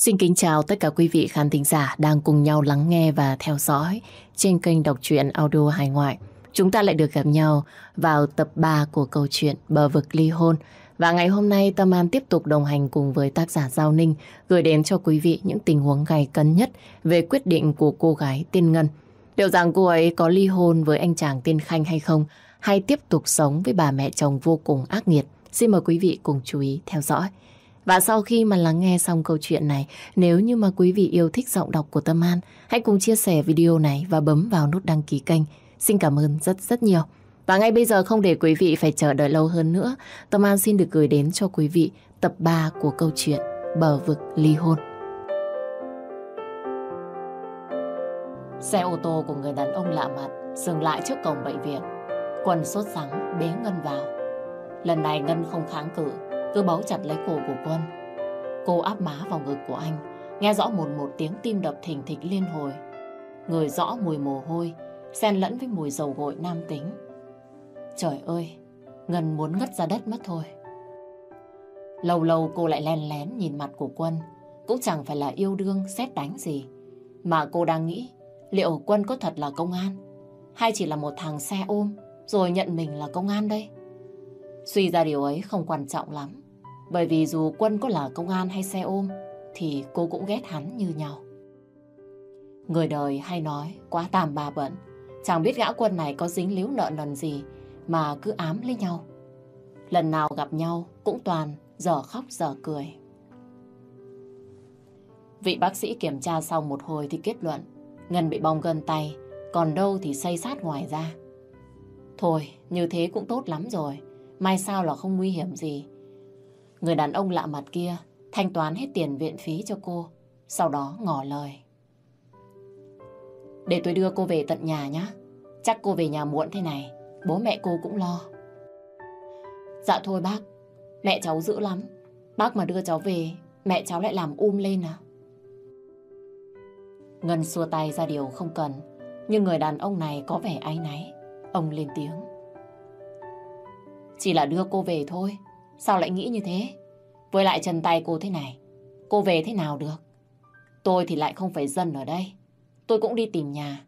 Xin kính chào tất cả quý vị khán thính giả đang cùng nhau lắng nghe và theo dõi trên kênh đọc truyện audio hải ngoại. Chúng ta lại được gặp nhau vào tập 3 của câu chuyện Bờ vực ly hôn. Và ngày hôm nay, Tâm An tiếp tục đồng hành cùng với tác giả Giao Ninh gửi đến cho quý vị những tình huống gay cấn nhất về quyết định của cô gái tiên Ngân. Liệu rằng cô ấy có ly hôn với anh chàng tiên Khanh hay không, hay tiếp tục sống với bà mẹ chồng vô cùng ác nghiệt? Xin mời quý vị cùng chú ý theo dõi. Và sau khi mà lắng nghe xong câu chuyện này, nếu như mà quý vị yêu thích giọng đọc của Tâm An, hãy cùng chia sẻ video này và bấm vào nút đăng ký kênh. Xin cảm ơn rất rất nhiều. Và ngay bây giờ không để quý vị phải chờ đợi lâu hơn nữa, Tâm An xin được gửi đến cho quý vị tập 3 của câu chuyện Bờ vực ly hôn. Xe ô tô của người đàn ông lạ mặt dừng lại trước cổng bệnh viện. quần sốt sắng bế Ngân vào. Lần này Ngân không kháng cự, cứ bấu chặt lấy cổ của Quân. Cô áp má vào ngực của anh, nghe rõ một một tiếng tim đập thình thịch liên hồi. Người rõ mùi mồ hôi, xen lẫn với mùi dầu gội nam tính. Trời ơi, Ngân muốn ngất ra đất mất thôi. Lâu lâu cô lại len lén nhìn mặt của Quân, cũng chẳng phải là yêu đương xét đánh gì. Mà cô đang nghĩ liệu Quân có thật là công an, hay chỉ là một thằng xe ôm rồi nhận mình là công an đây. Suy ra điều ấy không quan trọng lắm. Bởi vì dù Quân có là công an hay xe ôm thì cô cũng ghét hắn như nhau. Người đời hay nói quá tàm bà bận. Chẳng biết gã Quân này có dính líu nợ nần gì mà cứ ám lấy nhau. Lần nào gặp nhau cũng toàn giờ khóc giờ cười. Vị bác sĩ kiểm tra xong một hồi thì kết luận Ngân bị bong gân tay, còn đâu thì xây sát ngoài ra. Thôi, như thế cũng tốt lắm rồi. May sao là không nguy hiểm gì. Người đàn ông lạ mặt kia thanh toán hết tiền viện phí cho cô, sau đó ngỏ lời. Để tôi đưa cô về tận nhà nhé. Chắc cô về nhà muộn thế này, bố mẹ cô cũng lo. Dạ thôi bác, mẹ cháu dữ lắm. Bác mà đưa cháu về, mẹ cháu lại làm um lên à. Ngân xua tay ra điều không cần, nhưng người đàn ông này có vẻ áy náy. Ông lên tiếng. Chỉ là đưa cô về thôi. Sao lại nghĩ như thế? Với lại chân tay cô thế này, cô về thế nào được? Tôi thì lại không phải dân ở đây. Tôi cũng đi tìm nhà.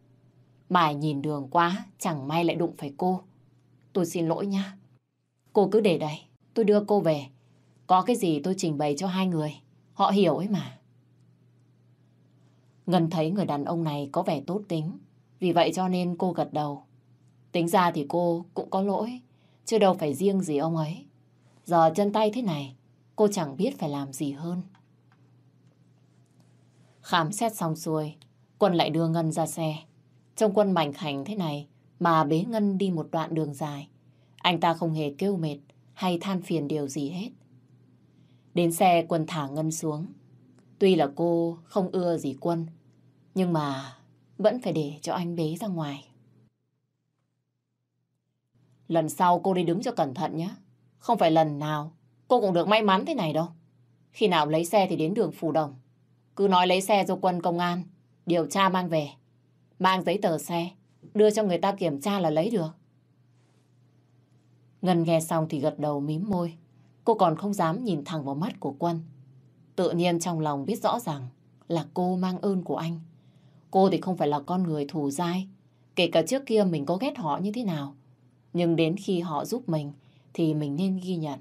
Mải nhìn đường quá, chẳng may lại đụng phải cô. Tôi xin lỗi nha. Cô cứ để đây, tôi đưa cô về. Có cái gì tôi trình bày cho hai người. Họ hiểu ấy mà. Ngân thấy người đàn ông này có vẻ tốt tính. Vì vậy cho nên cô gật đầu. Tính ra thì cô cũng có lỗi. Chứ đâu phải riêng gì ông ấy. Giờ chân tay thế này, cô chẳng biết phải làm gì hơn. Khám xét xong xuôi, Quân lại đưa Ngân ra xe. trong Quân mảnh khảnh thế này mà bế Ngân đi một đoạn đường dài. Anh ta không hề kêu mệt hay than phiền điều gì hết. Đến xe Quân thả Ngân xuống. Tuy là cô không ưa gì Quân, nhưng mà vẫn phải để cho anh bế ra ngoài. Lần sau cô đi đứng cho cẩn thận nhé. Không phải lần nào cô cũng được may mắn thế này đâu. Khi nào lấy xe thì đến đường Phù Đồng. Cứ nói lấy xe do quân công an, điều tra mang về. Mang giấy tờ xe, đưa cho người ta kiểm tra là lấy được. Ngân nghe xong thì gật đầu mím môi. Cô còn không dám nhìn thẳng vào mắt của quân. Tự nhiên trong lòng biết rõ ràng là cô mang ơn của anh. Cô thì không phải là con người thù dai. Kể cả trước kia mình có ghét họ như thế nào. Nhưng đến khi họ giúp mình thì mình nên ghi nhận.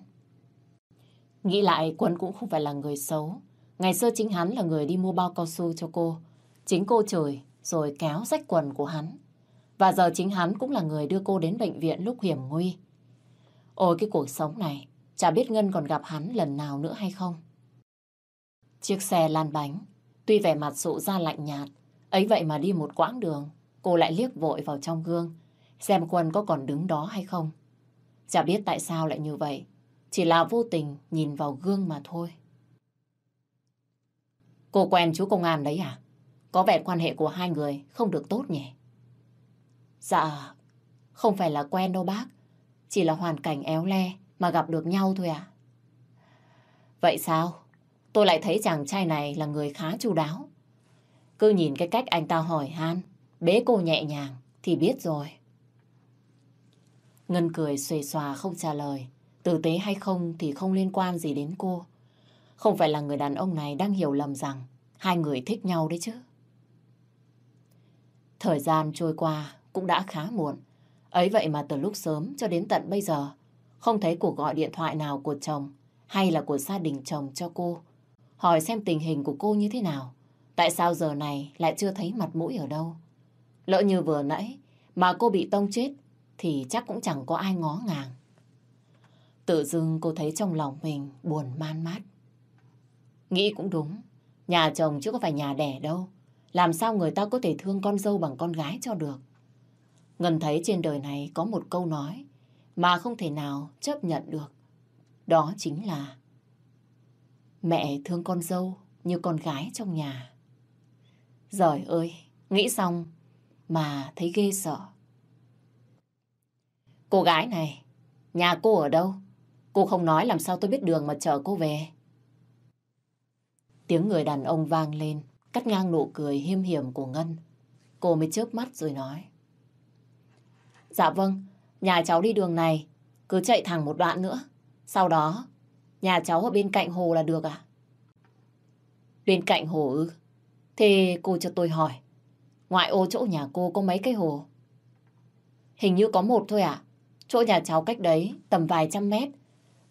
Nghĩ lại Quân cũng không phải là người xấu. Ngày xưa chính hắn là người đi mua bao cao su cho cô. Chính cô chửi rồi kéo rách quần của hắn. Và giờ chính hắn cũng là người đưa cô đến bệnh viện lúc hiểm nguy. Ôi cái cuộc sống này, chả biết Ngân còn gặp hắn lần nào nữa hay không. Chiếc xe lan bánh, tuy vẻ mặt sụ ra lạnh nhạt, ấy vậy mà đi một quãng đường, cô lại liếc vội vào trong gương, xem Quân có còn đứng đó hay không. Chả biết tại sao lại như vậy, chỉ là vô tình nhìn vào gương mà thôi. Cô quen chú công an đấy à? Có vẻ quan hệ của hai người không được tốt nhỉ? Dạ, không phải là quen đâu bác. Chỉ là hoàn cảnh éo le mà gặp được nhau thôi à? Vậy sao? Tôi lại thấy chàng trai này là người khá chu đáo. Cứ nhìn cái cách anh ta hỏi han, bế cô nhẹ nhàng thì biết rồi. Ngân cười xuề xòa không trả lời. Tử tế hay không thì không liên quan gì đến cô. Không phải là người đàn ông này đang hiểu lầm rằng hai người thích nhau đấy chứ. Thời gian trôi qua cũng đã khá muộn. Ấy vậy mà từ lúc sớm cho đến tận bây giờ, không thấy cuộc gọi điện thoại nào của chồng hay là của gia đình chồng cho cô. Hỏi xem tình hình của cô như thế nào. Tại sao giờ này lại chưa thấy mặt mũi ở đâu? Lỡ như vừa nãy mà cô bị tông chết thì chắc cũng chẳng có ai ngó ngàng. Tự dưng cô thấy trong lòng mình buồn man mát. Nghĩ cũng đúng, nhà chồng chứ có phải nhà đẻ đâu. Làm sao người ta có thể thương con dâu bằng con gái cho được? Ngân thấy trên đời này có một câu nói mà không thể nào chấp nhận được. Đó chính là mẹ thương con dâu như con gái trong nhà. Giời ơi, nghĩ xong mà thấy ghê sợ. Cô gái này, nhà cô ở đâu? Cô không nói làm sao tôi biết đường mà chờ cô về. Tiếng người đàn ông vang lên, cắt ngang nụ cười hiêm hiểm của Ngân. Cô mới chớp mắt rồi nói. Dạ vâng, nhà cháu đi đường này, cứ chạy thẳng một đoạn nữa. Sau đó, nhà cháu ở bên cạnh hồ là được à? Bên cạnh hồ ư? Thế cô cho tôi hỏi, ngoại ô chỗ nhà cô có mấy cái hồ? Hình như có một thôi à? Chỗ nhà cháu cách đấy tầm vài trăm mét.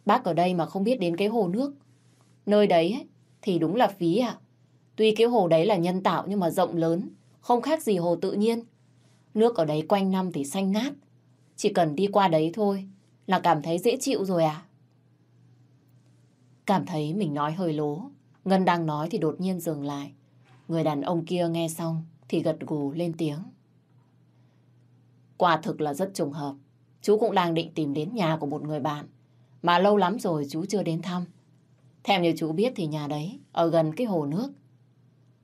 Bác ở đây mà không biết đến cái hồ nước. Nơi đấy thì đúng là phí à. Tuy cái hồ đấy là nhân tạo nhưng mà rộng lớn, không khác gì hồ tự nhiên. Nước ở đấy quanh năm thì xanh ngát. Chỉ cần đi qua đấy thôi là cảm thấy dễ chịu rồi à. Cảm thấy mình nói hơi lố. Ngân đang nói thì đột nhiên dừng lại. Người đàn ông kia nghe xong thì gật gù lên tiếng. Quả thực là rất trùng hợp. Chú cũng đang định tìm đến nhà của một người bạn. Mà lâu lắm rồi chú chưa đến thăm. Theo như chú biết thì nhà đấy, ở gần cái hồ nước.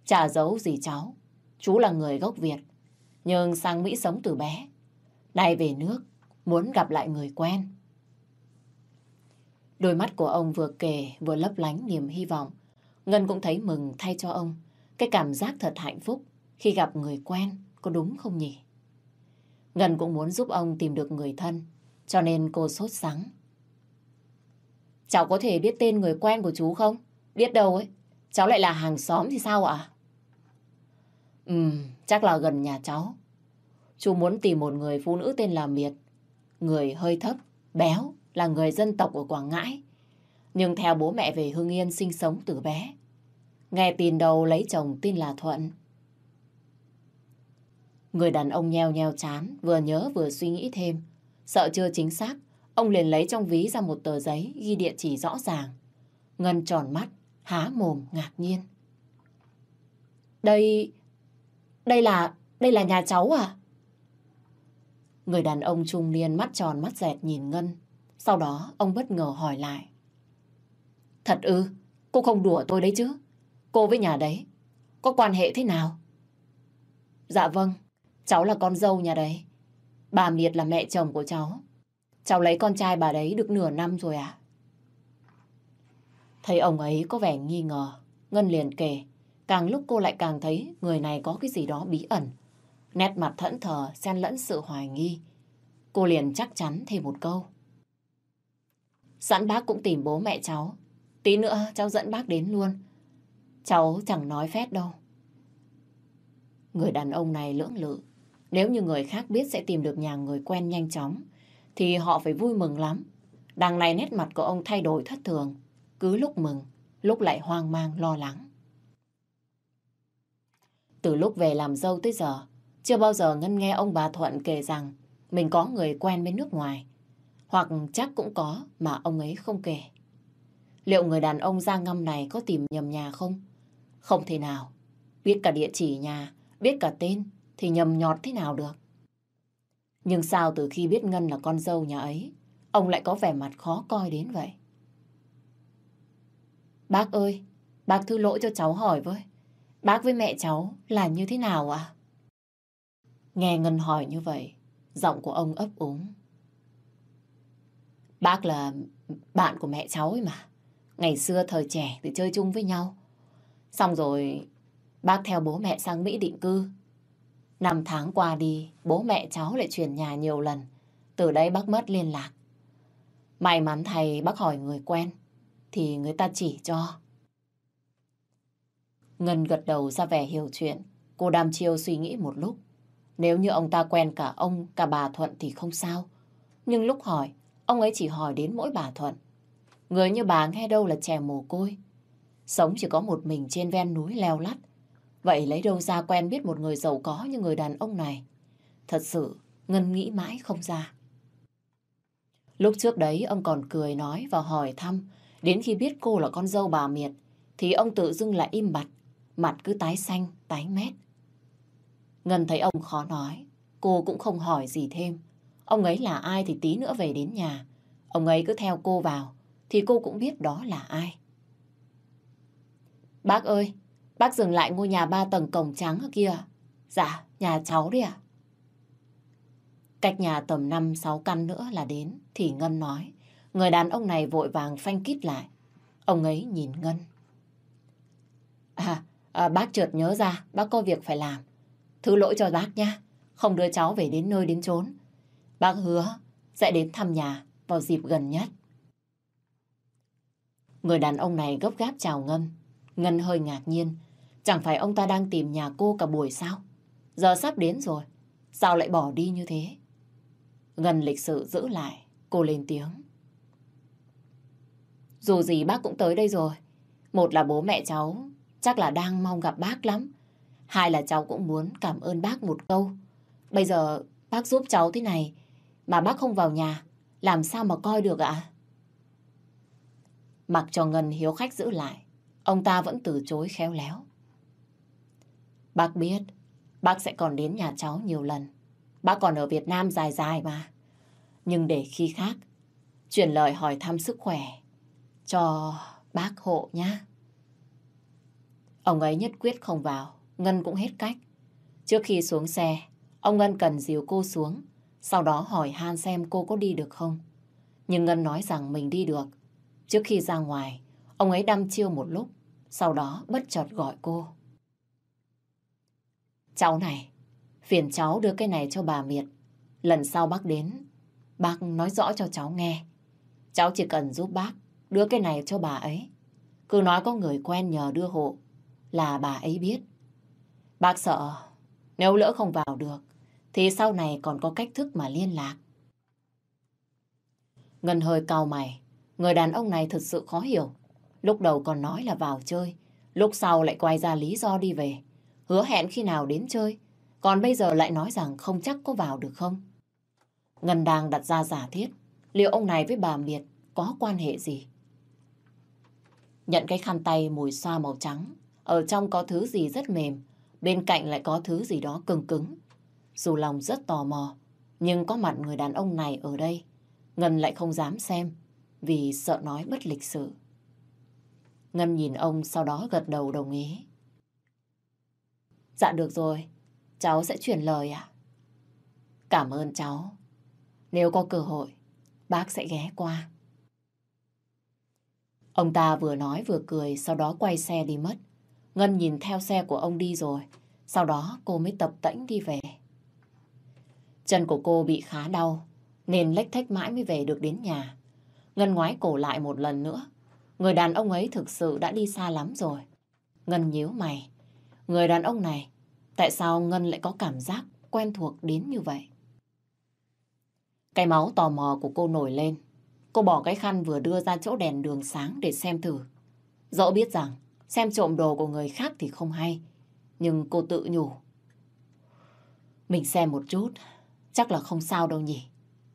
Chả giấu gì cháu. Chú là người gốc Việt. Nhưng sang Mỹ sống từ bé. Nay về nước, muốn gặp lại người quen. Đôi mắt của ông vừa kề, vừa lấp lánh niềm hy vọng. Ngân cũng thấy mừng thay cho ông. Cái cảm giác thật hạnh phúc khi gặp người quen, có đúng không nhỉ? Ngân cũng muốn giúp ông tìm được người thân, cho nên cô sốt sắng. Cháu có thể biết tên người quen của chú không? Biết đâu ấy, cháu lại là hàng xóm thì sao ạ? Ừm, chắc là gần nhà cháu. Chú muốn tìm một người phụ nữ tên là Miệt. Người hơi thấp, béo, là người dân tộc ở Quảng Ngãi. Nhưng theo bố mẹ về Hưng Yên sinh sống từ bé. Nghe tin đầu lấy chồng tin là Thuận. Người đàn ông nheo nheo chán, vừa nhớ vừa suy nghĩ thêm. Sợ chưa chính xác, ông liền lấy trong ví ra một tờ giấy ghi địa chỉ rõ ràng. Ngân tròn mắt, há mồm ngạc nhiên. Đây... đây là... đây là nhà cháu à? Người đàn ông trung niên mắt tròn mắt dẹt nhìn Ngân. Sau đó ông bất ngờ hỏi lại. Thật ư, cô không đùa tôi đấy chứ. Cô với nhà đấy, có quan hệ thế nào? Dạ vâng, cháu là con dâu nhà đấy. Bà Miệt là mẹ chồng của cháu. Cháu lấy con trai bà đấy được nửa năm rồi à? Thấy ông ấy có vẻ nghi ngờ, Ngân liền kể. Càng lúc cô lại càng thấy người này có cái gì đó bí ẩn. Nét mặt thẫn thờ, xen lẫn sự hoài nghi. Cô liền chắc chắn thêm một câu. Sẵn bác cũng tìm bố mẹ cháu. Tí nữa cháu dẫn bác đến luôn. Cháu chẳng nói phét đâu. Người đàn ông này lưỡng lự. Nếu như người khác biết sẽ tìm được nhà người quen nhanh chóng, thì họ phải vui mừng lắm. Đằng này nét mặt của ông thay đổi thất thường. Cứ lúc mừng, lúc lại hoang mang lo lắng. Từ lúc về làm dâu tới giờ, chưa bao giờ Ngân nghe ông bà Thuận kể rằng mình có người quen bên nước ngoài. Hoặc chắc cũng có mà ông ấy không kể. Liệu người đàn ông da ngâm này có tìm nhầm nhà không? Không thể nào. Biết cả địa chỉ nhà, biết cả tên thì nhầm nhọt thế nào được. Nhưng sao từ khi biết Ngân là con dâu nhà ấy, ông lại có vẻ mặt khó coi đến vậy? Bác ơi, bác thư lỗi cho cháu hỏi với. Bác với mẹ cháu là như thế nào ạ? Nghe Ngân hỏi như vậy, giọng của ông ấp úng. Bác là bạn của mẹ cháu ấy mà. Ngày xưa thời trẻ thì chơi chung với nhau. Xong rồi bác theo bố mẹ sang Mỹ định cư. Năm tháng qua đi, bố mẹ cháu lại chuyển nhà nhiều lần. Từ đây bác mất liên lạc. May mắn thầy bác hỏi người quen, thì người ta chỉ cho. Ngân gật đầu ra vẻ hiểu chuyện. Cô đam chiêu suy nghĩ một lúc. Nếu như ông ta quen cả ông, cả bà Thuận thì không sao. Nhưng lúc hỏi, ông ấy chỉ hỏi đến mỗi bà Thuận. Người như bà nghe đâu là trẻ mồ côi. Sống chỉ có một mình trên ven núi leo lắt. Vậy lấy đâu ra quen biết một người giàu có như người đàn ông này? Thật sự, Ngân nghĩ mãi không ra. Lúc trước đấy ông còn cười nói và hỏi thăm. Đến khi biết cô là con dâu bà Miệt, thì ông tự dưng lại im bặt, mặt cứ tái xanh, tái mét. Ngân thấy ông khó nói, cô cũng không hỏi gì thêm. Ông ấy là ai thì tí nữa về đến nhà. Ông ấy cứ theo cô vào, thì cô cũng biết đó là ai. Bác ơi, bác dừng lại ngôi nhà ba tầng cổng trắng ở kia. Dạ, nhà cháu đi ạ. Cách nhà tầm 5-6 căn nữa là đến, thì Ngân nói. Người đàn ông này vội vàng phanh kít lại. Ông ấy nhìn Ngân. À, à, bác chợt nhớ ra, bác có việc phải làm. Thứ lỗi cho bác nhé, không đưa cháu về đến nơi đến chốn. Bác hứa sẽ đến thăm nhà vào dịp gần nhất. Người đàn ông này gấp gáp chào Ngân. Ngân hơi ngạc nhiên. Chẳng phải ông ta đang tìm nhà cô cả buổi sao? Giờ sắp đến rồi. Sao lại bỏ đi như thế? gần lịch sự giữ lại. Cô lên tiếng. Dù gì bác cũng tới đây rồi. Một là bố mẹ cháu, chắc là đang mong gặp bác lắm. Hai là cháu cũng muốn cảm ơn bác một câu. Bây giờ bác giúp cháu thế này, mà bác không vào nhà. Làm sao mà coi được ạ? Mặc cho Ngân hiếu khách giữ lại. Ông ta vẫn từ chối khéo léo. Bác biết, bác sẽ còn đến nhà cháu nhiều lần. Bác còn ở Việt Nam dài dài mà. Nhưng để khi khác, chuyển lời hỏi thăm sức khỏe cho bác hộ nhá. Ông ấy nhất quyết không vào, Ngân cũng hết cách. Trước khi xuống xe, ông Ngân cần dìu cô xuống, sau đó hỏi Han xem cô có đi được không. Nhưng Ngân nói rằng mình đi được. Trước khi ra ngoài, ông ấy đăm chiêu một lúc, sau đó bất chợt gọi cô. Cháu này, phiền cháu đưa cái này cho bà Miệt. Lần sau bác đến, bác nói rõ cho cháu nghe. Cháu chỉ cần giúp bác đưa cái này cho bà ấy. Cứ nói có người quen nhờ đưa hộ là bà ấy biết. Bác sợ nếu lỡ không vào được thì sau này còn có cách thức mà liên lạc. Ngân hơi cau mày. Người đàn ông này thật sự khó hiểu. Lúc đầu còn nói là vào chơi. Lúc sau lại quay ra lý do đi về. Hứa hẹn khi nào đến chơi. Còn bây giờ lại nói rằng không chắc có vào được không. Ngân đang đặt ra giả thiết. Liệu ông này với bà Miệt có quan hệ gì? Nhận cái khăn tay mùi xoa màu trắng. Ở trong có thứ gì rất mềm. Bên cạnh lại có thứ gì đó cứng cứng. Dù lòng rất tò mò. Nhưng có mặt người đàn ông này ở đây. Ngân lại không dám xem. Vì sợ nói bất lịch sự. Ngân nhìn ông sau đó gật đầu đồng ý. Dạ được rồi. Cháu sẽ chuyển lời ạ. Cảm ơn cháu. Nếu có cơ hội, bác sẽ ghé qua. Ông ta vừa nói vừa cười, sau đó quay xe đi mất. Ngân nhìn theo xe của ông đi rồi, sau đó cô mới tập tễnh đi về. Chân của cô bị khá đau, nên lách thách mãi mới về được đến nhà. Ngân ngoái cổ lại một lần nữa. Người đàn ông ấy thực sự đã đi xa lắm rồi. Ngân nhíu mày. Người đàn ông này, tại sao Ngân lại có cảm giác quen thuộc đến như vậy? Cái máu tò mò của cô nổi lên. Cô bỏ cái khăn vừa đưa ra chỗ đèn đường sáng để xem thử. Dẫu biết rằng xem trộm đồ của người khác thì không hay. Nhưng cô tự nhủ. Mình xem một chút, chắc là không sao đâu nhỉ.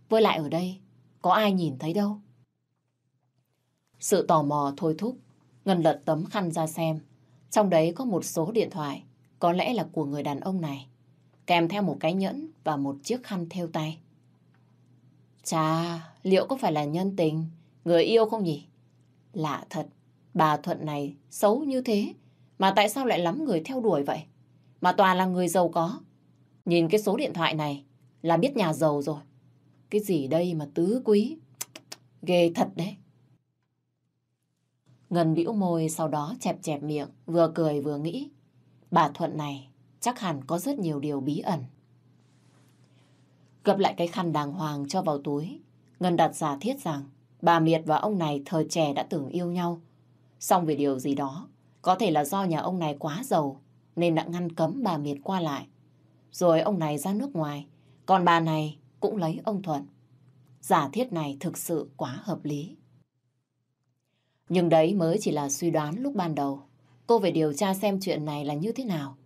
Với lại ở đây, có ai nhìn thấy đâu. Sự tò mò thôi thúc, Ngân lật tấm khăn ra xem. Trong đấy có một số điện thoại, có lẽ là của người đàn ông này. Kèm theo một cái nhẫn và một chiếc khăn theo tay. Chà, liệu có phải là nhân tình, người yêu không nhỉ? Lạ thật, bà Thuận này xấu như thế, mà tại sao lại lắm người theo đuổi vậy? Mà toàn là người giàu có. Nhìn cái số điện thoại này là biết nhà giàu rồi. Cái gì đây mà tứ quý? Ghê thật đấy. Ngân bĩu môi sau đó chẹp chẹp miệng, vừa cười vừa nghĩ. Bà Thuận này chắc hẳn có rất nhiều điều bí ẩn. Gập lại cái khăn đàng hoàng cho vào túi. Ngân đặt giả thiết rằng bà Miệt và ông này thời trẻ đã từng yêu nhau. Xong vì điều gì đó Có thể là do nhà ông này quá giàu nên đã ngăn cấm bà Miệt qua lại. Rồi ông này ra nước ngoài, còn bà này cũng lấy ông Thuận. Giả thiết này thực sự quá hợp lý. Nhưng đấy mới chỉ là suy đoán lúc ban đầu. Cô phải điều tra xem chuyện này là như thế nào.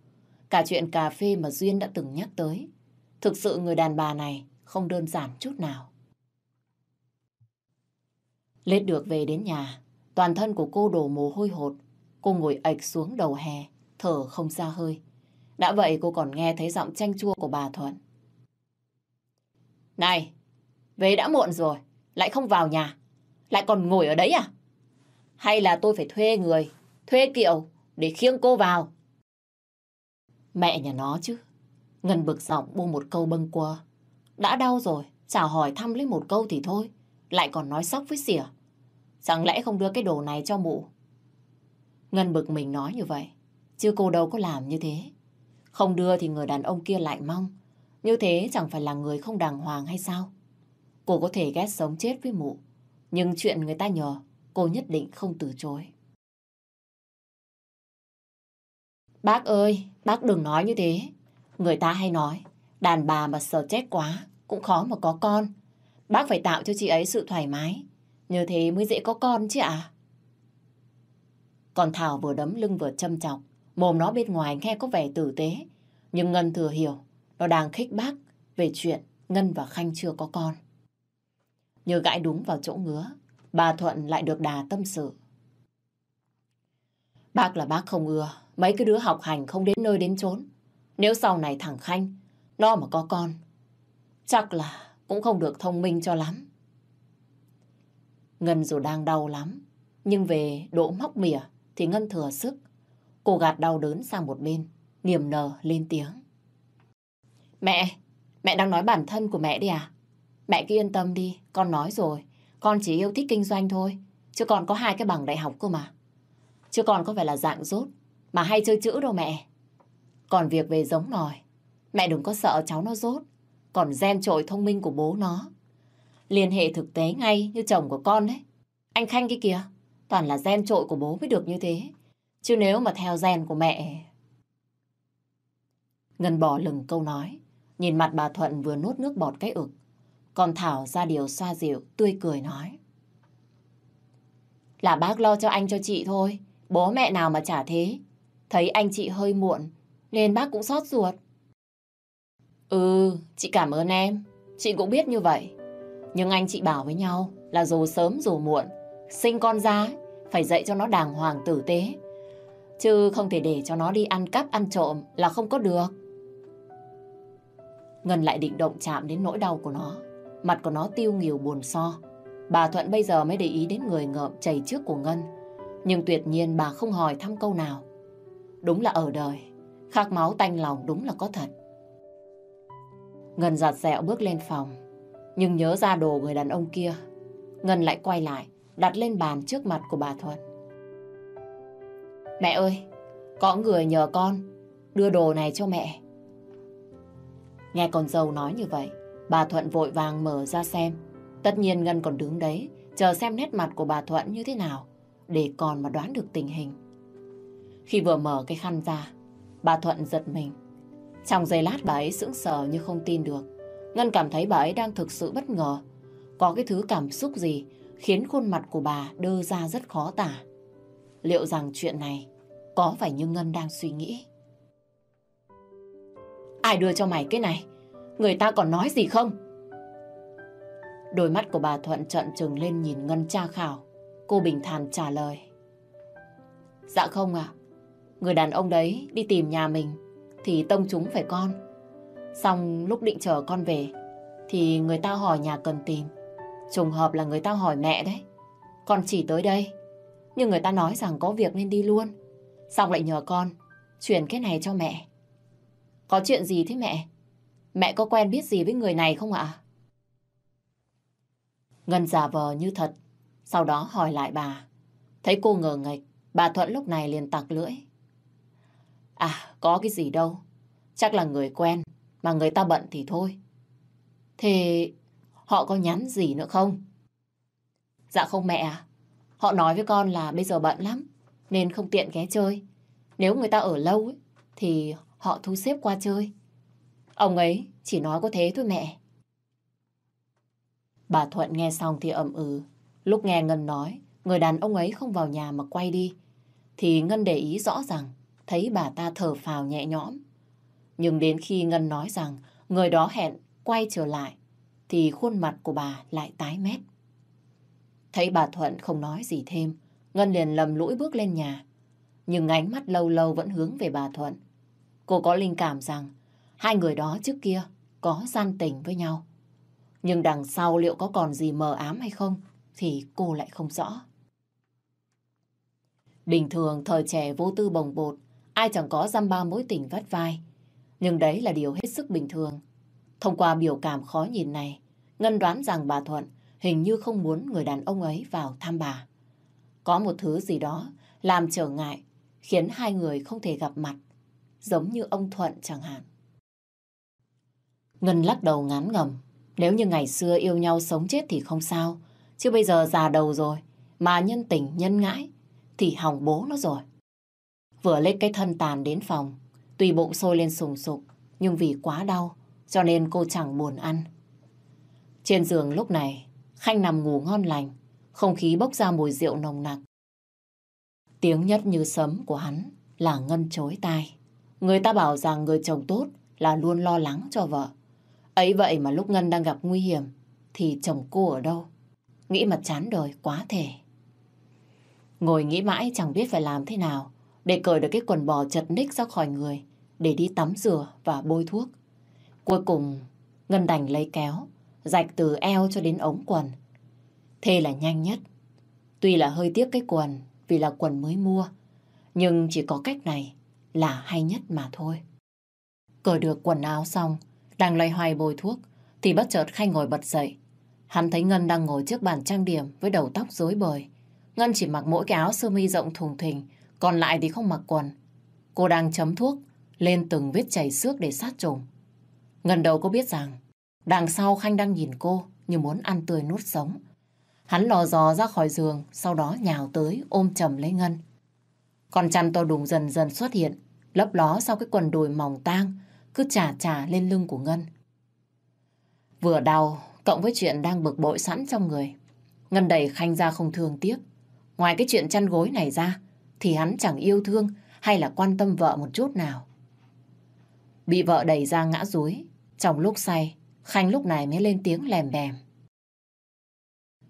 Cả chuyện cà phê mà Duyên đã từng nhắc tới. Thực sự người đàn bà này không đơn giản chút nào. Lết được về đến nhà, toàn thân của cô đổ mồ hôi hột. Cô ngồi ạch xuống đầu hè, thở không ra hơi. Đã vậy cô còn nghe thấy giọng chanh chua của bà Thuận. Này, về đã muộn rồi, lại không vào nhà, lại còn ngồi ở đấy à? Hay là tôi phải thuê người, thuê kiệu để khiêng cô vào? Mẹ nhà nó chứ. Ngân bực giọng buông một câu bâng quơ. Đã đau rồi, chào hỏi thăm lấy một câu thì thôi. Lại còn nói sóc với xỉa. Chẳng lẽ không đưa cái đồ này cho mụ? Ngân bực mình nói như vậy. Chứ cô đâu có làm như thế. Không đưa thì người đàn ông kia lại mong. Như thế chẳng phải là người không đàng hoàng hay sao? Cô có thể ghét sống chết với mụ. Nhưng chuyện người ta nhờ, cô nhất định không từ chối. Bác ơi, bác đừng nói như thế. Người ta hay nói, đàn bà mà sợ chết quá, cũng khó mà có con. Bác phải tạo cho chị ấy sự thoải mái. Như thế mới dễ có con chứ ạ. À? Còn Thảo vừa đấm lưng vừa châm chọc. Mồm nó bên ngoài nghe có vẻ tử tế. Nhưng Ngân thừa hiểu, nó đang khích bác về chuyện Ngân và Khanh chưa có con. Như gãi đúng vào chỗ ngứa, bà Thuận lại được đà tâm sự. Bác là bác không ưa, mấy cái đứa học hành không đến nơi đến chốn. Nếu sau này thằng Khanh, nó mà có con, chắc là cũng không được thông minh cho lắm. Ngân dù đang đau lắm, nhưng về độ móc mỉa thì Ngân thừa sức. Cô gạt đau đớn sang một bên, niềm nở lên tiếng. Mẹ, mẹ đang nói bản thân của mẹ đi à? Mẹ cứ yên tâm đi, con nói rồi. Con chỉ yêu thích kinh doanh thôi, chứ còn có hai cái bằng đại học cơ mà. Chứ còn có phải là dạng rốt, mà hay chơi chữ đâu mẹ. Còn việc về giống nòi, mẹ đừng có sợ cháu nó rốt. Còn gen trội thông minh của bố nó. Liên hệ thực tế ngay như chồng của con đấy. Anh Khanh kia kìa, toàn là gen trội của bố mới được như thế. Chứ nếu mà theo gen của mẹ... Ngân bỏ lừng câu nói, nhìn mặt bà Thuận vừa nuốt nước bọt cái ực. Còn Thảo ra điều xoa dịu, tươi cười nói. Là bác lo cho anh cho chị thôi, bố mẹ nào mà chả thế. Thấy anh chị hơi muộn, nên bác cũng xót ruột. Ừ, chị cảm ơn em. Chị cũng biết như vậy. Nhưng anh chị bảo với nhau là dù sớm dù muộn, sinh con ra phải dạy cho nó đàng hoàng tử tế. Chứ không thể để cho nó đi ăn cắp ăn trộm là không có được. Ngân lại định động chạm đến nỗi đau của nó. Mặt của nó tiêu nghỉu buồn so. Bà Thuận bây giờ mới để ý đến người ngợm chảy trước của Ngân. Nhưng tuyệt nhiên bà không hỏi thăm câu nào. Đúng là ở đời, khắc máu tanh lòng đúng là có thật. Ngân giặt dẹo bước lên phòng, nhưng nhớ ra đồ người đàn ông kia. Ngân lại quay lại, đặt lên bàn trước mặt của bà Thuận. Mẹ ơi, có người nhờ con đưa đồ này cho mẹ. Nghe con dâu nói như vậy, bà Thuận vội vàng mở ra xem. Tất nhiên Ngân còn đứng đấy, chờ xem nét mặt của bà Thuận như thế nào, để còn mà đoán được tình hình. Khi vừa mở cái khăn ra, bà Thuận giật mình. Trong giây lát bà ấy sững sờ như không tin được. Ngân cảm thấy bà ấy đang thực sự bất ngờ. Có cái thứ cảm xúc gì khiến khuôn mặt của bà đơ ra rất khó tả. Liệu rằng chuyện này có phải như Ngân đang suy nghĩ? Ai đưa cho mày cái này? Người ta còn nói gì không? Đôi mắt của bà Thuận trận trừng lên nhìn Ngân tra khảo. Cô bình thản trả lời. Dạ không ạ. Người đàn ông đấy đi tìm nhà mình thì tông chúng phải con. Xong lúc định chờ con về thì người ta hỏi nhà cần tìm. Trùng hợp là người ta hỏi mẹ đấy. Con chỉ tới đây. Nhưng người ta nói rằng có việc nên đi luôn. Xong lại nhờ con chuyển cái này cho mẹ. Có chuyện gì thế mẹ? Mẹ có quen biết gì với người này không ạ? Ngân giả vờ như thật. Sau đó hỏi lại bà. Thấy cô ngờ nghệch, bà Thuận lúc này liền tặc lưỡi. À, có cái gì đâu. Chắc là người quen, mà người ta bận thì thôi. Thế họ có nhắn gì nữa không? Dạ không mẹ à. Họ nói với con là bây giờ bận lắm. nên không tiện ghé chơi. Nếu người ta ở lâu ấy, thì họ thu xếp qua chơi. Ông ấy chỉ nói có thế thôi mẹ. Bà Thuận nghe xong thì ậm ừ. Lúc nghe Ngân nói, người đàn ông ấy không vào nhà mà quay đi, thì Ngân để ý rõ ràng, thấy bà ta thở phào nhẹ nhõm. Nhưng đến khi Ngân nói rằng người đó hẹn quay trở lại, thì khuôn mặt của bà lại tái mét. Thấy bà Thuận không nói gì thêm, Ngân liền lầm lũi bước lên nhà. Nhưng ánh mắt lâu lâu vẫn hướng về bà Thuận. Cô có linh cảm rằng hai người đó trước kia có gian tình với nhau. Nhưng đằng sau liệu có còn gì mờ ám hay không thì cô lại không rõ. Bình thường thời trẻ vô tư bồng bột, ai chẳng có dăm ba mối tình vắt vai. Nhưng đấy là điều hết sức bình thường. Thông qua biểu cảm khó nhìn này, Ngân đoán rằng bà Thuận hình như không muốn người đàn ông ấy vào thăm bà. Có một thứ gì đó làm trở ngại, khiến hai người không thể gặp mặt, giống như ông Thuận chẳng hạn. Ngân lắc đầu ngán ngầm, nếu như ngày xưa yêu nhau sống chết thì không sao, chứ bây giờ già đầu rồi, mà nhân tình nhân ngãi, thì hỏng bố nó rồi. Vừa lấy cái thân tàn đến phòng, tùy bụng sôi lên sùng sục, nhưng vì quá đau, cho nên cô chẳng buồn ăn. Trên giường lúc này, Khanh nằm ngủ ngon lành, không khí bốc ra mùi rượu nồng nặc. Tiếng nhất như sấm của hắn là ngân chối tai. Người ta bảo rằng người chồng tốt là luôn lo lắng cho vợ. Ấy vậy mà lúc Ngân đang gặp nguy hiểm thì chồng cô ở đâu? Nghĩ mà chán đời quá thể. Ngồi nghĩ mãi chẳng biết phải làm thế nào để cởi được cái quần bò chật ních ra khỏi người để đi tắm rửa và bôi thuốc. Cuối cùng Ngân đành lấy kéo rạch từ eo cho đến ống quần. Thế là nhanh nhất. Tuy là hơi tiếc cái quần vì là quần mới mua, nhưng chỉ có cách này là hay nhất mà thôi. Cởi được quần áo xong, đang loay hoay bôi thuốc, thì bất chợt Khanh ngồi bật dậy. Hắn thấy Ngân đang ngồi trước bàn trang điểm với đầu tóc rối bời. Ngân chỉ mặc mỗi cái áo sơ mi rộng thùng thình, còn lại thì không mặc quần. Cô đang chấm thuốc lên từng vết chảy xước để sát trùng. Ngân đầu có biết rằng đằng sau Khanh đang nhìn cô như muốn ăn tươi nuốt sống. Hắn lò dò ra khỏi giường, sau đó nhào tới ôm chầm lấy Ngân. Con chăn to đùng dần dần xuất hiện, lấp ló sau cái quần đùi mỏng tang, cứ chà chà lên lưng của Ngân. Vừa đau, cộng với chuyện đang bực bội sẵn trong người. Ngân đẩy Khanh ra không thương tiếc. Ngoài cái chuyện chăn gối này ra, thì hắn chẳng yêu thương hay là quan tâm vợ một chút nào. Bị vợ đẩy ra ngã rúi, trong lúc say, Khanh lúc này mới lên tiếng lèm bèm.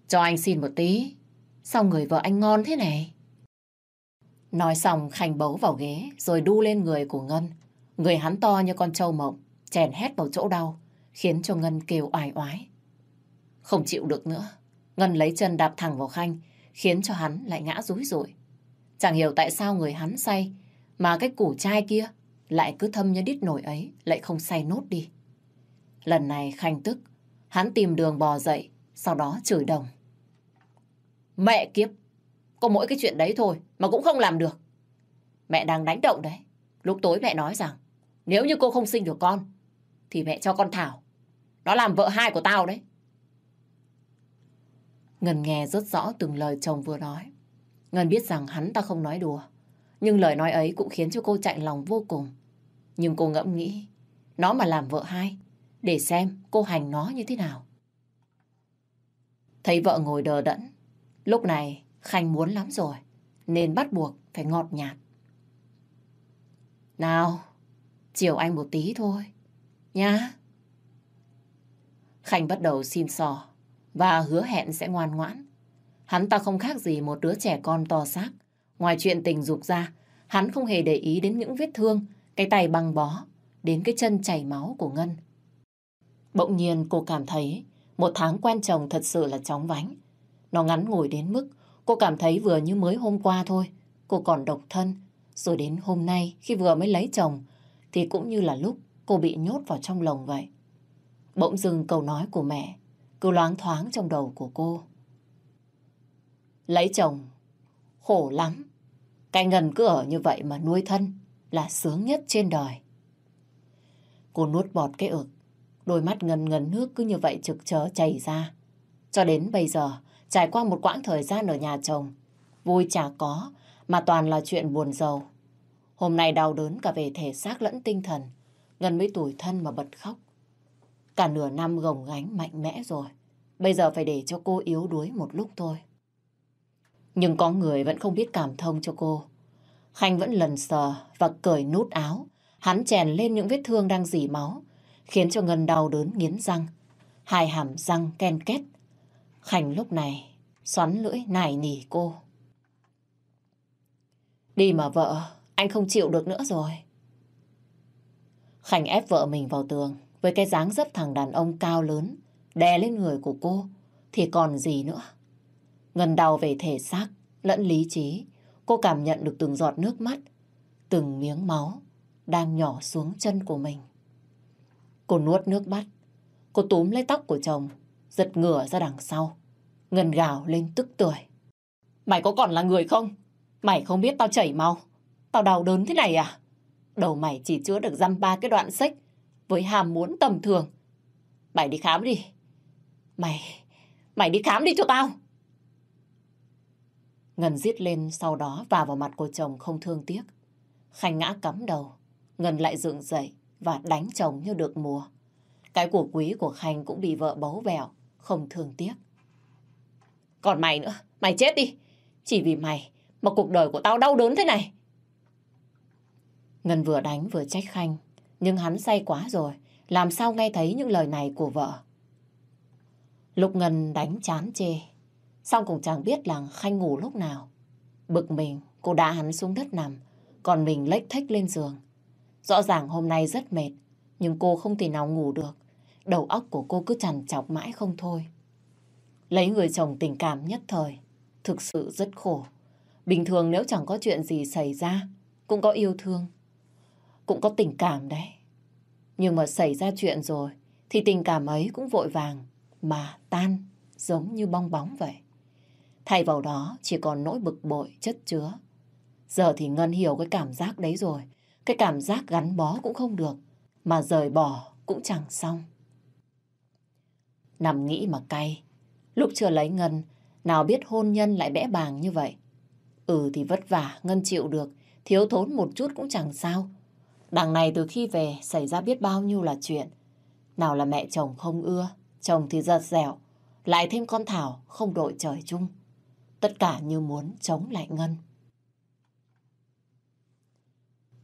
Cho anh xin một tí. Sao người vợ anh ngon thế này? Nói xong Khanh bấu vào ghế rồi đu lên người của Ngân. Người hắn to như con trâu mộng, chèn hét vào chỗ đau, khiến cho Ngân kêu oai oái. Không chịu được nữa, Ngân lấy chân đạp thẳng vào Khanh, khiến cho hắn lại ngã rúi rủi. Chẳng hiểu tại sao người hắn say, mà cái củ chai kia lại cứ thâm như đít nổi ấy, lại không say nốt đi. Lần này Khanh tức, hắn tìm đường bò dậy, sau đó chửi đồng. Mẹ kiếp, có mỗi cái chuyện đấy thôi mà cũng không làm được. Mẹ đang đánh động đấy. Lúc tối mẹ nói rằng nếu như cô không sinh được con thì mẹ cho con Thảo. Nó làm vợ hai của tao đấy. Ngân nghe rất rõ từng lời chồng vừa nói. Ngân biết rằng hắn ta không nói đùa. Nhưng lời nói ấy cũng khiến cho cô chạy lòng vô cùng. Nhưng cô ngẫm nghĩ, nó mà làm vợ hai, để xem cô hành nó như thế nào. Thấy vợ ngồi đờ đẫn, lúc này Khanh muốn lắm rồi, nên bắt buộc phải ngọt nhạt. Nào, chiều anh một tí thôi, nhá. Khanh bắt đầu xin sò và hứa hẹn sẽ ngoan ngoãn. Hắn ta không khác gì một đứa trẻ con to xác. Ngoài chuyện tình dục ra, hắn không hề để ý đến những vết thương, cái tay băng bó, đến cái chân chảy máu của Ngân. Bỗng nhiên cô cảm thấy một tháng quen chồng thật sự là chóng vánh. Nó ngắn ngủi đến mức cô cảm thấy vừa như mới hôm qua thôi. Cô còn độc thân. Rồi đến hôm nay khi vừa mới lấy chồng thì cũng như là lúc cô bị nhốt vào trong lồng vậy. Bỗng dưng câu nói của mẹ cứ loáng thoáng trong đầu của cô. Lấy chồng khổ lắm. Cái ngần cứ ở như vậy mà nuôi thân là sướng nhất trên đời. Cô nuốt bọt cái ực Đôi mắt ngần ngần nước cứ như vậy trực chớ chảy ra. Cho đến bây giờ, trải qua một quãng thời gian ở nhà chồng, vui chả có, Mà toàn là chuyện buồn giàu. Hôm nay đau đớn cả về thể xác lẫn tinh thần. Ngân mới tủi thân mà bật khóc. Cả nửa năm gồng gánh mạnh mẽ rồi. Bây giờ phải để cho cô yếu đuối một lúc thôi. Nhưng có người vẫn không biết cảm thông cho cô. Khanh vẫn lần sờ và cởi nút áo. Hắn chèn lên những vết thương đang dỉ máu, khiến cho Ngân đau đớn nghiến răng. Hai hàm răng ken két. Khanh lúc này xoắn lưỡi nài nỉ cô. Đi mà vợ, anh không chịu được nữa rồi. Khánh ép vợ mình vào tường, với cái dáng dấp thằng đàn ông cao lớn, đè lên người của cô, thì còn gì nữa. Ngân đau về thể xác, lẫn lý trí, cô cảm nhận được từng giọt nước mắt, từng miếng máu đang nhỏ xuống chân của mình. Cô nuốt nước mắt, cô túm lấy tóc của chồng, giật ngửa ra đằng sau, Ngân gào lên tức tuổi. Mày có còn là người không? Mày không biết tao chảy máu. Tao đau đớn thế này à? Đầu mày chỉ chứa được dăm ba cái đoạn sách với hàm muốn tầm thường. Mày đi khám đi. Mày, mày đi khám đi cho tao. Ngân giết lên sau đó vào vào mặt của chồng không thương tiếc. Khanh ngã cắm đầu. Ngân lại dựng dậy và đánh chồng như được mùa. Cái của quý của Khanh cũng bị vợ bấu bèo, không thương tiếc. Còn mày nữa, mày chết đi. Chỉ vì mày mà cuộc đời của tao đau đớn thế này. Ngân vừa đánh vừa trách Khanh, nhưng hắn say quá rồi, làm sao nghe thấy những lời này của vợ. Lúc Ngân đánh chán chê, xong cũng chẳng biết là Khanh ngủ lúc nào. Bực mình, cô đá hắn xuống đất nằm, còn mình lếch thách lên giường. Rõ ràng hôm nay rất mệt, nhưng cô không thể nào ngủ được. Đầu óc của cô cứ chằn chọc mãi không thôi. Lấy người chồng tình cảm nhất thời, thực sự rất khổ. Bình thường nếu chẳng có chuyện gì xảy ra, cũng có yêu thương, cũng có tình cảm đấy. Nhưng mà xảy ra chuyện rồi, thì tình cảm ấy cũng vội vàng, mà tan, giống như bong bóng vậy. Thay vào đó chỉ còn nỗi bực bội, chất chứa. Giờ thì Ngân hiểu cái cảm giác đấy rồi. Cái cảm giác gắn bó cũng không được, mà rời bỏ cũng chẳng xong. Nằm nghĩ mà cay, Lúc chưa lấy Ngân, nào biết hôn nhân lại bẽ bàng như vậy. Ừ thì vất vả, Ngân chịu được, thiếu thốn một chút cũng chẳng sao. Đằng này từ khi về xảy ra biết bao nhiêu là chuyện. Nào là mẹ chồng không ưa, chồng thì giật dẻo, lại thêm con Thảo không đội trời chung. Tất cả như muốn chống lại Ngân.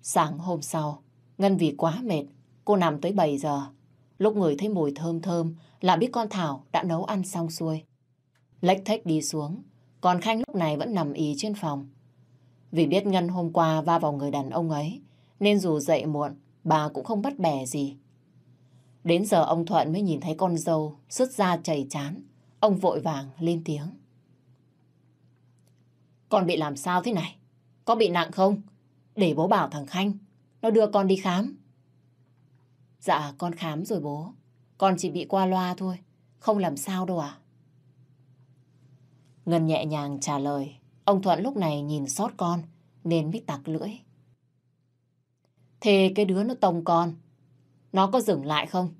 Sáng hôm sau, Ngân vì quá mệt, cô nằm tới 7 giờ. Lúc người thấy mùi thơm thơm là biết con Thảo đã nấu ăn xong xuôi. Lách thách đi xuống, còn Khanh lúc này vẫn nằm ý trên phòng. Vì biết Ngân hôm qua va vào người đàn ông ấy, nên dù dậy muộn, bà cũng không bắt bẻ gì. Đến giờ ông Thuận mới nhìn thấy con dâu sứt ra chảy chán. Ông vội vàng lên tiếng. Con bị làm sao thế này? Có bị nặng không? Để bố bảo thằng Khanh, nó đưa con đi khám. Dạ, con khám rồi bố. Con chỉ bị qua loa thôi, không làm sao đâu à. Ngân nhẹ nhàng trả lời. Ông Thuận lúc này nhìn sót con, nên bích tặc lưỡi. Thế cái đứa nó tông con, nó có dừng lại không?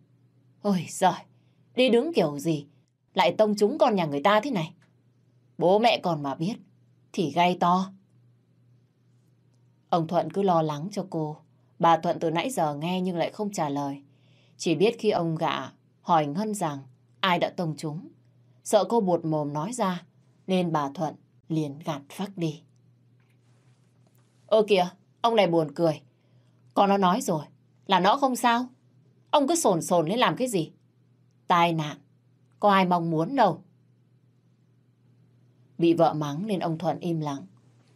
Ôi giời, đi đứng kiểu gì, lại tông chúng con nhà người ta thế này. Bố mẹ còn mà biết, thì gay to. Ông Thuận cứ lo lắng cho cô. Bà Thuận từ nãy giờ nghe nhưng lại không trả lời. Chỉ biết khi ông gạ hỏi Ngân rằng ai đã tông chúng. Sợ cô buột mồm nói ra, nên bà Thuận liền gạt phắc đi. Ơ kìa, ông này buồn cười. Con nó nói rồi, là nó không sao. Ông cứ sồn sồn lên làm cái gì? Tai nạn, có ai mong muốn đâu. Bị vợ mắng nên ông Thuận im lặng.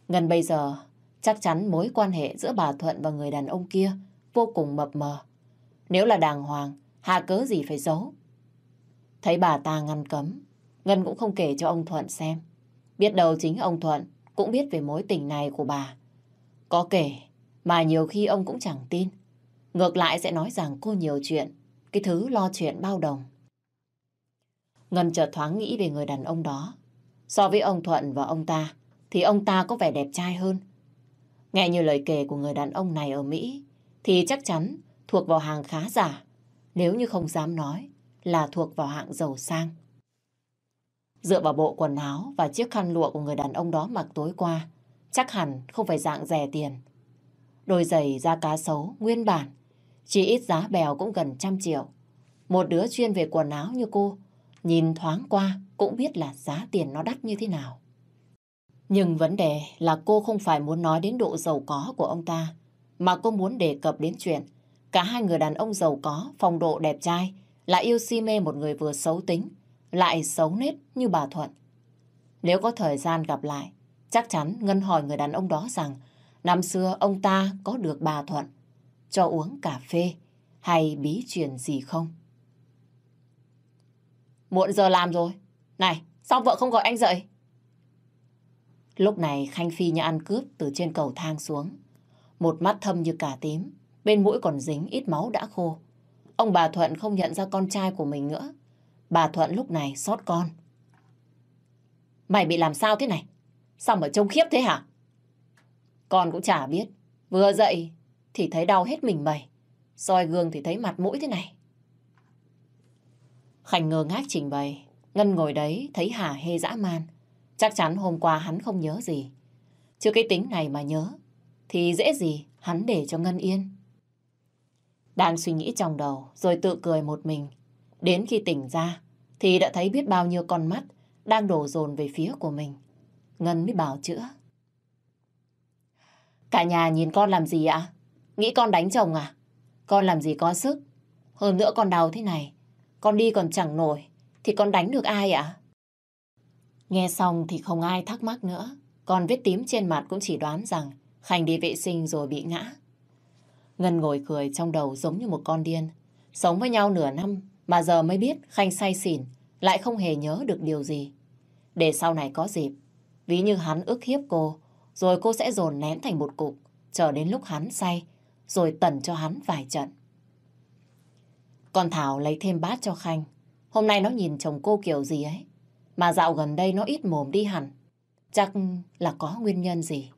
Ngân bây giờ chắc chắn mối quan hệ giữa bà Thuận và người đàn ông kia vô cùng mập mờ. Nếu là đàng hoàng, hạ cớ gì phải giấu. Thấy bà ta ngăn cấm, Ngân cũng không kể cho ông Thuận xem. Biết đâu chính ông Thuận cũng biết về mối tình này của bà. Có kể mà nhiều khi ông cũng chẳng tin. Ngược lại sẽ nói rằng cô nhiều chuyện, cái thứ lo chuyện bao đồng. Ngân chợt thoáng nghĩ về người đàn ông đó. So với ông Thuận và ông ta, thì ông ta có vẻ đẹp trai hơn. Nghe như lời kể của người đàn ông này ở Mỹ, thì chắc chắn thuộc vào hàng khá giả, nếu như không dám nói là thuộc vào hạng giàu sang. Dựa vào bộ quần áo và chiếc khăn lụa của người đàn ông đó mặc tối qua, chắc hẳn không phải dạng rẻ tiền. Đôi giày da cá sấu nguyên bản, chỉ ít giá bèo cũng gần trăm triệu. Một đứa chuyên về quần áo như cô, nhìn thoáng qua cũng biết là giá tiền nó đắt như thế nào. Nhưng vấn đề là cô không phải muốn nói đến độ giàu có của ông ta, mà cô muốn đề cập đến chuyện cả hai người đàn ông giàu có, phong độ đẹp trai, lại yêu si mê một người vừa xấu tính, lại xấu nết như bà Thuận. Nếu có thời gian gặp lại, chắc chắn Ngân hỏi người đàn ông đó rằng năm xưa ông ta có được bà Thuận cho uống cà phê hay bí truyền gì không? Muộn giờ làm rồi. Này, sao vợ không gọi anh dậy? Lúc này Khanh Phi như ăn cướp từ trên cầu thang xuống. Một mắt thâm như cả tím, bên mũi còn dính ít máu đã khô. Ông bà Thuận không nhận ra con trai của mình nữa. Bà Thuận lúc này xót con. Mày bị làm sao thế này? Sao mà trông khiếp thế hả? Con cũng chả biết. Vừa dậy thì thấy đau hết mình mày. soi gương thì thấy mặt mũi thế này. Khánh ngơ ngác trình bày. Ngân ngồi đấy, thấy hả hê dã man. Chắc chắn hôm qua hắn không nhớ gì. Chứ cái tính này mà nhớ, thì dễ gì hắn để cho Ngân yên. Đang suy nghĩ trong đầu, rồi tự cười một mình. Đến khi tỉnh ra, thì đã thấy biết bao nhiêu con mắt đang đổ dồn về phía của mình. Ngân mới bảo chữa. Cả nhà nhìn con làm gì ạ? Nghĩ con đánh chồng à? Con làm gì có sức? Hơn nữa con đau thế này. Con đi còn chẳng nổi. Thì con đánh được ai ạ? Nghe xong thì không ai thắc mắc nữa. Còn vết tím trên mặt cũng chỉ đoán rằng Khanh đi vệ sinh rồi bị ngã. Ngân ngồi cười trong đầu giống như một con điên. Sống với nhau nửa năm mà giờ mới biết Khanh say xỉn, lại không hề nhớ được điều gì. Để sau này có dịp, ví như hắn ức hiếp cô, rồi cô sẽ dồn nén thành một cục, chờ đến lúc hắn say, rồi tẩn cho hắn vài trận. Còn Thảo lấy thêm bát cho Khanh. Hôm nay nó nhìn chồng cô kiểu gì ấy. Mà dạo gần đây nó ít mồm đi hẳn. Chắc là có nguyên nhân gì.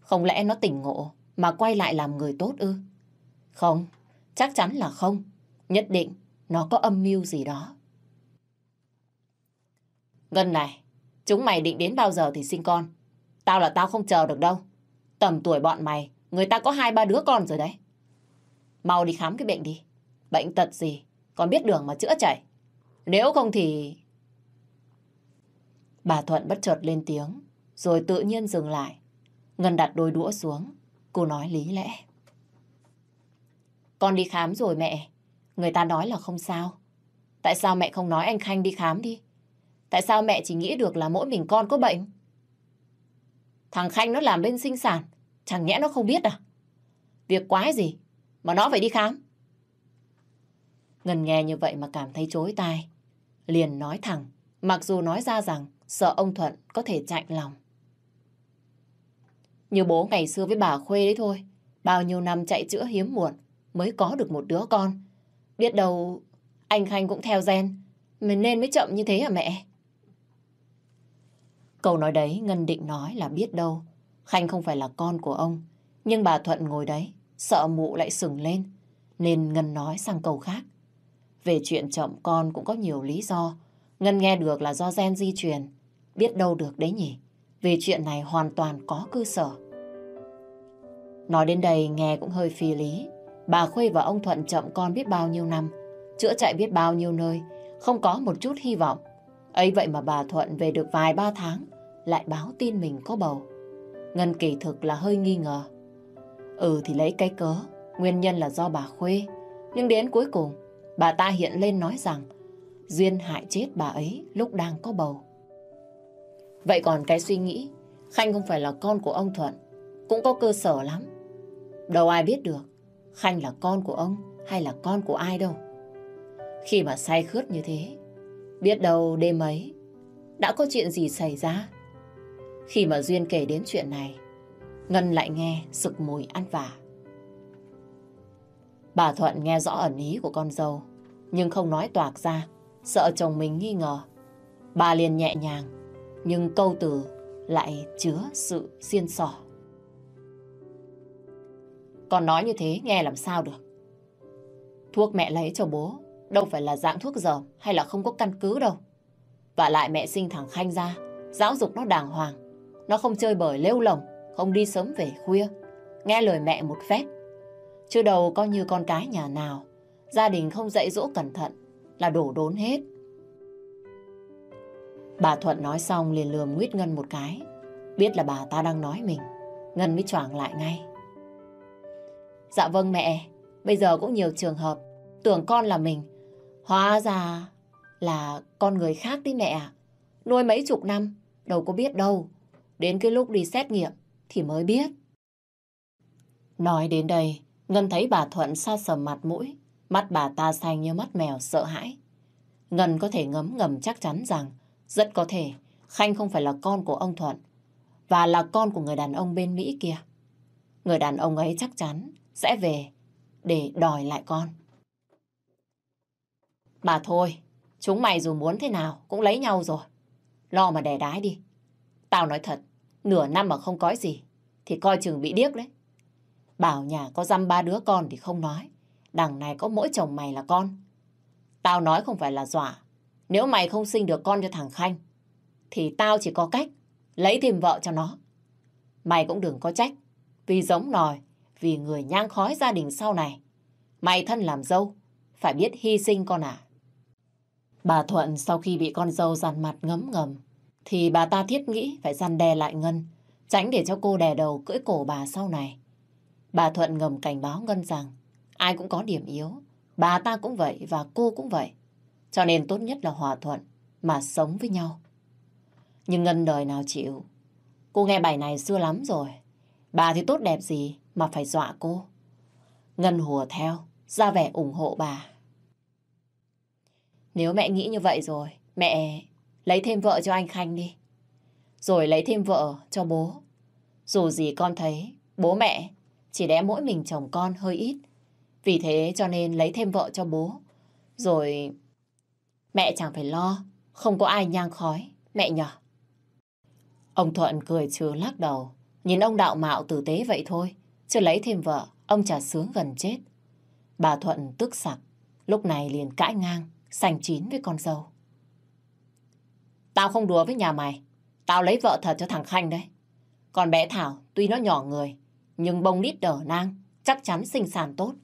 Không lẽ nó tỉnh ngộ mà quay lại làm người tốt ư? Không, chắc chắn là không. Nhất định nó có âm mưu gì đó. Ngân này, chúng mày định đến bao giờ thì sinh con. Tao là tao không chờ được đâu. Tầm tuổi bọn mày, người ta có hai ba đứa con rồi đấy. Mau đi khám cái bệnh đi. Bệnh tật gì, còn biết đường mà chữa chảy. Nếu không thì... Bà Thuận bất chợt lên tiếng, rồi tự nhiên dừng lại. Ngân đặt đôi đũa xuống, cô nói lý lẽ. Con đi khám rồi mẹ, người ta nói là không sao. Tại sao mẹ không nói anh Khanh đi khám đi? Tại sao mẹ chỉ nghĩ được là mỗi mình con có bệnh? Thằng Khanh nó làm bên sinh sản, chẳng nhẽ nó không biết à? Việc quái gì mà nó phải đi khám? Ngân nghe như vậy mà cảm thấy chối tai. Liền nói thẳng, mặc dù nói ra rằng sợ ông Thuận có thể chạy lòng. Như bố ngày xưa với bà Khuê đấy thôi. Bao nhiêu năm chạy chữa hiếm muộn mới có được một đứa con. Biết đâu anh Khanh cũng theo gen. Mình nên mới chậm như thế hả mẹ? Câu nói đấy Ngân định nói là biết đâu. Khanh không phải là con của ông. Nhưng bà Thuận ngồi đấy, sợ mụ lại sừng lên. Nên Ngân nói sang câu khác. Về chuyện chậm con cũng có nhiều lý do. Ngân nghe được là do gen di truyền. Biết đâu được đấy nhỉ? về chuyện này hoàn toàn có cơ sở. Nói đến đây nghe cũng hơi phi lý. Bà Khuê và ông Thuận chậm con biết bao nhiêu năm. Chữa chạy biết bao nhiêu nơi. Không có một chút hy vọng. ấy vậy mà bà Thuận về được vài ba tháng lại báo tin mình có bầu. Ngân kỳ thực là hơi nghi ngờ. Ừ thì lấy cái cớ, nguyên nhân là do bà Khuê. Nhưng đến cuối cùng, bà ta hiện lên nói rằng Duyên hại chết bà ấy lúc đang có bầu. Vậy còn cái suy nghĩ Khanh không phải là con của ông Thuận cũng có cơ sở lắm. Đâu ai biết được Khanh là con của ông hay là con của ai đâu. Khi mà say khướt như thế, biết đâu đêm ấy đã có chuyện gì xảy ra. Khi mà Duyên kể đến chuyện này, Ngân lại nghe sực mùi ăn vả. Bà Thuận nghe rõ ẩn ý của con dâu, nhưng không nói toạc ra, sợ chồng mình nghi ngờ. Bà liền nhẹ nhàng, nhưng câu từ lại chứa sự xiên sỏ. Con nói như thế nghe làm sao được. Thuốc mẹ lấy cho bố đâu phải là dạng thuốc dởm hay là không có căn cứ đâu. Và lại mẹ sinh thằng Khanh ra, giáo dục nó đàng hoàng. Nó không chơi bời lêu lồng không đi sớm về khuya, nghe lời mẹ một phép. Chứ đầu coi như con cái nhà nào, gia đình không dạy dỗ cẩn thận là đổ đốn hết. Bà Thuận nói xong liền lườm nguyết Ngân một cái. Biết là bà ta đang nói mình, Ngân mới choảng lại ngay. Dạ vâng mẹ, bây giờ cũng nhiều trường hợp, tưởng con là mình. Hóa ra là con người khác đi mẹ ạ. Nuôi mấy chục năm, đâu có biết đâu. Đến cái lúc đi xét nghiệm thì mới biết. Nói đến đây, Ngân thấy bà Thuận xa sầm mặt mũi, mắt bà ta xanh như mắt mèo sợ hãi. Ngân có thể ngấm ngầm chắc chắn rằng rất có thể Khanh không phải là con của ông Thuận và là con của người đàn ông bên Mỹ kia. Người đàn ông ấy chắc chắn sẽ về để đòi lại con. Bà thôi, chúng mày dù muốn thế nào cũng lấy nhau rồi. Lo mà đẻ đái đi. Tao nói thật, nửa năm mà không có gì thì coi chừng bị điếc đấy. Bảo nhà có dăm ba đứa con thì không nói. Đằng này có mỗi chồng mày là con. Tao nói không phải là dọa. Nếu mày không sinh được con cho thằng Khanh thì tao chỉ có cách lấy thêm vợ cho nó. Mày cũng đừng có trách vì giống nòi vì người nhang khói gia đình sau này. Mày thân làm dâu phải biết hy sinh con à. Bà Thuận sau khi bị con dâu dằn mặt ngấm ngầm thì bà ta thiết nghĩ phải gian đe lại Ngân tránh để cho cô đè đầu cưỡi cổ bà sau này. Bà Thuận ngầm cảnh báo Ngân rằng ai cũng có điểm yếu. Bà ta cũng vậy và cô cũng vậy. Cho nên tốt nhất là hòa thuận mà sống với nhau. Nhưng Ngân đời nào chịu. Cô nghe bài này xưa lắm rồi. Bà thì tốt đẹp gì mà phải dọa cô. Ngân hùa theo, ra vẻ ủng hộ bà. Nếu mẹ nghĩ như vậy rồi, mẹ lấy thêm vợ cho anh Khanh đi. Rồi lấy thêm vợ cho bố. Dù gì con thấy bố mẹ chỉ đẻ mỗi mình chồng con hơi ít. Vì thế cho nên lấy thêm vợ cho bố. Rồi mẹ chẳng phải lo, không có ai nhang khói, mẹ nhỏ. Ông Thuận cười trừ lắc đầu, nhìn ông đạo mạo tử tế vậy thôi, chưa lấy thêm vợ, ông chả sướng gần chết. Bà Thuận tức sặc, lúc này liền cãi ngang, sành chín với con dâu. Tao không đùa với nhà mày, tao lấy vợ thật cho thằng Khanh đấy. Còn bé Thảo, tuy nó nhỏ người, nhưng bông nít đở nang, chắc chắn sinh sản tốt.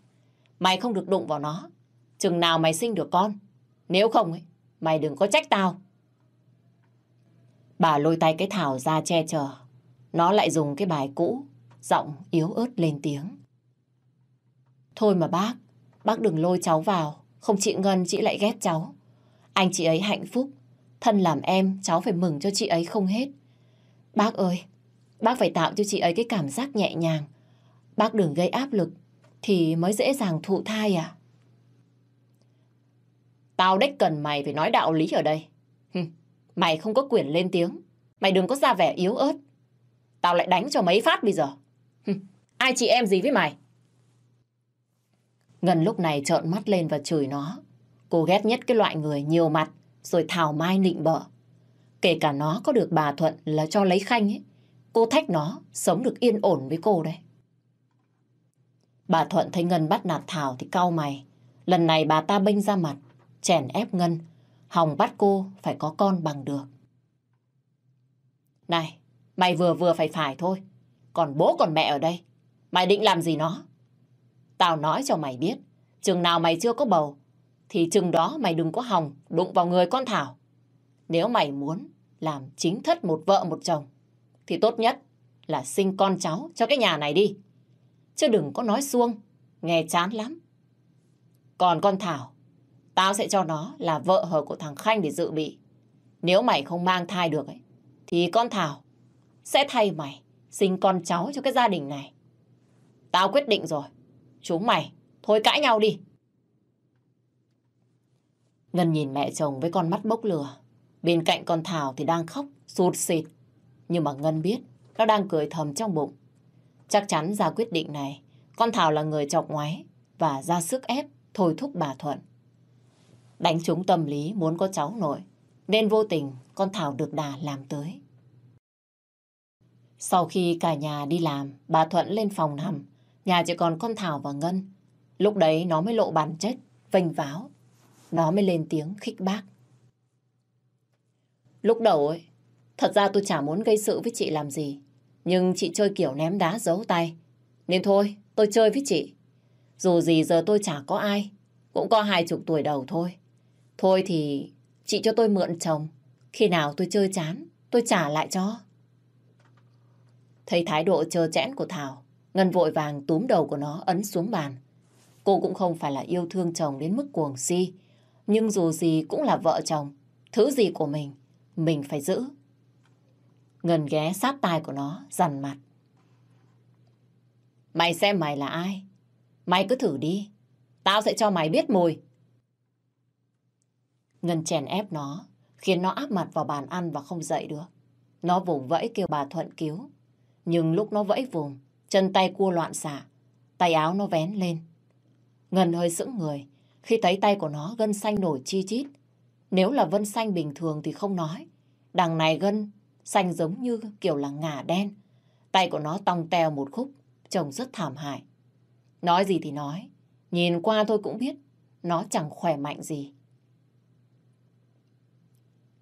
Mày không được đụng vào nó, chừng nào mày sinh được con. Nếu không, ấy, mày đừng có trách tao. Bà lôi tay cái Thảo ra che chở. Nó lại dùng cái bài cũ, giọng yếu ớt lên tiếng. Thôi mà bác, bác đừng lôi cháu vào. Không chị Ngân chị lại ghét cháu. Anh chị ấy hạnh phúc. Thân làm em, cháu phải mừng cho chị ấy không hết. Bác ơi, bác phải tạo cho chị ấy cái cảm giác nhẹ nhàng. Bác đừng gây áp lực, thì mới dễ dàng thụ thai à? Tao đếch cần mày phải nói đạo lý ở đây. Mày không có quyền lên tiếng. Mày đừng có ra vẻ yếu ớt. Tao lại đánh cho mấy phát bây giờ. Ai chị em gì với mày? Ngân lúc này trợn mắt lên và chửi nó. Cô ghét nhất cái loại người nhiều mặt rồi thảo mai nịnh bợ. Kể cả nó có được bà Thuận là cho lấy khanh ấy. Cô thách nó sống được yên ổn với cô đấy. Bà Thuận thấy Ngân bắt nạt Thảo thì cau mày. Lần này bà ta bênh ra mặt, chèn ép Ngân Hồng bắt cô phải có con bằng được. Này, mày vừa vừa phải phải thôi. Còn bố còn mẹ ở đây. Mày định làm gì nó? Tao nói cho mày biết. Chừng nào mày chưa có bầu, thì chừng đó mày đừng có hòng đụng vào người con Thảo. Nếu mày muốn làm chính thất một vợ một chồng, thì tốt nhất là sinh con cháu cho cái nhà này đi. Chứ đừng có nói xuông, nghe chán lắm. Còn con Thảo, Tao sẽ cho nó là vợ hờ của thằng Khanh để dự bị. Nếu mày không mang thai được ấy, thì con Thảo sẽ thay mày sinh con cháu cho cái gia đình này. Tao quyết định rồi. Chúng mày, thôi cãi nhau đi. Ngân nhìn mẹ chồng với con mắt bốc lửa. Bên cạnh con Thảo thì đang khóc, sụt xịt. Nhưng mà Ngân biết, nó đang cười thầm trong bụng. Chắc chắn ra quyết định này, con Thảo là người chọc ngoái và ra sức ép thôi thúc bà Thuận. Đánh trúng tâm lý muốn có cháu nội, nên vô tình con Thảo được đà làm tới. Sau khi cả nhà đi làm, bà Thuận lên phòng nằm, nhà chỉ còn con Thảo và Ngân. Lúc đấy nó mới lộ bản chất, vênh váo. Nó mới lên tiếng khích bác. Lúc đầu ấy, thật ra tôi chả muốn gây sự với chị làm gì. Nhưng chị chơi kiểu ném đá giấu tay. Nên thôi, tôi chơi với chị. Dù gì giờ tôi chả có ai. Cũng có hai chục tuổi đầu thôi. Thôi thì chị cho tôi mượn chồng. Khi nào tôi chơi chán, tôi trả lại cho. Thấy thái độ trơ chẽn của Thảo, Ngân vội vàng túm đầu của nó ấn xuống bàn. Cô cũng không phải là yêu thương chồng đến mức cuồng si. Nhưng dù gì cũng là vợ chồng. Thứ gì của mình, mình phải giữ. Ngân ghé sát tai của nó, dằn mặt. Mày xem mày là ai? Mày cứ thử đi. Tao sẽ cho mày biết mùi. Ngân chèn ép nó, khiến nó áp mặt vào bàn ăn và không dậy được. Nó vùng vẫy kêu bà Thuận cứu. Nhưng lúc nó vẫy vùng, chân tay cua loạn xạ, tay áo nó vén lên. Ngân hơi sững người, khi thấy tay của nó gân xanh nổi chi chít. Nếu là vân xanh bình thường thì không nói. Đằng này gân xanh giống như kiểu là ngả đen. Tay của nó tong teo một khúc, trông rất thảm hại. Nói gì thì nói, nhìn qua thôi cũng biết, nó chẳng khỏe mạnh gì.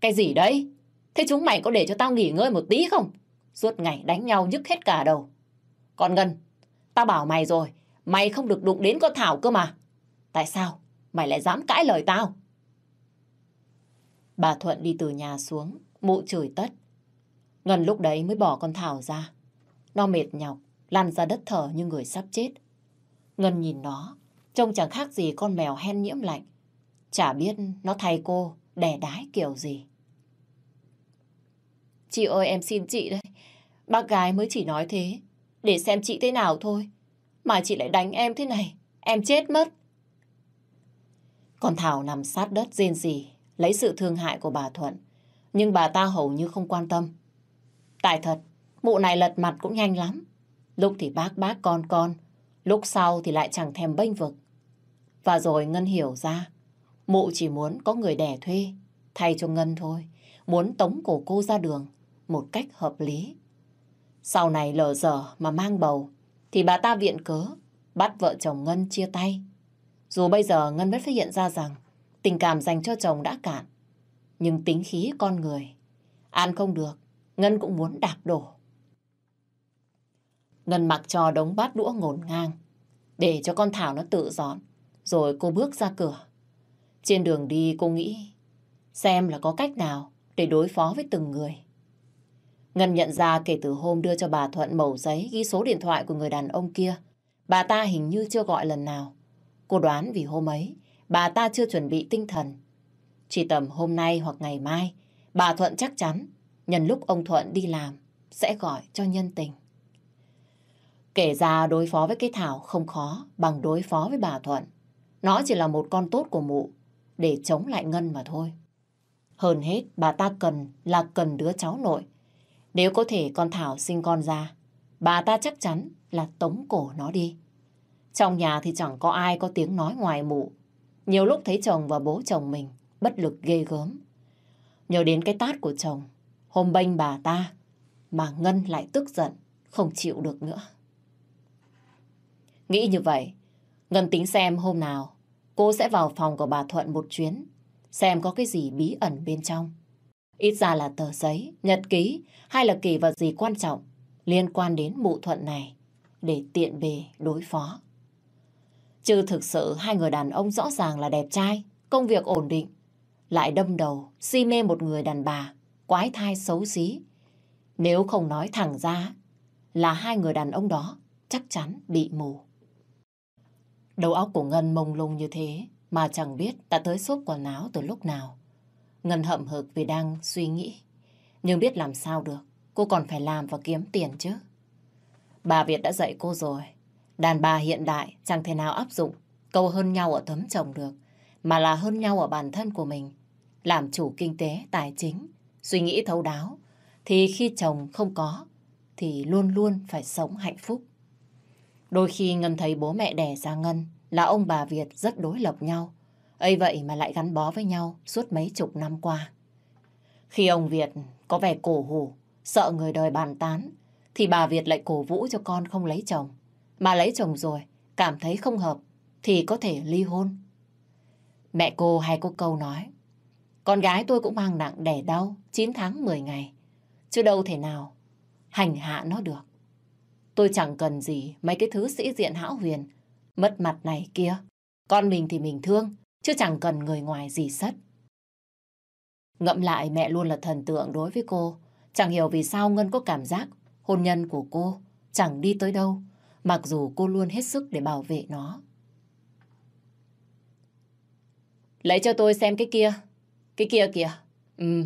Cái gì đấy? Thế chúng mày có để cho tao nghỉ ngơi một tí không? Suốt ngày đánh nhau nhức hết cả đầu. Còn Ngân, tao bảo mày rồi, mày không được đụng đến con Thảo cơ mà. Tại sao mày lại dám cãi lời tao? Bà Thuận đi từ nhà xuống, mụ chửi tất. Ngân lúc đấy mới bỏ con Thảo ra. Nó mệt nhọc, lăn ra đất thở như người sắp chết. Ngân nhìn nó, trông chẳng khác gì con mèo hen nhiễm lạnh. Chả biết nó thay cô đẻ đái kiểu gì. Chị ơi em xin chị đấy, Bác gái mới chỉ nói thế. Để xem chị thế nào thôi. Mà chị lại đánh em thế này. Em chết mất. Còn Thảo nằm sát đất rên rỉ, lấy sự thương hại của bà Thuận. Nhưng bà ta hầu như không quan tâm. Tại thật, mụ này lật mặt cũng nhanh lắm. Lúc thì bác bác con con, lúc sau thì lại chẳng thèm bênh vực. Và rồi Ngân hiểu ra, mụ chỉ muốn có người đẻ thuê, thay cho Ngân thôi, muốn tống cổ cô ra đường một cách hợp lý. Sau này lờ dở mà mang bầu, thì bà ta viện cớ, bắt vợ chồng Ngân chia tay. Dù bây giờ Ngân mới phát hiện ra rằng tình cảm dành cho chồng đã cạn, nhưng tính khí con người, ăn không được, Ngân cũng muốn đạp đổ. Ngân mặc cho đống bát đũa ngổn ngang, để cho con Thảo nó tự dọn, rồi cô bước ra cửa. Trên đường đi cô nghĩ xem là có cách nào để đối phó với từng người. Ngân nhận ra kể từ hôm đưa cho bà Thuận mẩu giấy ghi số điện thoại của người đàn ông kia, bà ta hình như chưa gọi lần nào. Cô đoán vì hôm ấy, bà ta chưa chuẩn bị tinh thần. Chỉ tầm hôm nay hoặc ngày mai, bà Thuận chắc chắn, nhân lúc ông Thuận đi làm, sẽ gọi cho nhân tình. Kể ra đối phó với cái Thảo không khó bằng đối phó với bà Thuận. Nó chỉ là một con tốt của mụ, để chống lại Ngân mà thôi. Hơn hết, bà ta cần là cần đứa cháu nội. Nếu có thể con Thảo sinh con ra, bà ta chắc chắn là tống cổ nó đi. Trong nhà thì chẳng có ai có tiếng nói ngoài mụ. Nhiều lúc thấy chồng và bố chồng mình bất lực ghê gớm. Nhớ đến cái tát của chồng, hôm bênh bà ta, mà Ngân lại tức giận, không chịu được nữa. Nghĩ như vậy, Ngân tính xem hôm nào cô sẽ vào phòng của bà Thuận một chuyến, xem có cái gì bí ẩn bên trong. Ít ra là tờ giấy, nhật ký hay là kỳ vật gì quan trọng liên quan đến mụ Thuận này để tiện bề đối phó. Chứ thực sự hai người đàn ông rõ ràng là đẹp trai, công việc ổn định, lại đâm đầu, si mê một người đàn bà, quái thai xấu xí. Nếu không nói thẳng ra là hai người đàn ông đó chắc chắn bị mù. Đầu óc của Ngân mông lung như thế mà chẳng biết đã tới xốp quần áo từ lúc nào. Ngân hậm hực vì đang suy nghĩ. Nhưng biết làm sao được, cô còn phải làm và kiếm tiền chứ. Bà Việt đã dạy cô rồi. Đàn bà hiện đại chẳng thể nào áp dụng câu hơn nhau ở tấm chồng được, mà là hơn nhau ở bản thân của mình. Làm chủ kinh tế, tài chính, suy nghĩ thấu đáo, thì khi chồng không có, thì luôn luôn phải sống hạnh phúc. Đôi khi Ngân thấy bố mẹ đẻ ra Ngân là ông bà Việt rất đối lập nhau. ấy vậy mà lại gắn bó với nhau suốt mấy chục năm qua. Khi ông Việt có vẻ cổ hủ, sợ người đời bàn tán, thì bà Việt lại cổ vũ cho con không lấy chồng. Mà lấy chồng rồi, cảm thấy không hợp, thì có thể ly hôn. Mẹ cô hay có câu nói, con gái tôi cũng mang nặng đẻ đau 9 tháng 10 ngày. Chứ đâu thể nào hành hạ nó được. Tôi chẳng cần gì mấy cái thứ sĩ diện hão huyền, mất mặt này kia. Con mình thì mình thương, chứ chẳng cần người ngoài gì sất. Ngẫm lại mẹ luôn là thần tượng đối với cô. Chẳng hiểu vì sao Ngân có cảm giác hôn nhân của cô chẳng đi tới đâu, mặc dù cô luôn hết sức để bảo vệ nó. Lấy cho tôi xem cái kia. Cái kia kìa. Ừ,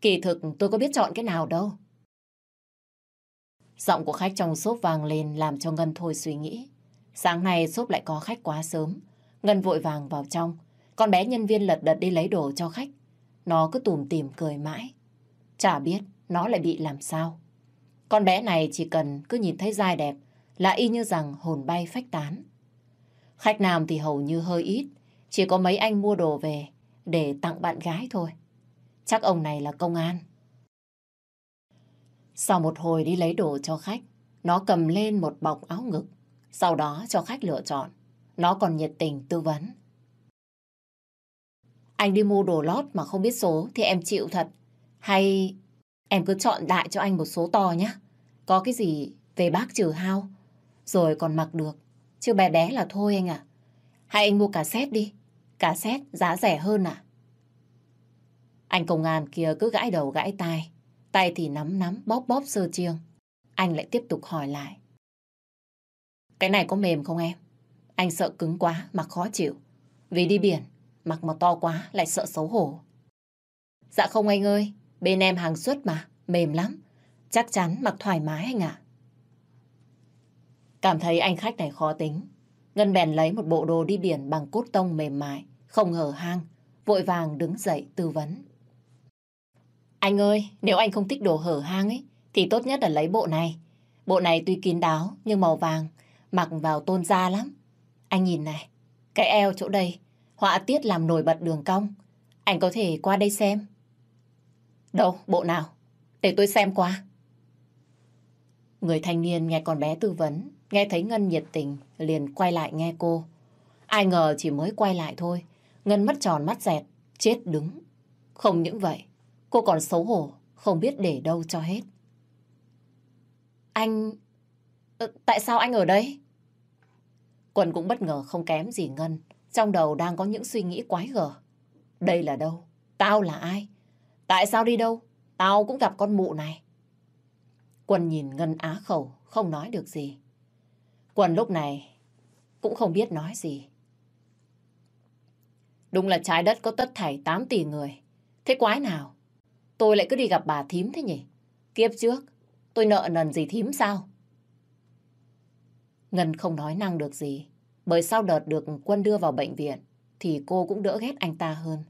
kỳ thực tôi có biết chọn cái nào đâu. Giọng của khách trong xốp vàng lên làm cho Ngân thôi suy nghĩ. Sáng nay xốp lại có khách quá sớm. Ngân vội vàng vào trong. Con bé nhân viên lật đật đi lấy đồ cho khách. Nó cứ tủm tỉm cười mãi. Chả biết nó lại bị làm sao. Con bé này chỉ cần cứ nhìn thấy dai đẹp là y như rằng hồn bay phách tán. Khách nam thì hầu như hơi ít. Chỉ có mấy anh mua đồ về để tặng bạn gái thôi. Chắc ông này là công an. Sau một hồi đi lấy đồ cho khách, nó cầm lên một bọc áo ngực. Sau đó cho khách lựa chọn. Nó còn nhiệt tình tư vấn. Anh đi mua đồ lót mà không biết số thì em chịu thật. Hay em cứ chọn đại cho anh một số to nhé. Có cái gì về bác trừ hao. Rồi còn mặc được. Chứ bé bé là thôi anh ạ. Hay anh mua cả set đi. Cả set giá rẻ hơn à? Anh công an kia cứ gãi đầu gãi tai. Tay thì nắm nắm bóp bóp sơ chiêng. Anh lại tiếp tục hỏi lại. Cái này có mềm không em? Anh sợ cứng quá mà khó chịu. Vì đi biển, mặc mà to quá lại sợ xấu hổ. Dạ không anh ơi, bên em hàng xuất mà, mềm lắm. Chắc chắn mặc thoải mái anh ạ. Cảm thấy anh khách này khó tính. Ngân bèn lấy một bộ đồ đi biển bằng cốt tông mềm mại, không hở hang, vội vàng đứng dậy tư vấn. Anh ơi, nếu anh không thích đồ hở hang ấy, thì tốt nhất là lấy bộ này. Bộ này tuy kín đáo, nhưng màu vàng, mặc vào tôn da lắm. Anh nhìn này, cái eo chỗ đây, họa tiết làm nổi bật đường cong. Anh có thể qua đây xem. Đâu, bộ nào? Để tôi xem qua. Người thanh niên nghe con bé tư vấn, nghe thấy Ngân nhiệt tình, liền quay lại nghe cô. Ai ngờ chỉ mới quay lại thôi, Ngân mắt tròn mắt dẹt, chết đứng. Không những vậy, cô còn xấu hổ, không biết để đâu cho hết. Anh... Ờ, tại sao anh ở đây? Quân cũng bất ngờ không kém gì Ngân. Trong đầu đang có những suy nghĩ quái gở. Đây là đâu? Tao là ai? Tại sao đi đâu? Tao cũng gặp con mụ này. Quân nhìn Ngân á khẩu, không nói được gì. Quân lúc này cũng không biết nói gì. Đúng là trái đất có tất thảy 8 tỷ người. Thế quái nào? Tôi lại cứ đi gặp bà thím thế nhỉ? Kiếp trước, tôi nợ nần gì thím sao? Ngân không nói năng được gì. Bởi sau đợt được quân đưa vào bệnh viện, thì cô cũng đỡ ghét anh ta hơn.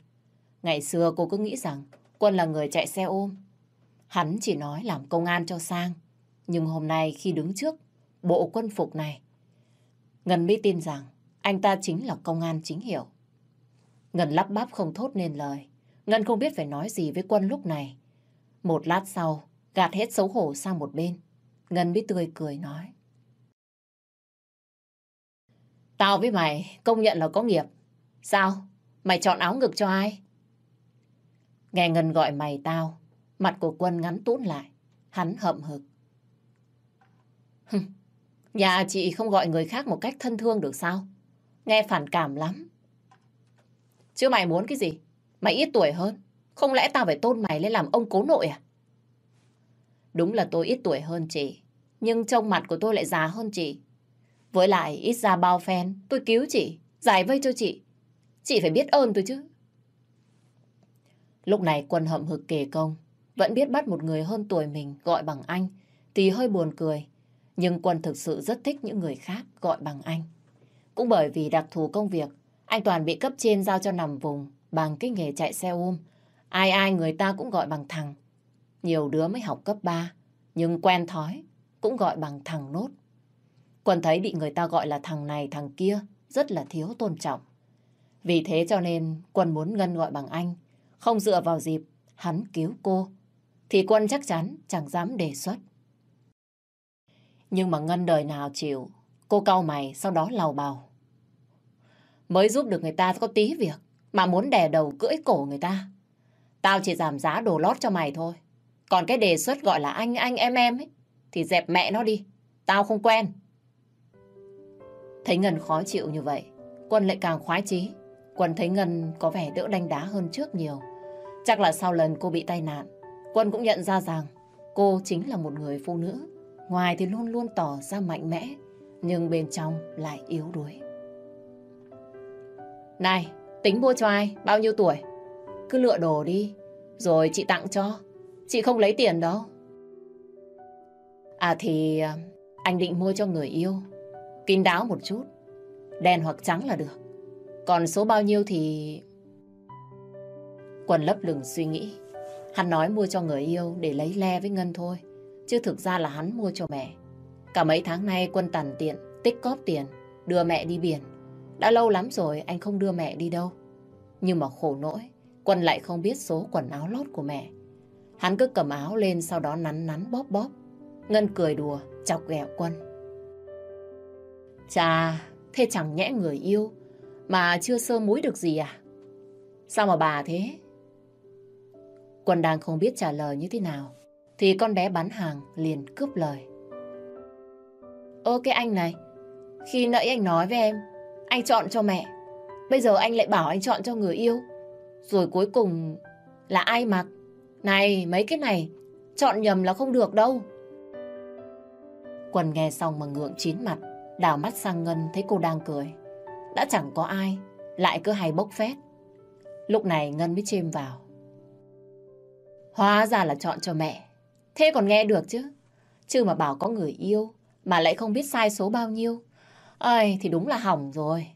Ngày xưa cô cứ nghĩ rằng quân là người chạy xe ôm. Hắn chỉ nói làm công an cho sang. Nhưng hôm nay khi đứng trước bộ quân phục này, Ngân mới tin rằng anh ta chính là công an chính hiệu. Ngân lắp bắp không thốt nên lời. Ngân không biết phải nói gì với quân lúc này. Một lát sau, gạt hết xấu hổ sang một bên. Ngân mới tươi cười nói. Tao với mày công nhận là có nghiệp. Sao? Mày chọn áo ngực cho ai? Nghe Ngân gọi mày tao, mặt của quân ngắn tún lại. Hắn hậm hực. Nhà chị không gọi người khác một cách thân thương được sao? Nghe phản cảm lắm. Chứ mày muốn cái gì? Mày ít tuổi hơn. Không lẽ tao phải tôn mày lên làm ông cố nội à? Đúng là tôi ít tuổi hơn chị. Nhưng trông mặt của tôi lại già hơn chị. Với lại ít ra bao phen, tôi cứu chị, giải vây cho chị. Chị phải biết ơn tôi chứ. Lúc này quân hậm hực kề công, vẫn biết bắt một người hơn tuổi mình gọi bằng anh, thì hơi buồn cười. Nhưng quân thực sự rất thích những người khác gọi bằng anh. Cũng bởi vì đặc thù công việc, anh Toàn bị cấp trên giao cho nằm vùng bằng cái nghề chạy xe ôm. Ai ai người ta cũng gọi bằng thằng. Nhiều đứa mới học cấp 3, nhưng quen thói, cũng gọi bằng thằng nốt. Quân thấy bị người ta gọi là thằng này thằng kia, rất là thiếu tôn trọng. Vì thế cho nên Quân muốn Ngân gọi bằng anh, không dựa vào dịp hắn cứu cô, thì Quân chắc chắn chẳng dám đề xuất. Nhưng mà Ngân đời nào chịu, cô cau mày sau đó lầu bào. Mới giúp được người ta có tí việc, mà muốn đè đầu cưỡi cổ người ta. Tao chỉ giảm giá đồ lót cho mày thôi. Còn cái đề xuất gọi là anh anh em em ấy, thì dẹp mẹ nó đi. Tao không quen. Thấy Ngân khó chịu như vậy, Quân lại càng khoái chí. Quân thấy Ngân có vẻ đỡ đánh đá hơn trước nhiều. Chắc là sau lần cô bị tai nạn, Quân cũng nhận ra rằng cô chính là một người phụ nữ. Ngoài thì luôn luôn tỏ ra mạnh mẽ, nhưng bên trong lại yếu đuối. Này, tính mua cho ai? Bao nhiêu tuổi? Cứ lựa đồ đi, rồi chị tặng cho. Chị không lấy tiền đâu. À thì à, anh định mua cho người yêu. Kín đáo một chút. Đen hoặc trắng là được. Còn số bao nhiêu thì... quần lấp lửng suy nghĩ. Hắn nói mua cho người yêu để lấy le với Ngân thôi. Chứ thực ra là hắn mua cho mẹ. Cả mấy tháng nay Quân tàn tiện, tích cóp tiền, đưa mẹ đi biển. Đã lâu lắm rồi anh không đưa mẹ đi đâu. Nhưng mà khổ nỗi, Quân lại không biết số quần áo lót của mẹ. Hắn cứ cầm áo lên sau đó nắn nắn bóp bóp. Ngân cười đùa, chọc ghẹo Quân. Chà, thế chẳng nhẽ người yêu mà chưa sơ muối được gì à? Sao mà bà thế? Quân đang không biết trả lời như thế nào thì con bé bán hàng liền cướp lời. Ơ cái anh này, khi nãy anh nói với em, anh chọn cho mẹ. Bây giờ anh lại bảo anh chọn cho người yêu. Rồi cuối cùng là ai mặc? Này, mấy cái này, chọn nhầm là không được đâu. Quân nghe xong mà ngượng chín mặt, đảo mắt sang Ngân thấy cô đang cười. Đã chẳng có ai, lại cứ hay bốc phét. Lúc này Ngân mới chêm vào. Hóa ra là chọn cho mẹ. Thế còn nghe được chứ. Chứ mà bảo có người yêu, mà lại không biết sai số bao nhiêu. Ây, thì đúng là hỏng rồi.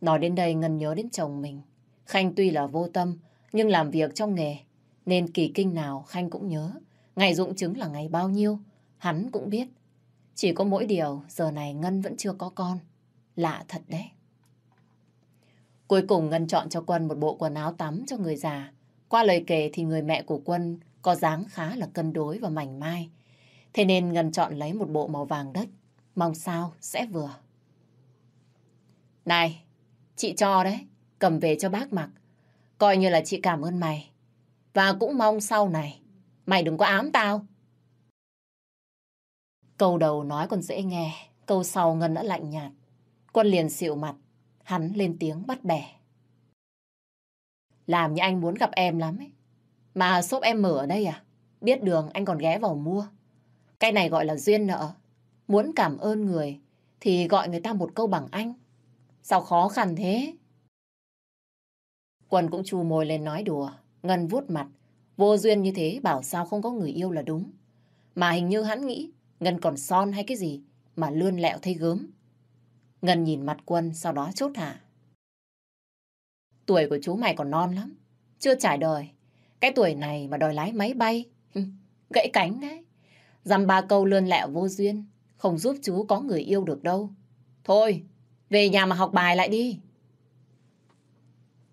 Nói đến đây Ngân nhớ đến chồng mình. Khanh tuy là vô tâm, nhưng làm việc trong nghề. Nên kỳ kinh nào Khanh cũng nhớ. Ngày dụng chứng là ngày bao nhiêu, hắn cũng biết. Chỉ có mỗi điều, giờ này Ngân vẫn chưa có con. Lạ thật đấy. Cuối cùng Ngân chọn cho Quân một bộ quần áo tắm cho người già. Qua lời kể thì người mẹ của Quân có dáng khá là cân đối và mảnh mai. Thế nên Ngân chọn lấy một bộ màu vàng đất. Mong sao sẽ vừa. Này, chị cho đấy. Cầm về cho bác mặc. Coi như là chị cảm ơn mày. Và cũng mong sau này mày đừng có ám tao. Câu đầu nói còn dễ nghe. Câu sau Ngân đã lạnh nhạt. Quân liền xịu mặt. Hắn lên tiếng bắt bẻ. Làm như anh muốn gặp em lắm ấy. Mà shop em mở ở đây à? Biết đường, anh còn ghé vào mua. Cái này gọi là duyên nợ. Muốn cảm ơn người, thì gọi người ta một câu bằng anh. Sao khó khăn thế? Quân cũng chu môi lên nói đùa. Ngân vuốt mặt. Vô duyên như thế, bảo sao không có người yêu là đúng. Mà hình như hắn nghĩ, Ngân còn son hay cái gì, mà lươn lẹo thấy gớm. Ngân nhìn mặt Quân, sau đó chốt hạ. Tuổi của chú mày còn non lắm. Chưa trải đời. Cái tuổi này mà đòi lái máy bay. Gãy cánh đấy. Dăm ba câu lươn lẹo vô duyên. Không giúp chú có người yêu được đâu. Thôi, về nhà mà học bài lại đi.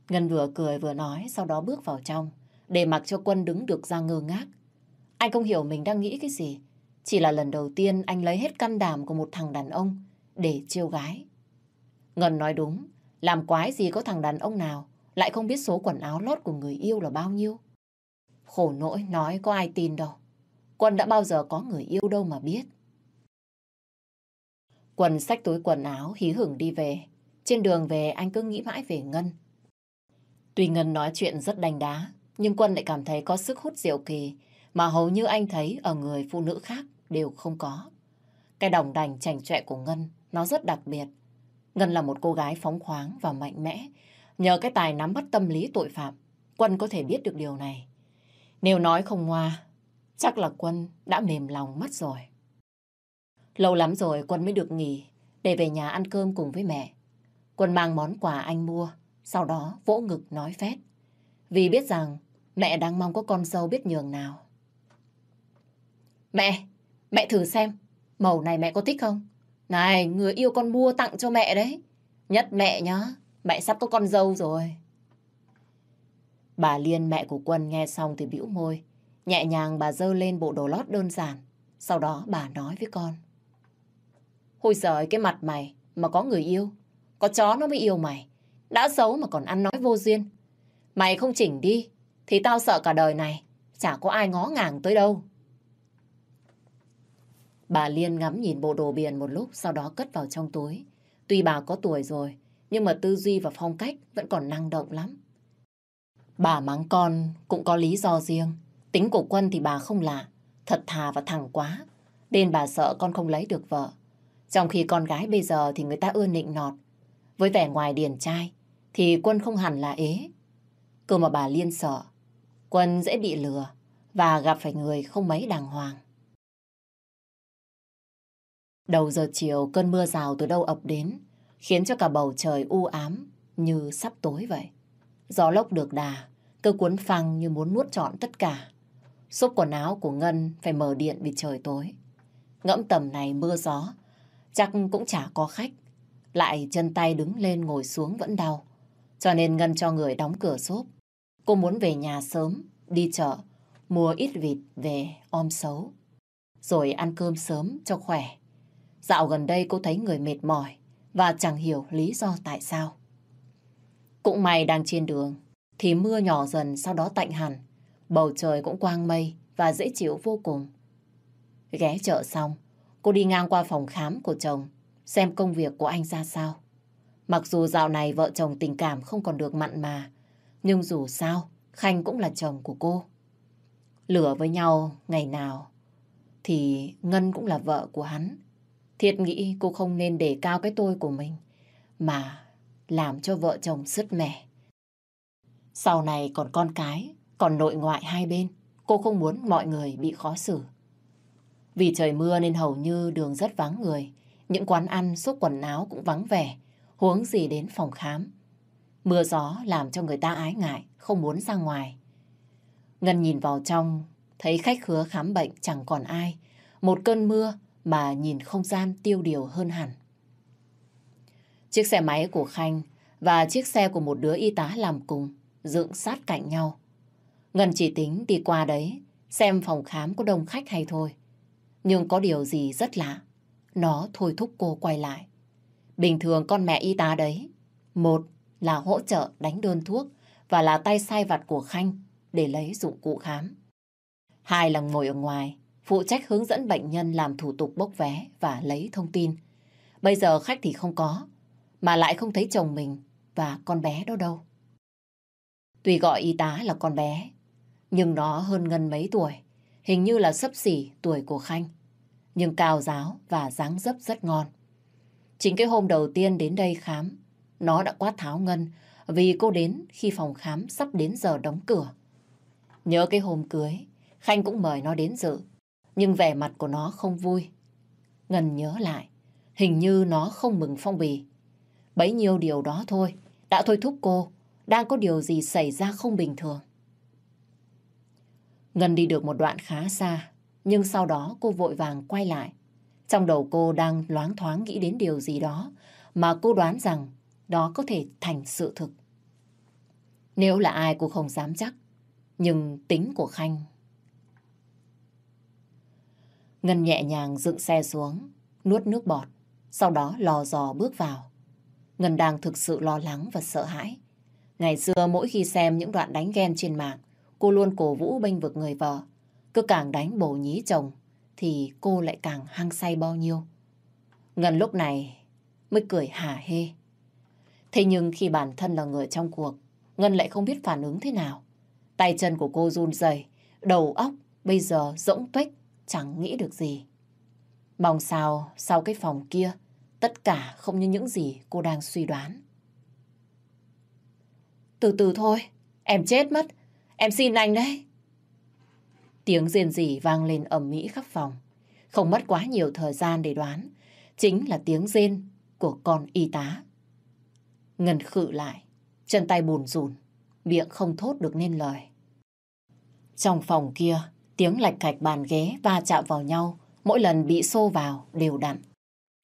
Ngân vừa cười vừa nói, sau đó bước vào trong, để mặc cho Quân đứng được ra ngơ ngác. Anh không hiểu mình đang nghĩ cái gì. Chỉ là lần đầu tiên anh lấy hết can đảm của một thằng đàn ông để chiêu gái. Ngân nói đúng, làm quái gì có thằng đàn ông nào lại không biết số quần áo lót của người yêu là bao nhiêu. Khổ nỗi nói có ai tin đâu. Quân đã bao giờ có người yêu đâu mà biết. Quân xách túi quần áo hí hửng đi về. Trên đường về anh cứ nghĩ mãi về Ngân. Tuy Ngân nói chuyện rất đành đá, nhưng Quân lại cảm thấy có sức hút diệu kỳ mà hầu như anh thấy ở người phụ nữ khác đều không có. Cái đồng đành chảnh chọe của Ngân nó rất đặc biệt. Ngân là một cô gái phóng khoáng và mạnh mẽ. Nhờ cái tài nắm bắt tâm lý tội phạm, Quân có thể biết được điều này. Nếu nói không ngoa, chắc là Quân đã mềm lòng mất rồi. Lâu lắm rồi Quân mới được nghỉ để về nhà ăn cơm cùng với mẹ. Quân mang món quà anh mua, sau đó vỗ ngực nói phét. Vì biết rằng mẹ đang mong có con dâu biết nhường nào. Mẹ, mẹ thử xem, màu này mẹ có thích không? Này, người yêu con mua tặng cho mẹ đấy. Nhất mẹ nhá, mẹ sắp có con dâu rồi. Bà Liên mẹ của Quân nghe xong thì bĩu môi. Nhẹ nhàng bà dơ lên bộ đồ lót đơn giản. Sau đó bà nói với con. Hồi giời cái mặt mày mà có người yêu. Có chó nó mới yêu mày. Đã xấu mà còn ăn nói vô duyên. Mày không chỉnh đi thì tao sợ cả đời này chả có ai ngó ngàng tới đâu. Bà Liên ngắm nhìn bộ đồ biển một lúc sau đó cất vào trong túi. Tuy bà có tuổi rồi, nhưng mà tư duy và phong cách vẫn còn năng động lắm. Bà mắng con cũng có lý do riêng. Tính của Quân thì bà không lạ, thật thà và thẳng quá. Nên bà sợ con không lấy được vợ. Trong khi con gái bây giờ thì người ta ưa nịnh nọt. Với vẻ ngoài điển trai thì Quân không hẳn là ế. Cơ mà bà Liên sợ. Quân dễ bị lừa và gặp phải người không mấy đàng hoàng. Đầu giờ chiều cơn mưa rào từ đâu ập đến khiến cho cả bầu trời u ám như sắp tối vậy. Gió lốc được đà, cơ cuốn phăng như muốn nuốt trọn tất cả. Xúc quần áo của Ngân phải mở điện vì trời tối. Ngẫm tầm này mưa gió, chắc cũng chả có khách. Lại chân tay đứng lên ngồi xuống vẫn đau. Cho nên Ngân cho người đóng cửa xốp. Cô muốn về nhà sớm, đi chợ, mua ít vịt về om xấu. Rồi ăn cơm sớm cho khỏe. Dạo gần đây cô thấy người mệt mỏi và chẳng hiểu lý do tại sao. Cũng may đang trên đường thì mưa nhỏ dần sau đó tạnh hẳn. Bầu trời cũng quang mây và dễ chịu vô cùng. Ghé chợ xong, cô đi ngang qua phòng khám của chồng xem công việc của anh ra sao. Mặc dù dạo này vợ chồng tình cảm không còn được mặn mà, nhưng dù sao, Khanh cũng là chồng của cô. Lửa với nhau ngày nào, thì Ngân cũng là vợ của hắn. Thiệt nghĩ cô không nên để cao cái tôi của mình, mà làm cho vợ chồng sứt mẻ. Sau này còn con cái, còn nội ngoại hai bên, cô không muốn mọi người bị khó xử. Vì trời mưa nên hầu như đường rất vắng người, những quán ăn, xúc quần áo cũng vắng vẻ, huống gì đến phòng khám. Mưa gió làm cho người ta ái ngại, không muốn ra ngoài. Ngân nhìn vào trong, thấy khách khứa khám bệnh chẳng còn ai. Một cơn mưa mà nhìn không gian tiêu điều hơn hẳn. Chiếc xe máy của Khanh và chiếc xe của một đứa y tá làm cùng dựng sát cạnh nhau. Ngân chỉ tính đi qua đấy xem phòng khám có đông khách hay thôi. Nhưng có điều gì rất lạ. Nó thôi thúc cô quay lại. Bình thường con mẹ y tá đấy. Một là hỗ trợ đánh đơn thuốc và là tay sai vặt của Khanh để lấy dụng cụ khám. Hai là ngồi ở ngoài, phụ trách hướng dẫn bệnh nhân làm thủ tục bốc vé và lấy thông tin. Bây giờ khách thì không có, mà lại không thấy chồng mình và con bé đó đâu. Tuy gọi y tá là con bé, nhưng nó hơn Ngân mấy tuổi, hình như là sấp xỉ tuổi của Khanh. Nhưng cao giáo và dáng dấp rất ngon. Chính cái hôm đầu tiên đến đây khám, nó đã quát tháo Ngân vì cô đến khi phòng khám sắp đến giờ đóng cửa. Nhớ cái hôm cưới, Khanh cũng mời nó đến dự, nhưng vẻ mặt của nó không vui. Ngân nhớ lại, hình như nó không mừng phong bì. Bấy nhiêu điều đó thôi, đã thôi thúc cô, đang có điều gì xảy ra không bình thường. Ngân đi được một đoạn khá xa, nhưng sau đó cô vội vàng quay lại. Trong đầu cô đang loáng thoáng nghĩ đến điều gì đó mà cô đoán rằng đó có thể thành sự thực. Nếu là ai cô không dám chắc, nhưng tính của Khanh... Ngân nhẹ nhàng dựng xe xuống, nuốt nước bọt, sau đó lò dò bước vào. Ngân đang thực sự lo lắng và sợ hãi. Ngày xưa mỗi khi xem những đoạn đánh ghen trên mạng, cô luôn cổ vũ bênh vực người vợ. Cứ càng đánh bổ nhí chồng, thì cô lại càng hăng say bao nhiêu. Ngân lúc này mới cười hả hê. Thế nhưng khi bản thân là người trong cuộc, Ngân lại không biết phản ứng thế nào. Tay chân của cô run rẩy, đầu óc bây giờ rỗng tuếch, chẳng nghĩ được gì. Mong sao sau cái phòng kia, tất cả không như những gì cô đang suy đoán. Từ từ thôi, em chết mất, em xin anh đấy. Tiếng rên rỉ vang lên ầm mỹ khắp phòng. Không mất quá nhiều thời gian để đoán. Chính là tiếng rên của con y tá. Ngân khự lại, chân tay bùn rùn, miệng không thốt được nên lời. Trong phòng kia, tiếng lạch cạch bàn ghế va chạm vào nhau, mỗi lần bị xô vào đều đặn.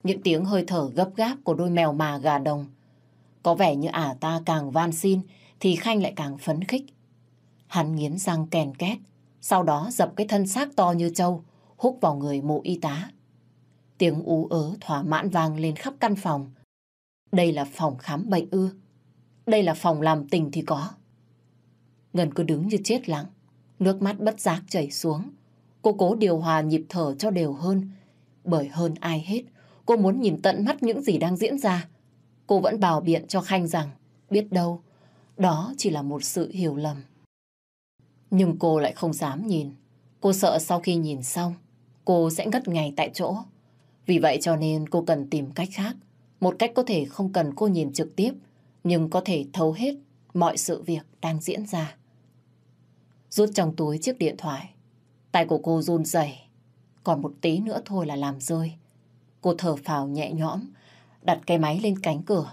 Những tiếng hơi thở gấp gáp của đôi mèo mà gà đồng. Có vẻ như ả ta càng van xin thì Khanh lại càng phấn khích. Hắn nghiến răng kèn két, sau đó dập cái thân xác to như trâu, húc vào người mụ y tá. Tiếng ú ớ thỏa mãn vang lên khắp căn phòng. Đây là phòng khám bệnh ư. Đây là phòng làm tình thì có. Ngân cứ đứng như chết lặng, nước mắt bất giác chảy xuống. Cô cố điều hòa nhịp thở cho đều hơn. Bởi hơn ai hết, cô muốn nhìn tận mắt những gì đang diễn ra. Cô vẫn bào biện cho Khanh rằng, biết đâu, đó chỉ là một sự hiểu lầm. Nhưng cô lại không dám nhìn. Cô sợ sau khi nhìn xong, cô sẽ ngất ngay tại chỗ. Vì vậy cho nên cô cần tìm cách khác. Một cách có thể không cần cô nhìn trực tiếp, nhưng có thể thấu hết mọi sự việc đang diễn ra. Rút trong túi chiếc điện thoại, tay của cô run rẩy, còn một tí nữa thôi là làm rơi. Cô thở phào nhẹ nhõm, đặt cái máy lên cánh cửa.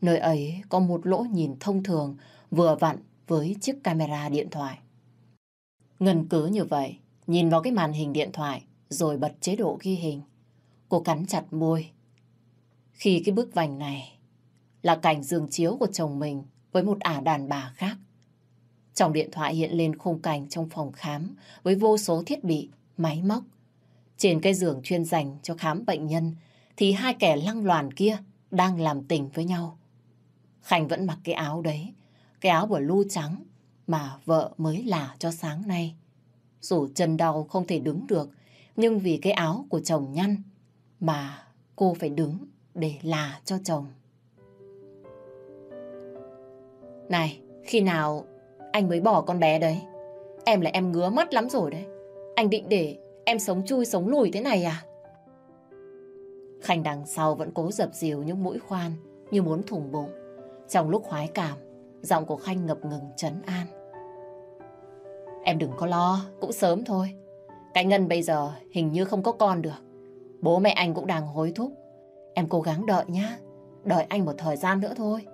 Nơi ấy có một lỗ nhìn thông thường vừa vặn với chiếc camera điện thoại. Ngân cứ như vậy, nhìn vào cái màn hình điện thoại rồi bật chế độ ghi hình. Cô cắn chặt môi. Khi cái bức vành này là cảnh giường chiếu của chồng mình với một ả đàn bà khác. Trong điện thoại hiện lên khung cảnh trong phòng khám với vô số thiết bị, máy móc. Trên cái giường chuyên dành cho khám bệnh nhân thì hai kẻ lăng loàn kia đang làm tình với nhau. Khánh vẫn mặc cái áo đấy, cái áo blue trắng mà vợ mới là cho sáng nay. Dù chân đau không thể đứng được, nhưng vì cái áo của chồng nhăn mà cô phải đứng để là cho chồng. Này, khi nào anh mới bỏ con bé đấy? Em là em ngứa mắt lắm rồi đấy. Anh định để em sống chui sống lùi thế này à? Khanh đằng sau vẫn cố dập dìu những mũi khoan như muốn thủng bụng. Trong lúc khoái cảm, giọng của Khanh ngập ngừng chấn an. Em đừng có lo, cũng sớm thôi. Cái Ngân bây giờ hình như không có con được. Bố mẹ anh cũng đang hối thúc. Em cố gắng đợi nhá. Đợi anh một thời gian nữa thôi.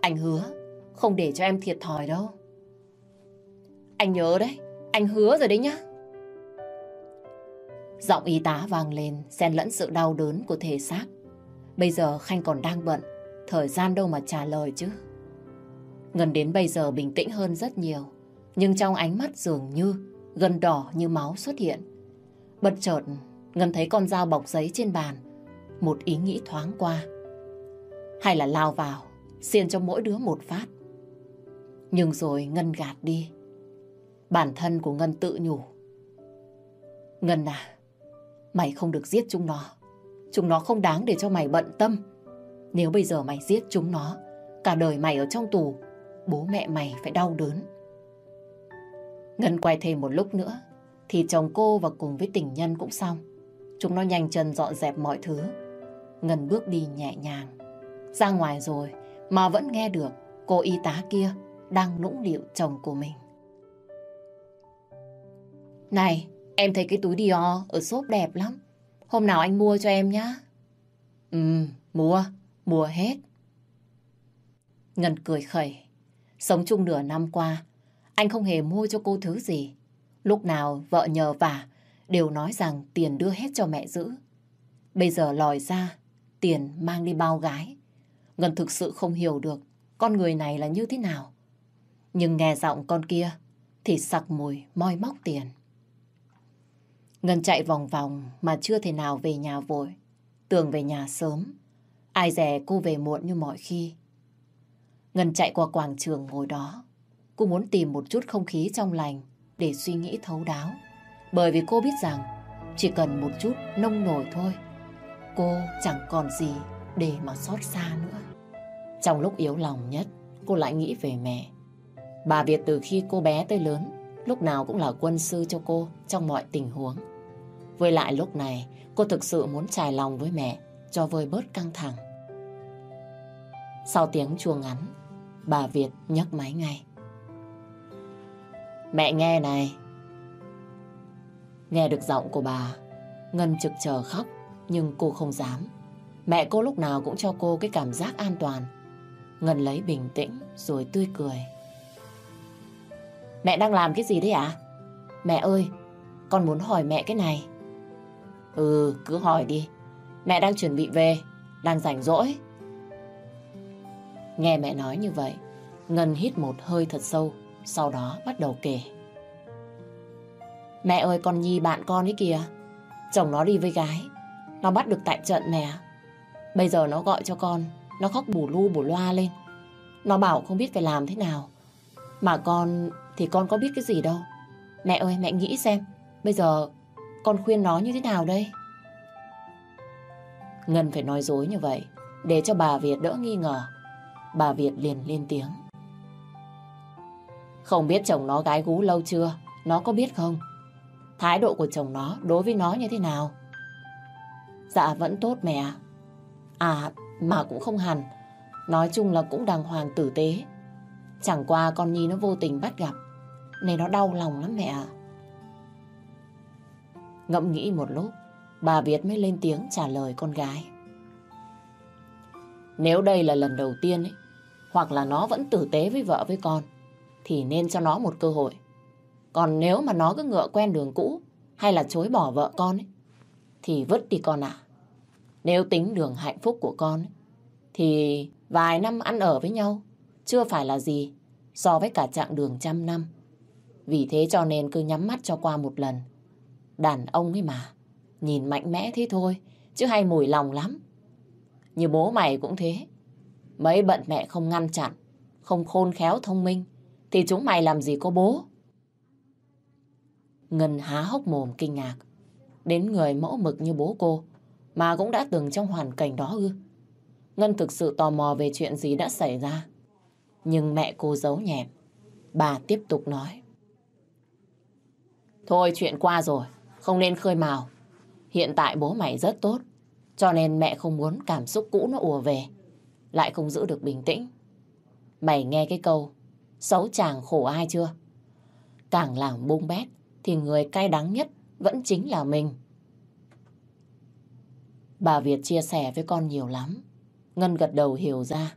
Anh hứa không để cho em thiệt thòi đâu. Anh nhớ đấy, anh hứa rồi đấy nhá. Giọng y tá vang lên, xen lẫn sự đau đớn của thể xác. Bây giờ Khanh còn đang bận, thời gian đâu mà trả lời chứ. Ngân đến bây giờ bình tĩnh hơn rất nhiều, nhưng trong ánh mắt dường như gần đỏ như máu xuất hiện. Bật chợt, Ngân thấy con dao bọc giấy trên bàn, một ý nghĩ thoáng qua. Hay là lao vào, xiên cho mỗi đứa một phát. Nhưng rồi Ngân gạt đi. Bản thân của Ngân tự nhủ. Ngân à, mày không được giết chúng nó. Chúng nó không đáng để cho mày bận tâm. Nếu bây giờ mày giết chúng nó, cả đời mày ở trong tù, bố mẹ mày phải đau đớn. Ngân quay thêm một lúc nữa, thì chồng cô và cùng với tình nhân cũng xong. Chúng nó nhanh chân dọn dẹp mọi thứ. Ngân bước đi nhẹ nhàng. Ra ngoài rồi mà vẫn nghe được cô y tá kia đang nũng điệu chồng của mình. Này, em thấy cái túi Dior ở shop đẹp lắm. Hôm nào anh mua cho em nhá. Ừ, mua, mua hết. Ngân cười khẩy. Sống chung nửa năm qua, anh không hề mua cho cô thứ gì. Lúc nào vợ nhờ vả, đều nói rằng tiền đưa hết cho mẹ giữ. Bây giờ lòi ra, tiền mang đi bao gái. Ngân thực sự không hiểu được con người này là như thế nào. Nhưng nghe giọng con kia thì sặc mùi moi móc tiền. Ngân chạy vòng vòng mà chưa thể nào về nhà vội. Tường về nhà sớm. Ai dè cô về muộn như mọi khi. Ngân chạy qua quảng trường ngồi đó. Cô muốn tìm một chút không khí trong lành để suy nghĩ thấu đáo. Bởi vì cô biết rằng chỉ cần một chút nông nổi thôi, cô chẳng còn gì để mà xót xa nữa. Trong lúc yếu lòng nhất, cô lại nghĩ về mẹ. Bà Việt từ khi cô bé tới lớn, lúc nào cũng là quân sư cho cô trong mọi tình huống. Với lại lúc này, cô thực sự muốn trải lòng với mẹ, cho vơi bớt căng thẳng. Sau tiếng chuông ngắn, bà Việt nhấc máy ngay. Mẹ nghe này. Nghe được giọng của bà, Ngân trực chờ khóc, nhưng cô không dám. Mẹ cô lúc nào cũng cho cô cái cảm giác an toàn. Ngân lấy bình tĩnh rồi tươi cười. Mẹ đang làm cái gì đấy ạ? À? Mẹ ơi, con muốn hỏi mẹ cái này. Ừ, cứ hỏi đi. Mẹ đang chuẩn bị về, đang rảnh rỗi. Nghe mẹ nói như vậy, Ngân hít một hơi thật sâu, sau đó bắt đầu kể. Mẹ ơi, con Nhi bạn con ấy kìa. Chồng nó đi với gái. Nó bắt được tại trận mẹ. Bây giờ nó gọi cho con, nó khóc bù lu bù loa lên. Nó bảo không biết phải làm thế nào. Mà con thì con có biết cái gì đâu. Mẹ ơi, mẹ nghĩ xem, bây giờ con khuyên nó như thế nào đây? Ngân phải nói dối như vậy, để cho bà Việt đỡ nghi ngờ. Bà Việt liền lên tiếng. Không biết chồng nó gái gú lâu chưa? Nó có biết không? Thái độ của chồng nó đối với nó như thế nào? Dạ vẫn tốt mẹ. À mà cũng không hẳn. Nói chung là cũng đàng hoàng tử tế. Chẳng qua con Nhi nó vô tình bắt gặp. Nên nó đau lòng lắm mẹ Ngẫm nghĩ một lúc, bà Việt mới lên tiếng trả lời con gái. Nếu đây là lần đầu tiên ấy, hoặc là nó vẫn tử tế với vợ với con, thì nên cho nó một cơ hội. Còn nếu mà nó cứ ngựa quen đường cũ, hay là chối bỏ vợ con ấy, thì vứt đi con ạ. Nếu tính đường hạnh phúc của con ấy, thì vài năm ăn ở với nhau chưa phải là gì so với cả chặng đường trăm năm. Vì thế cho nên cứ nhắm mắt cho qua một lần. Đàn ông ấy mà, nhìn mạnh mẽ thế thôi, chứ hay mùi lòng lắm. Như bố mày cũng thế. Mấy bận mẹ không ngăn chặn, không khôn khéo thông minh, thì chúng mày làm gì có bố. Ngân há hốc mồm kinh ngạc. Đến người mẫu mực như bố cô, mà cũng đã từng trong hoàn cảnh đó ư. Ngân thực sự tò mò về chuyện gì đã xảy ra. Nhưng mẹ cô giấu nhẹm. Bà tiếp tục nói. Thôi chuyện qua rồi, không nên khơi mào. Hiện tại bố mày rất tốt, cho nên mẹ không muốn cảm xúc cũ nó ùa về. Lại không giữ được bình tĩnh. Mày nghe cái câu, xấu chàng khổ ai chưa? Càng làm bung bét, thì người cay đắng nhất vẫn chính là mình. Bà Việt chia sẻ với con nhiều lắm. Ngân gật đầu hiểu ra.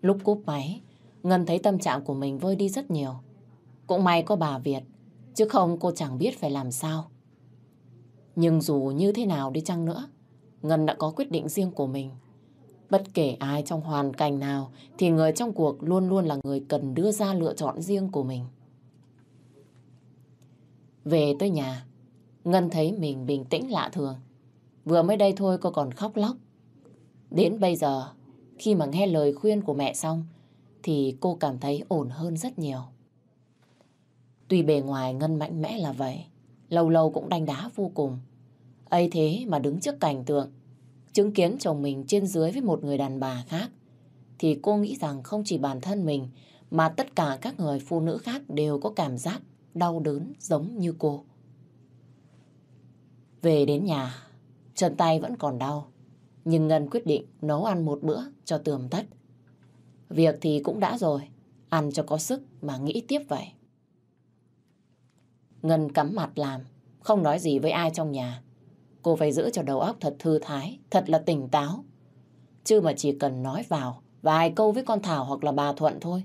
Lúc cúp máy, Ngân thấy tâm trạng của mình vơi đi rất nhiều. Cũng may có bà Việt, chứ không cô chẳng biết phải làm sao. Nhưng dù như thế nào đi chăng nữa, Ngân đã có quyết định riêng của mình. Bất kể ai trong hoàn cảnh nào thì người trong cuộc luôn luôn là người cần đưa ra lựa chọn riêng của mình. Về tới nhà, Ngân thấy mình bình tĩnh lạ thường. Vừa mới đây thôi cô còn khóc lóc. Đến bây giờ, khi mà nghe lời khuyên của mẹ xong, thì cô cảm thấy ổn hơn rất nhiều. Tuy bề ngoài Ngân mạnh mẽ là vậy, lâu lâu cũng đánh đá vô cùng. ấy thế mà đứng trước cảnh tượng, chứng kiến chồng mình trên dưới với một người đàn bà khác, thì cô nghĩ rằng không chỉ bản thân mình, mà tất cả các người phụ nữ khác đều có cảm giác đau đớn giống như cô. Về đến nhà, chân tay vẫn còn đau, nhưng Ngân quyết định nấu ăn một bữa cho tường tất. Việc thì cũng đã rồi, ăn cho có sức mà nghĩ tiếp vậy. Ngân cắm mặt làm, không nói gì với ai trong nhà. Cô phải giữ cho đầu óc thật thư thái, thật là tỉnh táo. Chứ mà chỉ cần nói vào vài câu với con Thảo hoặc là bà Thuận thôi,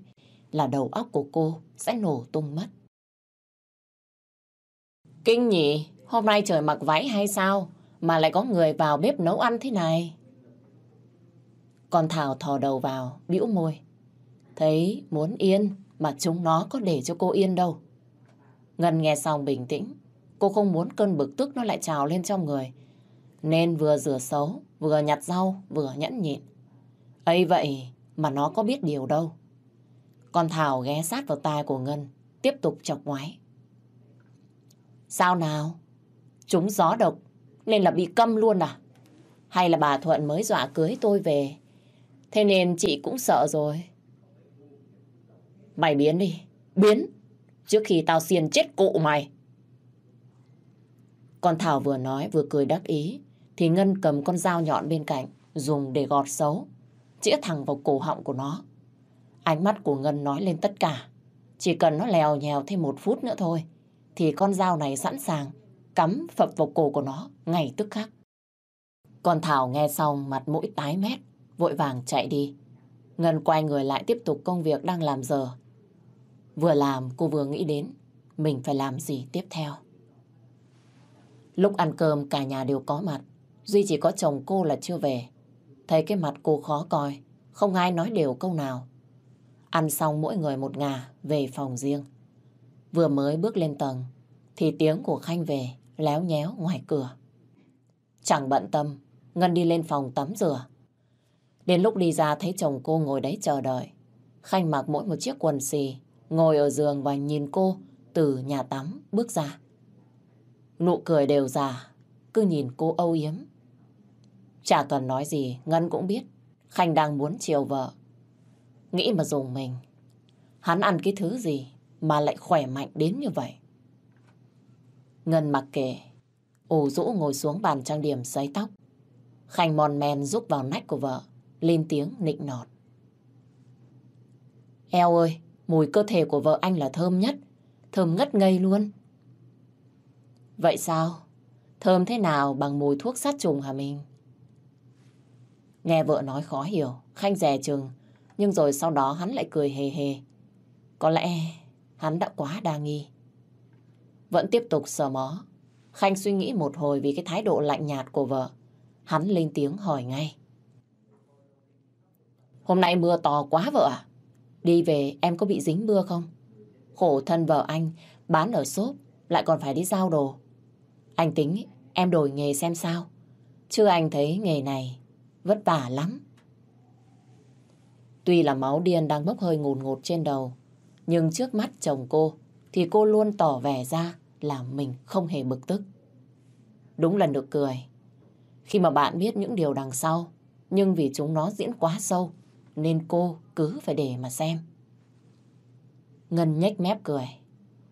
là đầu óc của cô sẽ nổ tung mất. Kinh nhỉ, hôm nay trời mặc váy hay sao mà lại có người vào bếp nấu ăn thế này? Con Thảo thò đầu vào, bĩu môi. Thấy muốn yên mà chúng nó có để cho cô yên đâu. Ngân nghe xong bình tĩnh. Cô không muốn cơn bực tức nó lại trào lên trong người. Nên vừa rửa xấu, vừa nhặt rau, vừa nhẫn nhịn. ấy vậy mà nó có biết điều đâu. Con Thảo ghé sát vào tai của Ngân, tiếp tục chọc ngoái. Sao nào? Chúng gió độc, nên là bị câm luôn à? Hay là bà Thuận mới dọa cưới tôi về? Thế nên chị cũng sợ rồi. Mày biến đi, biến, trước khi tao xiên chết cụ mày. Con Thảo vừa nói vừa cười đắc ý, thì Ngân cầm con dao nhọn bên cạnh, dùng để gọt xấu, chĩa thẳng vào cổ họng của nó. Ánh mắt của Ngân nói lên tất cả. Chỉ cần nó lèo nhèo thêm một phút nữa thôi, thì con dao này sẵn sàng cắm phập vào cổ của nó ngay tức khắc. Con Thảo nghe xong mặt mũi tái mét, vội vàng chạy đi. Ngân quay người lại tiếp tục công việc đang làm giờ. Vừa làm cô vừa nghĩ đến mình phải làm gì tiếp theo. Lúc ăn cơm cả nhà đều có mặt. Duy chỉ có chồng cô là chưa về. Thấy cái mặt cô khó coi, không ai nói đều câu nào. Ăn xong mỗi người một ngà về phòng riêng. Vừa mới bước lên tầng thì tiếng của Khanh về léo nhéo ngoài cửa. Chẳng bận tâm, Ngân đi lên phòng tắm rửa. Đến lúc đi ra thấy chồng cô ngồi đấy chờ đợi. Khanh mặc mỗi một chiếc quần xì, ngồi ở giường và nhìn cô từ nhà tắm bước ra. Nụ cười đều già, cứ nhìn cô âu yếm. Chả cần nói gì, Ngân cũng biết. Khanh đang muốn chiều vợ. Nghĩ mà dùng mình. Hắn ăn cái thứ gì mà lại khỏe mạnh đến như vậy? Ngân mặc kệ. ủ rũ ngồi xuống bàn trang điểm sấy tóc. Khanh mòn men rúc vào nách của vợ. Lên tiếng nịnh nọt. Eo ơi, mùi cơ thể của vợ anh là thơm nhất. Thơm ngất ngây luôn. Vậy sao? Thơm thế nào bằng mùi thuốc sát trùng hả mình? Nghe vợ nói khó hiểu, Khanh rè chừng, nhưng rồi sau đó hắn lại cười hề hề. Có lẽ hắn đã quá đa nghi. Vẫn tiếp tục sờ mó. Khanh suy nghĩ một hồi vì cái thái độ lạnh nhạt của vợ. Hắn lên tiếng hỏi ngay. Hôm nay mưa to quá vợ à? Đi về em có bị dính mưa không? Khổ thân vợ anh, bán ở xốp lại còn phải đi giao đồ. Anh tính em đổi nghề xem sao. Chứ anh thấy nghề này vất vả lắm. Tuy là máu điên đang bốc hơi ngùn ngụt trên đầu, nhưng trước mắt chồng cô thì cô luôn tỏ vẻ ra là mình không hề bực tức. Đúng là được cười. Khi mà bạn biết những điều đằng sau, nhưng vì chúng nó diễn quá sâu, nên cô cứ phải để mà xem. Ngân nhếch mép cười.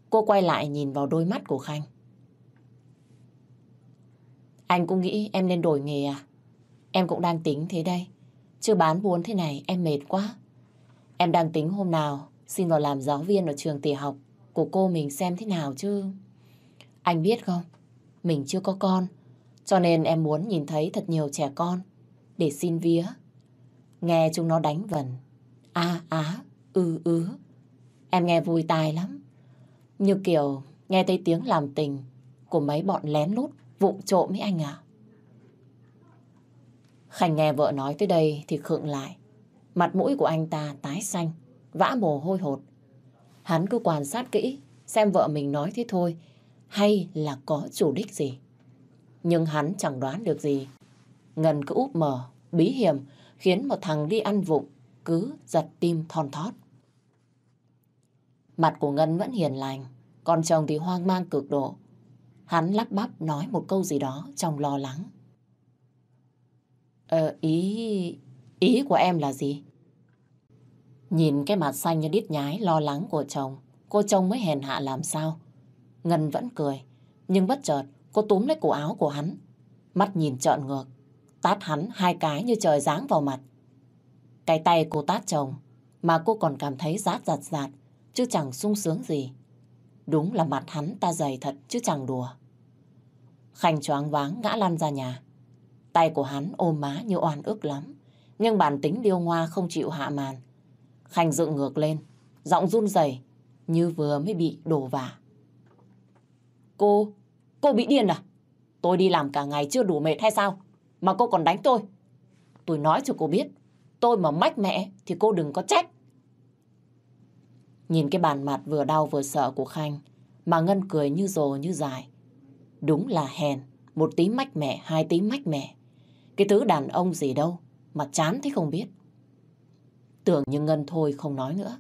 Cô quay lại nhìn vào đôi mắt của Khanh. Anh cũng nghĩ em nên đổi nghề à? Em cũng đang tính thế đây. Chứ bán buôn thế này em mệt quá. Em đang tính hôm nào xin vào làm giáo viên ở trường tiểu học của cô mình xem thế nào chứ. Anh biết không, mình chưa có con, cho nên em muốn nhìn thấy thật nhiều trẻ con để xin vía. Nghe chúng nó đánh vần, a á, ư ứ. Em nghe vui tai lắm. Như kiểu nghe thấy tiếng làm tình của mấy bọn lén lút, vụ trộm ấy anh ạ. Khanh nghe vợ nói tới đây thì khựng lại. Mặt mũi của anh ta tái xanh, vã mồ hôi hột. Hắn cứ quan sát kỹ, xem vợ mình nói thế thôi, hay là có chủ đích gì. Nhưng hắn chẳng đoán được gì. Ngân cứ úp mở, bí hiểm, khiến một thằng đi ăn vụng, cứ giật tim thon thót. Mặt của Ngân vẫn hiền lành, còn chồng thì hoang mang cực độ. Hắn lắp bắp nói một câu gì đó trong lo lắng. Ờ, ý... ý của em là gì? Nhìn cái mặt xanh như đít nhái lo lắng của chồng, cô chồng mới hèn hạ làm sao. Ngân vẫn cười, nhưng bất chợt cô túm lấy cổ áo của hắn. Mắt nhìn trợn ngược, tát hắn hai cái như trời giáng vào mặt. Cái tay cô tát chồng, mà cô còn cảm thấy rát giặt giạt, chứ chẳng sung sướng gì. Đúng là mặt hắn ta dày thật chứ chẳng đùa. Khanh choáng váng ngã lăn ra nhà. Tay của hắn ôm má như oan ức lắm. Nhưng bản tính điêu ngoa không chịu hạ màn. Khanh dựng ngược lên, giọng run rẩy như vừa mới bị đổ vả. Cô, cô bị điên à? Tôi đi làm cả ngày chưa đủ mệt hay sao? Mà cô còn đánh tôi. Tôi nói cho cô biết, tôi mà mách mẹ thì cô đừng có trách. Nhìn cái bàn mặt vừa đau vừa sợ của Khanh, mà Ngân cười như rồ như dài. Đúng là hèn, một tí mách mẹ, hai tí mách mẹ. Cái thứ đàn ông gì đâu, mà chán thế không biết. Tưởng như Ngân thôi không nói nữa.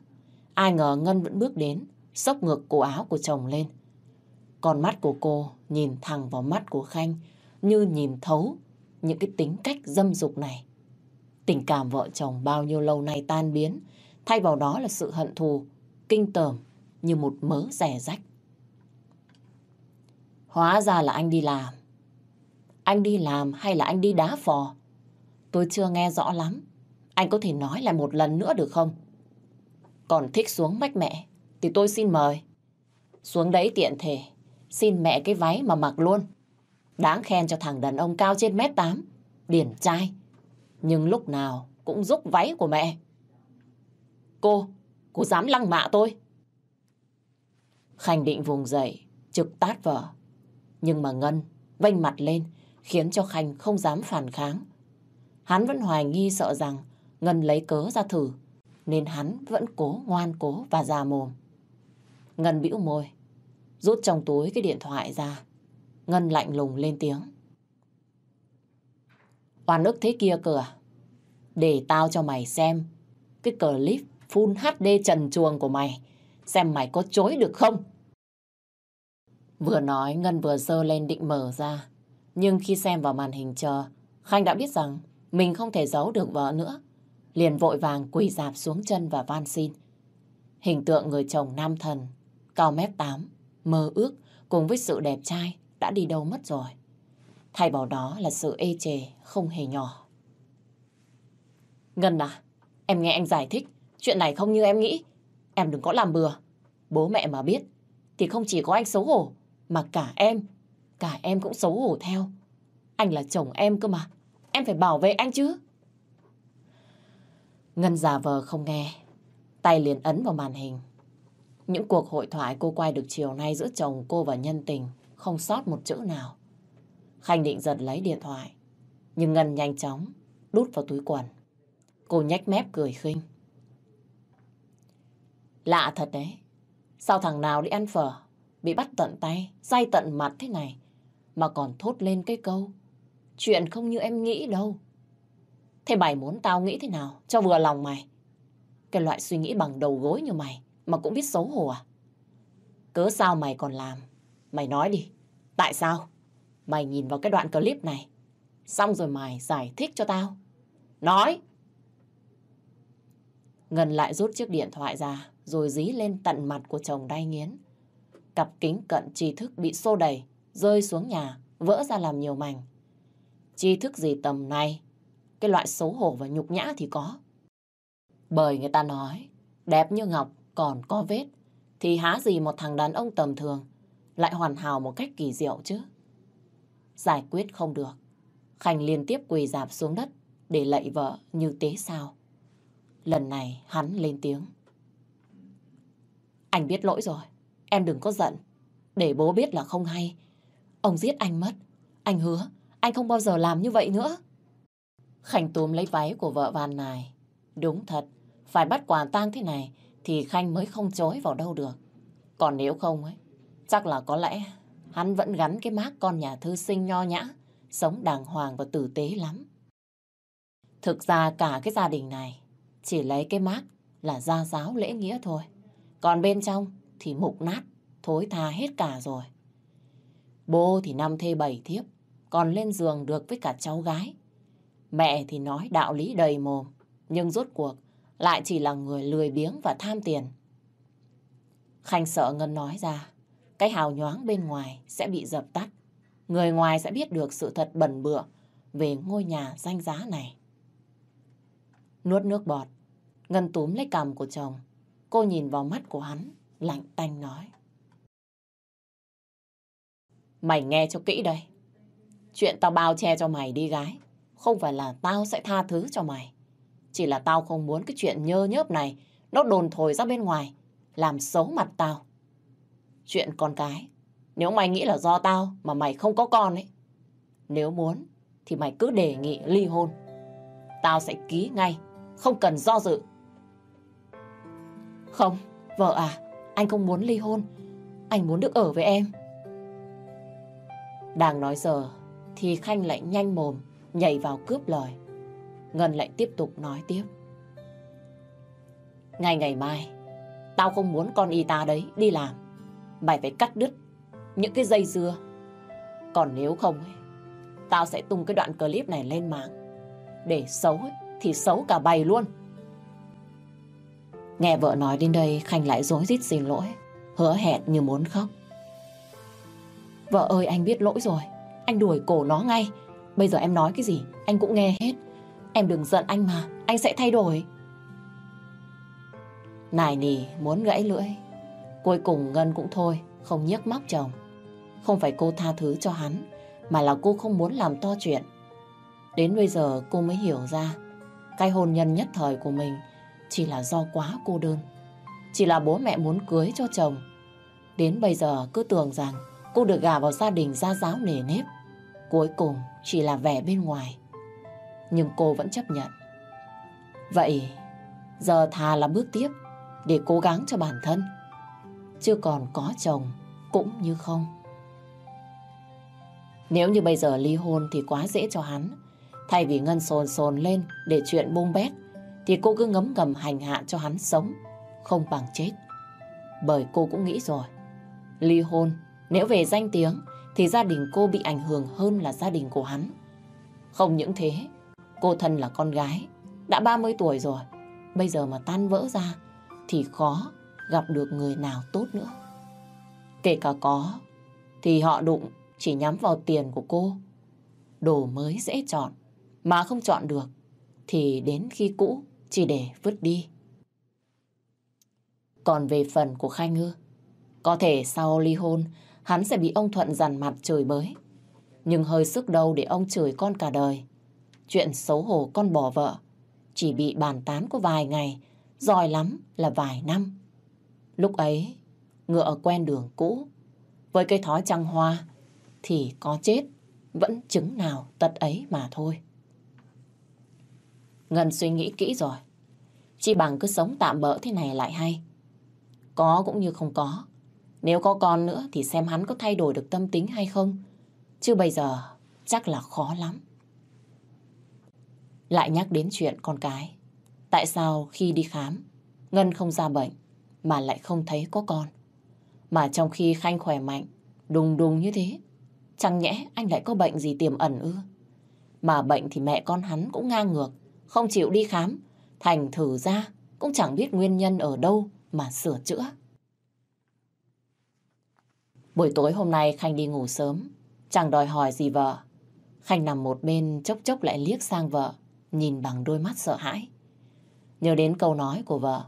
Ai ngờ Ngân vẫn bước đến, xốc ngược cổ áo của chồng lên. Còn mắt của cô nhìn thẳng vào mắt của Khanh như nhìn thấu những cái tính cách dâm dục này. Tình cảm vợ chồng bao nhiêu lâu nay tan biến, thay vào đó là sự hận thù, kinh tởm như một mớ rẻ rách. Hóa ra là anh đi làm. Anh đi làm hay là anh đi đá phò? Tôi chưa nghe rõ lắm. Anh có thể nói lại một lần nữa được không? Còn thích xuống mách mẹ thì tôi xin mời. Xuống đấy tiện thể, xin mẹ cái váy mà mặc luôn. Đáng khen cho thằng đàn ông cao trên mét tám, điển trai. Nhưng lúc nào cũng rúc váy của mẹ. Cô, cô dám lăng mạ tôi. Khanh định vùng dậy, trực tát vợ. Nhưng mà Ngân vênh mặt lên, khiến cho Khanh không dám phản kháng. Hắn vẫn hoài nghi sợ rằng Ngân lấy cớ ra thử, nên hắn vẫn cố ngoan cố và già mồm. Ngân bĩu môi, rút trong túi cái điện thoại ra. Ngân lạnh lùng lên tiếng. Oan ức thế kia cửa. À? Để tao cho mày xem cái clip Full HD trần chuồng của mày. Xem mày có chối được không? Vừa nói Ngân vừa dơ lên định mở ra. Nhưng khi xem vào màn hình chờ, Khanh đã biết rằng mình không thể giấu được vợ nữa. Liền vội vàng quỳ dạp xuống chân và van xin. Hình tượng người chồng nam thần, cao mét tám, mơ ước cùng với sự đẹp trai đã đi đâu mất rồi. Thay vào đó là sự ê chề không hề nhỏ. Ngân à, em nghe anh giải thích, chuyện này không như em nghĩ. Em đừng có làm bừa. Bố mẹ mà biết, thì không chỉ có anh xấu hổ, mà cả em, cả em cũng xấu hổ theo. Anh là chồng em cơ mà, em phải bảo vệ anh chứ. Ngân giả vờ không nghe, tay liền ấn vào màn hình. Những cuộc hội thoại cô quay được chiều nay giữa chồng cô và nhân tình, không sót một chữ nào. Khanh định giật lấy điện thoại, nhưng Ngân nhanh chóng đút vào túi quần. Cô nhách mép cười khinh. Lạ thật đấy, sao thằng nào đi ăn phở, bị bắt tận tay, say tận mặt thế này, mà còn thốt lên cái câu, chuyện không như em nghĩ đâu. Thế mày muốn tao nghĩ thế nào, cho vừa lòng mày? Cái loại suy nghĩ bằng đầu gối như mày, mà cũng biết xấu hổ à? Cớ sao mày còn làm? Mày nói đi, tại sao? Mày nhìn vào cái đoạn clip này, xong rồi mày giải thích cho tao. Nói! Ngân lại rút chiếc điện thoại ra, rồi dí lên tận mặt của chồng đay nghiến. Cặp kính cận tri thức bị xô đẩy, rơi xuống nhà, vỡ ra làm nhiều mảnh. Tri thức gì tầm này, cái loại xấu hổ và nhục nhã thì có. Bởi người ta nói, đẹp như ngọc còn có vết, thì há gì một thằng đàn ông tầm thường lại hoàn hảo một cách kỳ diệu chứ. Giải quyết không được, Khanh liên tiếp quỳ dạp xuống đất để lạy vợ như tế sao. Lần này hắn lên tiếng. Anh biết lỗi rồi, em đừng có giận. Để bố biết là không hay. Ông giết anh mất. Anh hứa, anh không bao giờ làm như vậy nữa. Khanh túm lấy váy của vợ van này. Đúng thật, phải bắt quả tang thế này thì Khanh mới không chối vào đâu được. Còn nếu không ấy, chắc là có lẽ hắn vẫn gắn cái mác con nhà thư sinh nho nhã, sống đàng hoàng và tử tế lắm. Thực ra cả cái gia đình này chỉ lấy cái mác là gia giáo lễ nghĩa thôi. Còn bên trong thì mục nát, thối tha hết cả rồi. Bố thì năm thê bảy thiếp, còn lên giường được với cả cháu gái. Mẹ thì nói đạo lý đầy mồm, nhưng rốt cuộc lại chỉ là người lười biếng và tham tiền. Khanh sợ Ngân nói ra, cái hào nhoáng bên ngoài sẽ bị dập tắt. Người ngoài sẽ biết được sự thật bẩn bựa về ngôi nhà danh giá này. Nuốt nước bọt, Ngân túm lấy cằm của chồng. Cô nhìn vào mắt của hắn, lạnh tanh nói. Mày nghe cho kỹ đây. Chuyện tao bao che cho mày đi gái. Không phải là tao sẽ tha thứ cho mày. Chỉ là tao không muốn cái chuyện nhơ nhớp này nó đồn thổi ra bên ngoài. Làm xấu mặt tao. Chuyện con cái. Nếu mày nghĩ là do tao mà mày không có con ấy. Nếu muốn thì mày cứ đề nghị ly hôn. Tao sẽ ký ngay. Không cần do dự. Không, vợ à, anh không muốn ly hôn. Anh muốn được ở với em. Đang nói giờ thì Khanh lại nhanh mồm nhảy vào cướp lời. Ngân lại tiếp tục nói tiếp. Ngày ngày mai, tao không muốn con y tá đấy đi làm. Mày phải cắt đứt những cái dây dưa. Còn nếu không, ấy, tao sẽ tung cái đoạn clip này lên mạng. Để xấu ấy, thì xấu cả bày luôn. Nghe vợ nói đến đây, Khanh lại dối rít xin lỗi, hứa hẹn như muốn khóc. Vợ ơi, anh biết lỗi rồi. Anh đuổi cổ nó ngay. Bây giờ em nói cái gì, anh cũng nghe hết. Em đừng giận anh mà, anh sẽ thay đổi. Nài nỉ muốn gãy lưỡi. Cuối cùng Ngân cũng thôi, không nhức móc chồng. Không phải cô tha thứ cho hắn, mà là cô không muốn làm to chuyện. Đến bây giờ cô mới hiểu ra, cái hôn nhân nhất thời của mình chỉ là do quá cô đơn. Chỉ là bố mẹ muốn cưới cho chồng. Đến bây giờ cứ tưởng rằng cô được gả vào gia đình gia giáo nề nếp. Cuối cùng chỉ là vẻ bên ngoài. Nhưng cô vẫn chấp nhận. Vậy giờ thà là bước tiếp để cố gắng cho bản thân. Chứ còn có chồng cũng như không. Nếu như bây giờ ly hôn thì quá dễ cho hắn. Thay vì Ngân sồn sồn lên để chuyện bung bét thì cô cứ ngấm ngầm hành hạ cho hắn sống, không bằng chết. Bởi cô cũng nghĩ rồi, ly hôn, nếu về danh tiếng thì gia đình cô bị ảnh hưởng hơn là gia đình của hắn. Không những thế, cô thân là con gái, đã 30 tuổi rồi. Bây giờ mà tan vỡ ra thì khó gặp được người nào tốt nữa. Kể cả có, thì họ đụng chỉ nhắm vào tiền của cô. Đồ mới dễ chọn, mà không chọn được, thì đến khi cũ chỉ để vứt đi. Còn về phần của Khanh Ngư, có thể sau ly hôn, hắn sẽ bị ông Thuận dằn mặt chửi bới. Nhưng hơi sức đâu để ông chửi con cả đời. Chuyện xấu hổ con bỏ vợ, chỉ bị bàn tán có vài ngày, giỏi lắm là vài năm. Lúc ấy, ngựa quen đường cũ, với cây thói trăng hoa, thì có chết, vẫn chứng nào tật ấy mà thôi. Ngân suy nghĩ kỹ rồi, chỉ bằng cứ sống tạm bỡ thế này lại hay. Có cũng như không có. Nếu có con nữa thì xem hắn có thay đổi được tâm tính hay không. Chứ bây giờ chắc là khó lắm. Lại nhắc đến chuyện con cái. Tại sao khi đi khám, Ngân không ra bệnh, mà lại không thấy có con? Mà trong khi Khanh khỏe mạnh, đùng đùng như thế, chẳng nhẽ anh lại có bệnh gì tiềm ẩn ư? Mà bệnh thì mẹ con hắn cũng ngang ngược, không chịu đi khám, thành thử ra cũng chẳng biết nguyên nhân ở đâu mà sửa chữa. Buổi tối hôm nay Khanh đi ngủ sớm, chẳng đòi hỏi gì vợ. Khanh nằm một bên chốc chốc lại liếc sang vợ, nhìn bằng đôi mắt sợ hãi. Nhớ đến câu nói của vợ,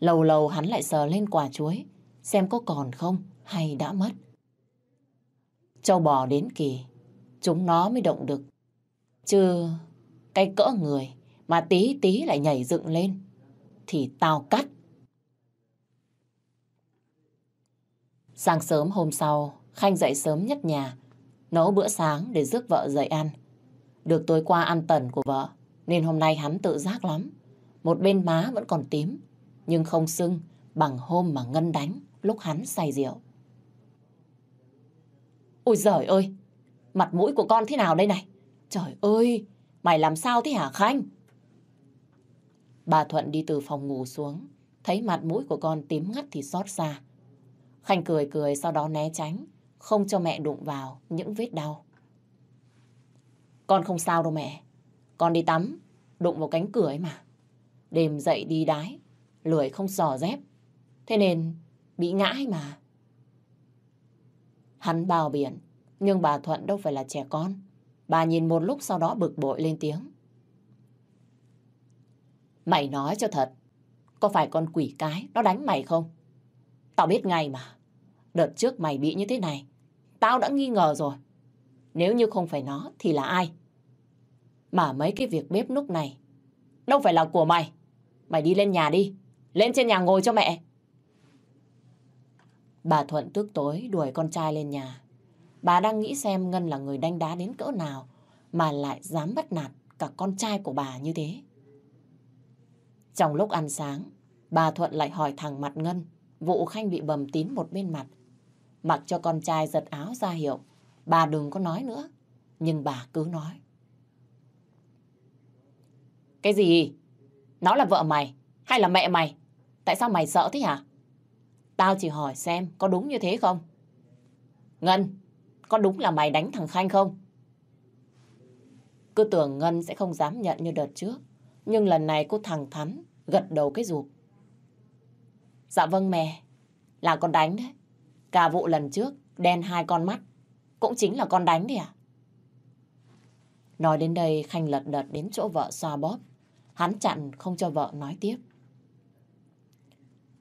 lâu lâu hắn lại sờ lên quả chuối, xem có còn không hay đã mất. Châu bò đến kỳ, chúng nó mới động được. Chứ cái cỡ người mà tí tí lại nhảy dựng lên, thì tao cắt. Sáng sớm hôm sau, Khanh dậy sớm nhất nhà, nấu bữa sáng để rước vợ dậy ăn. Được tối qua ăn tần của vợ, nên hôm nay hắn tự giác lắm. Một bên má vẫn còn tím, nhưng không xưng bằng hôm mà Ngân đánh lúc hắn say rượu. Ôi giời ơi, mặt mũi của con thế nào đây này? Trời ơi, mày làm sao thế hả Khanh? Bà Thuận đi từ phòng ngủ xuống, thấy mặt mũi của con tím ngắt thì xót xa. Khanh cười cười sau đó né tránh, không cho mẹ đụng vào những vết đau. Con không sao đâu mẹ. Con đi tắm, đụng vào cánh cửa ấy mà. Đêm dậy đi đái, lười không sò dép. Thế nên bị ngã mà. Hắn bao biển, nhưng bà Thuận đâu phải là trẻ con. Bà nhìn một lúc sau đó bực bội lên tiếng. Mày nói cho thật, có phải con quỷ cái nó đánh mày không? Tao biết ngay mà. Đợt trước mày bị như thế này, tao đã nghi ngờ rồi. Nếu như không phải nó thì là ai? Mà mấy cái việc bếp núc này đâu phải là của mày. Mày đi lên nhà đi, lên trên nhà ngồi cho mẹ. Bà Thuận tức tối đuổi con trai lên nhà. Bà đang nghĩ xem Ngân là người đánh đá đến cỡ nào mà lại dám bắt nạt cả con trai của bà như thế. Trong lúc ăn sáng, bà Thuận lại hỏi thẳng mặt Ngân vụ Khanh bị bầm tím một bên mặt mặc cho con trai giật áo ra hiệu. Bà đừng có nói nữa. Nhưng bà cứ nói. Cái gì? Nó là vợ mày hay là mẹ mày? Tại sao mày sợ thế hả? Tao chỉ hỏi xem có đúng như thế không? Ngân, có đúng là mày đánh thằng Khanh không? Cứ tưởng Ngân sẽ không dám nhận như đợt trước. Nhưng lần này cô thẳng thắn, gật đầu cái rụp. Dạ vâng mẹ, là con đánh đấy. Cả vụ lần trước, đen hai con mắt, cũng chính là con đánh đấy à? Nói đến đây, Khanh lật đật đến chỗ vợ xoa bóp. Hắn chặn không cho vợ nói tiếp.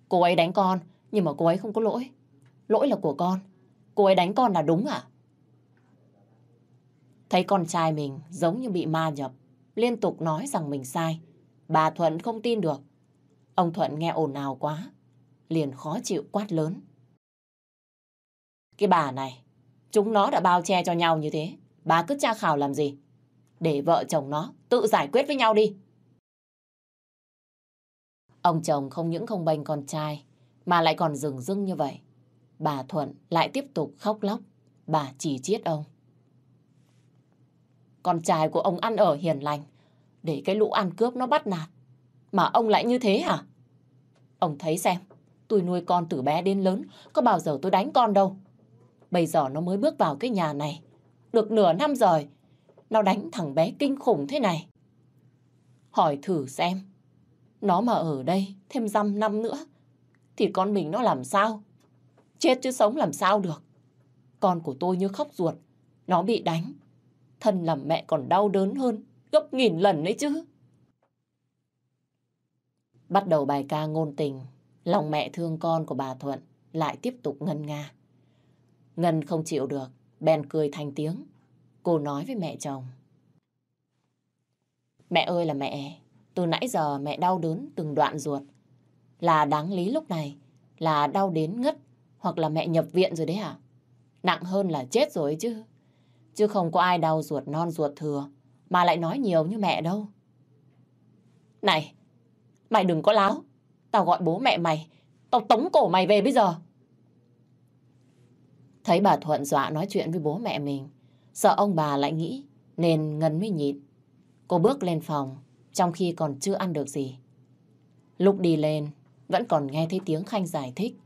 Cô ấy đánh con, nhưng mà cô ấy không có lỗi. Lỗi là của con. Cô ấy đánh con là đúng à? Thấy con trai mình giống như bị ma nhập, liên tục nói rằng mình sai. Bà Thuận không tin được. Ông Thuận nghe ồn ào quá, liền khó chịu quát lớn. Cái bà này, chúng nó đã bao che cho nhau như thế. Bà cứ tra khảo làm gì? Để vợ chồng nó tự giải quyết với nhau đi. Ông chồng không những không bênh con trai, mà lại còn rừng rưng như vậy. Bà Thuận lại tiếp tục khóc lóc, bà chỉ chiết ông. Con trai của ông ăn ở hiền lành, để cái lũ ăn cướp nó bắt nạt. Mà ông lại như thế hả? Ông thấy xem, tôi nuôi con từ bé đến lớn, có bao giờ tôi đánh con đâu. Bây giờ nó mới bước vào cái nhà này. Được nửa năm rồi. nó đánh thằng bé kinh khủng thế này. Hỏi thử xem, nó mà ở đây thêm dăm năm nữa, thì con mình nó làm sao? Chết chứ sống làm sao được. Con của tôi như khóc ruột, nó bị đánh. Thân làm mẹ còn đau đớn hơn, gấp nghìn lần đấy chứ. Bắt đầu bài ca ngôn tình, lòng mẹ thương con của bà Thuận lại tiếp tục ngân nga. Ngân không chịu được, bèn cười thành tiếng. Cô nói với mẹ chồng. Mẹ ơi là mẹ, từ nãy giờ mẹ đau đớn từng đoạn ruột. Là đáng lý lúc này là đau đến ngất hoặc là mẹ nhập viện rồi đấy hả? Nặng hơn là chết rồi chứ. Chứ không có ai đau ruột non ruột thừa mà lại nói nhiều như mẹ đâu. Này, mày đừng có láo. Tao gọi bố mẹ mày, tao tống cổ mày về bây giờ. Thấy bà Thuận dọa nói chuyện với bố mẹ mình, sợ ông bà lại nghĩ nên Ngân mới nhịn. Cô bước lên phòng trong khi còn chưa ăn được gì. Lúc đi lên, vẫn còn nghe thấy tiếng Khanh giải thích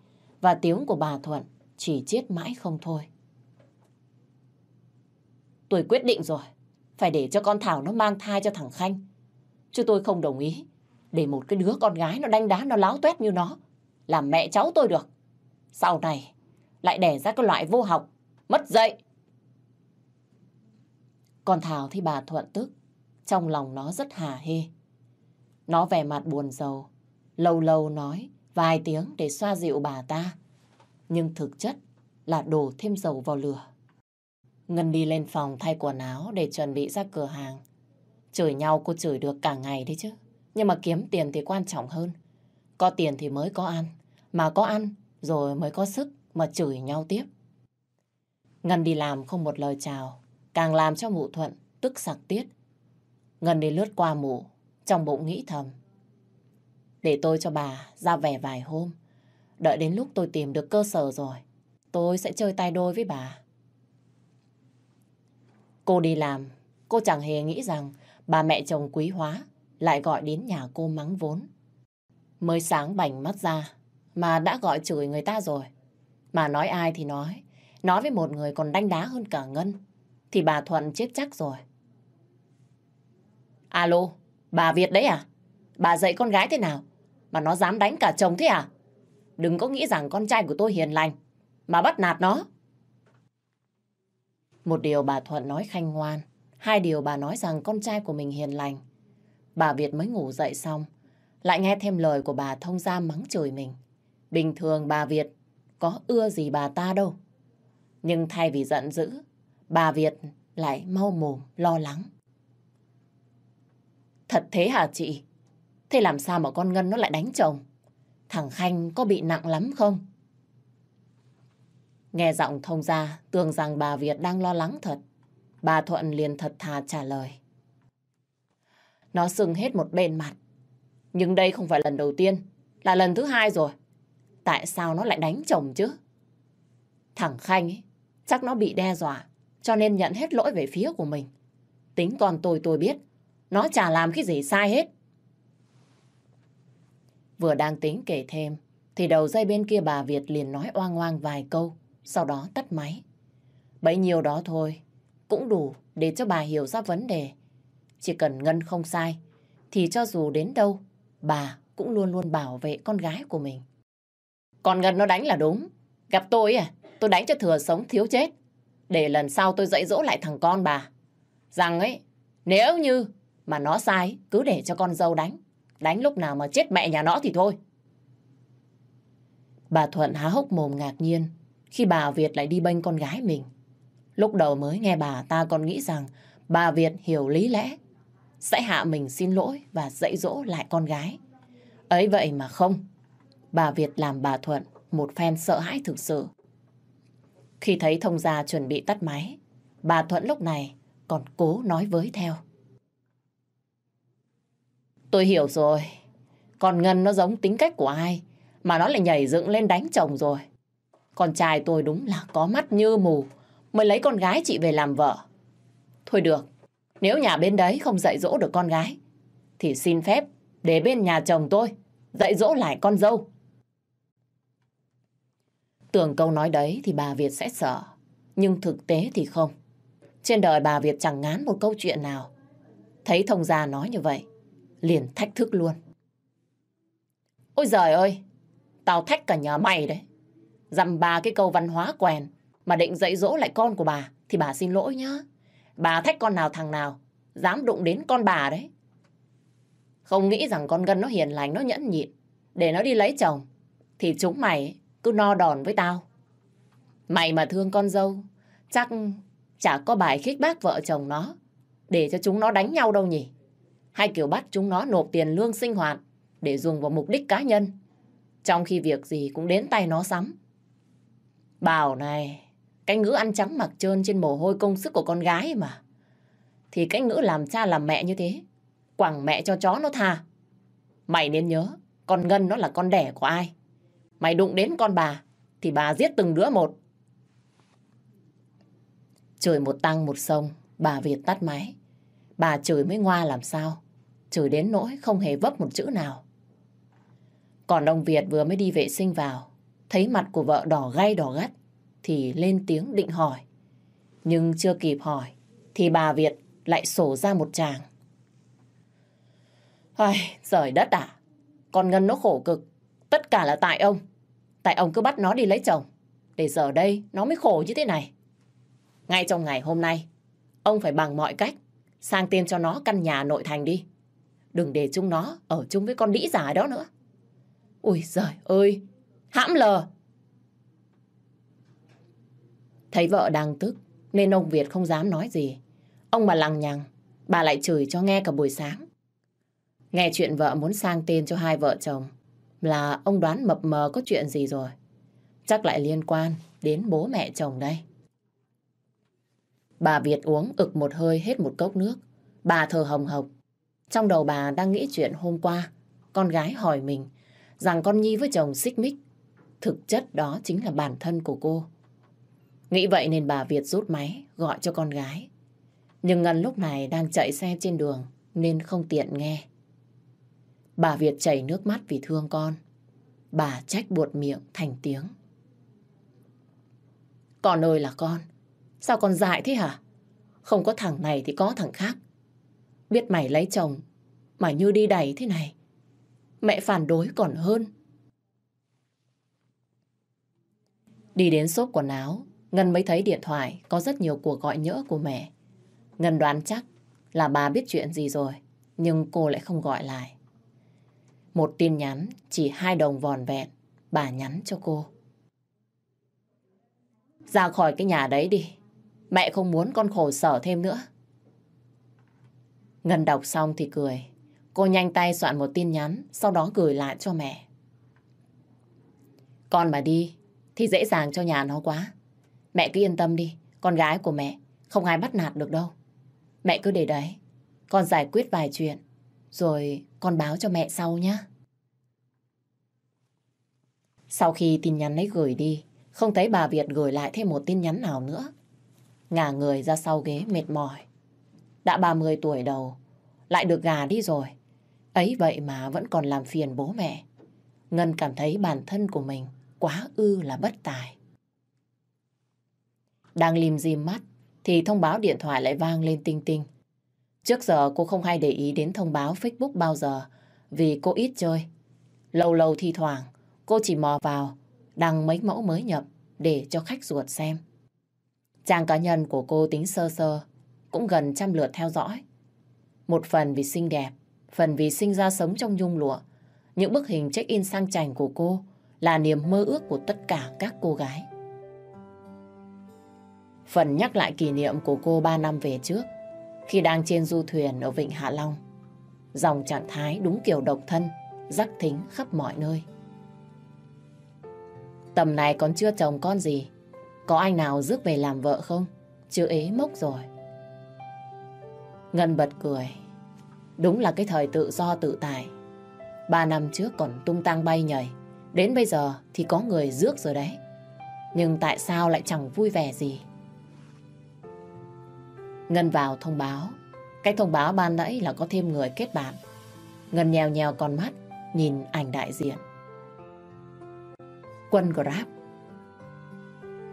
và tiếng của bà Thuận chỉ chết mãi không thôi. Tôi quyết định rồi, phải để cho con Thảo nó mang thai cho thằng Khanh. Chứ tôi không đồng ý để một cái đứa con gái nó đánh đá nó láo tuét như nó làm mẹ cháu tôi được. Sau này lại đẻ ra cái loại vô học, mất dạy. Còn Thảo thì bà Thuận tức, trong lòng nó rất hà hê. Nó vẻ mặt buồn rầu, lâu lâu nói vài tiếng để xoa dịu bà ta. Nhưng thực chất là đổ thêm dầu vào lửa. Ngân đi lên phòng thay quần áo để chuẩn bị ra cửa hàng. Chửi nhau cô chửi được cả ngày đấy chứ. Nhưng mà kiếm tiền thì quan trọng hơn. Có tiền thì mới có ăn. Mà có ăn rồi mới có sức mà chửi nhau tiếp. Ngân đi làm không một lời chào. Càng làm cho mụ thuận tức sặc tiết. Ngân đi lướt qua mụ. Trong bụng nghĩ thầm. Để tôi cho bà ra vẻ vài hôm. Đợi đến lúc tôi tìm được cơ sở rồi. Tôi sẽ chơi tay đôi với bà. Cô đi làm, cô chẳng hề nghĩ rằng bà mẹ chồng quý hóa lại gọi đến nhà cô mắng vốn. Mới sáng bảnh mắt ra mà đã gọi chửi người ta rồi. Mà nói ai thì nói, nói với một người còn đánh đá hơn cả Ngân, thì bà Thuận chết chắc rồi. Alo, bà Việt đấy à? Bà dạy con gái thế nào? Mà nó dám đánh cả chồng thế à? Đừng có nghĩ rằng con trai của tôi hiền lành, mà bắt nạt nó. Một điều bà Thuận nói khanh ngoan, hai điều bà nói rằng con trai của mình hiền lành. Bà Việt mới ngủ dậy xong, lại nghe thêm lời của bà thông gia mắng chửi mình. Bình thường bà Việt có ưa gì bà ta đâu. Nhưng thay vì giận dữ, bà Việt lại mau mồm, lo lắng. Thật thế hả chị? Thế làm sao mà con Ngân nó lại đánh chồng? Thằng Khanh có bị nặng lắm không? Nghe giọng thông ra, tưởng rằng bà Việt đang lo lắng thật. Bà Thuận liền thật thà trả lời. Nó sưng hết một bên mặt. Nhưng đây không phải lần đầu tiên, là lần thứ hai rồi. Tại sao nó lại đánh chồng chứ? Thằng Khanh ấy, chắc nó bị đe dọa, cho nên nhận hết lỗi về phía của mình. Tính con tôi tôi biết, nó chả làm cái gì sai hết. Vừa đang tính kể thêm, thì đầu dây bên kia bà Việt liền nói oang oang vài câu, sau đó tắt máy. Bấy nhiêu đó thôi, cũng đủ để cho bà hiểu ra vấn đề. Chỉ cần Ngân không sai, thì cho dù đến đâu, bà cũng luôn luôn bảo vệ con gái của mình. còn Ngân nó đánh là đúng. Gặp tôi à, tôi đánh cho thừa sống thiếu chết. Để lần sau tôi dạy dỗ lại thằng con bà. Rằng ấy, nếu như mà nó sai, cứ để cho con dâu đánh. Đánh lúc nào mà chết mẹ nhà nó thì thôi. Bà Thuận há hốc mồm ngạc nhiên khi bà Việt lại đi bênh con gái mình. Lúc đầu mới nghe bà ta còn nghĩ rằng bà Việt hiểu lý lẽ, sẽ hạ mình xin lỗi và dạy dỗ lại con gái. Ấy vậy mà không. Bà Việt làm bà Thuận một phen sợ hãi thực sự. Khi thấy thông gia chuẩn bị tắt máy, bà Thuận lúc này còn cố nói với theo. Tôi hiểu rồi. Còn Ngân nó giống tính cách của ai mà nó lại nhảy dựng lên đánh chồng rồi. Con trai tôi đúng là có mắt như mù mới lấy con gái chị về làm vợ. Thôi được, nếu nhà bên đấy không dạy dỗ được con gái thì xin phép để bên nhà chồng tôi dạy dỗ lại con dâu. Tưởng câu nói đấy thì bà Việt sẽ sợ, nhưng thực tế thì không. Trên đời bà Việt chẳng ngán một câu chuyện nào. Thấy thông gia nói như vậy, liền thách thức luôn. Ôi giời ơi, tao thách cả nhà mày đấy. Dằm bà cái câu văn hóa quèn mà định dạy dỗ lại con của bà thì bà xin lỗi nhá. Bà thách con nào thằng nào dám đụng đến con bà đấy. Không nghĩ rằng con gân nó hiền lành, nó nhẫn nhịn để nó đi lấy chồng thì chúng mày cứ no đòn với tao. Mày mà thương con dâu chắc chả có bài khích bác vợ chồng nó để cho chúng nó đánh nhau đâu nhỉ. Hay kiểu bắt chúng nó nộp tiền lương sinh hoạt để dùng vào mục đích cá nhân. Trong khi việc gì cũng đến tay nó sắm. Bảo này, cái ngữ ăn trắng mặc trơn trên mồ hôi công sức của con gái mà. Thì cái ngữ làm cha làm mẹ như thế, quẳng mẹ cho chó nó tha. Mày nên nhớ, con Ngân nó là con đẻ của ai. Mày đụng đến con bà, thì bà giết từng đứa một. Trời một tăng một sông, bà Việt tắt máy. Bà chửi mới ngoa làm sao. Chửi đến nỗi không hề vấp một chữ nào. Còn ông Việt vừa mới đi vệ sinh vào, thấy mặt của vợ đỏ gay đỏ gắt, thì lên tiếng định hỏi. Nhưng chưa kịp hỏi, thì bà Việt lại sổ ra một tràng. Ai, giời đất à? Con Ngân nó khổ cực, tất cả là tại ông. Tại ông cứ bắt nó đi lấy chồng, để giờ đây nó mới khổ như thế này. Ngay trong ngày hôm nay, ông phải bằng mọi cách sang tên cho nó căn nhà nội thành đi. Đừng để chúng nó ở chung với con đĩ giả đó nữa. Ui giời ơi, hãm lờ. Thấy vợ đang tức, nên ông Việt không dám nói gì. Ông mà lằng nhằng, bà lại chửi cho nghe cả buổi sáng. Nghe chuyện vợ muốn sang tên cho hai vợ chồng là ông đoán mập mờ có chuyện gì rồi. Chắc lại liên quan đến bố mẹ chồng đây. Bà Việt uống ực một hơi hết một cốc nước. Bà thở hồng hộc. Trong đầu bà đang nghĩ chuyện hôm qua. Con gái hỏi mình rằng con Nhi với chồng xích mích. Thực chất đó chính là bản thân của cô. Nghĩ vậy nên bà Việt rút máy gọi cho con gái. Nhưng Ngân lúc này đang chạy xe trên đường nên không tiện nghe. Bà Việt chảy nước mắt vì thương con. Bà trách buột miệng thành tiếng. Con ơi là con, sao còn dại thế hả? Không có thằng này thì có thằng khác. Biết mày lấy chồng mà như đi đầy thế này. Mẹ phản đối còn hơn. Đi đến shop quần áo, Ngân mới thấy điện thoại có rất nhiều cuộc gọi nhỡ của mẹ. Ngân đoán chắc là bà biết chuyện gì rồi, nhưng cô lại không gọi lại. Một tin nhắn chỉ hai đồng vòn vẹn, bà nhắn cho cô. Ra khỏi cái nhà đấy đi, mẹ không muốn con khổ sở thêm nữa. Ngân đọc xong thì cười. Cô nhanh tay soạn một tin nhắn, sau đó gửi lại cho mẹ. Con mà đi, thì dễ dàng cho nhà nó quá. Mẹ cứ yên tâm đi, con gái của mẹ không ai bắt nạt được đâu. Mẹ cứ để đấy, con giải quyết vài chuyện, rồi con báo cho mẹ sau nhé. Sau khi tin nhắn ấy gửi đi, không thấy bà Việt gửi lại thêm một tin nhắn nào nữa. Ngả người ra sau ghế mệt mỏi. Đã 30 tuổi đầu, lại được gà đi rồi. Ấy vậy mà vẫn còn làm phiền bố mẹ. Ngân cảm thấy bản thân của mình quá ư là bất tài. Đang lim dim mắt thì thông báo điện thoại lại vang lên tinh tinh. Trước giờ cô không hay để ý đến thông báo Facebook bao giờ vì cô ít chơi. Lâu lâu thi thoảng cô chỉ mò vào đăng mấy mẫu mới nhập để cho khách ruột xem. Trang cá nhân của cô tính sơ sơ cũng gần trăm lượt theo dõi. Một phần vì xinh đẹp, phần vì sinh ra sống trong nhung lụa. Những bức hình check-in sang chảnh của cô là niềm mơ ước của tất cả các cô gái. Phần nhắc lại kỷ niệm của cô 3 năm về trước, khi đang trên du thuyền ở Vịnh Hạ Long. Dòng trạng thái đúng kiểu độc thân, rắc thính khắp mọi nơi. Tầm này còn chưa chồng con gì, có anh nào rước về làm vợ không? Chưa ế mốc rồi. Ngân bật cười. Đúng là cái thời tự do tự tại. Ba năm trước còn tung tăng bay nhảy. Đến bây giờ thì có người rước rồi đấy. Nhưng tại sao lại chẳng vui vẻ gì? Ngân vào thông báo. Cái thông báo ban nãy là có thêm người kết bạn. Ngân nhèo nhèo con mắt, nhìn ảnh đại diện. Quân Grab.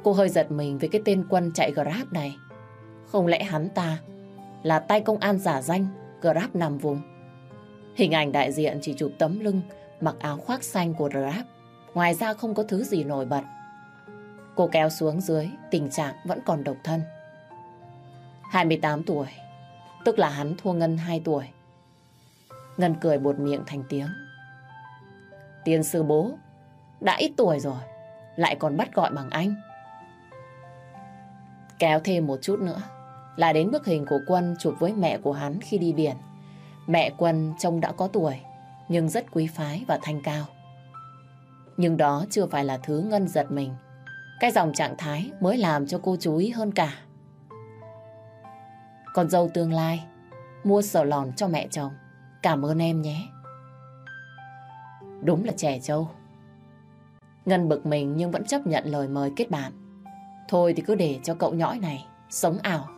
Cô hơi giật mình với cái tên Quân chạy Grab này. Không lẽ hắn ta là tay công an giả danh Grab nằm vùng? Hình ảnh đại diện chỉ chụp tấm lưng mặc áo khoác xanh của Grab. Ngoài ra không có thứ gì nổi bật. Cô kéo xuống dưới, tình trạng vẫn còn độc thân. 28 tuổi, tức là hắn thua Ngân 2 tuổi. Ngân cười buột miệng thành tiếng. Tiên sư bố, đã ít tuổi rồi, lại còn bắt gọi bằng anh. Kéo thêm một chút nữa, là đến bức hình của Quân chụp với mẹ của hắn khi đi biển. Mẹ Quân trông đã có tuổi, nhưng rất quý phái và thanh cao. Nhưng đó chưa phải là thứ Ngân giật mình. Cái dòng trạng thái mới làm cho cô chú ý hơn cả. Con dâu tương lai, mua sổ lòn cho mẹ chồng. Cảm ơn em nhé. Đúng là trẻ trâu. Ngân bực mình nhưng vẫn chấp nhận lời mời kết bạn. Thôi thì cứ để cho cậu nhõi này sống ảo.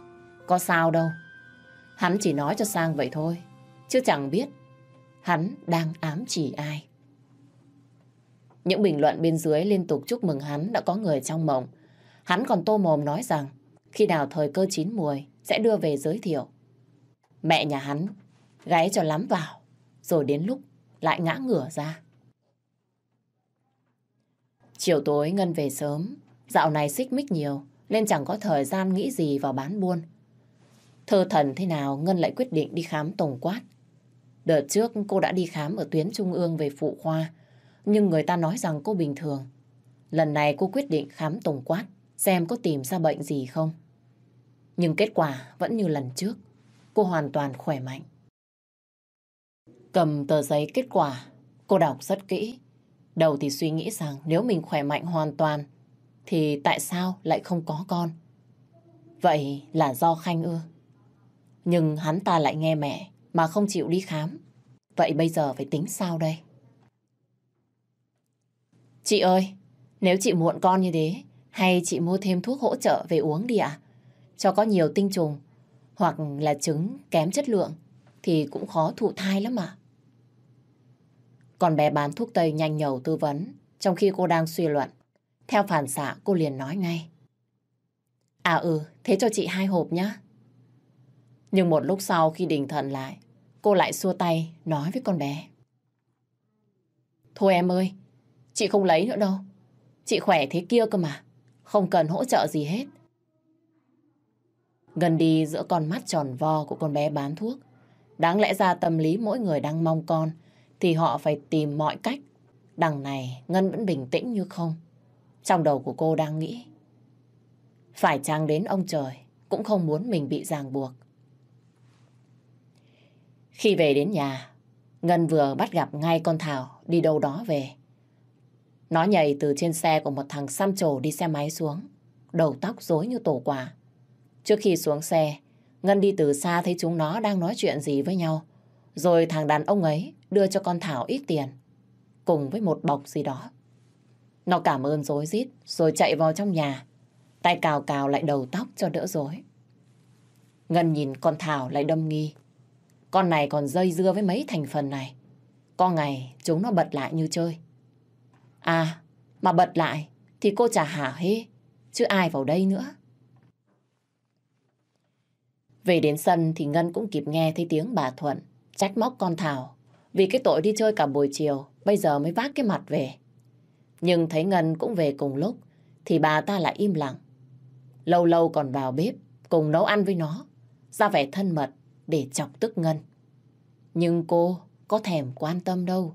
Có sao đâu. Hắn chỉ nói cho sang vậy thôi. Chứ chẳng biết hắn đang ám chỉ ai. Những bình luận bên dưới liên tục chúc mừng hắn đã có người trong mộng. Hắn còn tô mồm nói rằng khi nào thời cơ chín mùi sẽ đưa về giới thiệu. Mẹ nhà hắn gáy cho lắm vào, rồi đến lúc lại ngã ngửa ra. Chiều tối Ngân về sớm, dạo này xích mích nhiều, nên chẳng có thời gian nghĩ gì vào bán buôn. Thơ thần thế nào Ngân lại quyết định đi khám tổng quát. Đợt trước cô đã đi khám ở tuyến trung ương về phụ khoa, nhưng người ta nói rằng cô bình thường. Lần này cô quyết định khám tổng quát, xem có tìm ra bệnh gì không. Nhưng kết quả vẫn như lần trước, cô hoàn toàn khỏe mạnh. Cầm tờ giấy kết quả, cô đọc rất kỹ. Đầu thì suy nghĩ rằng nếu mình khỏe mạnh hoàn toàn, thì tại sao lại không có con? Vậy là do Khanh ư? Nhưng hắn ta lại nghe mẹ mà không chịu đi khám. Vậy bây giờ phải tính sao đây? Chị ơi, nếu chị muộn con như thế, hay chị mua thêm thuốc hỗ trợ về uống đi ạ? Cho có nhiều tinh trùng, hoặc là trứng kém chất lượng, thì cũng khó thụ thai lắm mà. Còn bé bán thuốc Tây nhanh nhầu tư vấn, trong khi cô đang suy luận. Theo phản xạ, cô liền nói ngay. À ừ, thế cho chị hai hộp nhá. Nhưng một lúc sau khi đình thần lại, cô lại xua tay nói với con bé. Thôi em ơi, chị không lấy nữa đâu. Chị khỏe thế kia cơ mà, không cần hỗ trợ gì hết. Gần đi giữa con mắt tròn vo của con bé bán thuốc. Đáng lẽ ra tâm lý mỗi người đang mong con thì họ phải tìm mọi cách. Đằng này Ngân vẫn bình tĩnh như không. Trong đầu của cô đang nghĩ. Phải chăng đến ông trời cũng không muốn mình bị ràng buộc. Khi về đến nhà, Ngân vừa bắt gặp ngay con Thảo đi đâu đó về. Nó nhảy từ trên xe của một thằng xăm trổ đi xe máy xuống, đầu tóc rối như tổ quả. Trước khi xuống xe, Ngân đi từ xa thấy chúng nó đang nói chuyện gì với nhau. Rồi thằng đàn ông ấy đưa cho con Thảo ít tiền, cùng với một bọc gì đó. Nó cảm ơn rối rít rồi chạy vào trong nhà, tay cào cào lại đầu tóc cho đỡ rối. Ngân nhìn con Thảo lại đâm nghi. Con này còn dây dưa với mấy thành phần này. Có ngày chúng nó bật lại như chơi. À, mà bật lại thì cô chả hả hê, chứ ai vào đây nữa. Về đến sân thì Ngân cũng kịp nghe thấy tiếng bà Thuận trách móc con Thảo vì cái tội đi chơi cả buổi chiều bây giờ mới vác cái mặt về. Nhưng thấy Ngân cũng về cùng lúc thì bà ta lại im lặng. Lâu lâu còn vào bếp cùng nấu ăn với nó ra vẻ thân mật để chọc tức Ngân. Nhưng cô có thèm quan tâm đâu.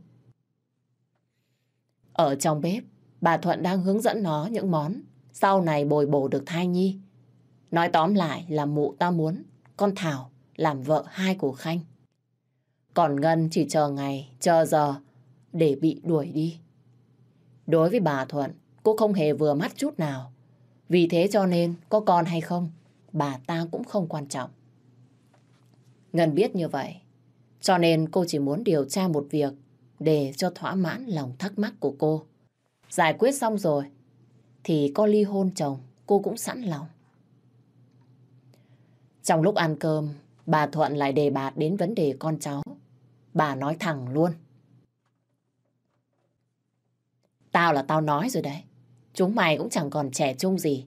Ở trong bếp, bà Thuận đang hướng dẫn nó những món sau này bồi bổ được thai nhi. Nói tóm lại là mụ ta muốn con Thảo làm vợ hai của Khanh. Còn Ngân chỉ chờ ngày, chờ giờ để bị đuổi đi. Đối với bà Thuận, cô không hề vừa mắt chút nào. Vì thế cho nên có con hay không, bà ta cũng không quan trọng. Ngân biết như vậy, cho nên cô chỉ muốn điều tra một việc để cho thỏa mãn lòng thắc mắc của cô. Giải quyết xong rồi, thì có ly hôn chồng, cô cũng sẵn lòng. Trong lúc ăn cơm, bà Thuận lại đề bạt đến vấn đề con cháu. Bà nói thẳng luôn. Tao là tao nói rồi đấy. Chúng mày cũng chẳng còn trẻ trung gì.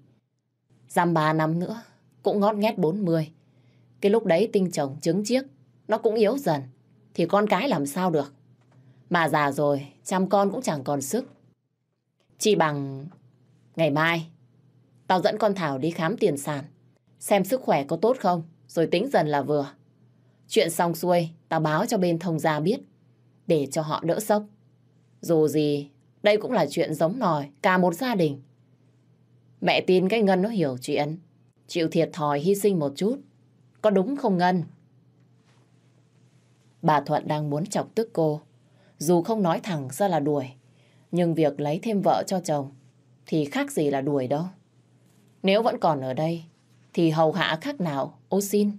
Dăm ba năm nữa, cũng ngót nghét 40. Cái lúc đấy tinh chồng trứng chiếc, nó cũng yếu dần. Thì con cái làm sao được. Mà già rồi, chăm con cũng chẳng còn sức. Chỉ bằng ngày mai, tao dẫn con Thảo đi khám tiền sản, xem sức khỏe có tốt không, rồi tính dần là vừa. Chuyện xong xuôi, tao báo cho bên thông gia biết, để cho họ đỡ sốc. Dù gì, đây cũng là chuyện giống nòi, cả một gia đình. Mẹ tin cái Ngân nó hiểu chuyện, chịu thiệt thòi hy sinh một chút. Có đúng không Ngân? Bà Thuận đang muốn chọc tức cô, dù không nói thẳng ra là đuổi, nhưng việc lấy thêm vợ cho chồng thì khác gì là đuổi đâu. Nếu vẫn còn ở đây thì hầu hạ khác nào, ô xin.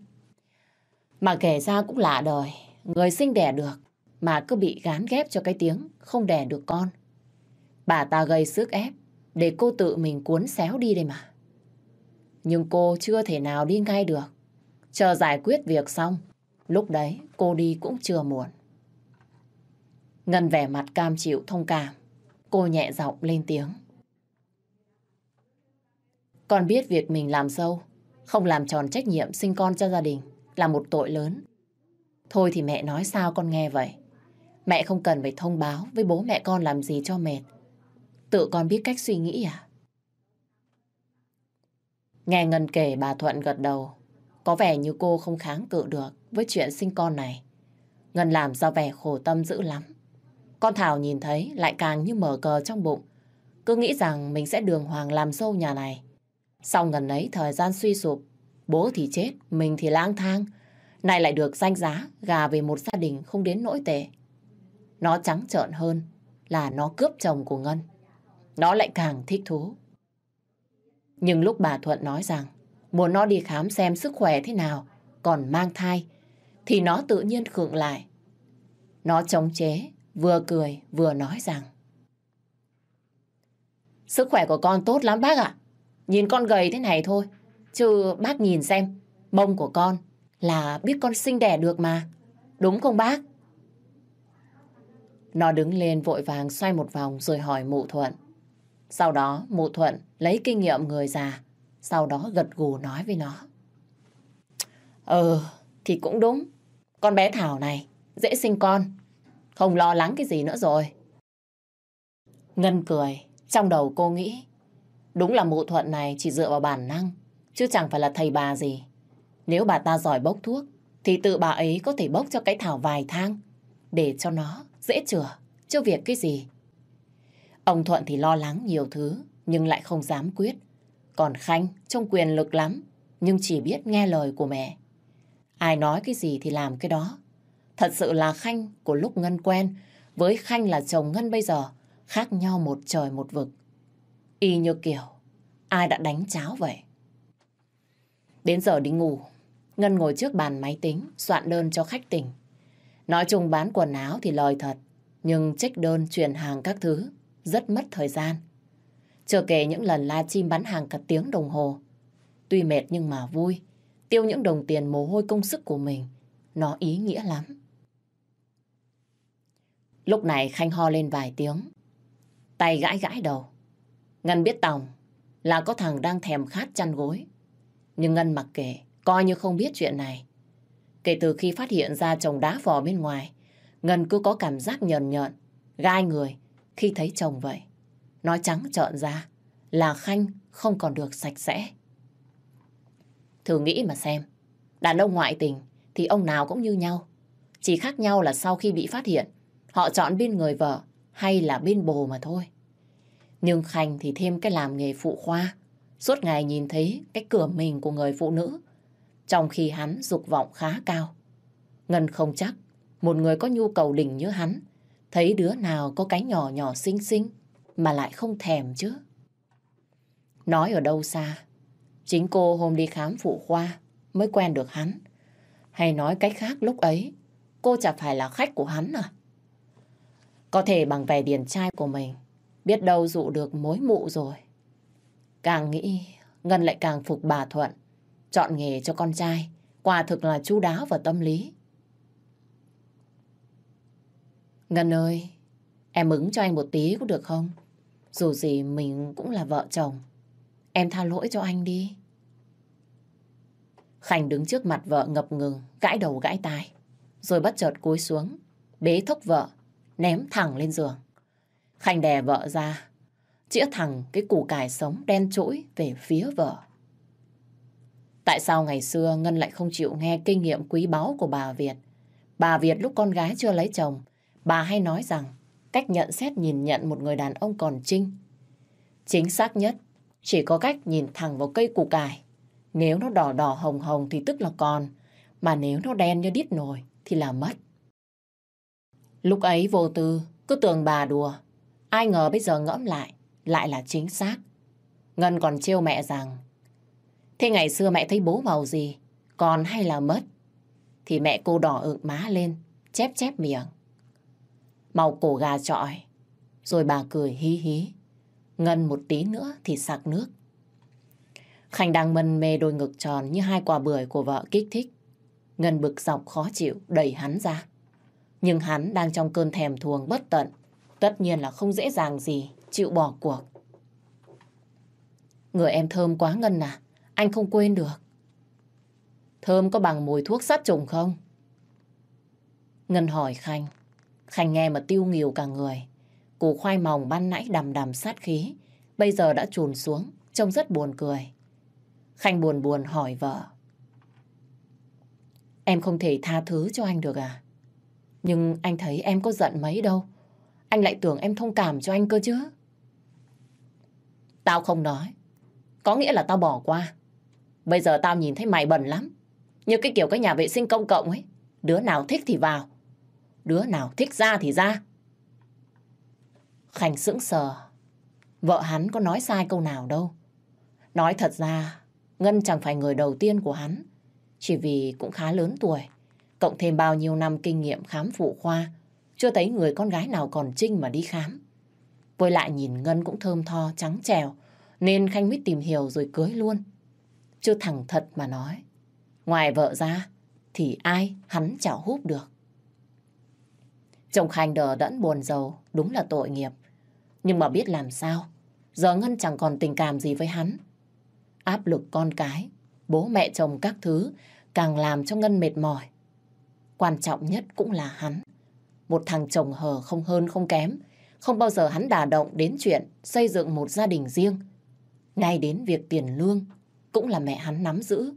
Mà kể ra cũng lạ đời, người sinh đẻ được mà cứ bị gán ghép cho cái tiếng không đẻ được con. Bà ta gây sức ép để cô tự mình cuốn xéo đi đây mà. Nhưng cô chưa thể nào đi ngay được. Chờ giải quyết việc xong, lúc đấy cô đi cũng chưa muộn. Ngân vẻ mặt cam chịu thông cảm. Cô nhẹ giọng lên tiếng. Con biết việc mình làm sâu, không làm tròn trách nhiệm sinh con cho gia đình là một tội lớn. Thôi thì mẹ nói sao con nghe vậy. Mẹ không cần phải thông báo với bố mẹ con làm gì cho mệt. Tự con biết cách suy nghĩ à? Nghe Ngân kể bà Thuận gật đầu. Có vẻ như cô không kháng cự được với chuyện sinh con này. Ngân làm ra vẻ khổ tâm dữ lắm. Con Thảo nhìn thấy lại càng như mở cờ trong bụng. Cứ nghĩ rằng mình sẽ đường hoàng làm sâu nhà này. Sau ngân ấy thời gian suy sụp, bố thì chết, mình thì lang thang. Này lại được danh giá gà về một gia đình không đến nỗi tệ. Nó trắng trợn hơn là nó cướp chồng của Ngân. Nó lại càng thích thú. Nhưng lúc bà Thuận nói rằng muốn nó đi khám xem sức khỏe thế nào, còn mang thai, thì nó tự nhiên khựng lại. Nó chống chế, vừa cười vừa nói rằng Sức khỏe của con tốt lắm bác ạ. Nhìn con gầy thế này thôi, chứ bác nhìn xem, mông của con là biết con sinh đẻ được mà. Đúng không bác? Nó đứng lên vội vàng xoay một vòng rồi hỏi mụ Thuận. Sau đó mụ Thuận lấy kinh nghiệm người già, sau đó gật gù nói với nó. Ừ, thì cũng đúng. Con bé Thảo này, dễ sinh con. Không lo lắng cái gì nữa rồi. Ngân cười, trong đầu cô nghĩ. Đúng là mụ Thuận này chỉ dựa vào bản năng, chứ chẳng phải là thầy bà gì. Nếu bà ta giỏi bốc thuốc, thì tự bà ấy có thể bốc cho cái Thảo vài thang, để cho nó dễ chữa, chứ việc cái gì. Ông Thuận thì lo lắng nhiều thứ, nhưng lại không dám quyết. Còn Khanh trông quyền lực lắm, nhưng chỉ biết nghe lời của mẹ. Ai nói cái gì thì làm cái đó. Thật sự là Khanh của lúc Ngân quen, với Khanh là chồng Ngân bây giờ, khác nhau một trời một vực. Y như kiểu, ai đã đánh cháo vậy. Đến giờ đi ngủ, Ngân ngồi trước bàn máy tính, soạn đơn cho khách tỉnh. Nói chung bán quần áo thì lời thật, nhưng trích đơn, chuyển hàng các thứ, rất mất thời gian. Chưa kể những lần la chim bán hàng cả tiếng đồng hồ. Tuy mệt nhưng mà vui, tiêu những đồng tiền mồ hôi công sức của mình, nó ý nghĩa lắm. Lúc này Khanh ho lên vài tiếng, tay gãi gãi đầu. Ngân biết tòng là có thằng đang thèm khát chăn gối. Nhưng Ngân mặc kệ, coi như không biết chuyện này. Kể từ khi phát hiện ra chồng đá vò bên ngoài, Ngân cứ có cảm giác nhờn nhợn, gai người khi thấy chồng vậy. Nói trắng trợn ra là Khanh không còn được sạch sẽ. Thử nghĩ mà xem, đàn ông ngoại tình thì ông nào cũng như nhau. Chỉ khác nhau là sau khi bị phát hiện, họ chọn bên người vợ hay là bên bồ mà thôi. Nhưng Khanh thì thêm cái làm nghề phụ khoa, suốt ngày nhìn thấy cái cửa mình của người phụ nữ, trong khi hắn dục vọng khá cao. Ngân không chắc, một người có nhu cầu đỉnh như hắn, thấy đứa nào có cái nhỏ nhỏ xinh xinh mà lại không thèm chứ. Nói ở đâu xa, chính cô hôm đi khám phụ khoa mới quen được hắn. Hay nói cách khác lúc ấy, cô chả phải là khách của hắn à? Có thể bằng vẻ điển trai của mình, biết đâu dụ được mối mụ rồi. Càng nghĩ, Ngân lại càng phục bà Thuận, chọn nghề cho con trai, quả thực là chu đáo và tâm lý. Ngân ơi, em ứng cho anh một tí có được không? Dù gì mình cũng là vợ chồng. Em tha lỗi cho anh đi. Khánh đứng trước mặt vợ ngập ngừng, gãi đầu gãi tai. Rồi bất chợt cúi xuống, bế thốc vợ, ném thẳng lên giường. Khanh đè vợ ra, chĩa thẳng cái củ cải sống đen trỗi về phía vợ. Tại sao ngày xưa Ngân lại không chịu nghe kinh nghiệm quý báu của bà Việt? Bà Việt lúc con gái chưa lấy chồng, bà hay nói rằng cách nhận xét nhìn nhận một người đàn ông còn trinh. Chính xác nhất, chỉ có cách nhìn thẳng vào cây củ cải. Nếu nó đỏ đỏ hồng hồng thì tức là còn, mà nếu nó đen như đít nồi thì là mất. Lúc ấy vô tư, cứ tưởng bà đùa. Ai ngờ bây giờ ngẫm lại, lại là chính xác. Ngân còn trêu mẹ rằng, thế ngày xưa mẹ thấy bố màu gì, còn hay là mất? Thì mẹ cô đỏ ửng má lên, chép chép miệng. Màu cổ gà trọi, rồi bà cười hí hí. Ngân một tí nữa thì sạc nước. Khanh đang mân mê đôi ngực tròn như hai quả bưởi của vợ kích thích. Ngân bực dọc khó chịu đẩy hắn ra. Nhưng hắn đang trong cơn thèm thuồng bất tận. Tất nhiên là không dễ dàng gì chịu bỏ cuộc. Người em thơm quá Ngân à, anh không quên được. Thơm có bằng mùi thuốc sát trùng không? Ngân hỏi Khanh. Khanh nghe mà tiêu nghỉu cả người. Củ khoai mỏng ban nãy đầm đầm sát khí, bây giờ đã trùn xuống, trông rất buồn cười. Khanh buồn buồn hỏi vợ. Em không thể tha thứ cho anh được à? Nhưng anh thấy em có giận mấy đâu. Anh lại tưởng em thông cảm cho anh cơ chứ. Tao không nói. Có nghĩa là tao bỏ qua. Bây giờ tao nhìn thấy mày bẩn lắm. Như cái kiểu cái nhà vệ sinh công cộng ấy. Đứa nào thích thì vào. Đứa nào thích ra thì ra. Khánh sững sờ. Vợ hắn có nói sai câu nào đâu. Nói thật ra, Ngân chẳng phải người đầu tiên của hắn. Chỉ vì cũng khá lớn tuổi. Cộng thêm bao nhiêu năm kinh nghiệm khám phụ khoa. Chưa thấy người con gái nào còn trinh mà đi khám. Với lại nhìn Ngân cũng thơm tho, trắng trèo. Nên Khanh mới tìm hiểu rồi cưới luôn. Chưa thẳng thật mà nói. Ngoài vợ ra, thì ai hắn chảo húp được. Chồng Khanh đờ đẫn buồn giàu, đúng là tội nghiệp. Nhưng mà biết làm sao, giờ Ngân chẳng còn tình cảm gì với hắn. Áp lực con cái, bố mẹ chồng các thứ càng làm cho Ngân mệt mỏi. Quan trọng nhất cũng là hắn. Một thằng chồng hờ không hơn không kém, không bao giờ hắn đà động đến chuyện xây dựng một gia đình riêng. Ngay đến việc tiền lương cũng là mẹ hắn nắm giữ.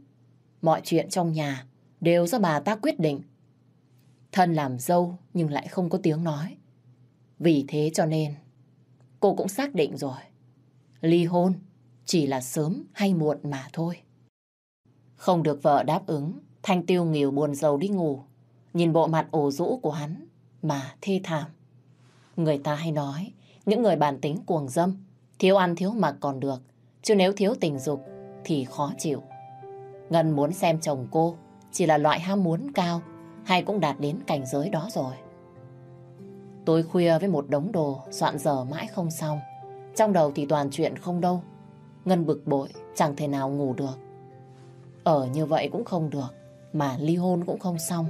Mọi chuyện trong nhà đều do bà ta quyết định. Thân làm dâu nhưng lại không có tiếng nói. Vì thế cho nên cô cũng xác định rồi. Ly hôn chỉ là sớm hay muộn mà thôi. Không được vợ đáp ứng, Thanh tiêu nghỉu buồn rầu đi ngủ. Nhìn bộ mặt ổ rũ của hắn mà thê thảm. Người ta hay nói, những người bản tính cuồng dâm, thiếu ăn thiếu mặc còn được, chứ nếu thiếu tình dục thì khó chịu. Ngân muốn xem chồng cô chỉ là loại ham muốn cao hay cũng đạt đến cảnh giới đó rồi. Tối khuya với một đống đồ soạn giờ mãi không xong. Trong đầu thì toàn chuyện không đâu. Ngân bực bội, chẳng thể nào ngủ được. Ở như vậy cũng không được, mà ly hôn cũng không xong.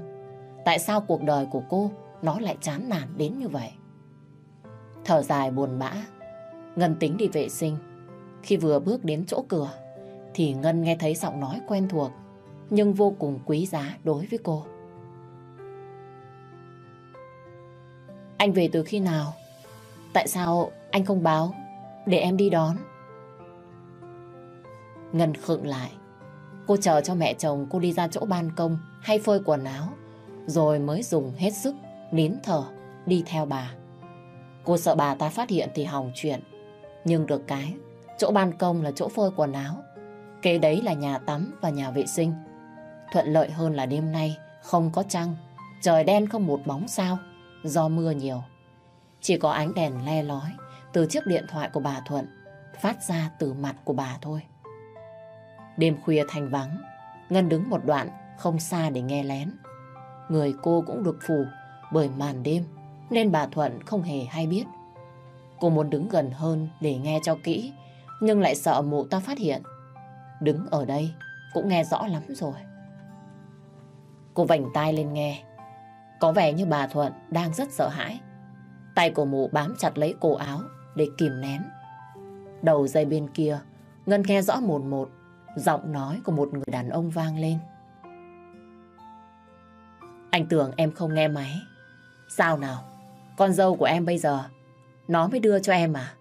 Tại sao cuộc đời của cô nó lại chán nản đến như vậy? Thở dài buồn bã, Ngân tính đi vệ sinh. Khi vừa bước đến chỗ cửa, thì Ngân nghe thấy giọng nói quen thuộc, nhưng vô cùng quý giá đối với cô. Anh về từ khi nào? Tại sao anh không báo để em đi đón? Ngân khựng lại. Cô chờ cho mẹ chồng cô đi ra chỗ ban công hay phơi quần áo rồi mới dùng hết sức nín thở đi theo bà. Cô sợ bà ta phát hiện thì hỏng chuyện. Nhưng được cái, chỗ ban công là chỗ phơi quần áo. Kế đấy là nhà tắm và nhà vệ sinh. Thuận lợi hơn là đêm nay không có trăng, trời đen không một bóng sao do mưa nhiều. Chỉ có ánh đèn le lói từ chiếc điện thoại của bà Thuận phát ra từ mặt của bà thôi. Đêm khuya thành vắng, Ngân đứng một đoạn không xa để nghe lén. Người cô cũng được phủ bởi màn đêm nên bà Thuận không hề hay biết. Cô muốn đứng gần hơn để nghe cho kỹ nhưng lại sợ mụ ta phát hiện. Đứng ở đây cũng nghe rõ lắm rồi. Cô vành tai lên nghe có vẻ như bà Thuận đang rất sợ hãi. Tay của mụ bám chặt lấy cổ áo để kìm nén. Đầu dây bên kia, Ngân nghe rõ một một. Giọng nói của một người đàn ông vang lên. Anh tưởng em không nghe máy. Sao nào? Con dâu của em bây giờ, nó mới đưa cho em à?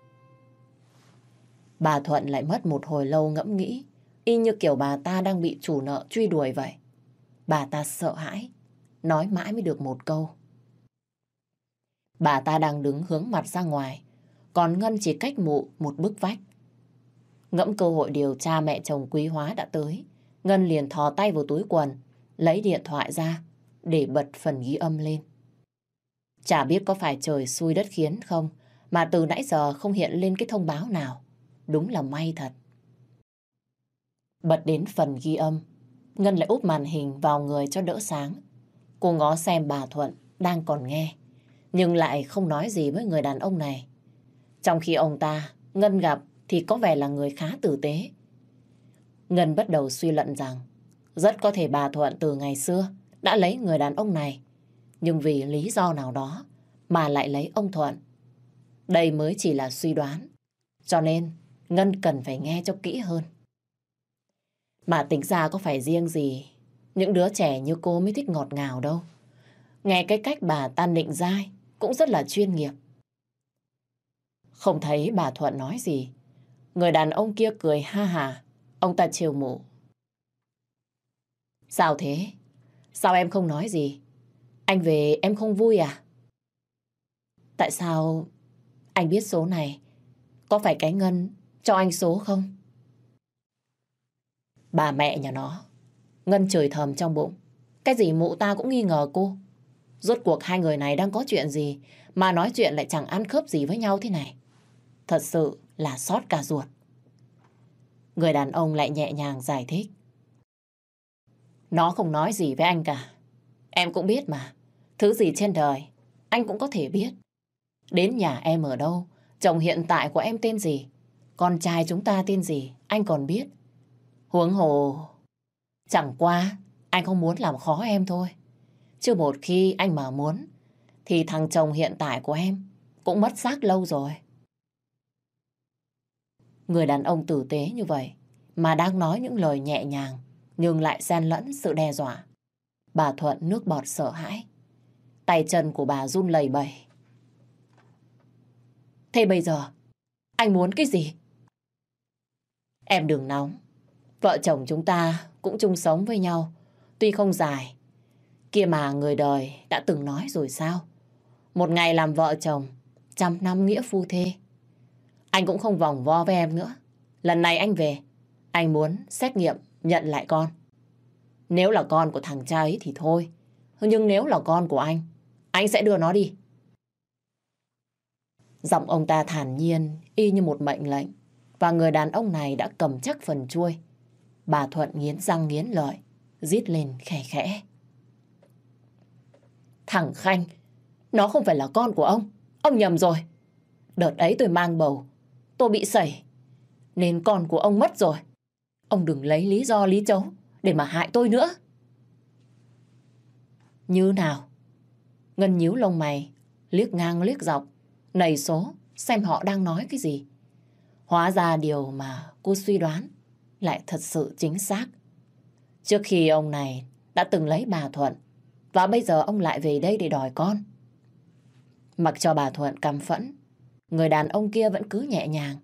Bà Thuận lại mất một hồi lâu ngẫm nghĩ, y như kiểu bà ta đang bị chủ nợ truy đuổi vậy. Bà ta sợ hãi, nói mãi mới được một câu. Bà ta đang đứng hướng mặt ra ngoài, còn Ngân chỉ cách mụ một bức vách. Ngẫm cơ hội điều tra mẹ chồng quý hóa đã tới, Ngân liền thò tay vào túi quần, lấy điện thoại ra để bật phần ghi âm lên. Chả biết có phải trời xui đất khiến không, mà từ nãy giờ không hiện lên cái thông báo nào. Đúng là may thật. Bật đến phần ghi âm, Ngân lại úp màn hình vào người cho đỡ sáng. Cô ngó xem bà Thuận đang còn nghe, nhưng lại không nói gì với người đàn ông này. Trong khi ông ta, Ngân gặp thì có vẻ là người khá tử tế. Ngân bắt đầu suy luận rằng rất có thể bà Thuận từ ngày xưa đã lấy người đàn ông này, nhưng vì lý do nào đó mà lại lấy ông Thuận. Đây mới chỉ là suy đoán, cho nên Ngân cần phải nghe cho kỹ hơn. Mà tính ra có phải riêng gì những đứa trẻ như cô mới thích ngọt ngào đâu. Nghe cái cách bà tan định dai cũng rất là chuyên nghiệp. Không thấy bà Thuận nói gì. Người đàn ông kia cười ha hà. Ông ta chiều mụ. Sao thế? Sao em không nói gì? Anh về em không vui à? Tại sao anh biết số này? Có phải cái Ngân cho anh số không? Bà mẹ nhà nó. Ngân trời thầm trong bụng. Cái gì mụ ta cũng nghi ngờ cô. Rốt cuộc hai người này đang có chuyện gì mà nói chuyện lại chẳng ăn khớp gì với nhau thế này. Thật sự là sót cả ruột. Người đàn ông lại nhẹ nhàng giải thích. Nó không nói gì với anh cả. Em cũng biết mà. Thứ gì trên đời, anh cũng có thể biết. Đến nhà em ở đâu, chồng hiện tại của em tên gì, con trai chúng ta tên gì, anh còn biết. Huống hồ, chẳng qua, anh không muốn làm khó em thôi. Chứ một khi anh mà muốn, thì thằng chồng hiện tại của em cũng mất xác lâu rồi. Người đàn ông tử tế như vậy mà đang nói những lời nhẹ nhàng nhưng lại xen lẫn sự đe dọa. Bà Thuận nước bọt sợ hãi. Tay chân của bà run lẩy bẩy. Thế bây giờ, anh muốn cái gì? Em đừng nóng. Vợ chồng chúng ta cũng chung sống với nhau. Tuy không dài. Kia mà người đời đã từng nói rồi sao? Một ngày làm vợ chồng, trăm năm nghĩa phu thê. Anh cũng không vòng vo với em nữa. Lần này anh về, anh muốn xét nghiệm nhận lại con. Nếu là con của thằng cha ấy thì thôi. Nhưng nếu là con của anh, anh sẽ đưa nó đi. Giọng ông ta thản nhiên, y như một mệnh lệnh. Và người đàn ông này đã cầm chắc phần chuôi. Bà Thuận nghiến răng nghiến lợi, rít lên khẽ khẽ. Thằng Khanh, nó không phải là con của ông. Ông nhầm rồi. Đợt ấy tôi mang bầu, tôi bị sẩy, nên con của ông mất rồi. Ông đừng lấy lý do lý chấu để mà hại tôi nữa. Như nào? Ngân nhíu lông mày, liếc ngang liếc dọc, nầy số, xem họ đang nói cái gì. Hóa ra điều mà cô suy đoán lại thật sự chính xác. Trước khi ông này đã từng lấy bà Thuận, và bây giờ ông lại về đây để đòi con. Mặc cho bà Thuận căm phẫn, người đàn ông kia vẫn cứ nhẹ nhàng.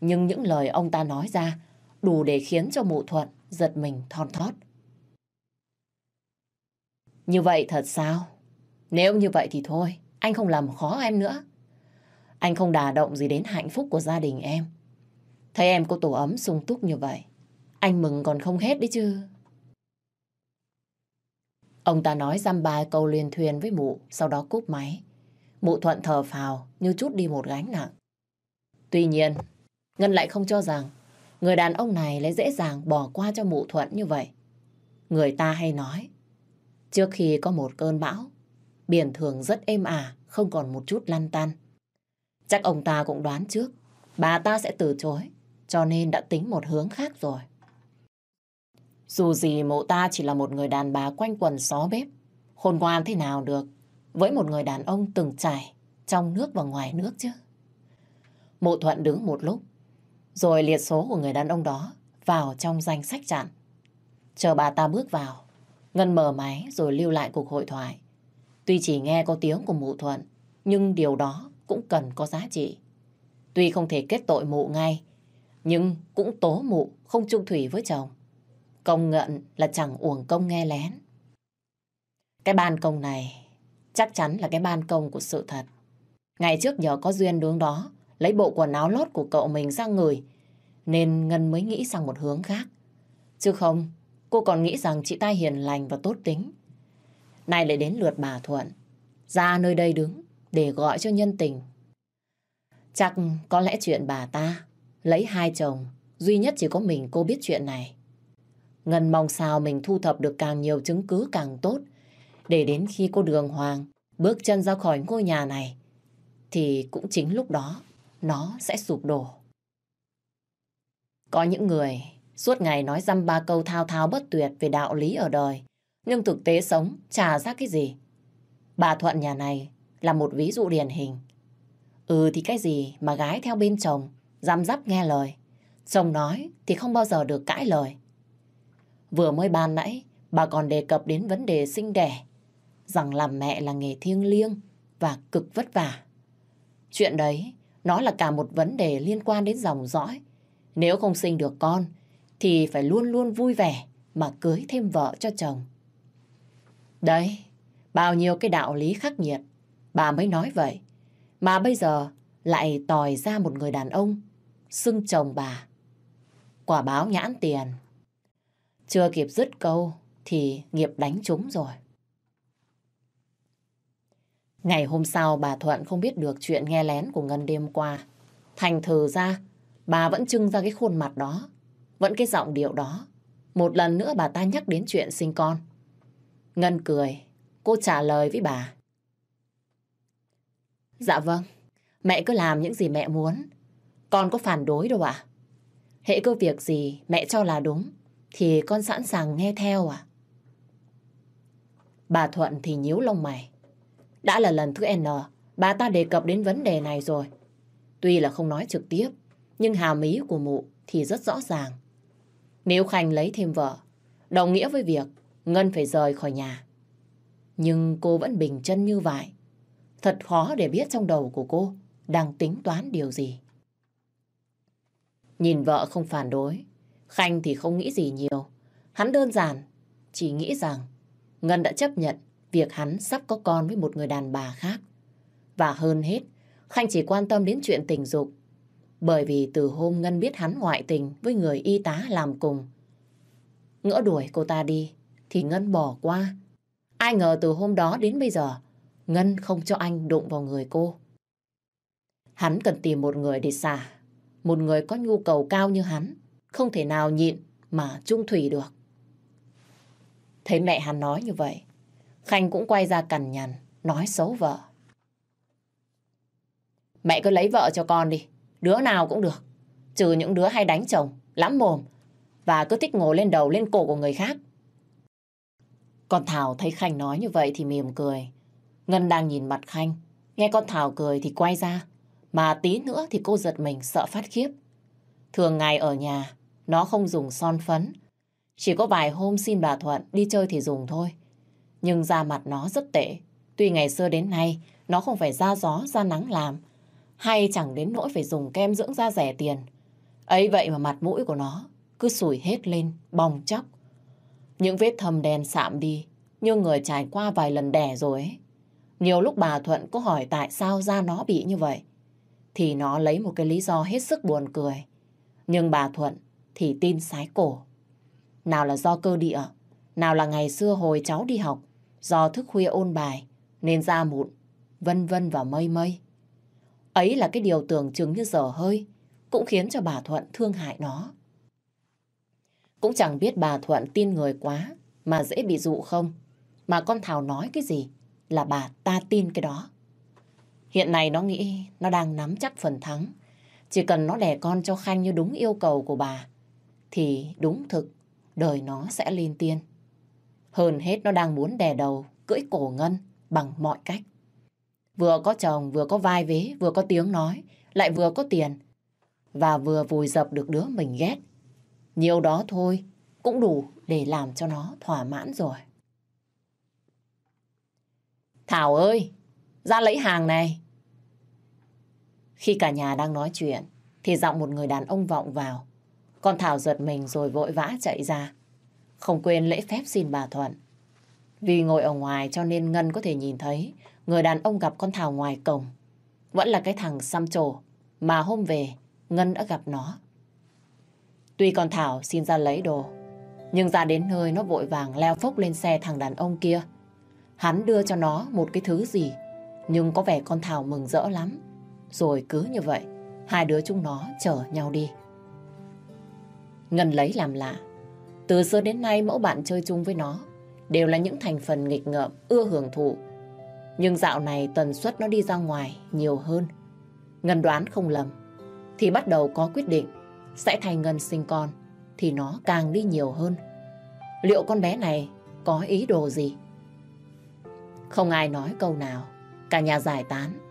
Nhưng những lời ông ta nói ra đủ để khiến cho mụ Thuận giật mình thon thót. Như vậy thật sao? Nếu như vậy thì thôi, anh không làm khó em nữa. Anh không đà động gì đến hạnh phúc của gia đình em. Thấy em có tổ ấm sung túc như vậy, anh mừng còn không hết đấy chứ. Ông ta nói dăm ba câu liên thuyền với mụ, sau đó cúp máy. Mụ thuận thở phào như chút đi một gánh nặng. Tuy nhiên, Ngân lại không cho rằng người đàn ông này lại dễ dàng bỏ qua cho mụ thuận như vậy. Người ta hay nói, trước khi có một cơn bão, biển thường rất êm ả, không còn một chút lăn tan. Chắc ông ta cũng đoán trước, bà ta sẽ từ chối, cho nên đã tính một hướng khác rồi. Dù gì mụ ta chỉ là một người đàn bà quanh quần xó bếp, khôn ngoan thế nào được với một người đàn ông từng trải trong nước và ngoài nước chứ. Mụ thuận đứng một lúc, rồi liệt số của người đàn ông đó vào trong danh sách chặn. Chờ bà ta bước vào, Ngân mở máy rồi lưu lại cuộc hội thoại. Tuy chỉ nghe có tiếng của mụ Thuận, nhưng điều đó cũng cần có giá trị. Tuy không thể kết tội mụ ngay, nhưng cũng tố mụ không chung thủy với chồng. Công ngận là chẳng uổng công nghe lén. Cái ban công này chắc chắn là cái ban công của sự thật. Ngày trước nhờ có duyên đứng đó, lấy bộ quần áo lót của cậu mình ra người, nên Ngân mới nghĩ sang một hướng khác. Chứ không, cô còn nghĩ rằng chị ta hiền lành và tốt tính. Nay lại đến lượt bà Thuận, ra nơi đây đứng để gọi cho nhân tình. Chắc có lẽ chuyện bà ta lấy hai chồng, duy nhất chỉ có mình cô biết chuyện này. Ngân mong sao mình thu thập được càng nhiều chứng cứ càng tốt, để đến khi cô Đường Hoàng bước chân ra khỏi ngôi nhà này, thì cũng chính lúc đó nó sẽ sụp đổ. Có những người suốt ngày nói dăm ba câu thao thao bất tuyệt về đạo lý ở đời, nhưng thực tế sống chả ra cái gì. Bà Thuận nhà này là một ví dụ điển hình. Ừ thì cái gì mà gái theo bên chồng, dám dắp nghe lời. Chồng nói thì không bao giờ được cãi lời. Vừa mới ban nãy, bà còn đề cập đến vấn đề sinh đẻ, rằng làm mẹ là nghề thiêng liêng và cực vất vả. Chuyện đấy, nó là cả một vấn đề liên quan đến dòng dõi. Nếu không sinh được con, thì phải luôn luôn vui vẻ mà cưới thêm vợ cho chồng. Đấy, bao nhiêu cái đạo lý khắc nghiệt, bà mới nói vậy. Mà bây giờ lại tòi ra một người đàn ông, xưng chồng bà. Quả báo nhãn tiền. Chưa kịp dứt câu thì nghiệp đánh trúng rồi. Ngày hôm sau bà Thuận không biết được chuyện nghe lén của Ngân đêm qua. Thành thờ ra, bà vẫn trưng ra cái khuôn mặt đó, vẫn cái giọng điệu đó. Một lần nữa bà ta nhắc đến chuyện sinh con. Ngân cười, cô trả lời với bà. Dạ vâng, mẹ cứ làm những gì mẹ muốn. Con có phản đối đâu ạ. Hệ cơ việc gì mẹ cho là đúng, thì con sẵn sàng nghe theo à. Bà Thuận thì nhíu lông mày. Đã là lần thứ N, bà ta đề cập đến vấn đề này rồi. Tuy là không nói trực tiếp, nhưng hàm ý của mụ thì rất rõ ràng. Nếu Khanh lấy thêm vợ, đồng nghĩa với việc Ngân phải rời khỏi nhà. Nhưng cô vẫn bình chân như vậy. Thật khó để biết trong đầu của cô đang tính toán điều gì. Nhìn vợ không phản đối, Khanh thì không nghĩ gì nhiều. Hắn đơn giản, chỉ nghĩ rằng Ngân đã chấp nhận việc hắn sắp có con với một người đàn bà khác. Và hơn hết, Khanh chỉ quan tâm đến chuyện tình dục. Bởi vì từ hôm Ngân biết hắn ngoại tình với người y tá làm cùng. Ngỡ đuổi cô ta đi, thì Ngân bỏ qua. Ai ngờ từ hôm đó đến bây giờ, Ngân không cho anh đụng vào người cô. Hắn cần tìm một người để xả. Một người có nhu cầu cao như hắn, không thể nào nhịn mà trung thủy được. Thấy mẹ hắn nói như vậy, Khanh cũng quay ra cằn nhằn, nói xấu vợ. Mẹ cứ lấy vợ cho con đi, đứa nào cũng được. Trừ những đứa hay đánh chồng, lắm mồm, và cứ thích ngồi lên đầu lên cổ của người khác. Con Thảo thấy Khanh nói như vậy thì mỉm cười. Ngân đang nhìn mặt Khanh, nghe con Thảo cười thì quay ra, mà tí nữa thì cô giật mình sợ phát khiếp. Thường ngày ở nhà, nó không dùng son phấn. Chỉ có vài hôm xin bà Thuận đi chơi thì dùng thôi. Nhưng da mặt nó rất tệ. Tuy ngày xưa đến nay nó không phải ra gió, ra nắng làm. Hay chẳng đến nỗi phải dùng kem dưỡng da rẻ tiền. ấy vậy mà mặt mũi của nó cứ sủi hết lên, bong chóc. Những vết thâm đen sạm đi, như người trải qua vài lần đẻ rồi ấy. Nhiều lúc bà Thuận có hỏi tại sao da nó bị như vậy. Thì nó lấy một cái lý do hết sức buồn cười. Nhưng bà Thuận thì tin sái cổ. Nào là do cơ địa, nào là ngày xưa hồi cháu đi học, do thức khuya ôn bài, nên da mụn, vân vân và mây mây. Ấy là cái điều tưởng chừng như dở hơi, cũng khiến cho bà Thuận thương hại nó. Cũng chẳng biết bà Thuận tin người quá, mà dễ bị dụ không. Mà con Thảo nói cái gì là bà ta tin cái đó. Hiện nay nó nghĩ nó đang nắm chắc phần thắng. Chỉ cần nó đẻ con cho Khanh như đúng yêu cầu của bà, thì đúng thực, đời nó sẽ lên tiên. Hơn hết nó đang muốn đè đầu, cưỡi cổ Ngân bằng mọi cách. Vừa có chồng, vừa có vai vế, vừa có tiếng nói, lại vừa có tiền. Và vừa vùi dập được đứa mình ghét. Nhiều đó thôi, cũng đủ để làm cho nó thỏa mãn rồi. Thảo ơi, ra lấy hàng này. Khi cả nhà đang nói chuyện, thì giọng một người đàn ông vọng vào. Con Thảo giật mình rồi vội vã chạy ra. Không quên lễ phép xin bà Thuận. Vì ngồi ở ngoài cho nên Ngân có thể nhìn thấy người đàn ông gặp con Thảo ngoài cổng. Vẫn là cái thằng xăm trổ mà hôm về Ngân đã gặp nó. Tuy con Thảo xin ra lấy đồ, nhưng ra đến nơi nó vội vàng leo phốc lên xe thằng đàn ông kia. Hắn đưa cho nó một cái thứ gì, nhưng có vẻ con Thảo mừng rỡ lắm. Rồi cứ như vậy, hai đứa chúng nó chở nhau đi. Ngân lấy làm lạ. Từ xưa đến nay mẫu bạn chơi chung với nó đều là những thành phần nghịch ngợm, ưa hưởng thụ. Nhưng dạo này tần suất nó đi ra ngoài nhiều hơn. Ngân đoán không lầm, thì bắt đầu có quyết định sẽ thành Ngân sinh con, thì nó càng đi nhiều hơn. Liệu con bé này có ý đồ gì? Không ai nói câu nào, cả nhà giải tán.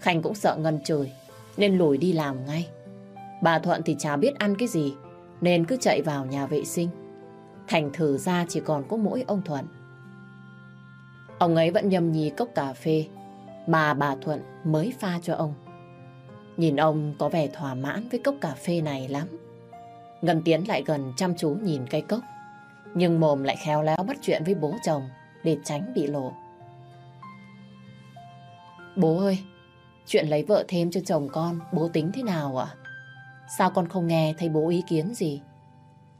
Khanh cũng sợ Ngân trời, nên lùi đi làm ngay. Bà Thuận thì chả biết ăn cái gì, nên cứ chạy vào nhà vệ sinh. Thành thử ra chỉ còn có mỗi ông Thuận. Ông ấy vẫn nhâm nhi cốc cà phê mà bà Thuận mới pha cho ông. Nhìn ông có vẻ thỏa mãn với cốc cà phê này lắm. Ngân tiến lại gần chăm chú nhìn cây cốc. Nhưng mồm lại khéo léo bắt chuyện với bố chồng để tránh bị lộ. Bố ơi, chuyện lấy vợ thêm cho chồng con, bố tính thế nào ạ? Sao con không nghe thấy bố ý kiến gì?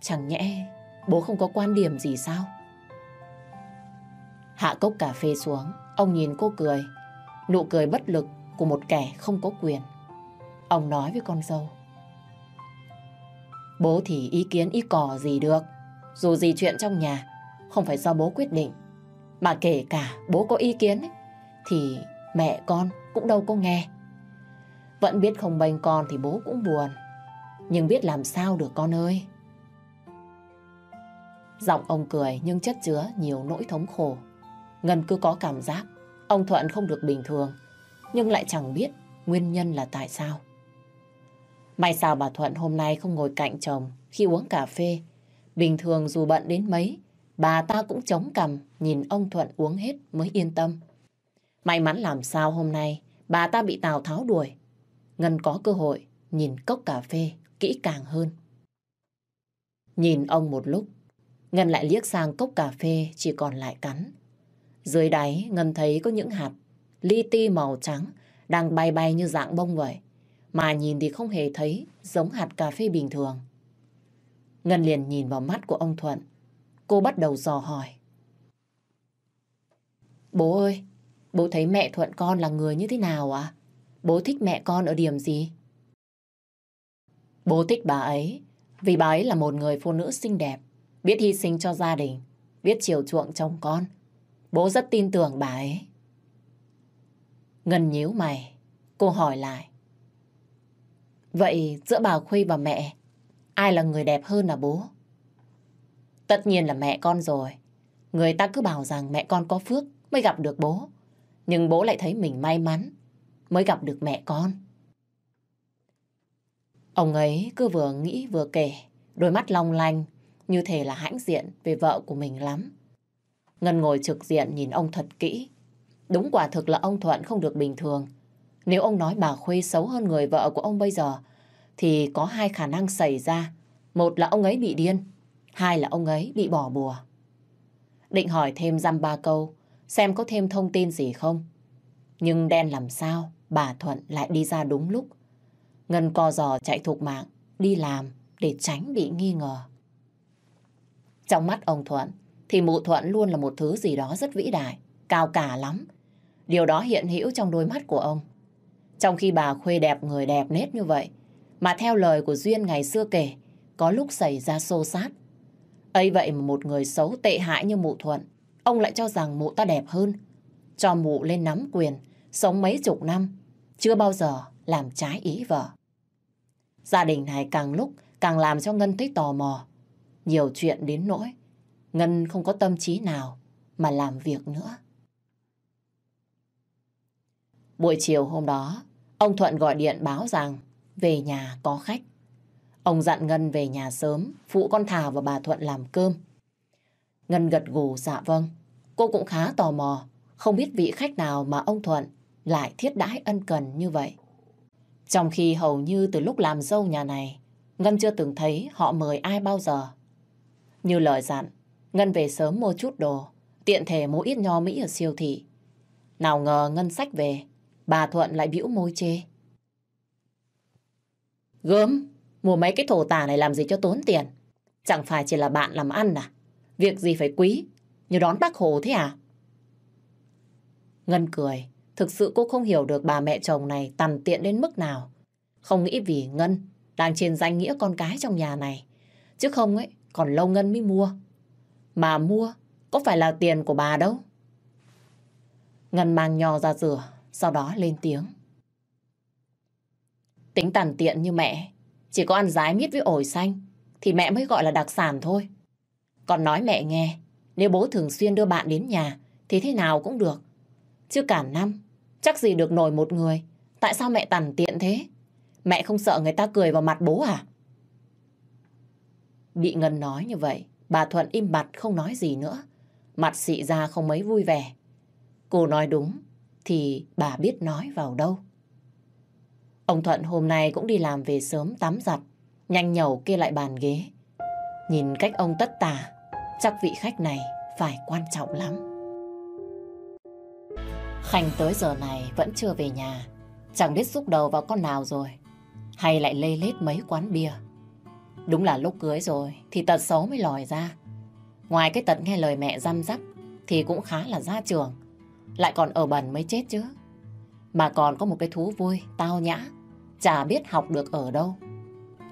Chẳng nhẽ bố không có quan điểm gì sao? Hạ cốc cà phê xuống, ông nhìn cô cười. Nụ cười bất lực của một kẻ không có quyền. Ông nói với con dâu. Bố thì ý kiến ý cỏ gì được. Dù gì chuyện trong nhà không phải do bố quyết định. Mà kể cả bố có ý kiến ấy, thì mẹ con cũng đâu có nghe. Vẫn biết không bênh con thì bố cũng buồn. Nhưng biết làm sao được con ơi. Giọng ông cười nhưng chất chứa nhiều nỗi thống khổ. Ngân cứ có cảm giác ông Thuận không được bình thường, nhưng lại chẳng biết nguyên nhân là tại sao. May sao bà Thuận hôm nay không ngồi cạnh chồng khi uống cà phê. Bình thường dù bận đến mấy, bà ta cũng chống cằm nhìn ông Thuận uống hết mới yên tâm. May mắn làm sao hôm nay bà ta bị Tào Tháo đuổi. Ngân có cơ hội nhìn cốc cà phê kỹ càng hơn. Nhìn ông một lúc, Ngân lại liếc sang cốc cà phê chỉ còn lại cắn. Dưới đáy Ngân thấy có những hạt li ti màu trắng đang bay bay như dạng bông vậy. Mà nhìn thì không hề thấy giống hạt cà phê bình thường. Ngân liền nhìn vào mắt của ông Thuận. Cô bắt đầu dò hỏi. Bố ơi, bố thấy mẹ Thuận con là người như thế nào à Bố thích mẹ con ở điểm gì? Bố thích bà ấy vì bà ấy là một người phụ nữ xinh đẹp, biết hy sinh cho gia đình, biết chiều chuộng chồng con. Bố rất tin tưởng bà ấy. Ngân nhíu mày, cô hỏi lại. Vậy giữa bà Khuê và mẹ, ai là người đẹp hơn là bố? Tất nhiên là mẹ con rồi. Người ta cứ bảo rằng mẹ con có phước mới gặp được bố. Nhưng bố lại thấy mình may mắn mới gặp được mẹ con. Ông ấy cứ vừa nghĩ vừa kể, đôi mắt long lanh, như thể là hãnh diện về vợ của mình lắm. Ngân ngồi trực diện nhìn ông thật kỹ. Đúng quả thực là ông Thuận không được bình thường. Nếu ông nói bà Khuê xấu hơn người vợ của ông bây giờ, thì có hai khả năng xảy ra. Một là ông ấy bị điên, hai là ông ấy bị bỏ bùa. Định hỏi thêm dăm ba câu, xem có thêm thông tin gì không. Nhưng đen làm sao, bà Thuận lại đi ra đúng lúc. Ngân co giò chạy thục mạng, đi làm để tránh bị nghi ngờ. Trong mắt ông Thuận, thì mụ Thuận luôn là một thứ gì đó rất vĩ đại, cao cả lắm. Điều đó hiện hữu trong đôi mắt của ông. Trong khi bà Khuê đẹp người đẹp nết như vậy, mà theo lời của Duyên ngày xưa kể, có lúc xảy ra xô xát ấy vậy mà một người xấu tệ hại như mụ Thuận, ông lại cho rằng mụ ta đẹp hơn. Cho mụ lên nắm quyền, sống mấy chục năm, chưa bao giờ làm trái ý vợ. Gia đình này càng lúc càng làm cho Ngân thấy tò mò. Nhiều chuyện đến nỗi, Ngân không có tâm trí nào mà làm việc nữa. Buổi chiều hôm đó, ông Thuận gọi điện báo rằng về nhà có khách. Ông dặn Ngân về nhà sớm, phụ con Thảo và bà Thuận làm cơm. Ngân gật gù dạ vâng. Cô cũng khá tò mò, không biết vị khách nào mà ông Thuận lại thiết đãi ân cần như vậy. Trong khi hầu như từ lúc làm dâu nhà này, Ngân chưa từng thấy họ mời ai bao giờ. Như lời dặn, Ngân về sớm mua chút đồ, tiện thể mua ít nho Mỹ ở siêu thị. Nào ngờ Ngân sách về, bà Thuận lại bĩu môi chê. Gớm, mua mấy cái thổ tả này làm gì cho tốn tiền? Chẳng phải chỉ là bạn làm ăn à? Việc gì phải quý, như đón bác Hồ thế à? Ngân cười, thực sự cô không hiểu được bà mẹ chồng này tằn tiện đến mức nào. Không nghĩ vì Ngân đang trên danh nghĩa con cái trong nhà này. Chứ không ấy, còn lâu Ngân mới mua. Mà mua, có phải là tiền của bà đâu. Ngân mang nho ra rửa, sau đó lên tiếng. Tính tàn tiện như mẹ, chỉ có ăn rái miết với ổi xanh, thì mẹ mới gọi là đặc sản thôi. Còn nói mẹ nghe, nếu bố thường xuyên đưa bạn đến nhà, thì thế nào cũng được. Chứ cả năm, chắc gì được nổi một người. Tại sao mẹ tằn tiện thế? Mẹ không sợ người ta cười vào mặt bố à? Bị Ngân nói như vậy, bà Thuận im bặt không nói gì nữa. Mặt xị ra không mấy vui vẻ. Cô nói đúng, thì bà biết nói vào đâu. Ông Thuận hôm nay cũng đi làm về sớm tắm giặt, nhanh nhẩu kê lại bàn ghế. Nhìn cách ông tất tả, chắc vị khách này phải quan trọng lắm. Khanh tới giờ này vẫn chưa về nhà, chẳng biết xúc đầu vào con nào rồi, hay lại lê lết mấy quán bia. Đúng là lúc cưới rồi thì tật xấu mới lòi ra. Ngoài cái tật nghe lời mẹ răm rắp thì cũng khá là ra trường. Lại còn ở bẩn mới chết chứ. Mà còn có một cái thú vui, tao nhã. Chả biết học được ở đâu.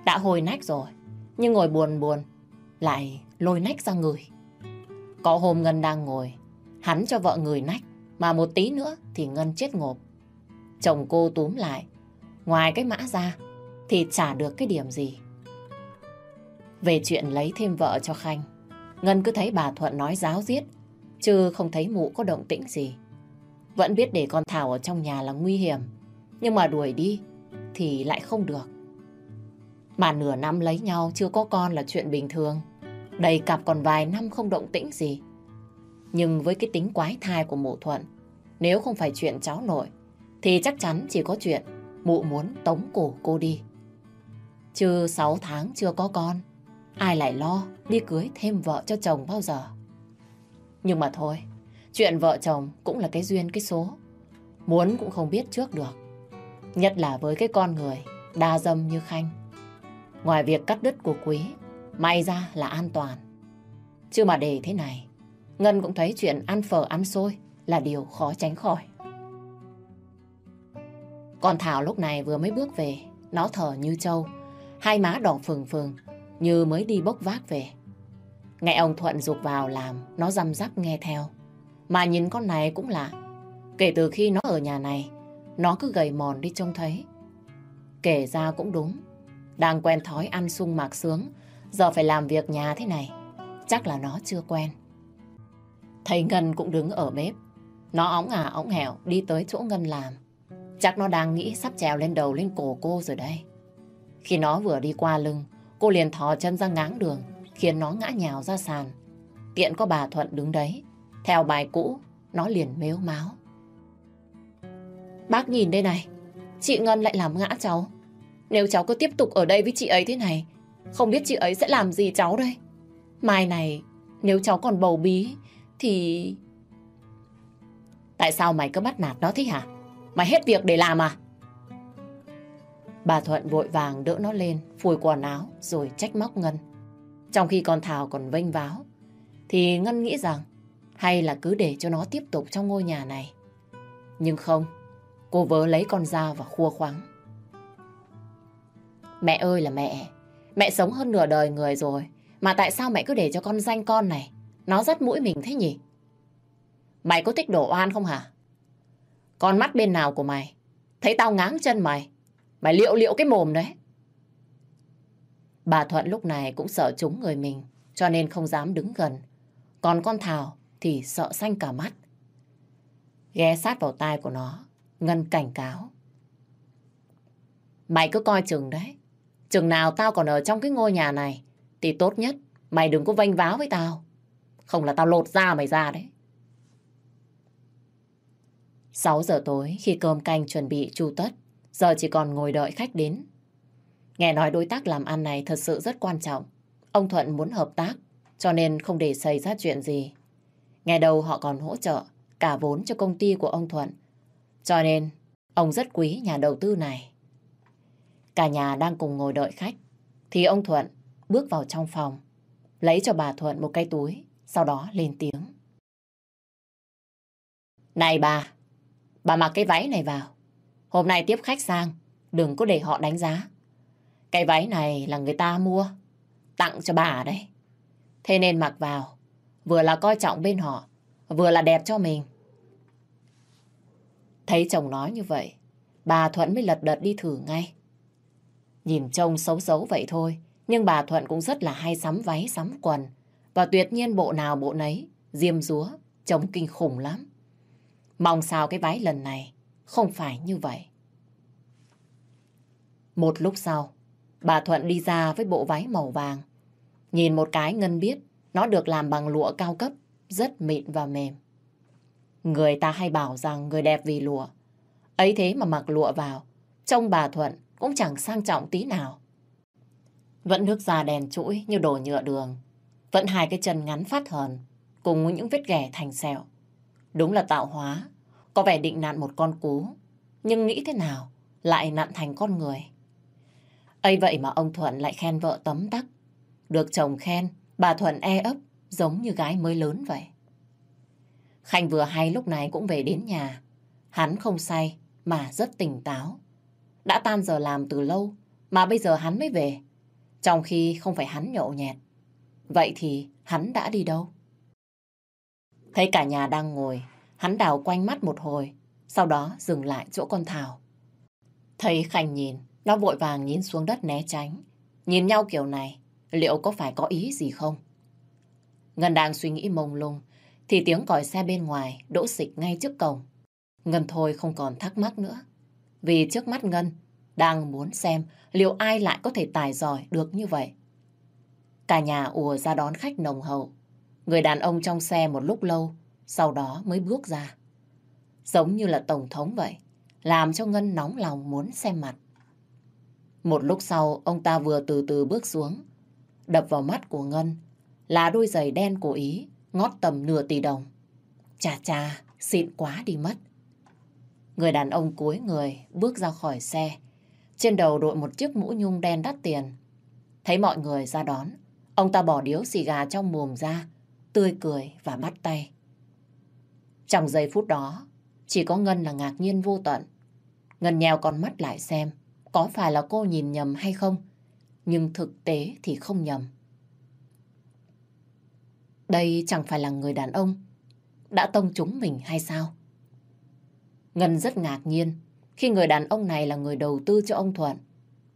Đã hồi nách rồi, nhưng ngồi buồn buồn, lại lôi nách ra người. Có hôm Ngân đang ngồi, hắn cho vợ người nách, mà một tí nữa thì Ngân chết ngộp. Chồng cô túm lại, ngoài cái mã ra thì trả được cái điểm gì. Về chuyện lấy thêm vợ cho Khanh, Ngân cứ thấy bà Thuận nói giáo giết, chứ không thấy mụ có động tĩnh gì. Vẫn biết để con Thảo ở trong nhà là nguy hiểm, nhưng mà đuổi đi thì lại không được. Mà nửa năm lấy nhau chưa có con là chuyện bình thường. Đầy cặp còn vài năm không động tĩnh gì. Nhưng với cái tính quái thai của mụ Thuận, nếu không phải chuyện cháu nội, thì chắc chắn chỉ có chuyện mụ muốn tống cổ cô đi. Chứ 6 tháng chưa có con, ai lại lo đi cưới thêm vợ cho chồng bao giờ. Nhưng mà thôi, chuyện vợ chồng cũng là cái duyên cái số. Muốn cũng không biết trước được. Nhất là với cái con người đa dâm như Khanh. Ngoài việc cắt đứt của quý, may ra là an toàn. Chứ mà để thế này, Ngân cũng thấy chuyện ăn phở ăn xôi là điều khó tránh khỏi. Còn Thảo lúc này vừa mới bước về, nó thở như trâu, hai má đỏ phừng phừng, như mới đi bốc vác về. Nghe ông Thuận dục vào làm, nó răm rắp nghe theo. Mà nhìn con này cũng lạ. Kể từ khi nó ở nhà này, nó cứ gầy mòn đi trông thấy. Kể ra cũng đúng. Đang quen thói ăn sung mạc sướng, giờ phải làm việc nhà thế này. Chắc là nó chưa quen. Thấy Ngân cũng đứng ở bếp. Nó óng ả óng hẻo đi tới chỗ Ngân làm. Chắc nó đang nghĩ sắp trèo lên đầu lên cổ cô rồi đây. Khi nó vừa đi qua lưng, cô liền thò chân ra ngáng đường, khiến nó ngã nhào ra sàn. Tiện có bà Thuận đứng đấy. Theo bài cũ, nó liền mếu máu. Bác nhìn đây này, chị Ngân lại làm ngã cháu. Nếu cháu cứ tiếp tục ở đây với chị ấy thế này, không biết chị ấy sẽ làm gì cháu đây. Mai này, nếu cháu còn bầu bí, thì... Tại sao mày cứ bắt nạt nó thế hả? Mày hết việc để làm à? Bà Thuận vội vàng đỡ nó lên, phủi quần áo rồi trách móc Ngân. Trong khi con Thảo còn vênh váo, thì Ngân nghĩ rằng hay là cứ để cho nó tiếp tục trong ngôi nhà này. Nhưng không, cô vớ lấy con dao và khua khoáng. Mẹ ơi là mẹ, mẹ sống hơn nửa đời người rồi, mà tại sao mẹ cứ để cho con danh con này, nó rất mũi mình thế nhỉ? Mày có thích đổ oan không hả? Con mắt bên nào của mày? Thấy tao ngáng chân mày, mày liệu liệu cái mồm đấy. Bà Thuận lúc này cũng sợ trúng người mình, cho nên không dám đứng gần. Còn con Thảo thì sợ xanh cả mắt. Ghé sát vào tai của nó, Ngân cảnh cáo. Mày cứ coi chừng đấy chừng nào tao còn ở trong cái ngôi nhà này, thì tốt nhất mày đừng có vênh váo với tao. Không là tao lột da mày ra đấy. 6 giờ tối khi cơm canh chuẩn bị chu tất, giờ chỉ còn ngồi đợi khách đến. Nghe nói đối tác làm ăn này thật sự rất quan trọng. Ông Thuận muốn hợp tác, cho nên không để xảy ra chuyện gì. Nghe đầu họ còn hỗ trợ cả vốn cho công ty của ông Thuận. Cho nên, ông rất quý nhà đầu tư này. Cả nhà đang cùng ngồi đợi khách, thì ông Thuận bước vào trong phòng, lấy cho bà Thuận một cái túi, sau đó lên tiếng. Này bà, bà mặc cái váy này vào. Hôm nay tiếp khách sang, đừng có để họ đánh giá. Cái váy này là người ta mua, tặng cho bà à đấy. Thế nên mặc vào, vừa là coi trọng bên họ, vừa là đẹp cho mình. Thấy chồng nói như vậy, bà Thuận mới lật đật đi thử ngay. Nhìn trông xấu xấu vậy thôi, nhưng bà Thuận cũng rất là hay sắm váy, sắm quần. Và tuyệt nhiên bộ nào bộ nấy, diêm rúa, trông kinh khủng lắm. Mong sao cái váy lần này không phải như vậy. Một lúc sau, bà Thuận đi ra với bộ váy màu vàng. Nhìn một cái Ngân biết nó được làm bằng lụa cao cấp, rất mịn và mềm. Người ta hay bảo rằng người đẹp vì lụa. Ấy thế mà mặc lụa vào, trông bà Thuận cũng chẳng sang trọng tí nào. Vẫn nước da đèn chuỗi như đồ nhựa đường. Vẫn hai cái chân ngắn phát hờn, cùng với những vết ghẻ thành sẹo. Đúng là tạo hóa, có vẻ định nạn một con cú. Nhưng nghĩ thế nào, lại nặn thành con người. ấy vậy mà ông Thuận lại khen vợ tấm tắc. Được chồng khen, bà Thuận e ấp, giống như gái mới lớn vậy. Khanh vừa hay lúc này cũng về đến nhà. Hắn không say, mà rất tỉnh táo. Đã tan giờ làm từ lâu, mà bây giờ hắn mới về. Trong khi không phải hắn nhậu nhẹt. Vậy thì hắn đã đi đâu? Thấy cả nhà đang ngồi, hắn đào quanh mắt một hồi, sau đó dừng lại chỗ con Thảo. Thấy Khanh nhìn, nó vội vàng nhìn xuống đất né tránh. Nhìn nhau kiểu này, liệu có phải có ý gì không? Ngân đang suy nghĩ mông lung, thì tiếng còi xe bên ngoài đỗ xịch ngay trước cổng. Ngân thôi không còn thắc mắc nữa. Vì trước mắt Ngân đang muốn xem liệu ai lại có thể tài giỏi được như vậy. Cả nhà ùa ra đón khách nồng hậu. Người đàn ông trong xe một lúc lâu, sau đó mới bước ra. Giống như là Tổng thống vậy, làm cho Ngân nóng lòng muốn xem mặt. Một lúc sau, ông ta vừa từ từ bước xuống. Đập vào mắt của Ngân là đôi giày đen của Ý, ngót tầm nửa tỷ đồng. Chà chà, xịn quá đi mất. Người đàn ông cúi người bước ra khỏi xe. Trên đầu đội một chiếc mũ nhung đen đắt tiền. Thấy mọi người ra đón, ông ta bỏ điếu xì gà trong mồm ra, tươi cười và bắt tay. Trong giây phút đó, chỉ có Ngân là ngạc nhiên vô tận. Ngân nheo con mắt lại xem có phải là cô nhìn nhầm hay không. Nhưng thực tế thì không nhầm. Đây chẳng phải là người đàn ông đã tông chúng mình hay sao? Ngân rất ngạc nhiên khi người đàn ông này là người đầu tư cho ông Thuận.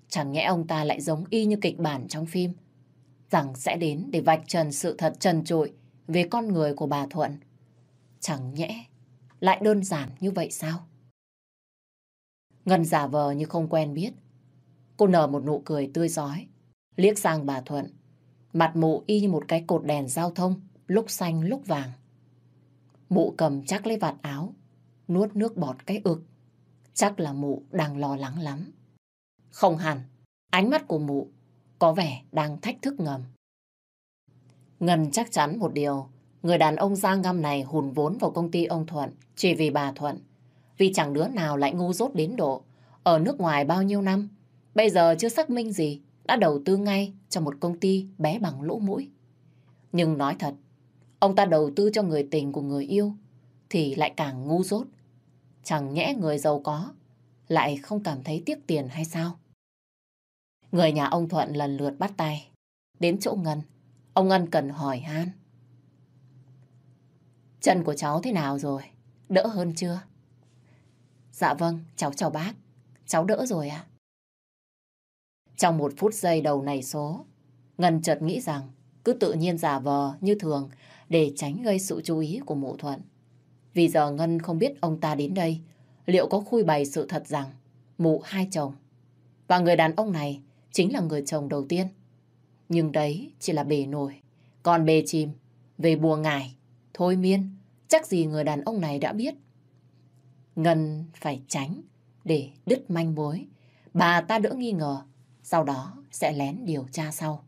Chẳng nhẽ ông ta lại giống y như kịch bản trong phim, rằng sẽ đến để vạch trần sự thật trần trụi về con người của bà Thuận. Chẳng nhẽ lại đơn giản như vậy sao? Ngân giả vờ như không quen biết. Cô nở một nụ cười tươi giói, liếc sang bà Thuận. Mặt mụ y như một cái cột đèn giao thông, lúc xanh lúc vàng. Mụ cầm chắc lấy vạt áo, nuốt nước bọt cái ực. Chắc là mụ đang lo lắng lắm. Không hẳn, ánh mắt của mụ có vẻ đang thách thức ngầm. Ngân chắc chắn một điều, người đàn ông da ngăm này hùn vốn vào công ty ông Thuận chỉ vì bà Thuận. Vì chẳng đứa nào lại ngu dốt đến độ. Ở nước ngoài bao nhiêu năm, bây giờ chưa xác minh gì, đã đầu tư ngay cho một công ty bé bằng lỗ mũi. Nhưng nói thật, ông ta đầu tư cho người tình của người yêu thì lại càng ngu dốt. Chẳng nhẽ người giàu có lại không cảm thấy tiếc tiền hay sao? Người nhà ông Thuận lần lượt bắt tay. Đến chỗ Ngân, ông Ngân cần hỏi han. Chân của cháu thế nào rồi? Đỡ hơn chưa? Dạ vâng, cháu chào bác. Cháu đỡ rồi ạ. Trong một phút giây đầu này số, Ngân chợt nghĩ rằng cứ tự nhiên giả vờ như thường để tránh gây sự chú ý của mụ thuận. Vì giờ Ngân không biết ông ta đến đây liệu có khui bày sự thật rằng mụ hai chồng và người đàn ông này chính là người chồng đầu tiên. Nhưng đấy chỉ là bề nổi. Còn bề chìm, về bùa ngải, thôi miên, chắc gì người đàn ông này đã biết. Ngân phải tránh để đứt manh mối. Bà ta đỡ nghi ngờ, sau đó sẽ lén điều tra sau.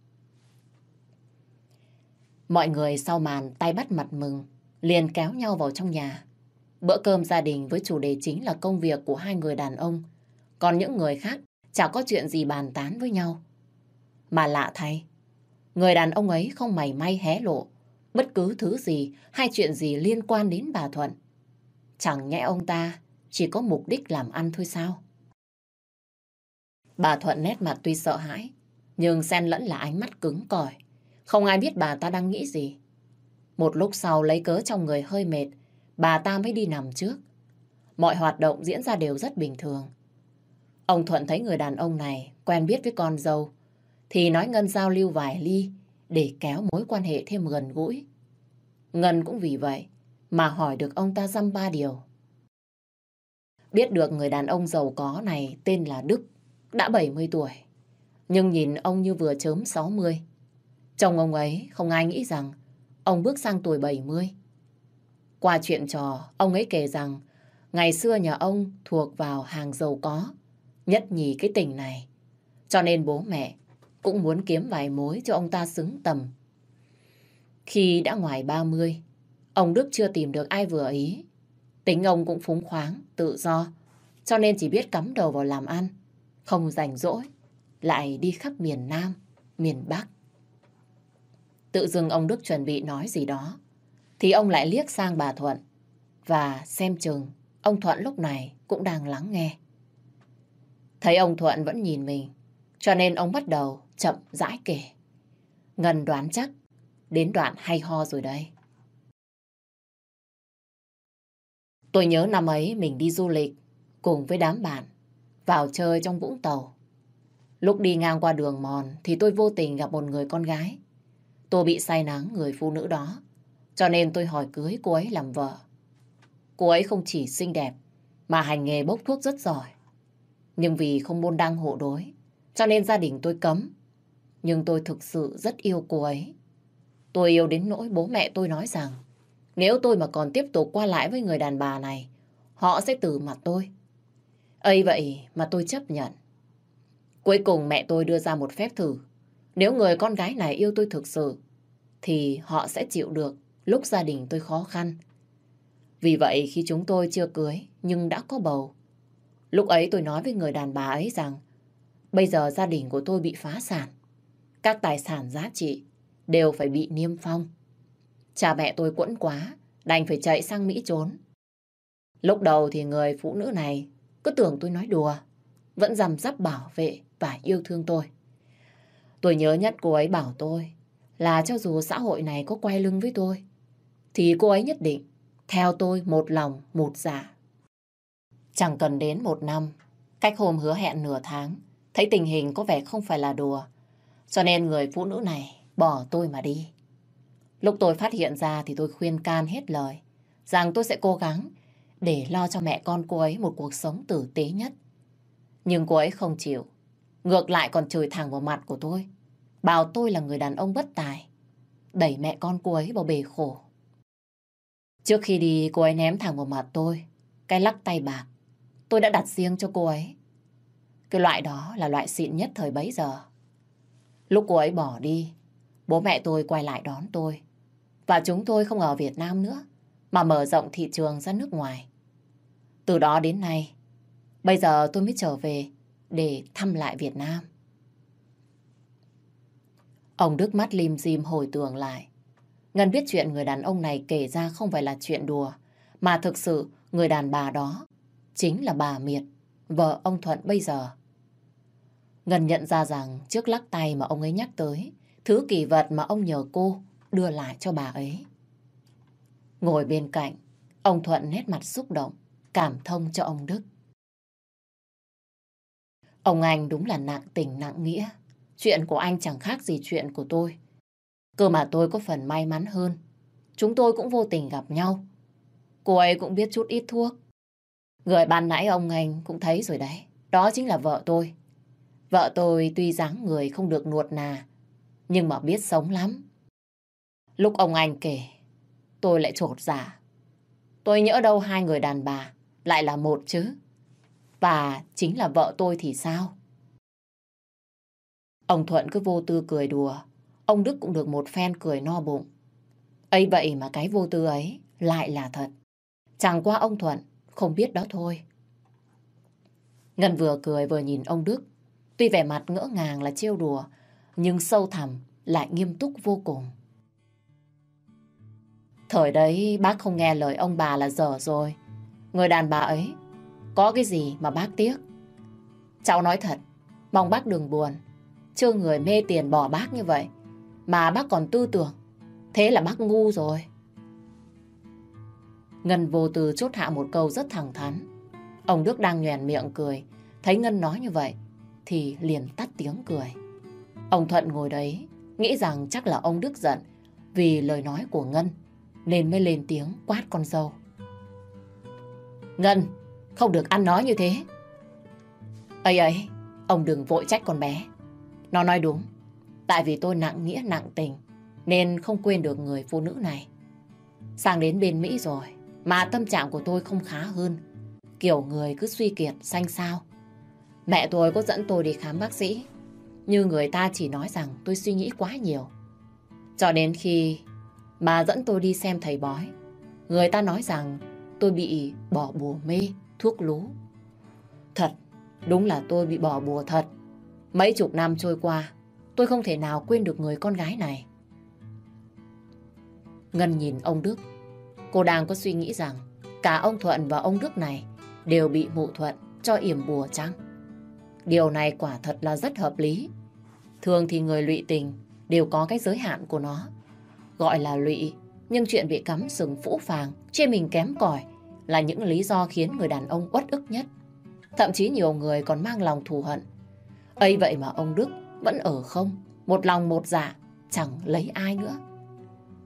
Mọi người sau màn tay bắt mặt mừng, liền kéo nhau vào trong nhà. Bữa cơm gia đình với chủ đề chính là công việc của hai người đàn ông. Còn những người khác chẳng có chuyện gì bàn tán với nhau. Mà lạ thay, người đàn ông ấy không mảy may hé lộ bất cứ thứ gì hay chuyện gì liên quan đến bà Thuận. Chẳng nhẽ ông ta chỉ có mục đích làm ăn thôi sao? Bà Thuận nét mặt tuy sợ hãi, nhưng xen lẫn là ánh mắt cứng cỏi. Không ai biết bà ta đang nghĩ gì. Một lúc sau lấy cớ trong người hơi mệt, bà ta mới đi nằm trước. Mọi hoạt động diễn ra đều rất bình thường. Ông Thuận thấy người đàn ông này quen biết với con dâu, thì nói Ngân giao lưu vài ly để kéo mối quan hệ thêm gần gũi. Ngân cũng vì vậy mà hỏi được ông ta dăm ba điều. Biết được người đàn ông giàu có này tên là Đức, đã 70 tuổi, nhưng nhìn ông như vừa chớm 60. Chồng ông ấy không ai nghĩ rằng ông bước sang tuổi 70. Qua chuyện trò, ông ấy kể rằng ngày xưa nhà ông thuộc vào hàng giàu có, nhất nhì cái tỉnh này. Cho nên bố mẹ cũng muốn kiếm vài mối cho ông ta xứng tầm. Khi đã ngoài 30, ông Đức chưa tìm được ai vừa ý. Tính ông cũng phúng khoáng, tự do, cho nên chỉ biết cắm đầu vào làm ăn, không rảnh rỗi, lại đi khắp miền Nam, miền Bắc. Tự dưng ông Đức chuẩn bị nói gì đó, thì ông lại liếc sang bà Thuận, và xem chừng ông Thuận lúc này cũng đang lắng nghe. Thấy ông Thuận vẫn nhìn mình, cho nên ông bắt đầu chậm rãi kể. Ngân đoán chắc, đến đoạn hay ho rồi đây. Tôi nhớ năm ấy mình đi du lịch cùng với đám bạn vào chơi trong Vũng Tàu. Lúc đi ngang qua đường mòn thì tôi vô tình gặp một người con gái. Tôi bị say nắng người phụ nữ đó, cho nên tôi hỏi cưới cô ấy làm vợ. Cô ấy không chỉ xinh đẹp, mà hành nghề bốc thuốc rất giỏi. Nhưng vì không môn đăng hộ đối, cho nên gia đình tôi cấm. Nhưng tôi thực sự rất yêu cô ấy. Tôi yêu đến nỗi bố mẹ tôi nói rằng nếu tôi mà còn tiếp tục qua lại với người đàn bà này, họ sẽ từ mặt tôi. ấy vậy mà tôi chấp nhận. Cuối cùng mẹ tôi đưa ra một phép thử. Nếu người con gái này yêu tôi thực sự, thì họ sẽ chịu được lúc gia đình tôi khó khăn. Vì vậy khi chúng tôi chưa cưới nhưng đã có bầu, lúc ấy tôi nói với người đàn bà ấy rằng bây giờ gia đình của tôi bị phá sản. Các tài sản giá trị đều phải bị niêm phong. Cha mẹ tôi quẫn quá, đành phải chạy sang Mỹ trốn. Lúc đầu thì người phụ nữ này cứ tưởng tôi nói đùa, vẫn dằm dắp bảo vệ và yêu thương tôi. Tôi nhớ nhất cô ấy bảo tôi là cho dù xã hội này có quay lưng với tôi, thì cô ấy nhất định theo tôi một lòng, một dạ. Chẳng cần đến một năm, cách hôm hứa hẹn nửa tháng, thấy tình hình có vẻ không phải là đùa, cho nên người phụ nữ này bỏ tôi mà đi. Lúc tôi phát hiện ra thì tôi khuyên can hết lời, rằng tôi sẽ cố gắng để lo cho mẹ con cô ấy một cuộc sống tử tế nhất. Nhưng cô ấy không chịu, ngược lại còn chửi thẳng vào mặt của tôi, bảo tôi là người đàn ông bất tài, đẩy mẹ con cô ấy vào bể khổ. Trước khi đi cô ấy ném thẳng vào mặt tôi, cái lắc tay bạc, tôi đã đặt riêng cho cô ấy. Cái loại đó là loại xịn nhất thời bấy giờ. Lúc cô ấy bỏ đi, bố mẹ tôi quay lại đón tôi. Và chúng tôi không ở Việt Nam nữa, mà mở rộng thị trường ra nước ngoài. Từ đó đến nay, bây giờ tôi mới trở về để thăm lại Việt Nam. Ông Đức mắt lim dim hồi tưởng lại. Ngân biết chuyện người đàn ông này kể ra không phải là chuyện đùa, mà thực sự người đàn bà đó chính là bà Miệt, vợ ông Thuận bây giờ. Ngân nhận ra rằng trước lắc tay mà ông ấy nhắc tới, thứ kỳ vật mà ông nhờ cô đưa lại cho bà ấy. Ngồi bên cạnh, ông Thuận nét mặt xúc động, cảm thông cho ông Đức. Ông anh đúng là nặng tình nặng nghĩa. Chuyện của anh chẳng khác gì chuyện của tôi. Cơ mà tôi có phần may mắn hơn. Chúng tôi cũng vô tình gặp nhau. Cô ấy cũng biết chút ít thuốc. Người ban nãy ông anh cũng thấy rồi đấy. Đó chính là vợ tôi. Vợ tôi tuy dáng người không được nuột nà, nhưng mà biết sống lắm. Lúc ông anh kể, tôi lại trột giả. Dạ. Tôi nhớ đâu hai người đàn bà lại là một chứ. Và chính là vợ tôi thì sao? Ông Thuận cứ vô tư cười đùa. Ông Đức cũng được một phen cười no bụng. ấy vậy mà cái vô tư ấy lại là thật. Chẳng qua ông Thuận không biết đó thôi. Ngân vừa cười vừa nhìn ông Đức. Tuy vẻ mặt ngỡ ngàng là trêu đùa, nhưng sâu thẳm lại nghiêm túc vô cùng. Thời đấy bác không nghe lời ông bà là dở rồi. Người đàn bà ấy có cái gì mà bác tiếc. Cháu nói thật, mong bác đừng buồn. Chưa người mê tiền bỏ bác như vậy. Mà bác còn tư tưởng. Thế là bác ngu rồi. Ngân vô tư chốt hạ một câu rất thẳng thắn. Ông Đức đang nhoèn miệng cười. Thấy Ngân nói như vậy thì liền tắt tiếng cười. Ông Thuận ngồi đấy nghĩ rằng chắc là ông Đức giận vì lời nói của Ngân nên mới lên tiếng quát con dâu. Ngân, không được ăn nói như thế. ấy ấy, ông đừng vội trách con bé. Nó nói đúng, tại vì tôi nặng nghĩa nặng tình nên không quên được người phụ nữ này. Sang đến bên Mỹ rồi, mà tâm trạng của tôi không khá hơn. Kiểu người cứ suy kiệt, xanh sao. Mẹ tôi có dẫn tôi đi khám bác sĩ, nhưng người ta chỉ nói rằng tôi suy nghĩ quá nhiều. Cho đến khi bà dẫn tôi đi xem thầy bói, người ta nói rằng tôi bị bỏ bùa mê, thuốc lú. Thật, đúng là tôi bị bỏ bùa thật. Mấy chục năm trôi qua, tôi không thể nào quên được người con gái này. Ngân nhìn ông Đức. Cô đang có suy nghĩ rằng cả ông Thuận và ông Đức này đều bị mụ Thuận cho yểm bùa trắng. Điều này quả thật là rất hợp lý. Thường thì người lụy tình đều có cái giới hạn của nó. Gọi là lụy, nhưng chuyện bị cắm sừng phũ phàng, chê mình kém cỏi là những lý do khiến người đàn ông uất ức nhất. Thậm chí nhiều người còn mang lòng thù hận ấy vậy mà ông Đức vẫn ở không, một lòng một dạ, chẳng lấy ai nữa.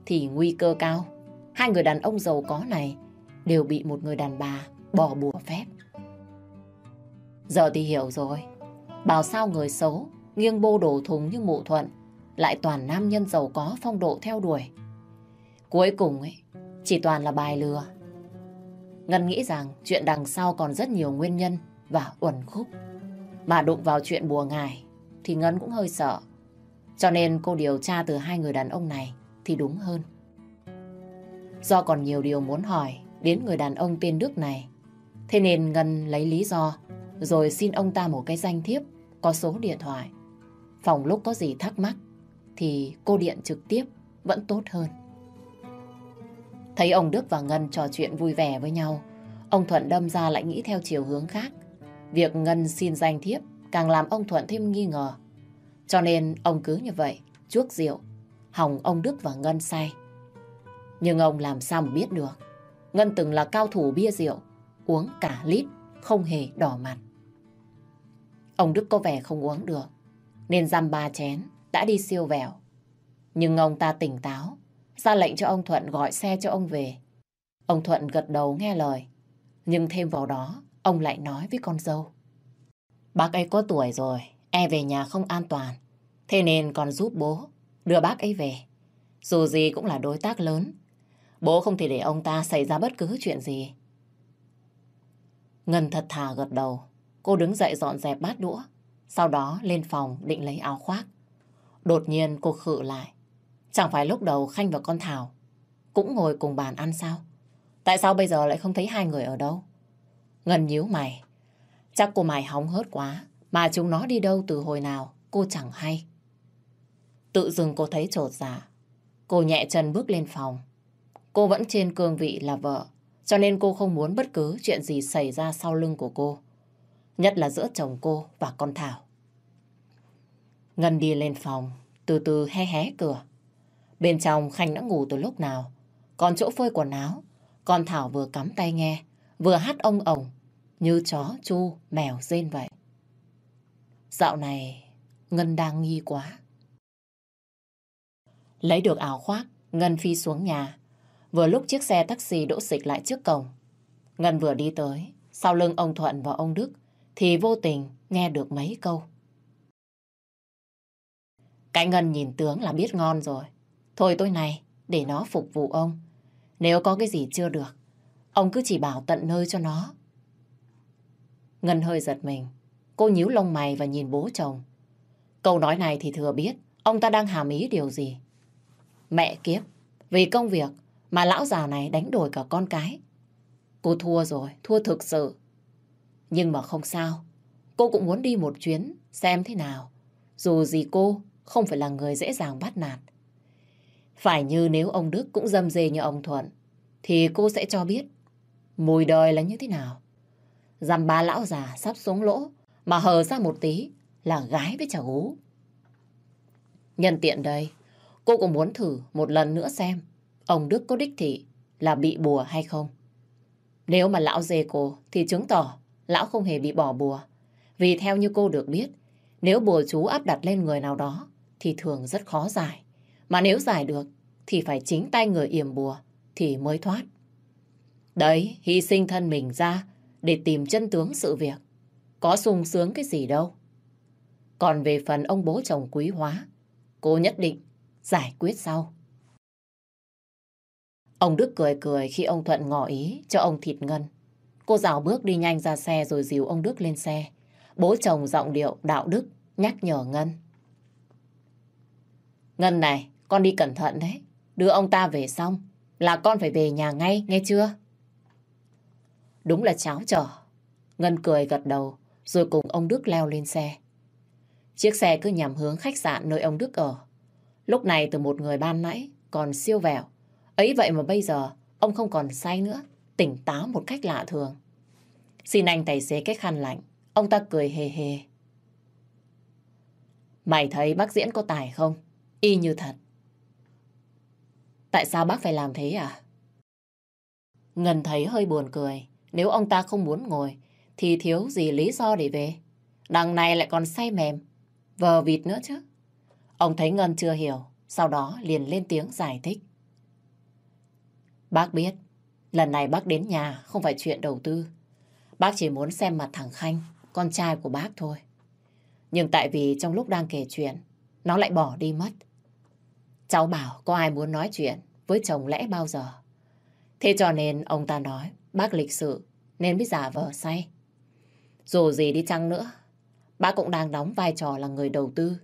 Thì nguy cơ cao, hai người đàn ông giàu có này đều bị một người đàn bà bỏ bùa phép. Giờ thì hiểu rồi, bảo sao người xấu, nghiêng bô đổ thùng như mụ thuận, lại toàn nam nhân giàu có phong độ theo đuổi. Cuối cùng ấy, chỉ toàn là bài lừa. Ngân nghĩ rằng chuyện đằng sau còn rất nhiều nguyên nhân và uẩn khúc. Mà đụng vào chuyện bùa ngài thì Ngân cũng hơi sợ. Cho nên cô điều tra từ hai người đàn ông này thì đúng hơn. Do còn nhiều điều muốn hỏi đến người đàn ông tên Đức này, thế nên Ngân lấy lý do rồi xin ông ta một cái danh thiếp có số điện thoại. Phòng lúc có gì thắc mắc thì cô điện trực tiếp vẫn tốt hơn. Thấy ông Đức và Ngân trò chuyện vui vẻ với nhau, ông Thuận đâm ra lại nghĩ theo chiều hướng khác. Việc Ngân xin danh thiếp càng làm ông Thuận thêm nghi ngờ. Cho nên ông cứ như vậy, chuốc rượu, hỏng ông Đức và Ngân say. Nhưng ông làm sao mà biết được. Ngân từng là cao thủ bia rượu, uống cả lít, không hề đỏ mặt. Ông Đức có vẻ không uống được, nên dăm ba chén, đã đi siêu vẹo. Nhưng ông ta tỉnh táo, ra lệnh cho ông Thuận gọi xe cho ông về. Ông Thuận gật đầu nghe lời, nhưng thêm vào đó, ông lại nói với con dâu. Bác ấy có tuổi rồi, e về nhà không an toàn, thế nên còn giúp bố đưa bác ấy về. Dù gì cũng là đối tác lớn, bố không thể để ông ta xảy ra bất cứ chuyện gì. Ngân thật thà gật đầu, cô đứng dậy dọn dẹp bát đũa, sau đó lên phòng định lấy áo khoác. Đột nhiên cô khự lại. Chẳng phải lúc đầu Khanh và con Thảo cũng ngồi cùng bàn ăn sao? Tại sao bây giờ lại không thấy hai người ở đâu? Ngân nhíu mày. Chắc cô mày hóng hớt quá. Mà chúng nó đi đâu từ hồi nào cô chẳng hay. Tự dưng cô thấy trột dạ. Cô nhẹ chân bước lên phòng. Cô vẫn trên cương vị là vợ. Cho nên cô không muốn bất cứ chuyện gì xảy ra sau lưng của cô. Nhất là giữa chồng cô và con Thảo. Ngân đi lên phòng, từ từ hé hé cửa. Bên trong Khanh đã ngủ từ lúc nào. Còn chỗ phơi quần áo, con Thảo vừa cắm tay nghe, vừa hát ông ổng, như chó, chu, mèo rên vậy. Dạo này, Ngân đang nghi quá. Lấy được áo khoác, Ngân phi xuống nhà. Vừa lúc chiếc xe taxi đỗ xịch lại trước cổng. Ngân vừa đi tới, sau lưng ông Thuận và ông Đức, thì vô tình nghe được mấy câu. Cái Ngân nhìn tướng là biết ngon rồi. Thôi tôi này để nó phục vụ ông. Nếu có cái gì chưa được, ông cứ chỉ bảo tận nơi cho nó. Ngân hơi giật mình. Cô nhíu lông mày và nhìn bố chồng. Câu nói này thì thừa biết ông ta đang hàm ý điều gì. Mẹ kiếp, vì công việc mà lão già này đánh đổi cả con cái. Cô thua rồi, thua thực sự. Nhưng mà không sao, cô cũng muốn đi một chuyến xem thế nào. Dù gì cô không phải là người dễ dàng bắt nạt. Phải như nếu ông Đức cũng dâm dê như ông Thuận, thì cô sẽ cho biết mùi đời là như thế nào. Dằm ba lão già sắp xuống lỗ, mà hờ ra một tí là gái với chả gú. Nhân tiện đây, cô cũng muốn thử một lần nữa xem ông Đức có đích thị là bị bùa hay không. Nếu mà lão dê cô thì chứng tỏ lão không hề bị bỏ bùa. Vì theo như cô được biết, nếu bùa chú áp đặt lên người nào đó thì thường rất khó giải. Mà nếu giải được thì phải chính tay người yểm bùa thì mới thoát. Đấy, hy sinh thân mình ra để tìm chân tướng sự việc. Có sung sướng cái gì đâu. Còn về phần ông bố chồng quý hóa, cô nhất định giải quyết sau. Ông Đức cười cười khi ông Thuận ngỏ ý cho ông Thịt Ngân. Cô rào bước đi nhanh ra xe rồi dìu ông Đức lên xe. Bố chồng giọng điệu đạo đức nhắc nhở Ngân. Ngân này, con đi cẩn thận đấy. Đưa ông ta về xong là con phải về nhà ngay, nghe chưa? Đúng là cháo trở. Ngân cười gật đầu rồi cùng ông Đức leo lên xe. Chiếc xe cứ nhằm hướng khách sạn nơi ông Đức ở. Lúc này từ một người ban nãy còn siêu vẹo. Ấy vậy mà bây giờ ông không còn say nữa, tỉnh táo một cách lạ thường. Xin anh tài xế cái khăn lạnh, ông ta cười hề hề. Mày thấy bác diễn có tài không? Y như thật. Tại sao bác phải làm thế à? Ngân thấy hơi buồn cười. Nếu ông ta không muốn ngồi, thì thiếu gì lý do để về. Đằng này lại còn say mềm, vờ vịt nữa chứ. Ông thấy Ngân chưa hiểu, sau đó liền lên tiếng giải thích. Bác biết, lần này bác đến nhà không phải chuyện đầu tư. Bác chỉ muốn xem mặt thằng Khanh, con trai của bác thôi. Nhưng tại vì trong lúc đang kể chuyện, nó lại bỏ đi mất. Cháu bảo có ai muốn nói chuyện với chồng lẽ bao giờ. Thế cho nên ông ta nói bác lịch sự nên mới giả vờ say. Dù gì đi chăng nữa, bác cũng đang đóng vai trò là người đầu tư,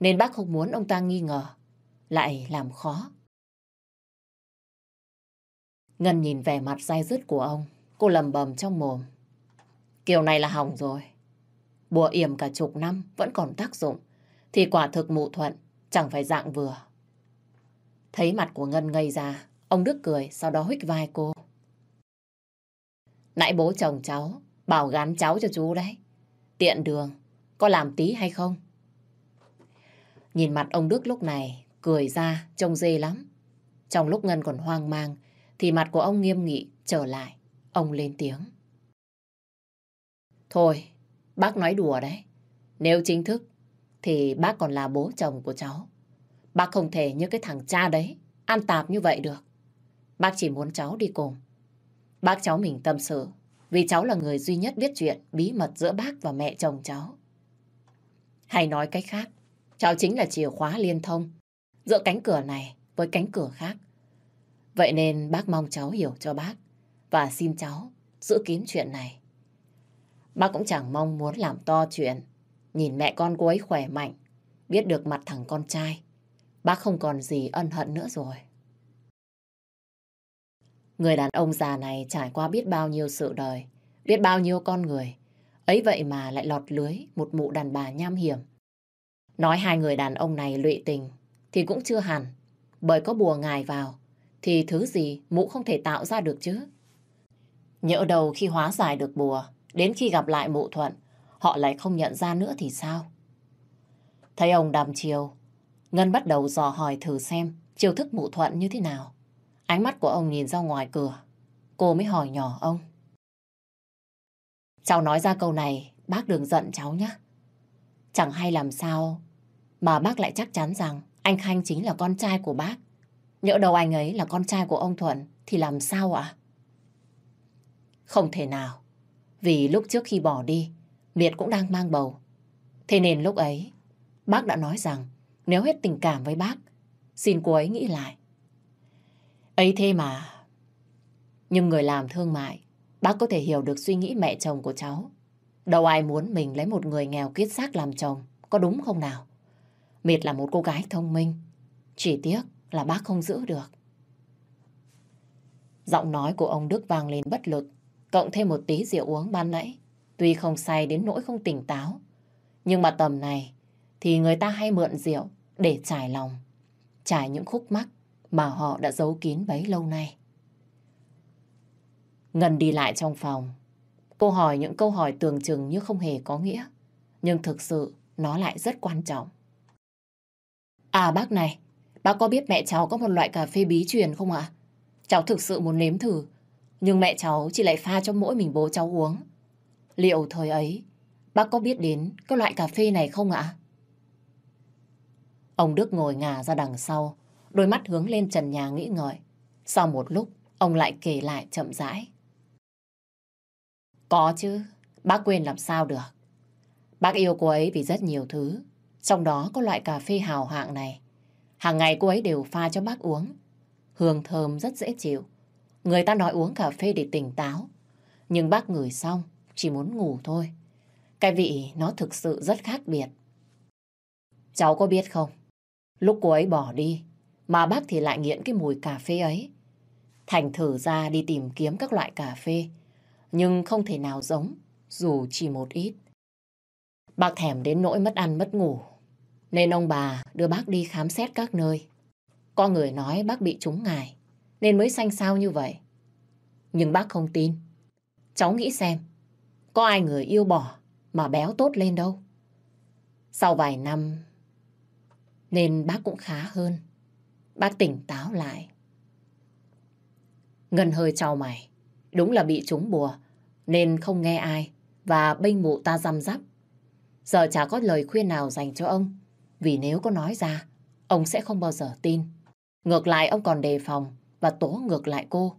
nên bác không muốn ông ta nghi ngờ, lại làm khó. Ngân nhìn vẻ mặt dai dứt của ông, cô lầm bầm trong mồm. Kiểu này là hỏng rồi. Bùa yểm cả chục năm vẫn còn tác dụng, thì quả thực mụ thuận chẳng phải dạng vừa. Thấy mặt của Ngân ngây ra, ông Đức cười, sau đó hích vai cô. Nãy bố chồng cháu Bảo gán cháu cho chú đấy. Tiện đường, có làm tí hay không? Nhìn mặt ông Đức lúc này, cười ra, trông dê lắm. Trong lúc Ngân còn hoang mang, thì mặt của ông nghiêm nghị trở lại. Ông lên tiếng. Thôi, bác nói đùa đấy. Nếu chính thức, thì bác còn là bố chồng của cháu. Bác không thể như cái thằng cha đấy, ăn tạp như vậy được. Bác chỉ muốn cháu đi cùng. Bác cháu mình tâm sự, vì cháu là người duy nhất biết chuyện bí mật giữa bác và mẹ chồng cháu. Hay nói cách khác, cháu chính là chìa khóa liên thông giữa cánh cửa này với cánh cửa khác. Vậy nên bác mong cháu hiểu cho bác và xin cháu giữ kín chuyện này. Bác cũng chẳng mong muốn làm to chuyện, nhìn mẹ con cô ấy khỏe mạnh, biết được mặt thằng con trai. Bác không còn gì ân hận nữa rồi. Người đàn ông già này trải qua biết bao nhiêu sự đời, biết bao nhiêu con người. Ấy vậy mà lại lọt lưới một mụ đàn bà nham hiểm. Nói hai người đàn ông này lụy tình thì cũng chưa hẳn. Bởi có bùa ngài vào thì thứ gì mụ không thể tạo ra được chứ. Nhỡ đầu khi hóa giải được bùa, đến khi gặp lại mụ thuận, họ lại không nhận ra nữa thì sao? Thấy ông đàm chiều, Ngân bắt đầu dò hỏi thử xem chiêu thức mụ thuận như thế nào. Ánh mắt của ông nhìn ra ngoài cửa. Cô mới hỏi nhỏ ông. Cháu nói ra câu này, bác đừng giận cháu nhé. Chẳng hay làm sao mà bác lại chắc chắn rằng anh Khanh chính là con trai của bác. Nhỡ đầu anh ấy là con trai của ông Thuận thì làm sao ạ? Không thể nào. Vì lúc trước khi bỏ đi, Việt cũng đang mang bầu. Thế nên lúc ấy, bác đã nói rằng nếu hết tình cảm với bác, xin cô ấy nghĩ lại ấy thế mà. Nhưng người làm thương mại, bác có thể hiểu được suy nghĩ mẹ chồng của cháu. Đâu ai muốn mình lấy một người nghèo kiết xác làm chồng, có đúng không nào? Miệt là một cô gái thông minh, chỉ tiếc là bác không giữ được. Giọng nói của ông Đức vang lên bất lực, cộng thêm một tí rượu uống ban nãy. Tuy không say đến nỗi không tỉnh táo, nhưng mà tầm này thì người ta hay mượn rượu để trải lòng, trải những khúc mắc mà họ đã giấu kín bấy lâu nay. Ngân đi lại trong phòng, cô hỏi những câu hỏi tưởng chừng như không hề có nghĩa, nhưng thực sự nó lại rất quan trọng. À bác này, bác có biết mẹ cháu có một loại cà phê bí truyền không ạ? Cháu thực sự muốn nếm thử, nhưng mẹ cháu chỉ lại pha cho mỗi mình bố cháu uống. Liệu thời ấy, bác có biết đến cái loại cà phê này không ạ? Ông Đức ngồi ngả ra đằng sau, đôi mắt hướng lên trần nhà nghĩ ngợi. Sau một lúc, ông lại kể lại chậm rãi. Có chứ, bác quên làm sao được. Bác yêu cô ấy vì rất nhiều thứ, trong đó có loại cà phê hào hạng này. Hàng ngày cô ấy đều pha cho bác uống. Hương thơm rất dễ chịu. Người ta nói uống cà phê để tỉnh táo. Nhưng bác ngửi xong, chỉ muốn ngủ thôi. Cái vị nó thực sự rất khác biệt. Cháu có biết không? Lúc cô ấy bỏ đi, mà bác thì lại nghiện cái mùi cà phê ấy. Thành thử ra đi tìm kiếm các loại cà phê, nhưng không thể nào giống, dù chỉ một ít. Bác thèm đến nỗi mất ăn mất ngủ, nên ông bà đưa bác đi khám xét các nơi. Có người nói bác bị trúng ngài, nên mới xanh xao như vậy. Nhưng bác không tin. Cháu nghĩ xem, có ai người yêu bỏ mà béo tốt lên đâu. Sau vài năm, nên bác cũng khá hơn. Bác tỉnh táo lại. Ngân hơi trao mày. Đúng là bị trúng bùa, nên không nghe ai và bênh mụ ta răm rắp. Giờ chả có lời khuyên nào dành cho ông, vì nếu có nói ra, ông sẽ không bao giờ tin. Ngược lại ông còn đề phòng và tố ngược lại cô.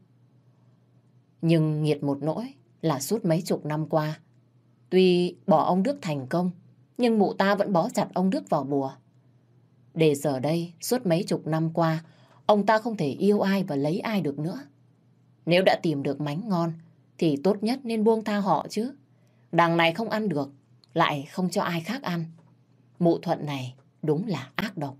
Nhưng nghiệt một nỗi là suốt mấy chục năm qua, tuy bỏ ông Đức thành công, nhưng mụ ta vẫn bó chặt ông Đức vào bùa. Để giờ đây, suốt mấy chục năm qua, ông ta không thể yêu ai và lấy ai được nữa. Nếu đã tìm được mánh ngon, thì tốt nhất nên buông tha họ chứ. Đằng này không ăn được, lại không cho ai khác ăn. Mụ thuận này đúng là ác độc.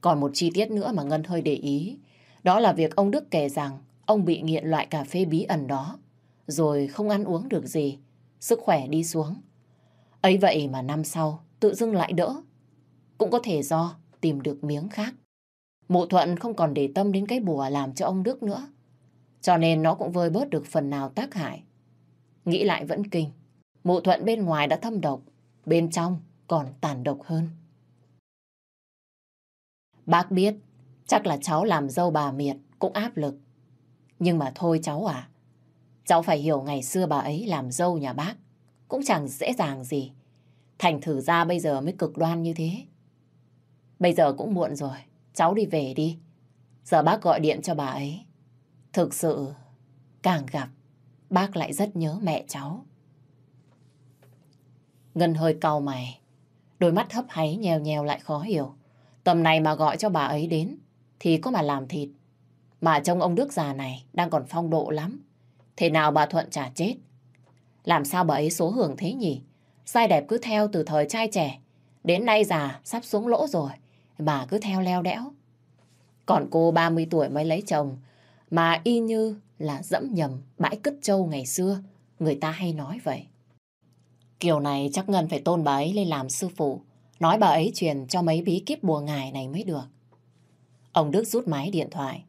Còn một chi tiết nữa mà Ngân hơi để ý, đó là việc ông Đức kể rằng ông bị nghiện loại cà phê bí ẩn đó, rồi không ăn uống được gì, sức khỏe đi xuống. ấy vậy mà năm sau tự dưng lại đỡ, cũng có thể do tìm được miếng khác. Mộ Thuận không còn để tâm đến cái bùa làm cho ông Đức nữa. Cho nên nó cũng vơi bớt được phần nào tác hại. Nghĩ lại vẫn kinh. Mộ Thuận bên ngoài đã thâm độc, bên trong còn tàn độc hơn. Bác biết, chắc là cháu làm dâu bà Miệt cũng áp lực. Nhưng mà thôi cháu à, cháu phải hiểu ngày xưa bà ấy làm dâu nhà bác cũng chẳng dễ dàng gì. Thành thử ra bây giờ mới cực đoan như thế. Bây giờ cũng muộn rồi, cháu đi về đi. Giờ bác gọi điện cho bà ấy. Thực sự, càng gặp, bác lại rất nhớ mẹ cháu. Ngân hơi cau mày, đôi mắt hấp háy nhèo nhèo lại khó hiểu. Tầm này mà gọi cho bà ấy đến, thì có mà làm thịt. Mà trông ông Đức già này đang còn phong độ lắm. Thế nào bà Thuận trả chết? Làm sao bà ấy số hưởng thế nhỉ? Sai đẹp cứ theo từ thời trai trẻ. Đến nay già, sắp xuống lỗ rồi bà cứ theo leo đẽo. Còn cô 30 tuổi mới lấy chồng, mà y như là dẫm nhầm bãi cất trâu ngày xưa, người ta hay nói vậy. Kiểu này chắc Ngân phải tôn bà ấy lên làm sư phụ, nói bà ấy truyền cho mấy bí kíp bùa ngài này mới được. Ông Đức rút máy điện thoại,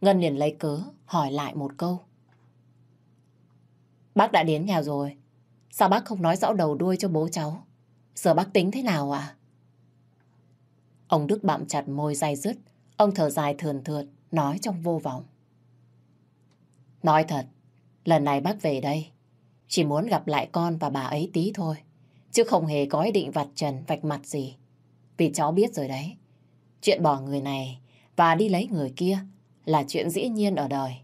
Ngân liền lấy cớ hỏi lại một câu. Bác đã đến nhà rồi, sao bác không nói rõ đầu đuôi cho bố cháu? Giờ bác tính thế nào à? Ông Đức bạm chặt môi dai dứt. Ông thở dài thườn thượt, nói trong vô vọng. Nói thật, lần này bác về đây, chỉ muốn gặp lại con và bà ấy tí thôi. Chứ không hề có ý định vặt trần, vạch mặt gì. Vì cháu biết rồi đấy. Chuyện bỏ người này và đi lấy người kia là chuyện dĩ nhiên ở đời.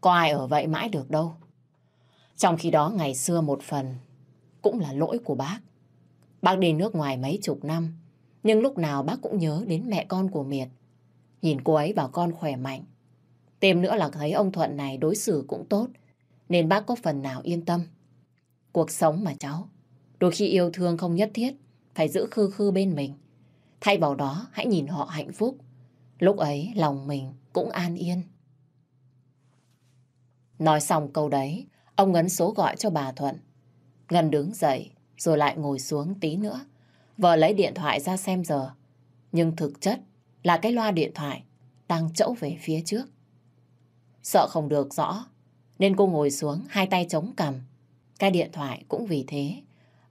Có ai ở vậy mãi được đâu. Trong khi đó ngày xưa một phần cũng là lỗi của bác. Bác đi nước ngoài mấy chục năm nhưng lúc nào bác cũng nhớ đến mẹ con của Miệt. Nhìn cô ấy bảo con khỏe mạnh. Thêm nữa là thấy ông Thuận này đối xử cũng tốt, nên bác có phần nào yên tâm. Cuộc sống mà cháu, đôi khi yêu thương không nhất thiết, phải giữ khư khư bên mình. Thay vào đó, hãy nhìn họ hạnh phúc. Lúc ấy, lòng mình cũng an yên. Nói xong câu đấy, ông ấn số gọi cho bà Thuận. Ngân đứng dậy, rồi lại ngồi xuống tí nữa. Vợ lấy điện thoại ra xem giờ. Nhưng thực chất là cái loa điện thoại đang chỗ về phía trước. Sợ không được rõ, nên cô ngồi xuống hai tay chống cằm. Cái điện thoại cũng vì thế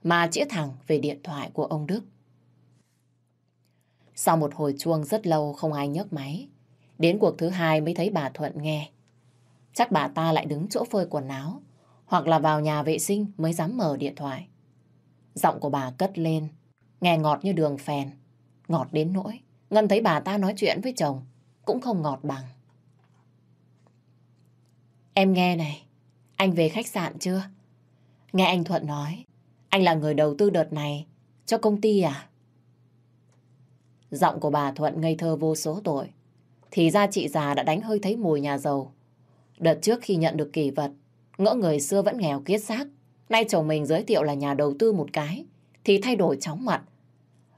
mà chĩa thẳng về điện thoại của ông Đức. Sau một hồi chuông rất lâu không ai nhấc máy. Đến cuộc thứ hai mới thấy bà Thuận nghe. Chắc bà ta lại đứng chỗ phơi quần áo hoặc là vào nhà vệ sinh mới dám mở điện thoại. Giọng của bà cất lên, nghe ngọt như đường phèn. Ngọt đến nỗi, Ngân thấy bà ta nói chuyện với chồng cũng không ngọt bằng. Em nghe này, anh về khách sạn chưa? Nghe anh Thuận nói, anh là người đầu tư đợt này cho công ty à? Giọng của bà Thuận ngây thơ vô số tội. Thì ra chị già đã đánh hơi thấy mùi nhà giàu. Đợt trước khi nhận được kỳ vật, ngỡ người xưa vẫn nghèo kiết xác. Nay chồng mình giới thiệu là nhà đầu tư một cái, thì thay đổi chóng mặt.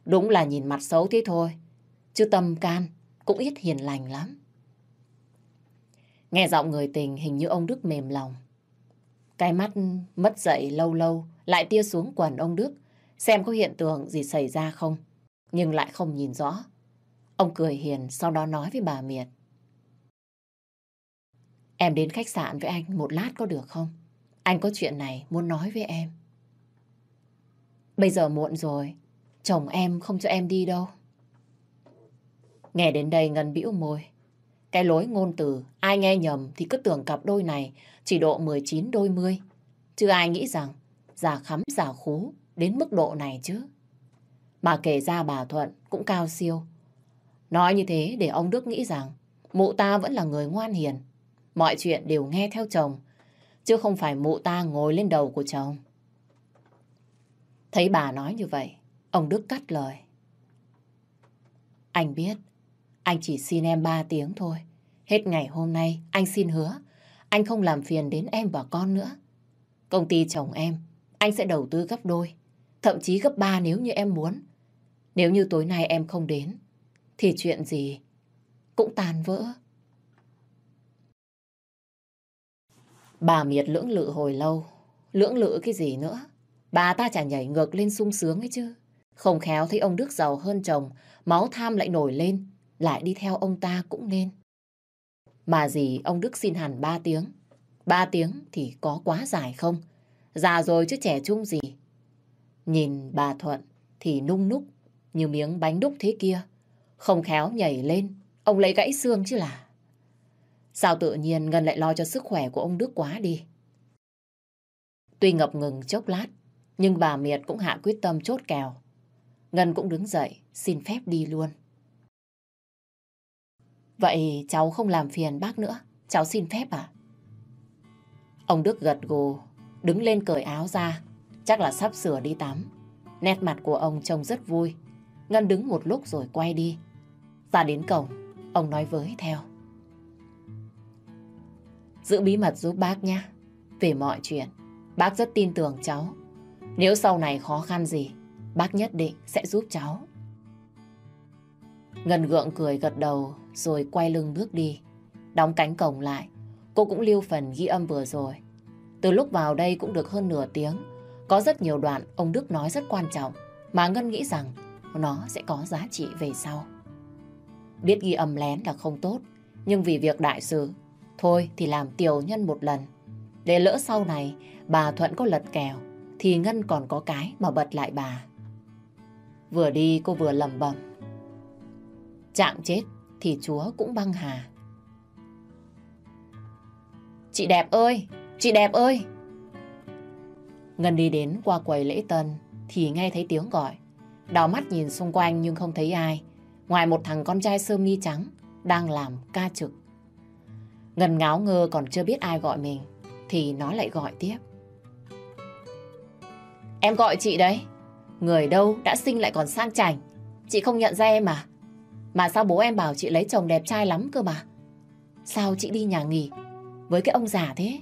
Đúng là nhìn mặt xấu thế thôi, chứ tâm can cũng ít hiền lành lắm. Nghe giọng người tình hình như ông Đức mềm lòng. Cái mắt mất dậy lâu lâu lại tia xuống quần ông Đức xem có hiện tượng gì xảy ra không. Nhưng lại không nhìn rõ. Ông cười hiền sau đó nói với bà Miệt. Em đến khách sạn với anh một lát có được không? Anh có chuyện này muốn nói với em. Bây giờ muộn rồi. Chồng em không cho em đi đâu. Nghe đến đây Ngân bĩu môi. Cái lối ngôn từ, ai nghe nhầm thì cứ tưởng cặp đôi này chỉ độ 19 đôi mươi. Chứ ai nghĩ rằng già khắm già khú đến mức độ này chứ. Mà kể ra bà Thuận cũng cao siêu. Nói như thế để ông Đức nghĩ rằng mụ ta vẫn là người ngoan hiền. Mọi chuyện đều nghe theo chồng, chứ không phải mụ ta ngồi lên đầu của chồng. Thấy bà nói như vậy, ông Đức cắt lời. Anh biết, anh chỉ xin em ba tiếng thôi. Hết ngày hôm nay, anh xin hứa, anh không làm phiền đến em và con nữa. Công ty chồng em, anh sẽ đầu tư gấp đôi, thậm chí gấp ba nếu như em muốn. Nếu như tối nay em không đến, thì chuyện gì cũng tan vỡ. Bà Miệt lưỡng lự hồi lâu, lưỡng lự cái gì nữa? Bà ta chả nhảy ngược lên sung sướng ấy chứ. Không khéo thấy ông Đức giàu hơn chồng, máu tham lại nổi lên, lại đi theo ông ta cũng nên. Mà gì ông Đức xin hẳn ba tiếng. Ba tiếng thì có quá dài không? Già rồi chứ trẻ trung gì. Nhìn bà Thuận thì nung núc như miếng bánh đúc thế kia. Không khéo nhảy lên, ông lấy gãy xương chứ là. Sao tự nhiên Ngân lại lo cho sức khỏe của ông Đức quá đi. Tuy ngập ngừng chốc lát, nhưng bà Miệt cũng hạ quyết tâm chốt kèo. Ngân cũng đứng dậy, xin phép đi luôn. Vậy cháu không làm phiền bác nữa, cháu xin phép à? Ông Đức gật gù, đứng lên cởi áo ra, chắc là sắp sửa đi tắm. Nét mặt của ông trông rất vui. Ngân đứng một lúc rồi quay đi. Ra đến cổng, ông nói với theo. Giữ bí mật giúp bác nhé. Về mọi chuyện, bác rất tin tưởng cháu. Nếu sau này khó khăn gì, bác nhất định sẽ giúp cháu. Ngân gượng cười gật đầu rồi quay lưng bước đi. Đóng cánh cổng lại, cô cũng lưu phần ghi âm vừa rồi. Từ lúc vào đây cũng được hơn nửa tiếng. Có rất nhiều đoạn ông Đức nói rất quan trọng mà Ngân nghĩ rằng nó sẽ có giá trị về sau. Biết ghi âm lén là không tốt, nhưng vì việc đại sự, thôi thì làm tiểu nhân một lần. Để lỡ sau này bà Thuận có lật kèo, thì Ngân còn có cái mà bật lại bà. Vừa đi cô vừa lầm bẩm Chạm chết thì chúa cũng băng hà. Chị đẹp ơi! Chị đẹp ơi! Ngân đi đến qua quầy lễ tân thì nghe thấy tiếng gọi. Đào mắt nhìn xung quanh nhưng không thấy ai. Ngoài một thằng con trai sơ mi trắng đang làm ca trực. Ngân ngáo ngơ còn chưa biết ai gọi mình thì nó lại gọi tiếp. Em gọi chị đấy. Người đâu đã sinh lại còn sang chảnh. chị không nhận ra em à? Mà sao bố em bảo chị lấy chồng đẹp trai lắm cơ mà? Sao chị đi nhà nghỉ với cái ông già thế?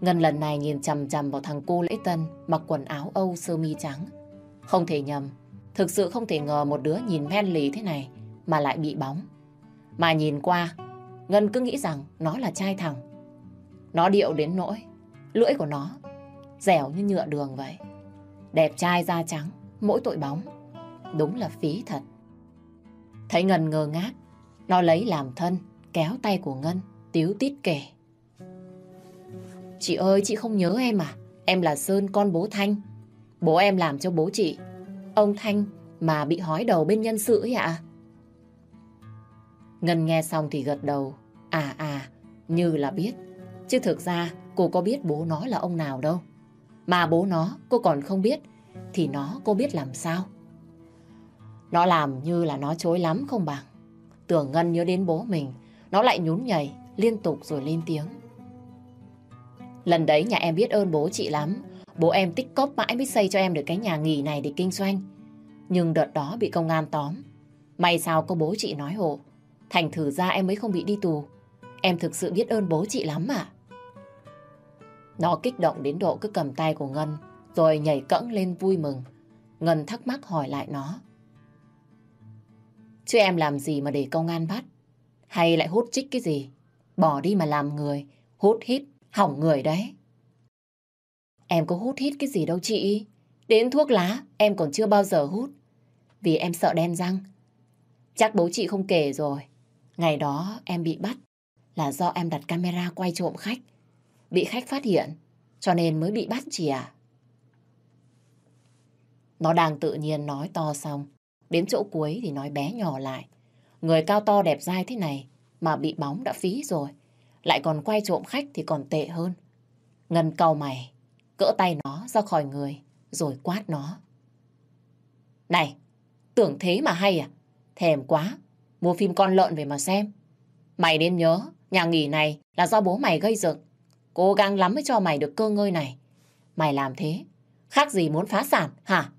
Ngân lần này nhìn chằm chằm vào thằng cô lễ tân mặc quần áo Âu sơ mi trắng. Không thể nhầm, thực sự không thể ngờ một đứa nhìn men lì thế này mà lại bị bóng. Mà nhìn qua, Ngân cứ nghĩ rằng nó là trai thẳng. Nó điệu đến nỗi, lưỡi của nó dẻo như nhựa đường vậy. Đẹp trai da trắng, mỗi tội bóng. Đúng là phí thật. Thấy Ngân ngơ ngác, nó lấy làm thân, kéo tay của Ngân, tiếu tít kể. Chị ơi, chị không nhớ em à? Em là Sơn, con bố Thanh. Bố em làm cho bố chị. Ông Thanh mà bị hói đầu bên nhân sự ấy ạ. Ngân nghe xong thì gật đầu. À à, như là biết. Chứ thực ra cô có biết bố nó là ông nào đâu. Mà bố nó cô còn không biết thì nó cô biết làm sao. Nó làm như là nó chối lắm không bằng. Tưởng Ngân nhớ đến bố mình, nó lại nhún nhảy liên tục rồi lên tiếng. Lần đấy nhà em biết ơn bố chị lắm. Bố em tích cóp mãi mới xây cho em được cái nhà nghỉ này để kinh doanh. Nhưng đợt đó bị công an tóm. May sao có bố chị nói hộ. Thành thử ra em mới không bị đi tù. Em thực sự biết ơn bố chị lắm à. Nó kích động đến độ cứ cầm tay của Ngân rồi nhảy cẫng lên vui mừng. Ngân thắc mắc hỏi lại nó. Chứ em làm gì mà để công an bắt? Hay lại hút chích cái gì? Bỏ đi mà làm người, hút hít, hỏng người đấy. Em có hút hít cái gì đâu chị. Đến thuốc lá em còn chưa bao giờ hút. Vì em sợ đen răng. Chắc bố chị không kể rồi. Ngày đó em bị bắt là do em đặt camera quay trộm khách. Bị khách phát hiện cho nên mới bị bắt chị à. Nó đang tự nhiên nói to xong. Đến chỗ cuối thì nói bé nhỏ lại. Người cao to đẹp dai thế này mà bị bóng đã phí rồi. Lại còn quay trộm khách thì còn tệ hơn. Ngân cầu mày, cỡ tay nó ra khỏi người, rồi quát nó. Này, tưởng thế mà hay à? Thèm quá, mua phim con lợn về mà xem. Mày nên nhớ, nhà nghỉ này là do bố mày gây dựng. Cố gắng lắm mới cho mày được cơ ngơi này. Mày làm thế, khác gì muốn phá sản, hả?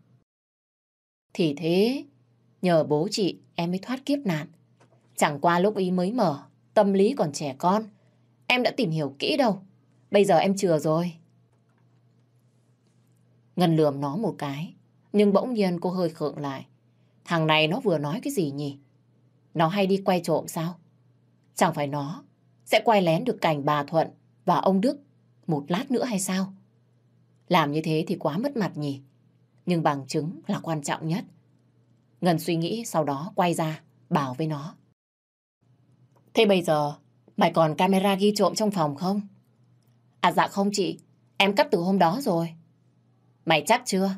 Thì thế, nhờ bố chị em mới thoát kiếp nạn. Chẳng qua lúc ý mới mở, tâm lý còn trẻ con. Em đã tìm hiểu kỹ đâu. Bây giờ em chừa rồi. Ngân lườm nó một cái, nhưng bỗng nhiên cô hơi khượng lại. Thằng này nó vừa nói cái gì nhỉ? Nó hay đi quay trộm sao? Chẳng phải nó sẽ quay lén được cảnh bà Thuận và ông Đức một lát nữa hay sao? Làm như thế thì quá mất mặt nhỉ? Nhưng bằng chứng là quan trọng nhất. Ngân suy nghĩ sau đó quay ra, bảo với nó. Thế bây giờ, mày còn camera ghi trộm trong phòng không? À dạ không chị, em cắt từ hôm đó rồi. Mày chắc chưa?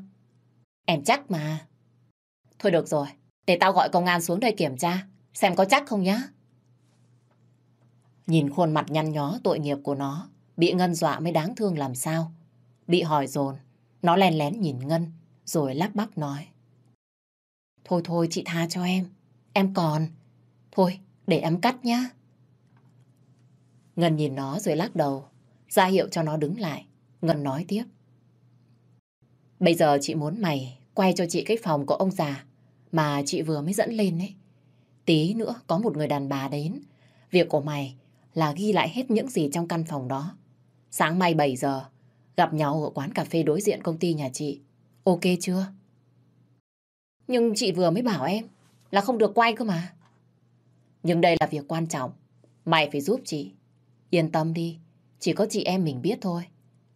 Em chắc mà. Thôi được rồi, để tao gọi công an xuống đây kiểm tra, xem có chắc không nhá. Nhìn khuôn mặt nhăn nhó tội nghiệp của nó, bị Ngân dọa mới đáng thương làm sao. Bị hỏi dồn, nó len lén nhìn Ngân, rồi lắp bắp nói. Thôi thôi chị tha cho em, em còn. Thôi, để em cắt nhá. Ngân nhìn nó rồi lắc đầu, ra hiệu cho nó đứng lại. Ngân nói tiếp. Bây giờ chị muốn mày quay cho chị cái phòng của ông già mà chị vừa mới dẫn lên ấy. Tí nữa có một người đàn bà đến. Việc của mày là ghi lại hết những gì trong căn phòng đó. Sáng mai 7 giờ, gặp nhau ở quán cà phê đối diện công ty nhà chị. Ok chưa? Nhưng chị vừa mới bảo em là không được quay cơ mà. Nhưng đây là việc quan trọng. Mày phải giúp chị. Yên tâm đi, chỉ có chị em mình biết thôi.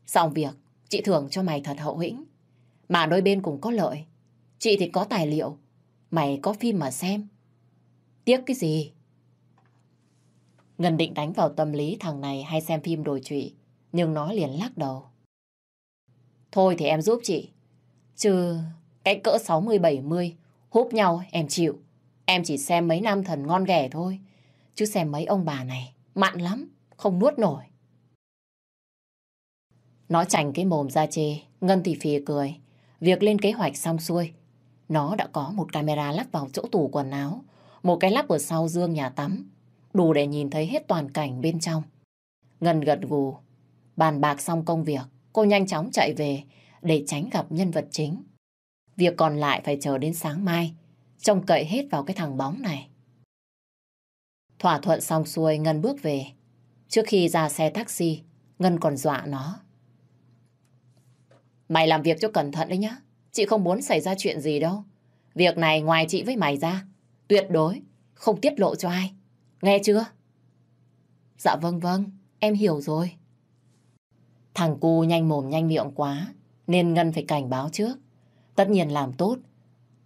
Xong việc, chị thưởng cho mày thật hậu hĩnh. Mà đôi bên cùng có lợi. Chị thì có tài liệu, mày có phim mà xem. Tiếc cái gì? Ngân định đánh vào tâm lý thằng này hay xem phim đồi trụy, nhưng nó liền lắc đầu. Thôi thì em giúp chị. Chứ cái cỡ 60-70 húp nhau em chịu. Em chỉ xem mấy nam thần ngon ghẻ thôi. Chứ xem mấy ông bà này mặn lắm, không nuốt nổi. Nó chành cái mồm ra chê, Ngân thì phì cười. Việc lên kế hoạch xong xuôi, nó đã có một camera lắp vào chỗ tủ quần áo, một cái lắp ở sau dương nhà tắm, đủ để nhìn thấy hết toàn cảnh bên trong. Ngân gật gù, bàn bạc xong công việc, cô nhanh chóng chạy về để tránh gặp nhân vật chính. Việc còn lại phải chờ đến sáng mai, trông cậy hết vào cái thằng bóng này. Thỏa thuận xong xuôi, Ngân bước về. Trước khi ra xe taxi, Ngân còn dọa nó. Mày làm việc cho cẩn thận đấy nhá. Chị không muốn xảy ra chuyện gì đâu. Việc này ngoài chị với mày ra, tuyệt đối không tiết lộ cho ai. Nghe chưa? Dạ vâng vâng, em hiểu rồi. Thằng cu nhanh mồm nhanh miệng quá, nên Ngân phải cảnh báo trước. Tất nhiên làm tốt,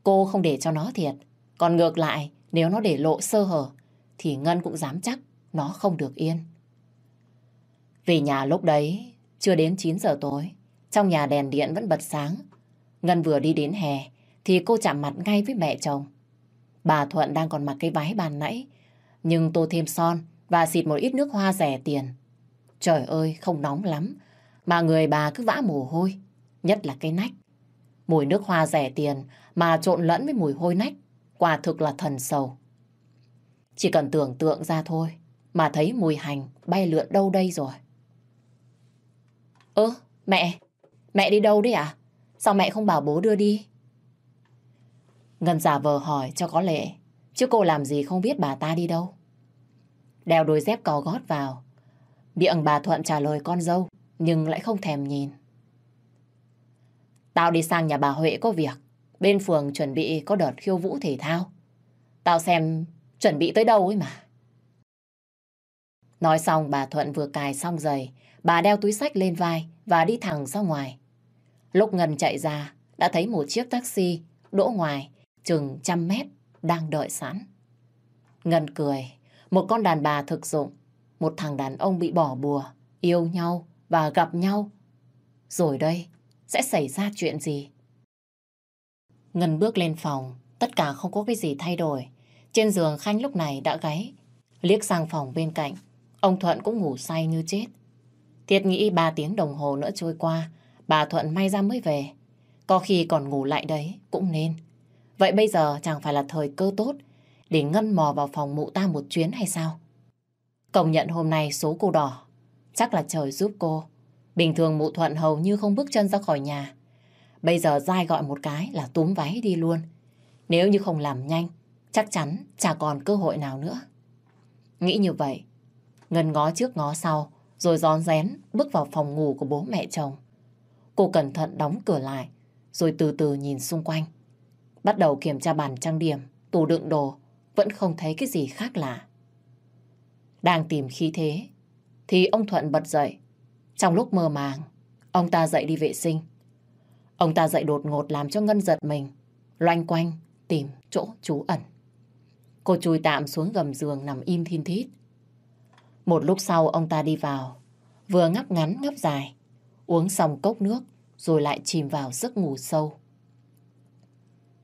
cô không để cho nó thiệt. Còn ngược lại, nếu nó để lộ sơ hở, thì Ngân cũng dám chắc nó không được yên. Về nhà lúc đấy, chưa đến 9 giờ tối, trong nhà đèn điện vẫn bật sáng. Ngân vừa đi đến hè, thì cô chạm mặt ngay với mẹ chồng. Bà Thuận đang còn mặc cái váy bàn nãy, nhưng tô thêm son và xịt một ít nước hoa rẻ tiền. Trời ơi, không nóng lắm, mà người bà cứ vã mồ hôi, nhất là cái nách. Mùi nước hoa rẻ tiền mà trộn lẫn với mùi hôi nách, quả thực là thần sầu. Chỉ cần tưởng tượng ra thôi, mà thấy mùi hành bay lượn đâu đây rồi. Ơ, mẹ, mẹ đi đâu đấy à? Sao mẹ không bảo bố đưa đi? Ngân giả vờ hỏi cho có lệ, chứ cô làm gì không biết bà ta đi đâu. Đeo đôi dép cò gót vào, miệng bà Thuận trả lời con dâu, nhưng lại không thèm nhìn. Tao đi sang nhà bà Huệ có việc, bên phường chuẩn bị có đợt khiêu vũ thể thao. Tao xem chuẩn bị tới đâu ấy mà. Nói xong bà Thuận vừa cài xong giày, bà đeo túi sách lên vai và đi thẳng ra ngoài. Lúc Ngân chạy ra, đã thấy một chiếc taxi đỗ ngoài chừng trăm mét đang đợi sẵn. Ngân cười, một con đàn bà thực dụng, một thằng đàn ông bị bỏ bùa, yêu nhau và gặp nhau. Rồi đây, sẽ xảy ra chuyện gì? Ngân bước lên phòng, tất cả không có cái gì thay đổi. Trên giường Khanh lúc này đã gáy, liếc sang phòng bên cạnh. Ông Thuận cũng ngủ say như chết. Thiệt nghĩ ba tiếng đồng hồ nữa trôi qua, bà Thuận may ra mới về. Có khi còn ngủ lại đấy, cũng nên. Vậy bây giờ chẳng phải là thời cơ tốt để Ngân mò vào phòng mụ ta một chuyến hay sao? Công nhận hôm nay số cô đỏ. Chắc là trời giúp cô. Bình thường mụ Thuận hầu như không bước chân ra khỏi nhà. Bây giờ dai gọi một cái là túm váy đi luôn. Nếu như không làm nhanh, chắc chắn chả còn cơ hội nào nữa. Nghĩ như vậy, Ngân ngó trước ngó sau, rồi rón rén bước vào phòng ngủ của bố mẹ chồng. Cô cẩn thận đóng cửa lại, rồi từ từ nhìn xung quanh. Bắt đầu kiểm tra bàn trang điểm, tủ đựng đồ, vẫn không thấy cái gì khác lạ. Đang tìm khí thế, thì ông Thuận bật dậy. Trong lúc mơ màng, ông ta dậy đi vệ sinh. Ông ta dậy đột ngột làm cho Ngân giật mình, loanh quanh tìm chỗ trú ẩn. Cô chui tạm xuống gầm giường nằm im thiên thít. Một lúc sau ông ta đi vào, vừa ngắp ngắn ngắp dài, uống xong cốc nước rồi lại chìm vào giấc ngủ sâu.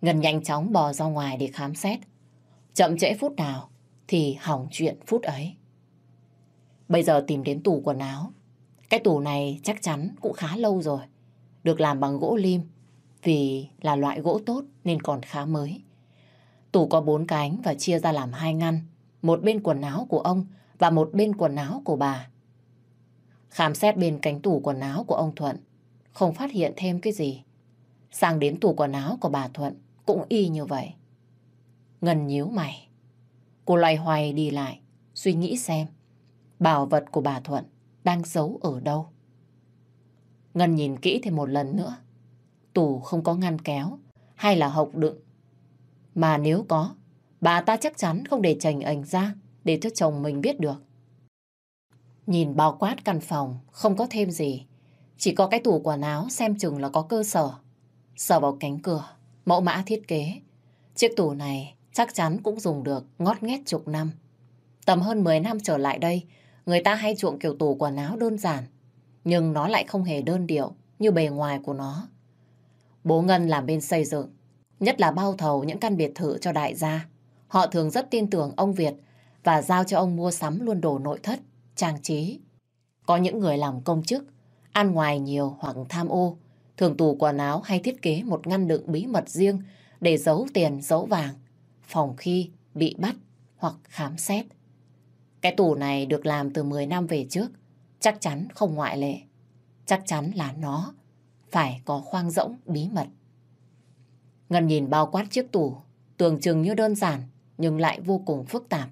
Ngân nhanh chóng bò ra ngoài để khám xét. Chậm trễ phút nào thì hỏng chuyện phút ấy. Bây giờ tìm đến tủ quần áo. Cái tủ này chắc chắn cũng khá lâu rồi. Được làm bằng gỗ lim vì là loại gỗ tốt nên còn khá mới. Tủ có bốn cánh và chia ra làm hai ngăn. Một bên quần áo của ông và một bên quần áo của bà. Khám xét bên cánh tủ quần áo của ông Thuận, không phát hiện thêm cái gì. Sang đến tủ quần áo của bà Thuận, cũng y như vậy. Ngân nhíu mày. Cô loay hoay đi lại, suy nghĩ xem bảo vật của bà Thuận đang giấu ở đâu. Ngân nhìn kỹ thêm một lần nữa. Tủ không có ngăn kéo hay là hộc đựng. Mà nếu có, bà ta chắc chắn không để chành ảnh ra để cho chồng mình biết được. Nhìn bao quát căn phòng, không có thêm gì. Chỉ có cái tủ quần áo xem chừng là có cơ sở. Sờ vào cánh cửa, Mẫu mã thiết kế. Chiếc tủ này chắc chắn cũng dùng được ngót nghét chục năm. Tầm hơn 10 năm trở lại đây, người ta hay chuộng kiểu tủ quần áo đơn giản. Nhưng nó lại không hề đơn điệu như bề ngoài của nó. Bố Ngân làm bên xây dựng, nhất là bao thầu những căn biệt thự cho đại gia. Họ thường rất tin tưởng ông Việt và giao cho ông mua sắm luôn đồ nội thất, trang trí. Có những người làm công chức, ăn ngoài nhiều hoặc tham ô, Thường tủ quần áo hay thiết kế một ngăn đựng bí mật riêng để giấu tiền, giấu vàng, phòng khi bị bắt hoặc khám xét. Cái tủ này được làm từ 10 năm về trước, chắc chắn không ngoại lệ. Chắc chắn là nó phải có khoang rỗng bí mật. Ngân nhìn bao quát chiếc tủ, tưởng chừng như đơn giản, nhưng lại vô cùng phức tạp.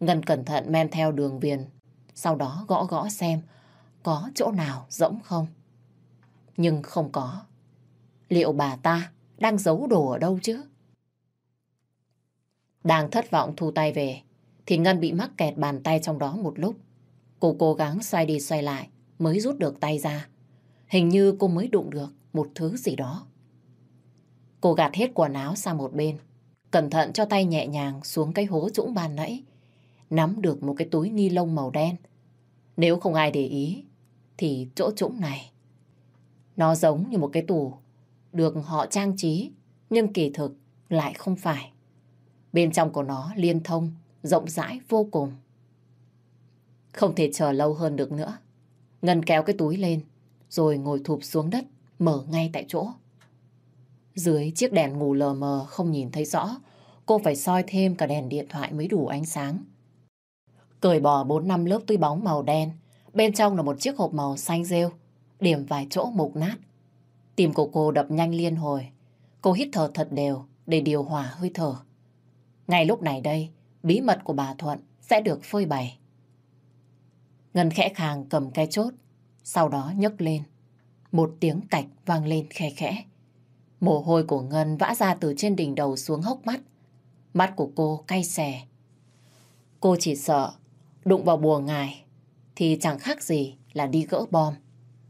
Ngân cẩn thận men theo đường viền, sau đó gõ gõ xem có chỗ nào rỗng không. Nhưng không có. Liệu bà ta đang giấu đồ ở đâu chứ? Đang thất vọng thu tay về, thì Ngân bị mắc kẹt bàn tay trong đó một lúc. Cô cố gắng xoay đi xoay lại mới rút được tay ra. Hình như cô mới đụng được một thứ gì đó. Cô gạt hết quần áo sang một bên, cẩn thận cho tay nhẹ nhàng xuống cái hố trũng ban nãy, nắm được một cái túi ni lông màu đen. Nếu không ai để ý, thì chỗ trũng này, nó giống như một cái tủ được họ trang trí, nhưng kỳ thực lại không phải. Bên trong của nó liên thông, rộng rãi vô cùng. Không thể chờ lâu hơn được nữa. Ngân kéo cái túi lên, rồi ngồi thụp xuống đất, mở ngay tại chỗ. Dưới chiếc đèn ngủ lờ mờ không nhìn thấy rõ, cô phải soi thêm cả đèn điện thoại mới đủ ánh sáng. Cởi bỏ 4 năm lớp túi bóng màu đen, bên trong là một chiếc hộp màu xanh rêu, điểm vài chỗ mục nát. Tim của cô đập nhanh liên hồi, cô hít thở thật đều để điều hòa hơi thở. Ngay lúc này đây, bí mật của bà Thuận sẽ được phơi bày. Ngân khẽ khàng cầm cái chốt, sau đó nhấc lên. Một tiếng cạch vang lên khe khẽ. Mồ hôi của Ngân vã ra từ trên đỉnh đầu xuống hốc mắt. Mắt của cô cay xè. Cô chỉ sợ đụng vào bùa ngài thì chẳng khác gì là đi gỡ bom.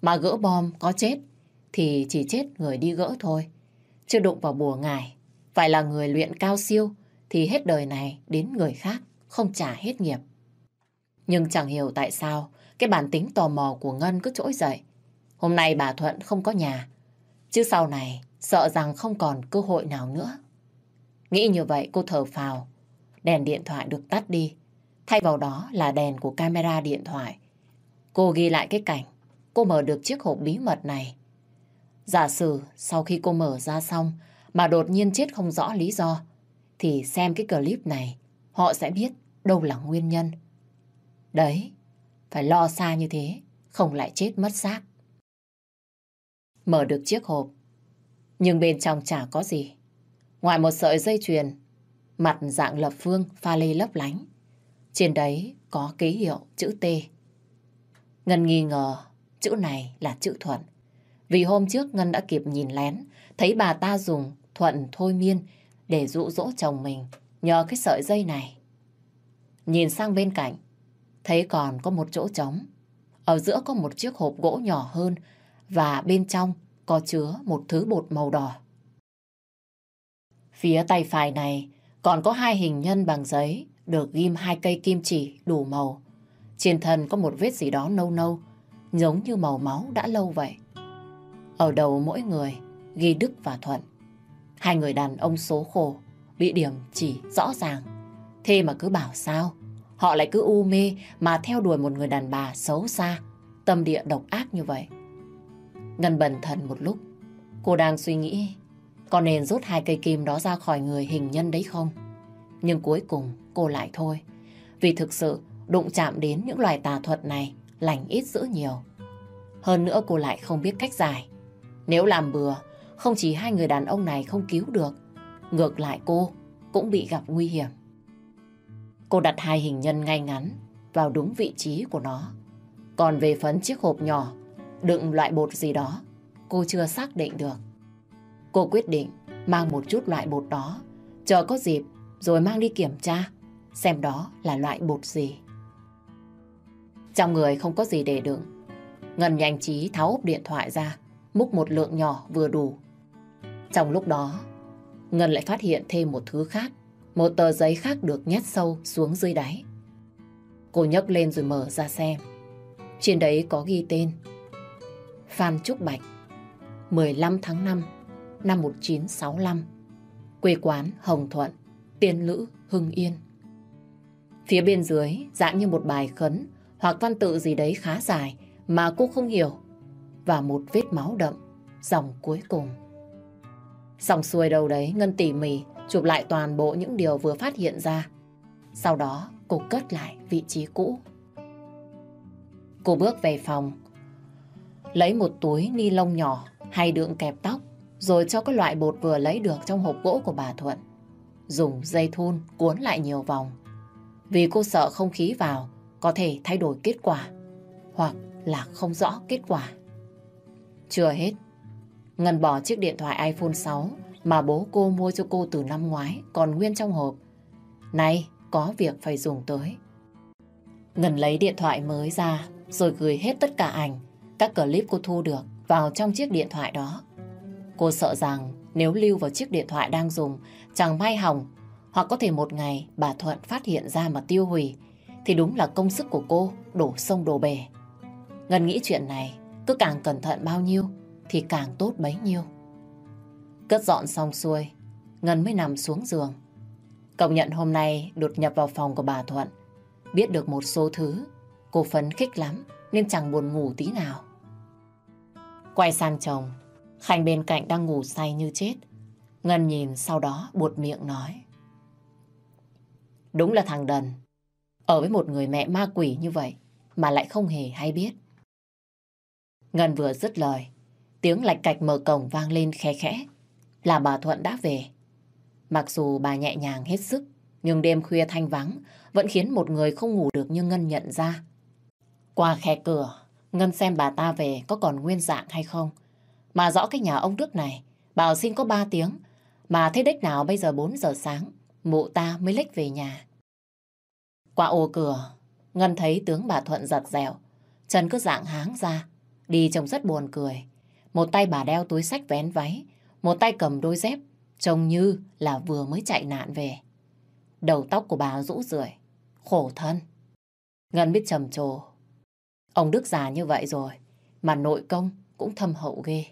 Mà gỡ bom có chết thì chỉ chết người đi gỡ thôi. chưa đụng vào bùa ngài phải là người luyện cao siêu thì hết đời này đến người khác không trả hết nghiệp. Nhưng chẳng hiểu tại sao cái bản tính tò mò của Ngân cứ trỗi dậy. Hôm nay bà Thuận không có nhà, chứ sau này sợ rằng không còn cơ hội nào nữa. Nghĩ như vậy cô thở phào, đèn điện thoại được tắt đi, thay vào đó là đèn của camera điện thoại. Cô ghi lại cái cảnh, cô mở được chiếc hộp bí mật này. Giả sử sau khi cô mở ra xong mà đột nhiên chết không rõ lý do, thì xem cái clip này, họ sẽ biết đâu là nguyên nhân. Đấy, phải lo xa như thế, không lại chết mất xác. Mở được chiếc hộp, nhưng bên trong chả có gì. Ngoài một sợi dây chuyền, mặt dạng lập phương pha lê lấp lánh. Trên đấy có ký hiệu chữ T. Ngân nghi ngờ chữ này là chữ Thuận. Vì hôm trước Ngân đã kịp nhìn lén, thấy bà ta dùng Thuận thôi miên để dụ dỗ chồng mình nhờ cái sợi dây này. Nhìn sang bên cạnh, thấy còn có một chỗ trống. Ở giữa có một chiếc hộp gỗ nhỏ hơn và bên trong có chứa một thứ bột màu đỏ. Phía tay phải này còn có hai hình nhân bằng giấy được ghim hai cây kim chỉ đủ màu. Trên thân có một vết gì đó nâu nâu, giống như màu máu đã lâu vậy. Ở đầu mỗi người ghi Đức và Thuận. Hai người đàn ông số khổ, bị điểm chỉ rõ ràng. Thế mà cứ bảo sao, họ lại cứ u mê mà theo đuổi một người đàn bà xấu xa, tâm địa độc ác như vậy. Ngân bần thần một lúc, cô đang suy nghĩ có nên rút hai cây kim đó ra khỏi người hình nhân đấy không? Nhưng cuối cùng cô lại thôi. Vì thực sự đụng chạm đến những loài tà thuật này lành ít dữ nhiều. Hơn nữa cô lại không biết cách giải. Nếu làm bừa không chỉ hai người đàn ông này không cứu được, ngược lại cô cũng bị gặp nguy hiểm. Cô đặt hai hình nhân ngay ngắn vào đúng vị trí của nó. Còn về phấn chiếc hộp nhỏ, đựng loại bột gì đó, cô chưa xác định được. Cô quyết định mang một chút loại bột đó, chờ có dịp rồi mang đi kiểm tra, xem đó là loại bột gì. Trong người không có gì để đựng, Ngân nhanh trí tháo ốp điện thoại ra, múc một lượng nhỏ vừa đủ trong lúc đó, Ngân lại phát hiện thêm một thứ khác. Một tờ giấy khác được nhét sâu xuống dưới đáy. Cô nhấc lên rồi mở ra xem. Trên đấy có ghi tên Phan Trúc Bạch 15 tháng 5 năm 1965 Quê quán Hồng Thuận Tiên Lữ Hưng Yên Phía bên dưới dạng như một bài khấn hoặc văn tự gì đấy khá dài mà cô không hiểu và một vết máu đậm dòng cuối cùng. Xong xuôi đầu đấy, Ngân tỉ mỉ chụp lại toàn bộ những điều vừa phát hiện ra. Sau đó, cô cất lại vị trí cũ. Cô bước về phòng, lấy một túi ni lông nhỏ hay đựng kẹp tóc, rồi cho cái loại bột vừa lấy được trong hộp gỗ của bà Thuận. Dùng dây thun cuốn lại nhiều vòng. Vì cô sợ không khí vào có thể thay đổi kết quả hoặc là không rõ kết quả. Chưa hết, Ngân bỏ chiếc điện thoại iPhone 6 mà bố cô mua cho cô từ năm ngoái còn nguyên trong hộp. Nay có việc phải dùng tới. Ngân lấy điện thoại mới ra rồi gửi hết tất cả ảnh, các clip cô thu được vào trong chiếc điện thoại đó. Cô sợ rằng nếu lưu vào chiếc điện thoại đang dùng chẳng may hỏng hoặc có thể một ngày bà Thuận phát hiện ra mà tiêu hủy thì đúng là công sức của cô đổ sông đổ bể. Ngân nghĩ chuyện này cứ càng cẩn thận bao nhiêu thì càng tốt bấy nhiêu. Cất dọn xong xuôi, Ngân mới nằm xuống giường. Công nhận hôm nay đột nhập vào phòng của bà Thuận. Biết được một số thứ, cô phấn khích lắm nên chẳng buồn ngủ tí nào. Quay sang chồng, Khanh bên cạnh đang ngủ say như chết. Ngân nhìn sau đó buột miệng nói. Đúng là thằng đần. Ở với một người mẹ ma quỷ như vậy mà lại không hề hay biết. Ngân vừa dứt lời, tiếng lạch cạch mở cổng vang lên khẽ khẽ. Là bà Thuận đã về. Mặc dù bà nhẹ nhàng hết sức, nhưng đêm khuya thanh vắng vẫn khiến một người không ngủ được như Ngân nhận ra. Qua khe cửa, Ngân xem bà ta về có còn nguyên dạng hay không. Mà rõ cái nhà ông Đức này, bảo xin có 3 tiếng, mà thế đích nào bây giờ 4 giờ sáng, mụ ta mới lách về nhà. Qua ô cửa, Ngân thấy tướng bà Thuận giật dẻo, chân cứ dạng háng ra, đi trông rất buồn cười. Một tay bà đeo túi sách vén váy, một tay cầm đôi dép, trông như là vừa mới chạy nạn về. Đầu tóc của bà rũ rượi, khổ thân. Ngân biết trầm trồ. Ông Đức già như vậy rồi, mà nội công cũng thâm hậu ghê.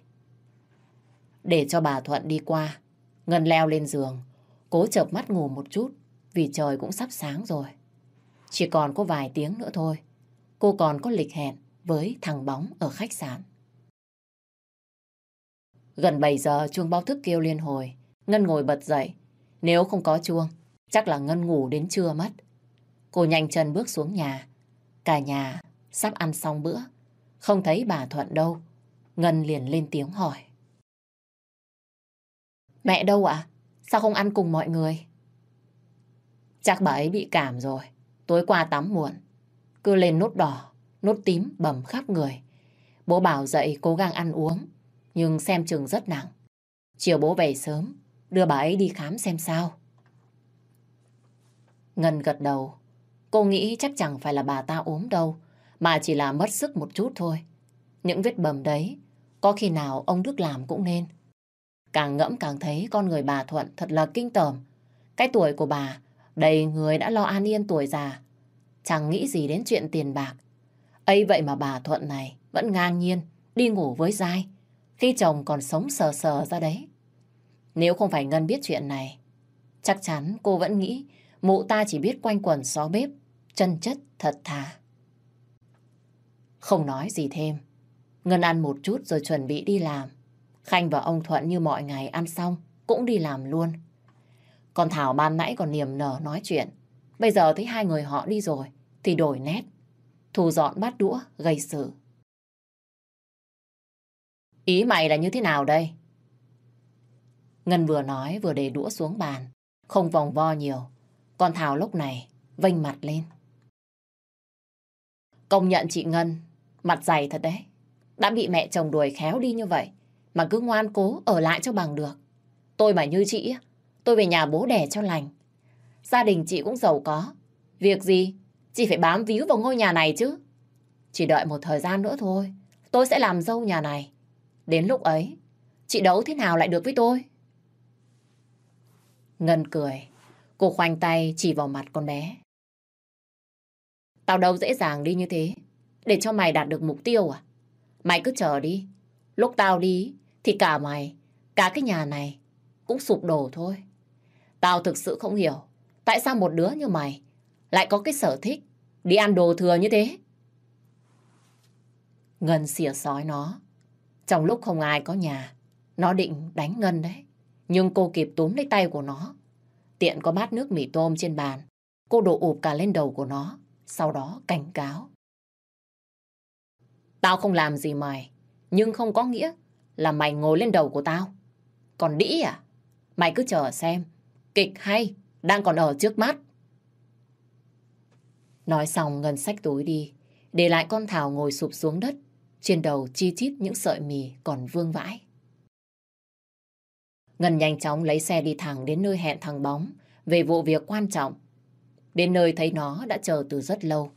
Để cho bà Thuận đi qua, Ngân leo lên giường, cố chợp mắt ngủ một chút, vì trời cũng sắp sáng rồi. Chỉ còn có vài tiếng nữa thôi, cô còn có lịch hẹn với thằng Bóng ở khách sạn. Gần 7 giờ chuông báo thức kêu liên hồi, Ngân ngồi bật dậy. Nếu không có chuông, chắc là Ngân ngủ đến trưa mất. Cô nhanh chân bước xuống nhà. Cả nhà sắp ăn xong bữa, không thấy bà Thuận đâu. Ngân liền lên tiếng hỏi. Mẹ đâu ạ? Sao không ăn cùng mọi người? Chắc bà ấy bị cảm rồi. Tối qua tắm muộn. Cứ lên nốt đỏ, nốt tím bầm khắp người. Bố bảo dậy cố gắng ăn uống, nhưng xem chừng rất nặng. Chiều bố về sớm, đưa bà ấy đi khám xem sao. Ngân gật đầu. Cô nghĩ chắc chẳng phải là bà ta ốm đâu, mà chỉ là mất sức một chút thôi. Những vết bầm đấy, có khi nào ông Đức làm cũng nên. Càng ngẫm càng thấy con người bà Thuận thật là kinh tởm. Cái tuổi của bà, đầy người đã lo an yên tuổi già. Chẳng nghĩ gì đến chuyện tiền bạc. ấy vậy mà bà Thuận này vẫn ngang nhiên đi ngủ với dai khi chồng còn sống sờ sờ ra đấy. Nếu không phải Ngân biết chuyện này, chắc chắn cô vẫn nghĩ mụ ta chỉ biết quanh quẩn xó bếp, chân chất thật thà. Không nói gì thêm, Ngân ăn một chút rồi chuẩn bị đi làm. Khanh và ông Thuận như mọi ngày ăn xong cũng đi làm luôn. Còn Thảo ban nãy còn niềm nở nói chuyện. Bây giờ thấy hai người họ đi rồi thì đổi nét. thù dọn bát đũa, gây sự. Ý mày là như thế nào đây? Ngân vừa nói vừa để đũa xuống bàn. Không vòng vo nhiều. Còn Thảo lúc này vênh mặt lên. Công nhận chị Ngân, mặt dày thật đấy. Đã bị mẹ chồng đuổi khéo đi như vậy, mà cứ ngoan cố ở lại cho bằng được. Tôi mà như chị, tôi về nhà bố đẻ cho lành. Gia đình chị cũng giàu có. Việc gì, chị phải bám víu vào ngôi nhà này chứ. Chỉ đợi một thời gian nữa thôi, tôi sẽ làm dâu nhà này. Đến lúc ấy, chị đấu thế nào lại được với tôi? Ngân cười, cô khoanh tay chỉ vào mặt con bé. Tao đâu dễ dàng đi như thế, để cho mày đạt được mục tiêu à? Mày cứ chờ đi, lúc tao đi thì cả mày, cả cái nhà này cũng sụp đổ thôi. Tao thực sự không hiểu tại sao một đứa như mày lại có cái sở thích đi ăn đồ thừa như thế. Ngân xỉa sói nó. Trong lúc không ai có nhà, nó định đánh Ngân đấy. Nhưng cô kịp túm lấy tay của nó. Tiện có bát nước mì tôm trên bàn. Cô đổ ụp cả lên đầu của nó. Sau đó cảnh cáo. Tao không làm gì mày. Nhưng không có nghĩa là mày ngồi lên đầu của tao. Còn đĩ à? Mày cứ chờ xem. Kịch hay, đang còn ở trước mắt. Nói xong Ngân sách túi đi, để lại con Thảo ngồi sụp xuống đất, trên đầu chi chít những sợi mì còn vương vãi. Ngân nhanh chóng lấy xe đi thẳng đến nơi hẹn thằng Bóng về vụ việc quan trọng. Đến nơi thấy nó đã chờ từ rất lâu.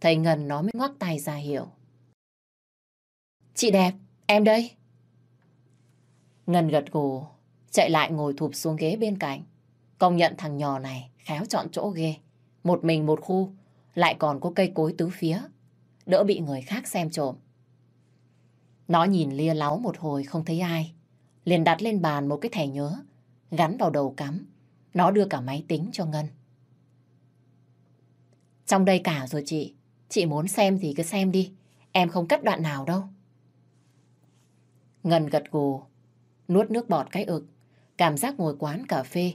Thầy Ngân nó mới ngoắc tay ra hiệu. Chị đẹp, em đây. Ngân gật gù, chạy lại ngồi thụp xuống ghế bên cạnh. Công nhận thằng nhỏ này khéo chọn chỗ ghê. Một mình một khu, lại còn có cây cối tứ phía. Đỡ bị người khác xem trộm. Nó nhìn lia láo một hồi không thấy ai. Liền đặt lên bàn một cái thẻ nhớ, gắn vào đầu cắm. Nó đưa cả máy tính cho Ngân. Trong đây cả rồi chị. Chị muốn xem thì cứ xem đi. Em không cắt đoạn nào đâu. Ngân gật gù, nuốt nước bọt cái ực. Cảm giác ngồi quán cà phê,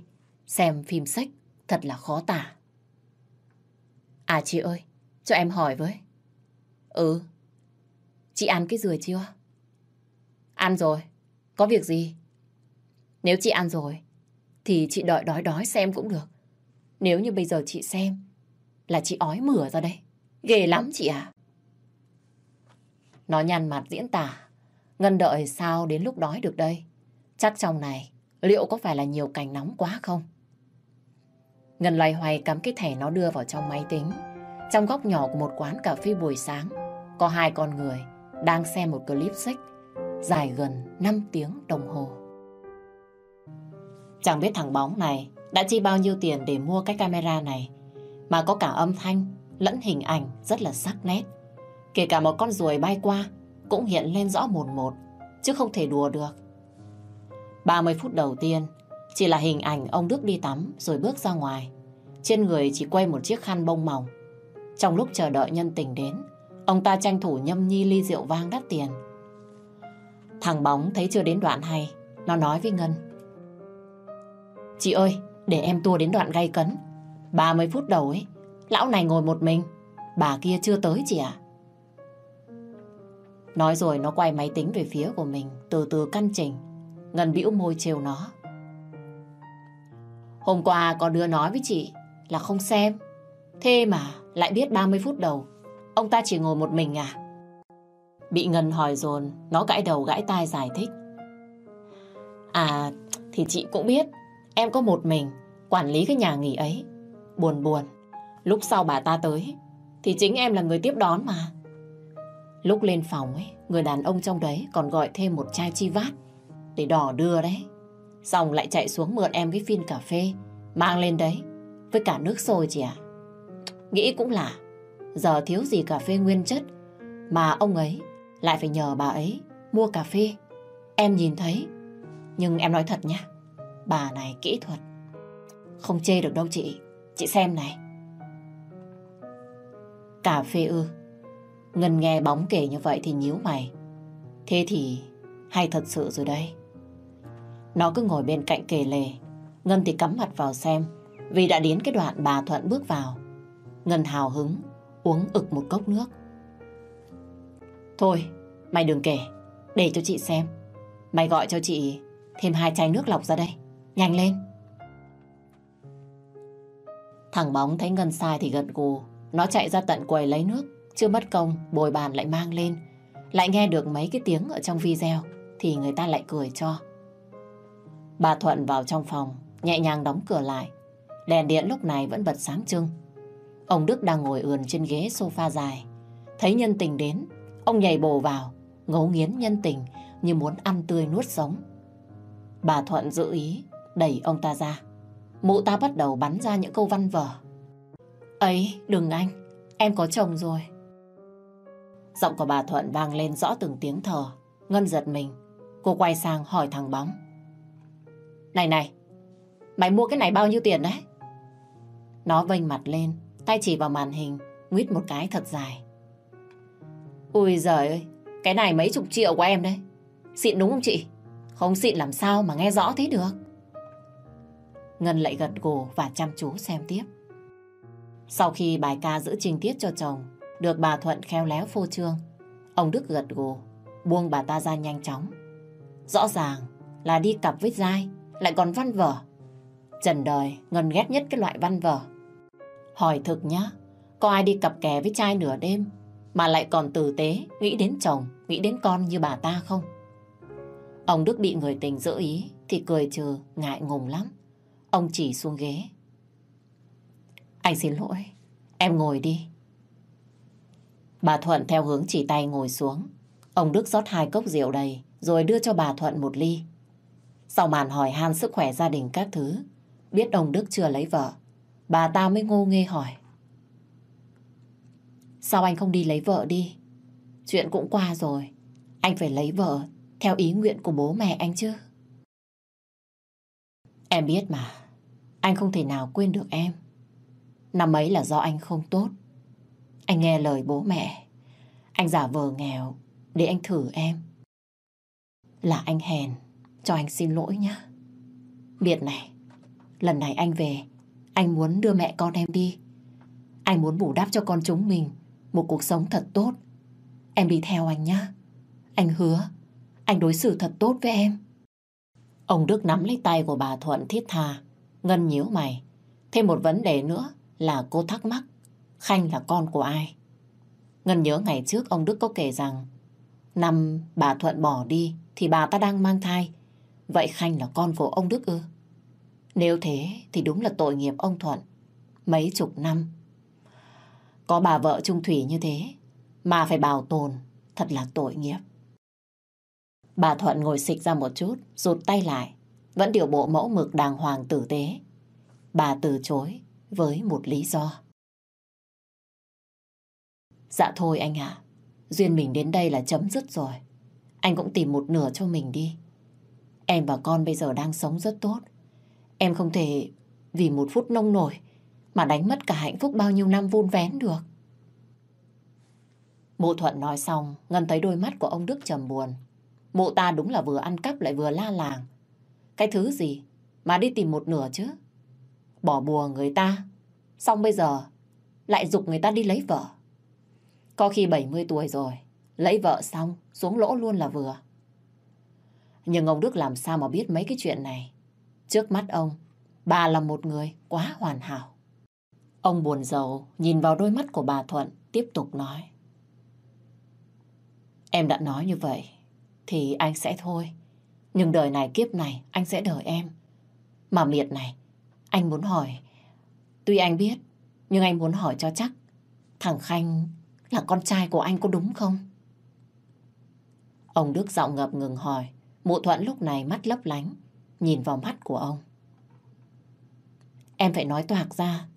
xem phim sách, thật là khó tả. À chị ơi, cho em hỏi với. Ừ. Chị ăn cái dừa chưa? Ăn rồi. Có việc gì? Nếu chị ăn rồi, thì chị đợi đói đói xem cũng được. Nếu như bây giờ chị xem, là chị ói mửa ra đây. Ghê lắm chị à. Nó nhăn mặt diễn tả. Ngân đợi sao đến lúc đói được đây. Chắc trong này, liệu có phải là nhiều cành nóng quá không? Ngân loay hoay cắm cái thẻ nó đưa vào trong máy tính. Trong góc nhỏ của một quán cà phê buổi sáng, có hai con người đang xem một clip sách dài gần 5 tiếng đồng hồ. Chẳng biết thằng bóng này đã chi bao nhiêu tiền để mua cái camera này mà có cả âm thanh lẫn hình ảnh rất là sắc nét. Kể cả một con ruồi bay qua cũng hiện lên rõ một một, chứ không thể đùa được. 30 phút đầu tiên chỉ là hình ảnh ông Đức đi tắm rồi bước ra ngoài. Trên người chỉ quay một chiếc khăn bông mỏng. Trong lúc chờ đợi nhân tình đến, ông ta tranh thủ nhâm nhi ly rượu vang đắt tiền. Thằng bóng thấy chưa đến đoạn hay, nó nói với Ngân. Chị ơi, để em tua đến đoạn gay cấn. 30 phút đầu ấy, lão này ngồi một mình, bà kia chưa tới chị à? Nói rồi nó quay máy tính về phía của mình, từ từ căn chỉnh. Ngân bĩu môi trêu nó. Hôm qua có đứa nói với chị là không xem. Thế mà lại biết 30 phút đầu, ông ta chỉ ngồi một mình à? Bị Ngân hỏi dồn, nó gãi đầu gãi tai giải thích. À, thì chị cũng biết, em có một mình, quản lý cái nhà nghỉ ấy. Buồn buồn, lúc sau bà ta tới, thì chính em là người tiếp đón mà. Lúc lên phòng ấy, người đàn ông trong đấy còn gọi thêm một chai chi vát để đỏ đưa đấy. Xong lại chạy xuống mượn em cái phin cà phê, mang lên đấy, với cả nước sôi chị ạ. Nghĩ cũng là, giờ thiếu gì cà phê nguyên chất, mà ông ấy lại phải nhờ bà ấy mua cà phê. Em nhìn thấy, nhưng em nói thật nha, bà này kỹ thuật. Không chê được đâu chị, chị xem này. Cà phê ư, Ngân nghe bóng kể như vậy thì nhíu mày. Thế thì hay thật sự rồi đây. Nó cứ ngồi bên cạnh kề lề. Ngân thì cắm mặt vào xem. Vì đã đến cái đoạn bà Thuận bước vào. Ngân hào hứng uống ực một cốc nước. Thôi, mày đừng kể. Để cho chị xem. Mày gọi cho chị thêm hai chai nước lọc ra đây. Nhanh lên. Thằng bóng thấy Ngân sai thì gật gù. Nó chạy ra tận quầy lấy nước. Chưa mất công, bồi bàn lại mang lên. Lại nghe được mấy cái tiếng ở trong video thì người ta lại cười cho. Bà Thuận vào trong phòng, nhẹ nhàng đóng cửa lại. Đèn điện lúc này vẫn bật sáng trưng. Ông Đức đang ngồi ườn trên ghế sofa dài. Thấy nhân tình đến, ông nhảy bổ vào, ngấu nghiến nhân tình như muốn ăn tươi nuốt sống. Bà Thuận giữ ý, đẩy ông ta ra. Mụ ta bắt đầu bắn ra những câu văn vở. Ấy, đừng anh, em có chồng rồi. Giọng của bà Thuận vang lên rõ từng tiếng thở. Ngân giật mình. Cô quay sang hỏi thằng Bóng. Này này, mày mua cái này bao nhiêu tiền đấy? Nó vênh mặt lên, tay chỉ vào màn hình, nguyết một cái thật dài. Ui giời ơi, cái này mấy chục triệu của em đấy. Xịn đúng không chị? Không xịn làm sao mà nghe rõ thế được. Ngân lại gật gù và chăm chú xem tiếp. Sau khi bài ca giữ trình tiết cho chồng, được bà Thuận khéo léo phô trương, ông Đức gật gù, buông bà ta ra nhanh chóng. Rõ ràng là đi cặp với dai, lại còn văn vở. Trần đời, ngần ghét nhất cái loại văn vở. Hỏi thực nhá, có ai đi cặp kè với trai nửa đêm mà lại còn tử tế, nghĩ đến chồng, nghĩ đến con như bà ta không? Ông Đức bị người tình giữ ý thì cười trừ, ngại ngùng lắm. Ông chỉ xuống ghế. Anh xin lỗi, em ngồi đi. Bà Thuận theo hướng chỉ tay ngồi xuống. Ông Đức rót hai cốc rượu đầy rồi đưa cho bà Thuận một ly. Sau màn hỏi han sức khỏe gia đình các thứ, biết ông Đức chưa lấy vợ, bà ta mới ngô nghê hỏi. Sao anh không đi lấy vợ đi? Chuyện cũng qua rồi, anh phải lấy vợ theo ý nguyện của bố mẹ anh chứ. Em biết mà, anh không thể nào quên được em. Năm ấy là do anh không tốt. Anh nghe lời bố mẹ. Anh giả vờ nghèo để anh thử em. Là anh hèn, cho anh xin lỗi nhé. Biệt này, lần này anh về, anh muốn đưa mẹ con em đi. Anh muốn bù đắp cho con chúng mình một cuộc sống thật tốt. Em đi theo anh nhé. Anh hứa, anh đối xử thật tốt với em. Ông Đức nắm lấy tay của bà Thuận thiết tha. Ngân nhíu mày. Thêm một vấn đề nữa là cô thắc mắc. Khanh là con của ai? Ngân nhớ ngày trước ông Đức có kể rằng năm bà Thuận bỏ đi thì bà ta đang mang thai. Vậy Khanh là con của ông Đức ư? Nếu thế thì đúng là tội nghiệp ông Thuận. Mấy chục năm. Có bà vợ trung thủy như thế mà phải bảo tồn thật là tội nghiệp. Bà Thuận ngồi xịch ra một chút, rụt tay lại. Vẫn điều bộ mẫu mực đàng hoàng tử tế. Bà từ chối với một lý do. Dạ thôi anh ạ. Duyên mình đến đây là chấm dứt rồi. Anh cũng tìm một nửa cho mình đi. Em và con bây giờ đang sống rất tốt. Em không thể vì một phút nông nổi mà đánh mất cả hạnh phúc bao nhiêu năm vun vén được. Mộ Thuận nói xong, Ngân thấy đôi mắt của ông Đức trầm buồn. Mộ ta đúng là vừa ăn cắp lại vừa la làng. Cái thứ gì mà đi tìm một nửa chứ? Bỏ bùa người ta, xong bây giờ lại dục người ta đi lấy vợ. Có khi 70 tuổi rồi, lấy vợ xong, xuống lỗ luôn là vừa. Nhưng ông Đức làm sao mà biết mấy cái chuyện này? Trước mắt ông, bà là một người quá hoàn hảo. Ông buồn rầu, nhìn vào đôi mắt của bà Thuận, tiếp tục nói. Em đã nói như vậy, thì anh sẽ thôi. Nhưng đời này kiếp này anh sẽ đợi em. Mà miệt này, anh muốn hỏi. Tuy anh biết, nhưng anh muốn hỏi cho chắc. Thằng Khanh là con trai của anh có đúng không? Ông Đức giọng ngập ngừng hỏi. Mụ Thuận lúc này mắt lấp lánh, nhìn vào mắt của ông. Em phải nói toạc ra,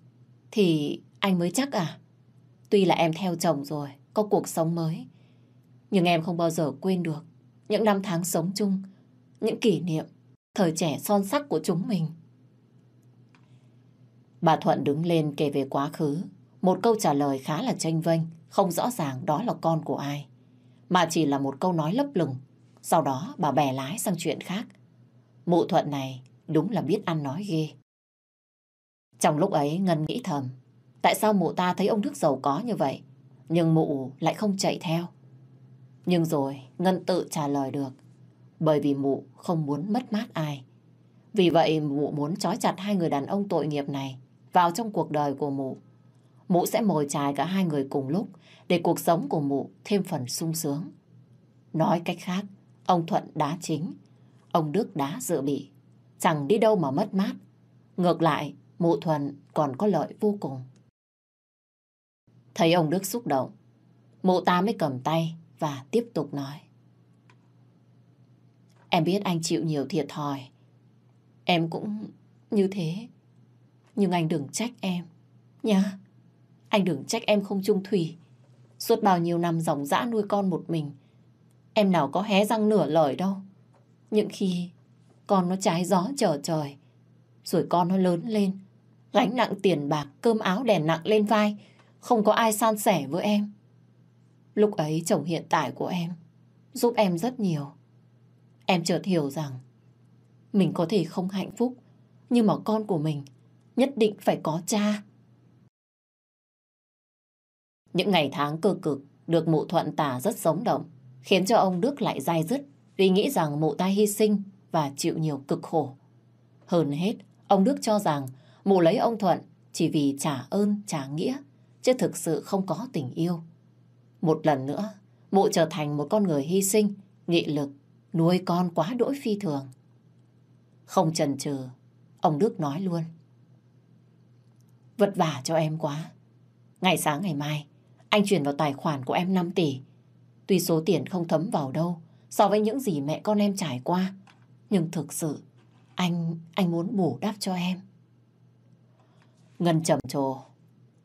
thì anh mới chắc à? Tuy là em theo chồng rồi, có cuộc sống mới, nhưng em không bao giờ quên được những năm tháng sống chung, những kỷ niệm, thời trẻ son sắc của chúng mình. Bà Thuận đứng lên kể về quá khứ, một câu trả lời khá là tranh vênh, không rõ ràng đó là con của ai, mà chỉ là một câu nói lấp lửng. Sau đó bà bè lái sang chuyện khác. Mụ Thuận này đúng là biết ăn nói ghê. Trong lúc ấy Ngân nghĩ thầm, tại sao mụ ta thấy ông Đức giàu có như vậy, nhưng mụ lại không chạy theo. Nhưng rồi Ngân tự trả lời được. Bởi vì mụ không muốn mất mát ai. Vì vậy mụ muốn trói chặt hai người đàn ông tội nghiệp này vào trong cuộc đời của mụ. Mụ sẽ mồi chài cả hai người cùng lúc để cuộc sống của mụ thêm phần sung sướng. Nói cách khác, ông Thuận đá chính, ông Đức đá dự bị. Chẳng đi đâu mà mất mát. Ngược lại, mụ Thuận còn có lợi vô cùng. Thấy ông Đức xúc động, mụ ta mới cầm tay và tiếp tục nói. Em biết anh chịu nhiều thiệt thòi. Em cũng như thế. Nhưng anh đừng trách em. nhá. Anh đừng trách em không trung thủy. Suốt bao nhiêu năm dòng dã nuôi con một mình. Em nào có hé răng nửa lời đâu. Những khi con nó trái gió trở trời. Rồi con nó lớn lên. Gánh nặng tiền bạc, cơm áo đèn nặng lên vai. Không có ai san sẻ với em. Lúc ấy chồng hiện tại của em giúp em rất nhiều. Em chợt hiểu rằng mình có thể không hạnh phúc nhưng mà con của mình nhất định phải có cha. Những ngày tháng cơ cực được mụ thuận tả rất sống động khiến cho ông Đức lại dai dứt vì nghĩ rằng mụ ta hy sinh và chịu nhiều cực khổ. Hơn hết, ông Đức cho rằng mụ lấy ông Thuận chỉ vì trả ơn, trả nghĩa, chứ thực sự không có tình yêu. Một lần nữa, mụ trở thành một con người hy sinh, nghị lực, nuôi con quá đỗi phi thường. Không chần chừ, ông Đức nói luôn. Vất vả cho em quá. Ngày sáng ngày mai, anh chuyển vào tài khoản của em 5 tỷ. Tuy số tiền không thấm vào đâu so với những gì mẹ con em trải qua, nhưng thực sự anh, anh muốn bù đắp cho em. Ngân trầm trồ.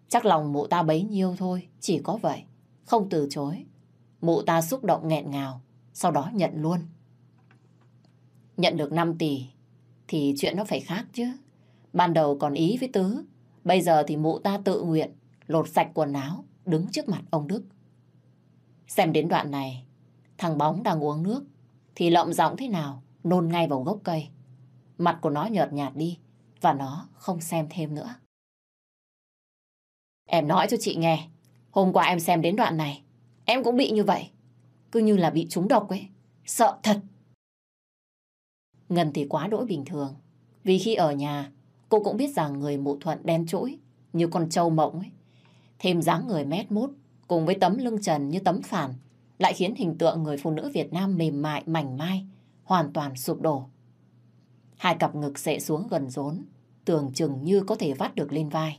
Chắc lòng mụ ta bấy nhiêu thôi, chỉ có vậy. Không từ chối. Mụ ta xúc động nghẹn ngào, sau đó nhận luôn. Nhận được 5 tỷ, thì chuyện nó phải khác chứ. Ban đầu còn ý với Tứ, bây giờ thì mụ ta tự nguyện, lột sạch quần áo, đứng trước mặt ông Đức. Xem đến đoạn này, thằng bóng đang uống nước, thì lộng giọng thế nào, nôn ngay vào gốc cây. Mặt của nó nhợt nhạt đi, và nó không xem thêm nữa. Em nói cho chị nghe, hôm qua em xem đến đoạn này, em cũng bị như vậy. Cứ như là bị trúng độc ấy, sợ thật. Ngân thì quá đỗi bình thường, vì khi ở nhà, cô cũng biết rằng người mụ thuận đen chỗi như con trâu mộng ấy. Thêm dáng người mét mút, cùng với tấm lưng trần như tấm phản, lại khiến hình tượng người phụ nữ Việt Nam mềm mại, mảnh mai, hoàn toàn sụp đổ. Hai cặp ngực sệ xuống gần rốn, tưởng chừng như có thể vắt được lên vai.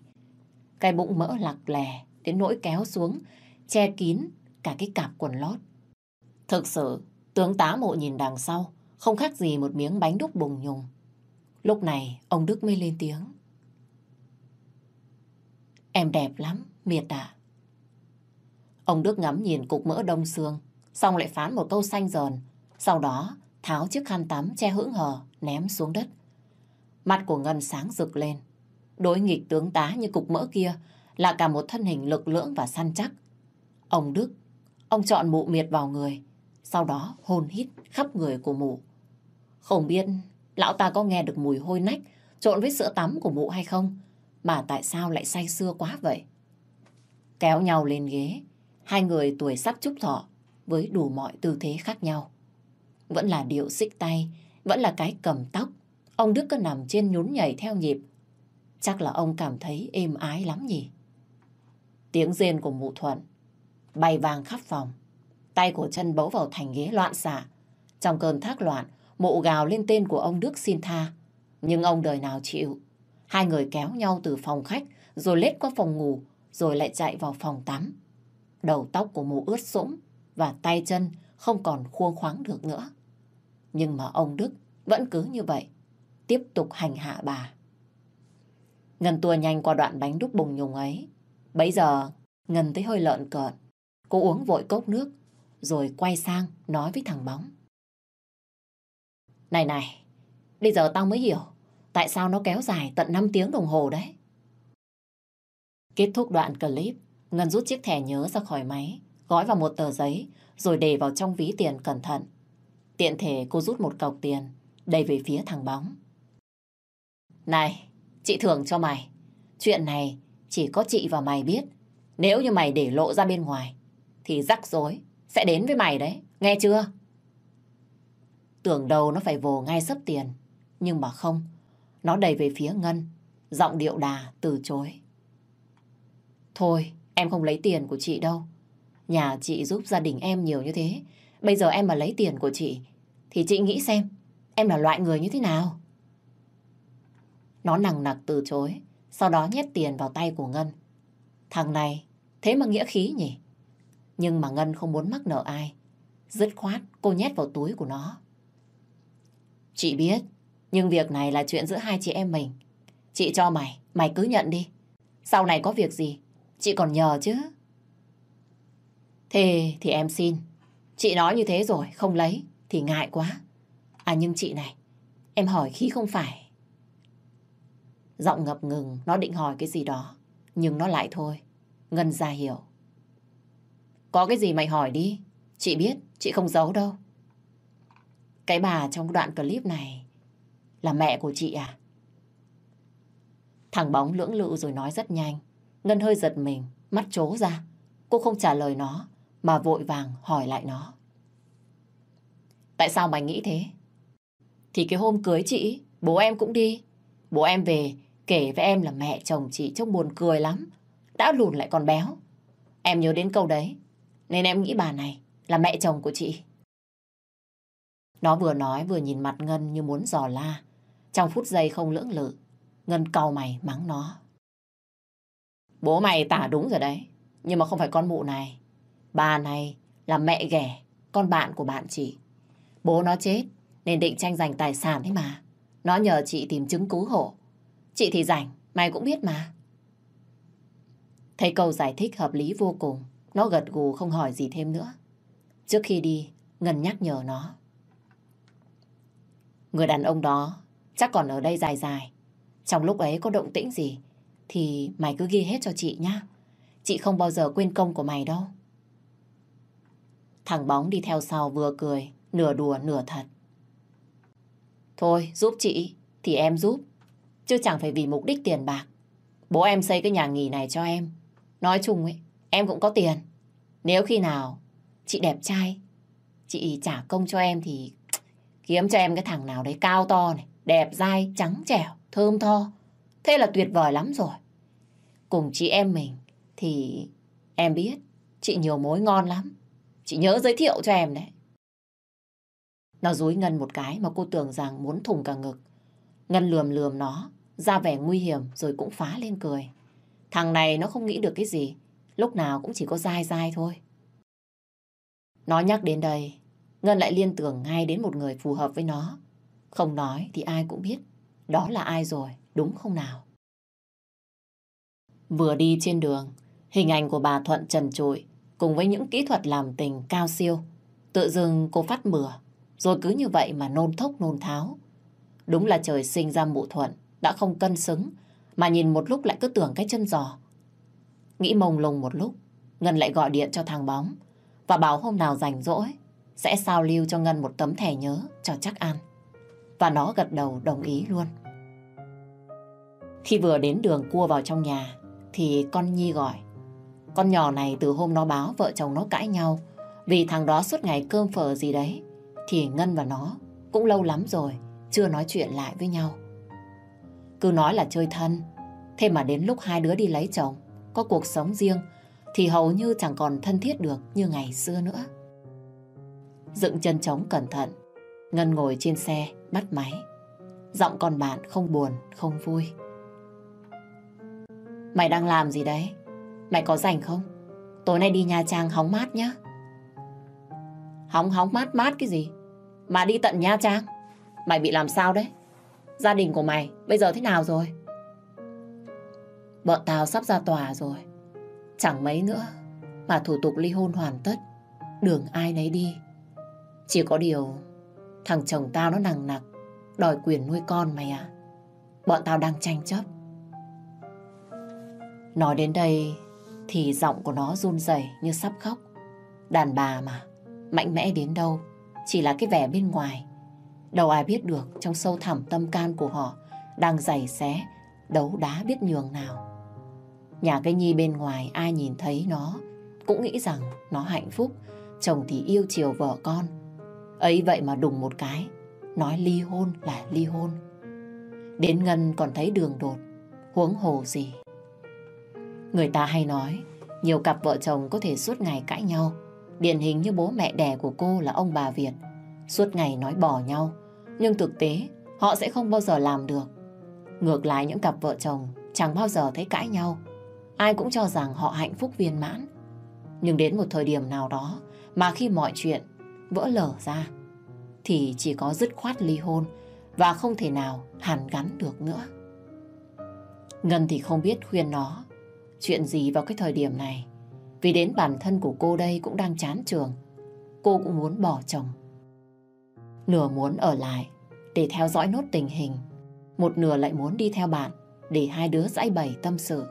Cái bụng mỡ lạc lè đến nỗi kéo xuống, che kín cả cái cạp quần lót. Thực sự, tướng tá mộ nhìn đằng sau, không khác gì một miếng bánh đúc bùng nhùng. Lúc này, ông Đức mới lên tiếng. Em đẹp lắm, miệt à. Ông Đức ngắm nhìn cục mỡ đông xương, xong lại phán một câu xanh dờn. Sau đó, tháo chiếc khăn tắm che hững hờ, ném xuống đất. Mặt của Ngân sáng rực lên. Đối nghịch tướng tá như cục mỡ kia là cả một thân hình lực lưỡng và săn chắc. Ông Đức, ông chọn mụ miệt vào người, sau đó hôn hít khắp người của mụ. Không biết lão ta có nghe được mùi hôi nách trộn với sữa tắm của mụ hay không, mà tại sao lại say sưa quá vậy? Kéo nhau lên ghế, hai người tuổi sắp chúc thọ với đủ mọi tư thế khác nhau. Vẫn là điệu xích tay, vẫn là cái cầm tóc. Ông Đức cứ nằm trên nhún nhảy theo nhịp. Chắc là ông cảm thấy êm ái lắm nhỉ. Tiếng rên của mụ thuận bay vàng khắp phòng. Tay của chân bấu vào thành ghế loạn xạ. Trong cơn thác loạn, mụ gào lên tên của ông Đức xin tha. Nhưng ông đời nào chịu. Hai người kéo nhau từ phòng khách, rồi lết qua phòng ngủ, rồi lại chạy vào phòng tắm. Đầu tóc của mụ ướt sũng, và tay chân không còn khuôn khoáng được nữa. Nhưng mà ông Đức vẫn cứ như vậy, tiếp tục hành hạ bà. Ngân tua nhanh qua đoạn bánh đúc bùng nhùng ấy. Bấy giờ, Ngân thấy hơi lợn cợn. Cô uống vội cốc nước, rồi quay sang nói với thằng bóng. Này này, bây giờ tao mới hiểu tại sao nó kéo dài tận 5 tiếng đồng hồ đấy. Kết thúc đoạn clip, Ngân rút chiếc thẻ nhớ ra khỏi máy, gói vào một tờ giấy, rồi để vào trong ví tiền cẩn thận. Tiện thể cô rút một cọc tiền, đầy về phía thằng bóng. Này, chị thưởng cho mày. Chuyện này chỉ có chị và mày biết. Nếu như mày để lộ ra bên ngoài, thì rắc rối sẽ đến với mày đấy, nghe chưa? Tưởng đầu nó phải vồ ngay sấp tiền, nhưng mà không. Nó đầy về phía Ngân, giọng điệu đà từ chối. Thôi, em không lấy tiền của chị đâu. Nhà chị giúp gia đình em nhiều như thế. Bây giờ em mà lấy tiền của chị, thì chị nghĩ xem, em là loại người như thế nào? Nó nặng nặc từ chối, sau đó nhét tiền vào tay của Ngân. Thằng này, thế mà nghĩa khí nhỉ? Nhưng mà Ngân không muốn mắc nợ ai. Dứt khoát, cô nhét vào túi của nó. Chị biết, nhưng việc này là chuyện giữa hai chị em mình. Chị cho mày, mày cứ nhận đi. Sau này có việc gì, chị còn nhờ chứ. Thế thì em xin. Chị nói như thế rồi, không lấy, thì ngại quá. À nhưng chị này, em hỏi khi không phải. Giọng ngập ngừng, nó định hỏi cái gì đó. Nhưng nó lại thôi. Ngân ra hiểu. Có cái gì mày hỏi đi. Chị biết, chị không giấu đâu. Cái bà trong đoạn clip này là mẹ của chị à? Thằng bóng lưỡng lự rồi nói rất nhanh. Ngân hơi giật mình, mắt trố ra. Cô không trả lời nó, mà vội vàng hỏi lại nó. Tại sao mày nghĩ thế? Thì cái hôm cưới chị, bố em cũng đi. Bố em về kể với em là mẹ chồng chị trông buồn cười lắm. Đã lùn lại còn béo. Em nhớ đến câu đấy. Nên em nghĩ bà này là mẹ chồng của chị. Nó vừa nói vừa nhìn mặt Ngân như muốn dò la. Trong phút giây không lưỡng lự, Ngân cau mày mắng nó. Bố mày tả đúng rồi đấy. Nhưng mà không phải con mụ này. Bà này là mẹ ghẻ, con bạn của bạn chị. Bố nó chết nên định tranh giành tài sản ấy mà. Nó nhờ chị tìm chứng cứu hộ. Chị thì rảnh, mày cũng biết mà. Thấy câu giải thích hợp lý vô cùng, nó gật gù không hỏi gì thêm nữa. Trước khi đi, Ngân nhắc nhở nó. Người đàn ông đó chắc còn ở đây dài dài. Trong lúc ấy có động tĩnh gì thì mày cứ ghi hết cho chị nhá. Chị không bao giờ quên công của mày đâu. Thằng bóng đi theo sau vừa cười, nửa đùa nửa thật. Thôi, giúp chị, thì em giúp. Chứ chẳng phải vì mục đích tiền bạc. Bố em xây cái nhà nghỉ này cho em. Nói chung ấy, em cũng có tiền. Nếu khi nào chị đẹp trai, chị trả công cho em thì kiếm cho em cái thằng nào đấy cao to này, đẹp dai, trắng trẻo, thơm tho. Thế là tuyệt vời lắm rồi. Cùng chị em mình thì em biết chị nhiều mối ngon lắm. Chị nhớ giới thiệu cho em đấy. Nó dúi Ngân một cái mà cô tưởng rằng muốn thùng cả ngực. Ngân lườm lườm nó, ra vẻ nguy hiểm rồi cũng phá lên cười. Thằng này nó không nghĩ được cái gì, lúc nào cũng chỉ có dai dai thôi. Nó nhắc đến đây, Ngân lại liên tưởng ngay đến một người phù hợp với nó. Không nói thì ai cũng biết, đó là ai rồi, đúng không nào? Vừa đi trên đường, hình ảnh của bà Thuận trần trụi cùng với những kỹ thuật làm tình cao siêu. Tự dưng cô phát mửa, rồi cứ như vậy mà nôn thốc nôn tháo. Đúng là trời sinh ra mụ Thuận, đã không cân xứng, mà nhìn một lúc lại cứ tưởng cái chân giò. Nghĩ mông lung một lúc, Ngân lại gọi điện cho thằng Bóng và bảo hôm nào rảnh rỗi sẽ sao lưu cho Ngân một tấm thẻ nhớ cho chắc ăn. Và nó gật đầu đồng ý luôn. Khi vừa đến đường cua vào trong nhà, thì con Nhi gọi. Con nhỏ này từ hôm nó báo vợ chồng nó cãi nhau, vì thằng đó suốt ngày cơm phở gì đấy, thì Ngân và nó cũng lâu lắm rồi chưa nói chuyện lại với nhau. Cứ nói là chơi thân, Thế mà đến lúc hai đứa đi lấy chồng, Có cuộc sống riêng, Thì hầu như chẳng còn thân thiết được như ngày xưa nữa Dựng chân trống cẩn thận, Ngân ngồi trên xe, bắt máy Giọng con bạn không buồn, Không vui Mày đang làm gì đấy? Mày có rảnh không? Tối nay đi Nha Trang hóng mát nhá. Hóng hóng, mát mát cái gì? Mà đi tận Nha Trang. Mày bị làm sao đấy? Gia đình của mày bây giờ thế nào rồi? Bọn tao sắp ra tòa rồi. Chẳng mấy nữa Mà thủ tục ly hôn hoàn tất. Đường ai nấy đi. Chỉ có điều Thằng chồng tao nó nằng nặc, Đòi quyền nuôi con mày à Bọn tao đang tranh chấp. Nói đến đây Thì giọng của nó run rẩy như sắp khóc Đàn bà mà Mạnh mẽ đến đâu Chỉ là cái vẻ bên ngoài Đâu ai biết được trong sâu thẳm tâm can của họ đang giày xé, đấu đá biết nhường nào. Nhà cái nhi bên ngoài ai nhìn thấy nó cũng nghĩ rằng nó hạnh phúc, chồng thì yêu chiều vợ con. Ấy vậy mà đùng một cái, nói ly hôn là ly hôn. Đến Ngân còn thấy đường đột, huống hồ gì. Người ta hay nói, nhiều cặp vợ chồng có thể suốt ngày cãi nhau. Điển hình như bố mẹ đẻ của cô là ông bà Việt. Suốt ngày nói bỏ nhau, nhưng thực tế họ sẽ không bao giờ làm được. Ngược lại những cặp vợ chồng chẳng bao giờ thấy cãi nhau. Ai cũng cho rằng họ hạnh phúc viên mãn. Nhưng đến một thời điểm nào đó mà khi mọi chuyện vỡ lở ra thì chỉ có dứt khoát ly hôn và không thể nào hàn gắn được nữa. Ngân thì không biết khuyên nó chuyện gì vào cái thời điểm này. Vì đến bản thân của cô đây cũng đang chán trường. Cô cũng muốn bỏ chồng. Nửa muốn ở lại để theo dõi nốt tình hình. Một nửa lại muốn đi theo bạn để hai đứa giải bày tâm sự.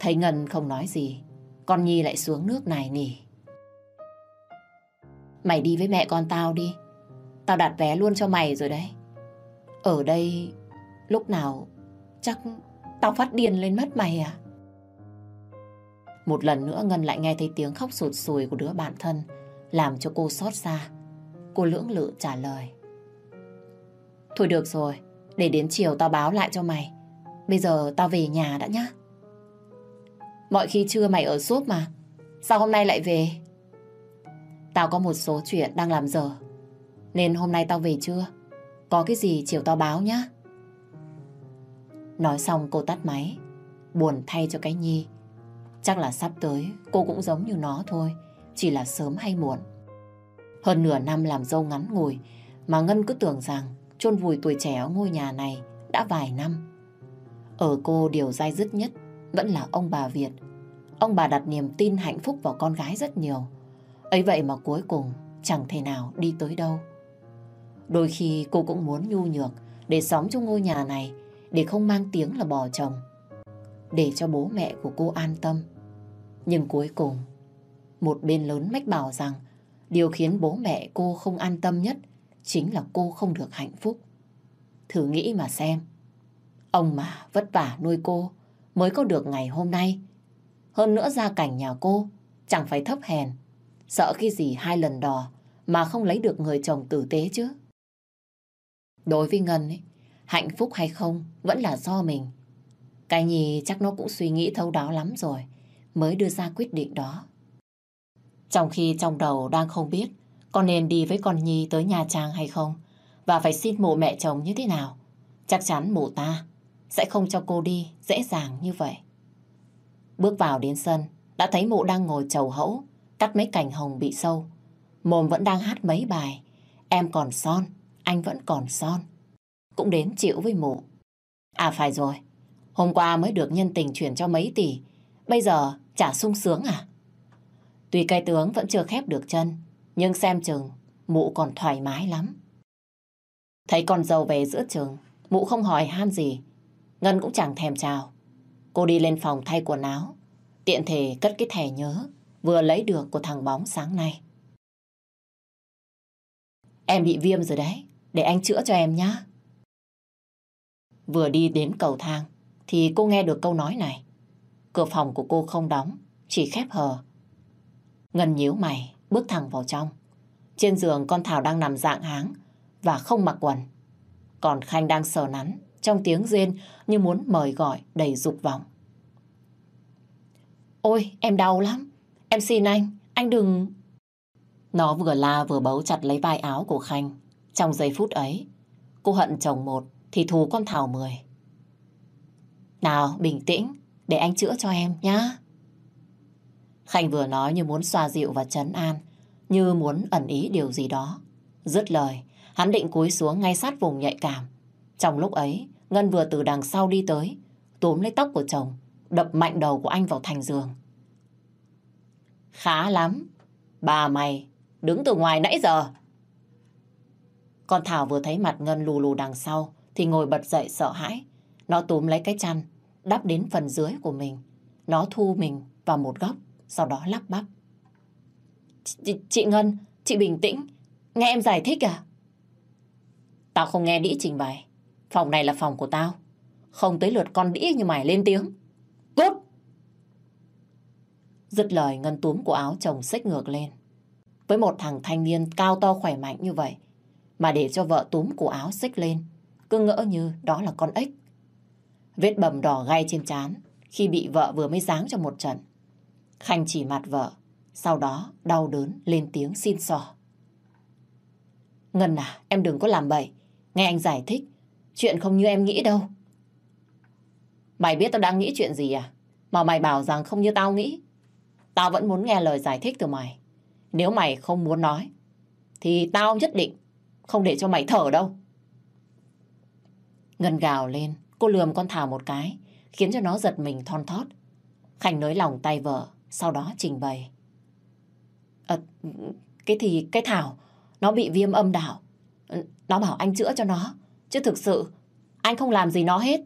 Thấy Ngân không nói gì, con Nhi lại xuống nước này nỉ. Mày đi với mẹ con tao đi. Tao đặt vé luôn cho mày rồi đấy. Ở đây lúc nào chắc tao phát điên lên mất mày à? Một lần nữa Ngân lại nghe thấy tiếng khóc sụt sùi của đứa bạn thân làm cho cô xót xa. Cô lưỡng lự trả lời. Thôi được rồi, để đến chiều tao báo lại cho mày. Bây giờ tao về nhà đã nhá. Mọi khi trưa mày ở suốt mà. Sao hôm nay lại về? Tao có một số chuyện đang làm giờ Nên hôm nay tao về trưa. Có cái gì chiều tao báo nhá. Nói xong cô tắt máy. Buồn thay cho cái Nhi. Chắc là sắp tới cô cũng giống như nó thôi. Chỉ là sớm hay muộn. Hơn nửa năm làm dâu ngắn ngủi, mà Ngân cứ tưởng rằng chôn vùi tuổi trẻ ở ngôi nhà này đã vài năm. Ở cô điều dai dứt nhất vẫn là ông bà Việt. Ông bà đặt niềm tin hạnh phúc vào con gái rất nhiều. ấy vậy mà cuối cùng chẳng thể nào đi tới đâu. Đôi khi cô cũng muốn nhu nhược để sống trong ngôi nhà này, để không mang tiếng là bỏ chồng. Để cho bố mẹ của cô an tâm. Nhưng cuối cùng, một bên lớn mách bảo rằng điều khiến bố mẹ cô không an tâm nhất chính là cô không được hạnh phúc. Thử nghĩ mà xem. Ông mà vất vả nuôi cô mới có được ngày hôm nay. Hơn nữa gia cảnh nhà cô chẳng phải thấp hèn. Sợ khi gì hai lần đò mà không lấy được người chồng tử tế chứ. Đối với Ngân ấy, hạnh phúc hay không vẫn là do mình. Cái nhì chắc nó cũng suy nghĩ thấu đáo lắm rồi mới đưa ra quyết định đó. Trong khi trong đầu đang không biết con nên đi với con Nhi tới Nha Trang hay không và phải xin mộ mẹ chồng như thế nào. Chắc chắn mụ ta sẽ không cho cô đi dễ dàng như vậy. Bước vào đến sân, đã thấy mụ đang ngồi chầu hẫu, cắt mấy cành hồng bị sâu. Mồm vẫn đang hát mấy bài. Em còn son, anh vẫn còn son. Cũng đến chịu với mụ. À phải rồi, hôm qua mới được nhân tình chuyển cho mấy tỷ. Bây giờ chả sung sướng à? Tuy cây tướng vẫn chưa khép được chân, nhưng xem chừng mụ còn thoải mái lắm. Thấy con dâu về giữa trường, mụ không hỏi han gì. Ngân cũng chẳng thèm chào. Cô đi lên phòng thay quần áo, tiện thể cất cái thẻ nhớ vừa lấy được của thằng bóng sáng nay. Em bị viêm rồi đấy, để anh chữa cho em nhá. Vừa đi đến cầu thang thì cô nghe được câu nói này. Cửa phòng của cô không đóng, chỉ khép hờ. Ngân nhíu mày, bước thẳng vào trong. Trên giường con Thảo đang nằm dạng háng và không mặc quần. Còn Khanh đang sờ nắn trong tiếng rên như muốn mời gọi đầy dục vọng. Ôi, em đau lắm. Em xin anh, anh đừng... Nó vừa la vừa bấu chặt lấy vai áo của Khanh. Trong giây phút ấy, cô hận chồng một thì thù con Thảo mười. Nào, bình tĩnh, để anh chữa cho em nhá. Khanh vừa nói như muốn xoa dịu và chấn an, như muốn ẩn ý điều gì đó. Dứt lời, hắn định cúi xuống ngay sát vùng nhạy cảm. Trong lúc ấy, Ngân vừa từ đằng sau đi tới, túm lấy tóc của chồng, đập mạnh đầu của anh vào thành giường. Khá lắm, bà mày đứng từ ngoài nãy giờ. Con Thảo vừa thấy mặt Ngân lù lù đằng sau thì ngồi bật dậy sợ hãi. Nó túm lấy cái chăn, đắp đến phần dưới của mình. Nó thu mình vào một góc, sau đó lắp bắp. Chị, chị Ngân, chị bình tĩnh. Nghe em giải thích à? Tao không nghe đĩ trình bày. Phòng này là phòng của tao. Không tới lượt con đĩ như mày lên tiếng. Cút! Dứt lời Ngân túm của áo chồng xích ngược lên. Với một thằng thanh niên cao to khỏe mạnh như vậy, mà để cho vợ túm của áo xích lên, cứ ngỡ như đó là con ếch. Vết bầm đỏ gai trên trán khi bị vợ vừa mới giáng cho một trận. Khanh chỉ mặt vợ, sau đó đau đớn lên tiếng xin xỏ. Ngân à, em đừng có làm bậy. Nghe anh giải thích, chuyện không như em nghĩ đâu. Mày biết tao đang nghĩ chuyện gì à? Mà mày bảo rằng không như tao nghĩ. Tao vẫn muốn nghe lời giải thích từ mày. Nếu mày không muốn nói, thì tao nhất định không để cho mày thở đâu. Ngân gào lên, cô lườm con Thảo một cái, khiến cho nó giật mình thon thót. khánh nới lòng tay vợ, sau đó trình bày. À, cái thì cái Thảo, nó bị viêm âm đạo. Ừ, nó bảo anh chữa cho nó, chứ thực sự anh không làm gì nó hết.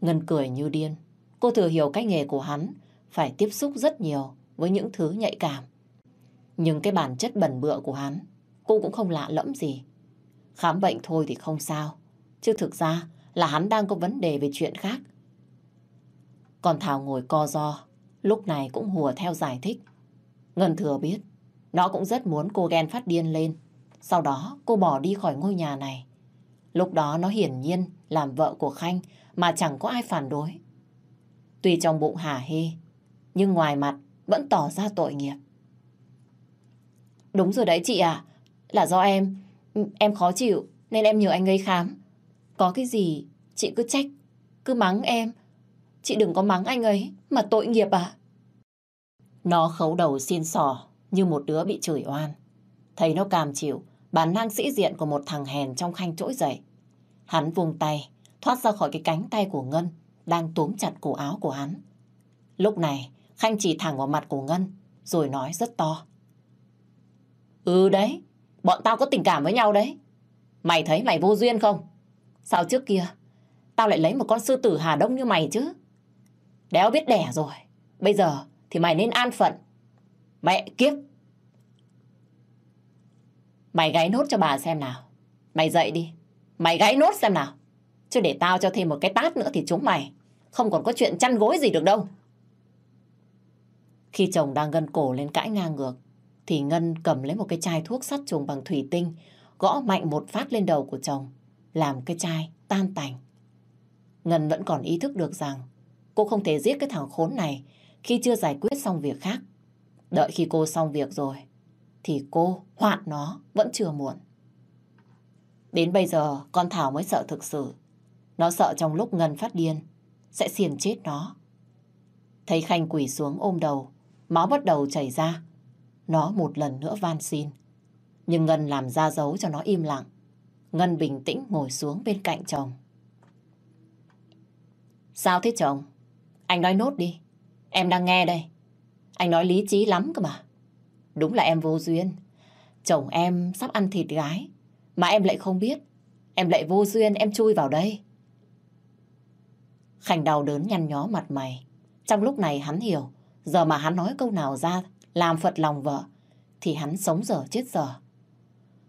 Ngân cười như điên. Cô thừa hiểu cái nghề của hắn phải tiếp xúc rất nhiều với những thứ nhạy cảm. Nhưng cái bản chất bẩn bựa của hắn, cô cũng không lạ lẫm gì. Khám bệnh thôi thì không sao, chứ thực ra là hắn đang có vấn đề về chuyện khác. Còn Thảo ngồi co do, lúc này cũng hùa theo giải thích. Ngân thừa biết, nó cũng rất muốn cô ghen phát điên lên, Sau đó cô bỏ đi khỏi ngôi nhà này. Lúc đó nó hiển nhiên làm vợ của Khanh mà chẳng có ai phản đối. Tuy trong bụng hả hê, nhưng ngoài mặt vẫn tỏ ra tội nghiệp. Đúng rồi đấy chị ạ, là do em, em khó chịu nên em nhờ anh gây khám. Có cái gì chị cứ trách, cứ mắng em. Chị đừng có mắng anh ấy mà tội nghiệp à. Nó khấu đầu xin sò như một đứa bị chửi oan. Thấy nó cảm chịu, bản năng sĩ diện của một thằng hèn trong khanh trỗi dậy. Hắn vùng tay, thoát ra khỏi cái cánh tay của Ngân, đang túm chặt cổ áo của hắn. Lúc này, Khanh chỉ thẳng vào mặt của Ngân, rồi nói rất to. Ừ đấy, bọn tao có tình cảm với nhau đấy. Mày thấy mày vô duyên không? Sao trước kia, tao lại lấy một con sư tử Hà Đông như mày chứ? Đéo biết đẻ rồi. Bây giờ thì mày nên an phận. Mẹ kiếp! Mày gáy nốt cho bà xem nào. Mày dậy đi. Mày gáy nốt xem nào. Chứ để tao cho thêm một cái tát nữa thì chúng mày không còn có chuyện chăn gối gì được đâu. Khi chồng đang gân cổ lên cãi ngang ngược, thì Ngân cầm lấy một cái chai thuốc sát trùng bằng thủy tinh, gõ mạnh một phát lên đầu của chồng, làm cái chai tan tành. Ngân vẫn còn ý thức được rằng cô không thể giết cái thằng khốn này khi chưa giải quyết xong việc khác. Đợi khi cô xong việc rồi, thì cô hoạn nó vẫn chưa muộn. Đến bây giờ con Thảo mới sợ thực sự. Nó sợ trong lúc Ngân phát điên sẽ xiền chết nó. Thấy Khanh quỳ xuống ôm đầu, máu bắt đầu chảy ra. Nó một lần nữa van xin. Nhưng Ngân làm ra dấu cho nó im lặng. Ngân bình tĩnh ngồi xuống bên cạnh chồng. Sao thế chồng? Anh nói nốt đi. Em đang nghe đây. Anh nói lý trí lắm cơ mà. Đúng là em vô duyên. Chồng em sắp ăn thịt gái. Mà em lại không biết. Em lại vô duyên, em chui vào đây. Khánh đau đớn nhăn nhó mặt mày. Trong lúc này hắn hiểu. Giờ mà hắn nói câu nào ra làm phật lòng vợ, thì hắn sống dở chết dở.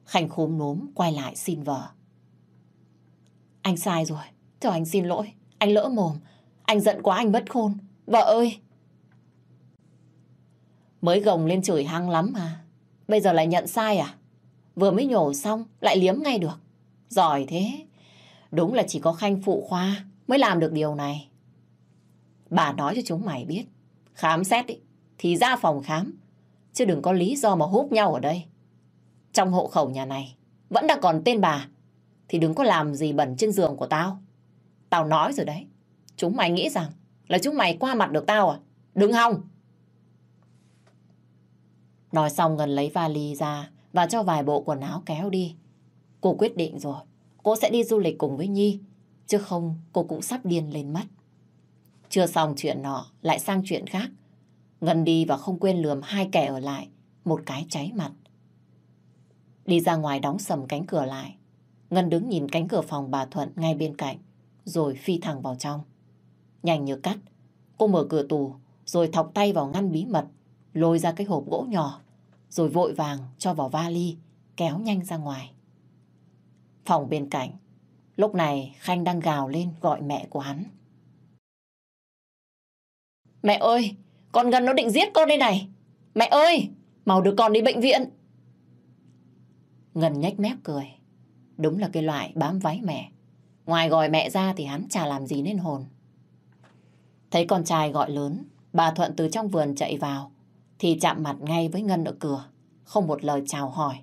Khanh khốm núm quay lại xin vợ. Anh sai rồi. Cho anh xin lỗi. Anh lỡ mồm. Anh giận quá anh mất khôn. Vợ ơi! Mới gồng lên chửi hăng lắm mà. Bây giờ lại nhận sai à? Vừa mới nhổ xong, lại liếm ngay được. Giỏi thế. Đúng là chỉ có Khanh phụ khoa mới làm được điều này. Bà nói cho chúng mày biết. Khám xét ý, thì ra phòng khám. Chứ đừng có lý do mà hút nhau ở đây. Trong hộ khẩu nhà này, vẫn đang còn tên bà. Thì đừng có làm gì bẩn trên giường của tao. Tao nói rồi đấy. Chúng mày nghĩ rằng là chúng mày qua mặt được tao à? Đừng hòng! Nói xong ngân lấy vali ra và cho vài bộ quần áo kéo đi. Cô quyết định rồi, cô sẽ đi du lịch cùng với Nhi, chứ không cô cũng sắp điên lên mất. Chưa xong chuyện nọ, lại sang chuyện khác. Ngân đi và không quên lườm hai kẻ ở lại, một cái cháy mặt. Đi ra ngoài đóng sầm cánh cửa lại. Ngân đứng nhìn cánh cửa phòng bà Thuận ngay bên cạnh, rồi phi thẳng vào trong. Nhanh như cắt, cô mở cửa tù, rồi thọc tay vào ngăn bí mật, lôi ra cái hộp gỗ nhỏ rồi vội vàng cho vào vali, kéo nhanh ra ngoài. Phòng bên cạnh, lúc này Khanh đang gào lên gọi mẹ của hắn. Mẹ ơi, con Ngân nó định giết con đây này. Mẹ ơi, mau đưa con đi bệnh viện. Ngân nhếch mép cười. Đúng là cái loại bám váy mẹ. Ngoài gọi mẹ ra thì hắn chả làm gì nên hồn. Thấy con trai gọi lớn, bà Thuận từ trong vườn chạy vào, thì chạm mặt ngay với Ngân ở cửa. Không một lời chào hỏi,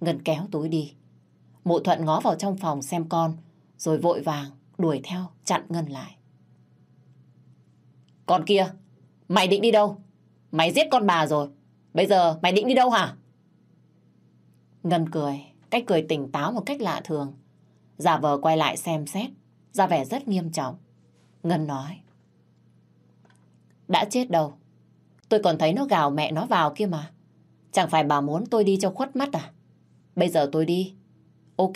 Ngân kéo túi đi. Mụ Thuận ngó vào trong phòng xem con, rồi vội vàng đuổi theo chặn Ngân lại. Con kia, mày định đi đâu? Mày giết con bà rồi, bây giờ mày định đi đâu hả? Ngân cười, cách cười tỉnh táo một cách lạ thường. Giả vờ quay lại xem xét, ra vẻ rất nghiêm trọng. Ngân nói. Đã chết đâu, Tôi còn thấy nó gào mẹ nó vào kia mà. Chẳng phải bà muốn tôi đi cho khuất mắt à? Bây giờ tôi đi. Ok.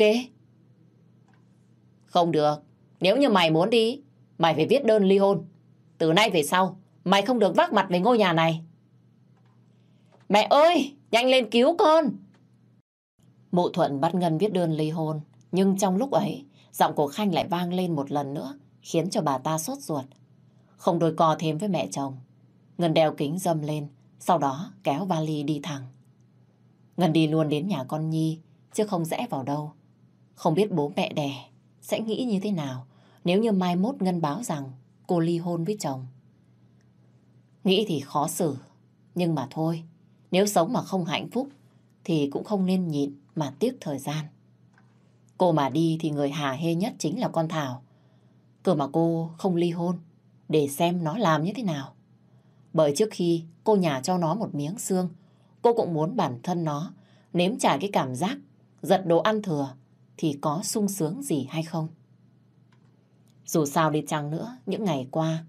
Không được. Nếu như mày muốn đi, mày phải viết đơn ly hôn. Từ nay về sau, mày không được vác mặt về ngôi nhà này. Mẹ ơi, nhanh lên cứu con. Mụ Thuận bắt Ngân viết đơn ly hôn. Nhưng trong lúc ấy, giọng của Khanh lại vang lên một lần nữa, khiến cho bà ta sốt ruột. Không đôi co thêm với mẹ chồng. Ngân đeo kính dâm lên, sau đó kéo vali đi thẳng. Ngân đi luôn đến nhà con Nhi, chứ không rẽ vào đâu. Không biết bố mẹ đẻ sẽ nghĩ như thế nào nếu như mai mốt Ngân báo rằng cô ly hôn với chồng. Nghĩ thì khó xử, nhưng mà thôi, nếu sống mà không hạnh phúc thì cũng không nên nhịn mà tiếc thời gian. Cô mà đi thì người hà hê nhất chính là con Thảo. Cơ mà cô không ly hôn để xem nó làm như thế nào. Bởi trước khi cô nhả cho nó một miếng xương, cô cũng muốn bản thân nó nếm trải cái cảm giác giật đồ ăn thừa thì có sung sướng gì hay không. Dù sao đi chăng nữa, những ngày qua,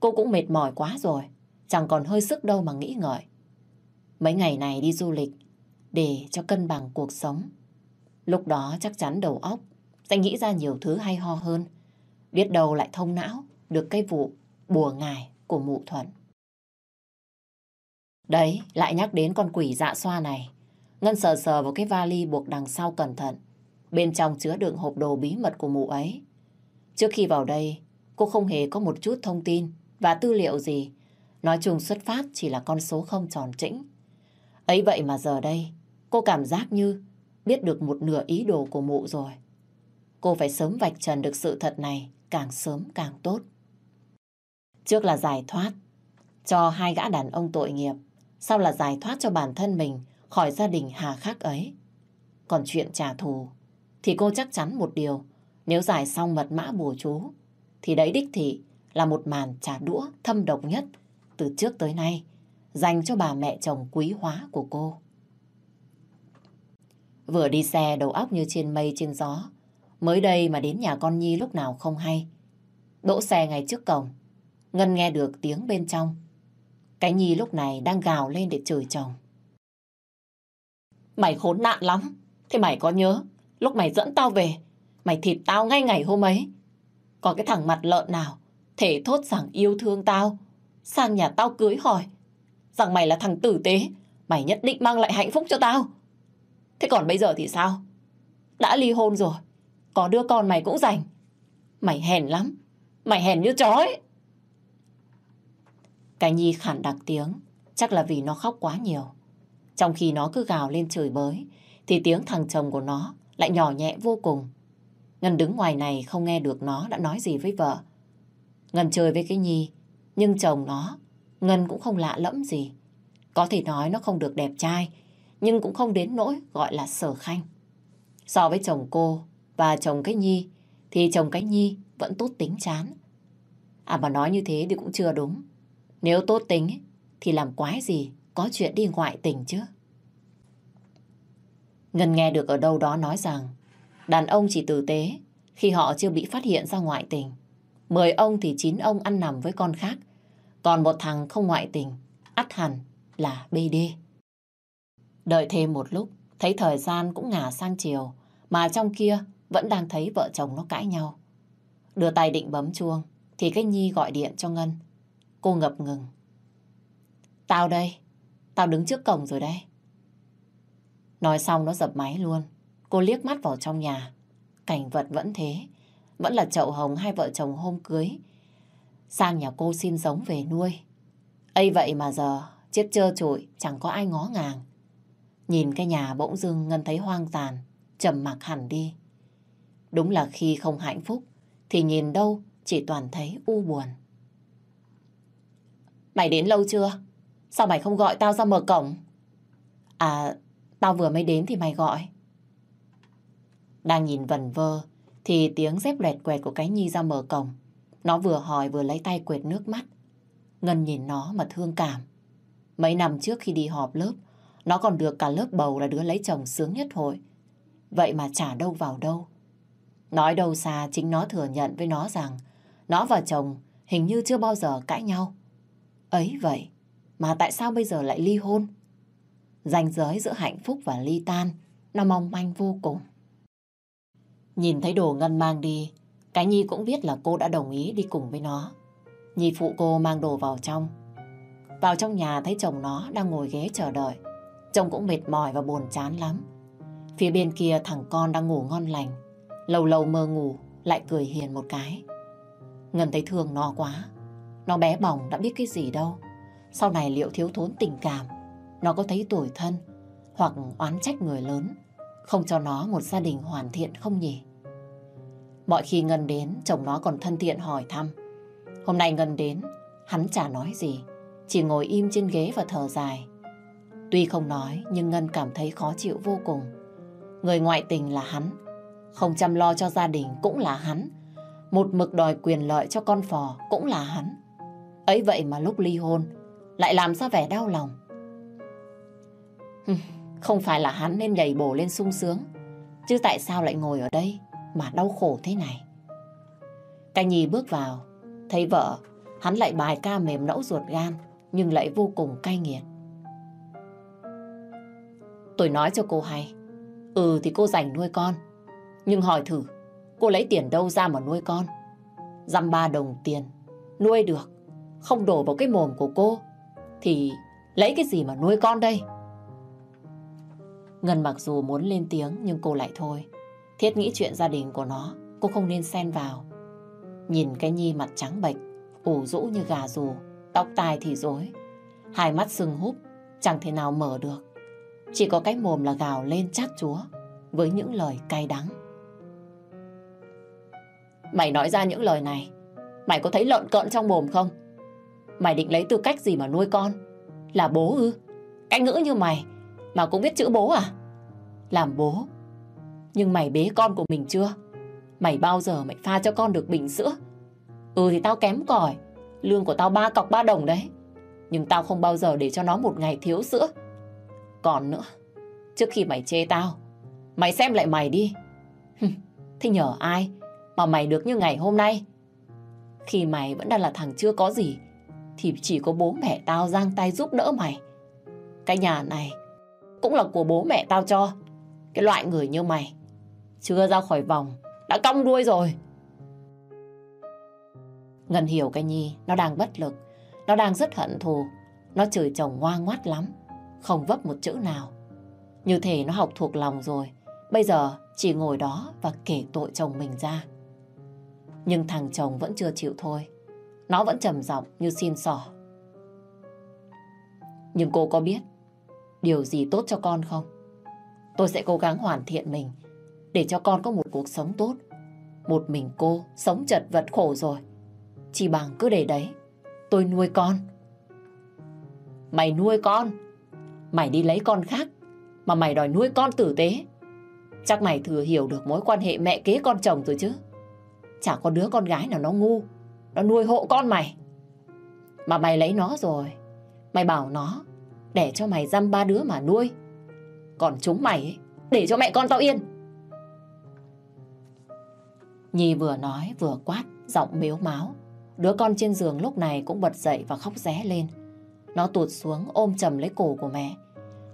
cô cũng mệt mỏi quá rồi, chẳng còn hơi sức đâu mà nghĩ ngợi. Mấy ngày này đi du lịch, để cho cân bằng cuộc sống. Lúc đó chắc chắn đầu óc sẽ nghĩ ra nhiều thứ hay ho hơn. Biết đâu lại thông não được cái vụ bùa ngài của mụ thuận. Đấy, lại nhắc đến con quỷ dạ xoa này. Ngân sờ sờ vào cái vali buộc đằng sau cẩn thận. Bên trong chứa đựng hộp đồ bí mật của mụ ấy. Trước khi vào đây, cô không hề có một chút thông tin và tư liệu gì. Nói chung xuất phát chỉ là con số không tròn trĩnh. Ấy vậy mà giờ đây, cô cảm giác như biết được một nửa ý đồ của mụ rồi. Cô phải sớm vạch trần được sự thật này, càng sớm càng tốt. Trước là giải thoát cho hai gã đàn ông tội nghiệp, sau là giải thoát cho bản thân mình khỏi gia đình hà khắc ấy. Còn chuyện trả thù, thì cô chắc chắn một điều, nếu giải xong mật mã bùa chú, thì đấy đích thị là một màn trả đũa thâm độc nhất từ trước tới nay dành cho bà mẹ chồng quý hóa của cô. Vừa đi xe đầu óc như trên mây trên gió, mới đây mà đến nhà con Nhi lúc nào không hay. Đỗ xe ngay trước cổng, Ngân nghe được tiếng bên trong. Cái Nhi lúc này đang gào lên để chửi chồng. Mày khốn nạn lắm, thế mày có nhớ lúc mày dẫn tao về, mày thịt tao ngay ngày hôm ấy. Có cái thằng mặt lợn nào thể thốt rằng yêu thương tao, sang nhà tao cưới hỏi rằng mày là thằng tử tế, mày nhất định mang lại hạnh phúc cho tao. Thế còn bây giờ thì sao? Đã ly hôn rồi, có đứa con mày cũng rảnh. Mày hèn lắm, mày hèn như chó ấy. Cái Nhi khản đặc tiếng, chắc là vì nó khóc quá nhiều. Trong khi nó cứ gào lên chửi bới, thì tiếng thằng chồng của nó lại nhỏ nhẹ vô cùng. Ngân đứng ngoài này không nghe được nó đã nói gì với vợ. Ngân chơi với cái Nhi, nhưng chồng nó, Ngân cũng không lạ lẫm gì. Có thể nói nó không được đẹp trai, nhưng cũng không đến nỗi gọi là sở khanh. So với chồng cô và chồng cái Nhi, thì chồng cái Nhi vẫn tốt tính chán. À mà nói như thế thì cũng chưa đúng. Nếu tốt tính thì làm quái gì có chuyện đi ngoại tình chứ. Ngân nghe được ở đâu đó nói rằng đàn ông chỉ tử tế khi họ chưa bị phát hiện ra ngoại tình. Mười ông thì chín ông ăn nằm với con khác. Còn một thằng không ngoại tình, ắt hẳn là BD. Đợi thêm một lúc, thấy thời gian cũng ngả sang chiều, mà trong kia vẫn đang thấy vợ chồng nó cãi nhau. Đưa tay định bấm chuông, thì cái Nhi gọi điện cho Ngân. Cô ngập ngừng. Tao đây, tao đứng trước cổng rồi đây. Nói xong nó dập máy luôn. Cô liếc mắt vào trong nhà. Cảnh vật vẫn thế. Vẫn là chậu hồng hai vợ chồng hôm cưới. Sang nhà cô xin giống về nuôi. ấy vậy mà giờ chết trơ trụi chẳng có ai ngó ngàng. Nhìn cái nhà bỗng dưng Ngân thấy hoang tàn, trầm mặc hẳn đi. Đúng là khi không hạnh phúc thì nhìn đâu chỉ toàn thấy u buồn. Mày đến lâu chưa? Sao mày không gọi tao ra mở cổng? À, tao vừa mới đến thì mày gọi. Đang nhìn vần vơ, thì tiếng dép lẹt quẹt của cái Nhi ra mở cổng. Nó vừa hỏi vừa lấy tay quệt nước mắt. Ngân nhìn nó mà thương cảm. Mấy năm trước khi đi họp lớp, nó còn được cả lớp bầu là đứa lấy chồng sướng nhất hội. Vậy mà chả đâu vào đâu. Nói đâu xa chính nó thừa nhận với nó rằng nó và chồng hình như chưa bao giờ cãi nhau. Ấy vậy, mà tại sao bây giờ lại ly hôn? Ranh giới giữa hạnh phúc và ly tan, nó mong manh vô cùng. Nhìn thấy đồ Ngân mang đi, cái Nhi cũng biết là cô đã đồng ý đi cùng với nó. Nhi phụ cô mang đồ vào trong. Vào trong nhà thấy chồng nó đang ngồi ghế chờ đợi. Chồng cũng mệt mỏi và buồn chán lắm. Phía bên kia thằng con đang ngủ ngon lành. Lâu lâu mơ ngủ, lại cười hiền một cái. Ngân thấy thương nó quá. Nó bé bỏng đã biết cái gì đâu. Sau này liệu thiếu thốn tình cảm, nó có thấy tuổi thân hoặc oán trách người lớn, không cho nó một gia đình hoàn thiện không nhỉ? Mọi khi Ngân đến, chồng nó còn thân thiện hỏi thăm. Hôm nay Ngân đến, hắn chả nói gì, chỉ ngồi im trên ghế và thở dài. Tuy không nói, nhưng Ngân cảm thấy khó chịu vô cùng. Người ngoại tình là hắn, không chăm lo cho gia đình cũng là hắn, một mực đòi quyền lợi cho con phò cũng là hắn. Ấy vậy mà lúc ly hôn, lại làm ra vẻ đau lòng. Không phải là hắn nên nhảy bổ lên sung sướng, chứ tại sao lại ngồi ở đây mà đau khổ thế này? Canh nhì bước vào, thấy vợ, hắn lại bài ca mềm nẫu ruột gan, nhưng lại vô cùng cay nghiệt. Tôi nói cho cô hay, ừ thì cô dành nuôi con, nhưng hỏi thử, cô lấy tiền đâu ra mà nuôi con? Dăm ba đồng tiền, nuôi được, không đổ vào cái mồm của cô, thì lấy cái gì mà nuôi con đây? Ngân mặc dù muốn lên tiếng nhưng cô lại thôi. Thiết nghĩ chuyện gia đình của nó, cô không nên xen vào. Nhìn cái Nhi mặt trắng bệch, ủ rũ như gà rù, tóc tai thì rối. Hai mắt sưng húp, chẳng thể nào mở được. Chỉ có cái mồm là gào lên chát chúa, với những lời cay đắng. Mày nói ra những lời này, mày có thấy lợn cợn trong mồm không? Mày định lấy tư cách gì mà nuôi con? Là bố ư? Cái ngữ như mày mà cũng biết chữ bố à? Làm bố. Nhưng mày bế con của mình chưa? Mày bao giờ mày pha cho con được bình sữa? Ừ thì tao kém cỏi. Lương của tao ba cọc ba đồng đấy. Nhưng tao không bao giờ để cho nó một ngày thiếu sữa. Còn nữa, trước khi mày chê tao, mày xem lại mày đi. Thế nhờ ai mà mày được như ngày hôm nay? Khi mày vẫn đang là thằng chưa có gì, thì chỉ có bố mẹ tao giang tay giúp đỡ mày. Cái nhà này cũng là của bố mẹ tao cho. Cái loại người như mày, chưa ra khỏi vòng, đã cong đuôi rồi. Ngân hiểu cái Nhi, nó đang bất lực, nó đang rất hận thù, nó chửi chồng ngoan ngoắt lắm, không vấp một chữ nào. Như thể nó học thuộc lòng rồi, bây giờ chỉ ngồi đó và kể tội chồng mình ra. Nhưng thằng chồng vẫn chưa chịu thôi, nó vẫn trầm giọng như xin sỏ. Nhưng cô có biết điều gì tốt cho con không? Tôi sẽ cố gắng hoàn thiện mình để cho con có một cuộc sống tốt. Một mình cô sống chật vật khổ rồi. Chỉ bằng cứ để đấy, tôi nuôi con. Mày nuôi con? Mày đi lấy con khác mà mày đòi nuôi con tử tế. Chắc mày thừa hiểu được mối quan hệ mẹ kế con chồng rồi chứ. Chả có đứa con gái nào nó ngu, nó nuôi hộ con mày. Mà mày lấy nó rồi, mày bảo nó để cho mày dăm ba đứa mà nuôi. Còn chúng mày ấy, để cho mẹ con tao yên. Nhi vừa nói vừa quát, giọng mếu máu. Đứa con trên giường lúc này cũng bật dậy và khóc ré lên. Nó tụt xuống ôm chầm lấy cổ của mẹ.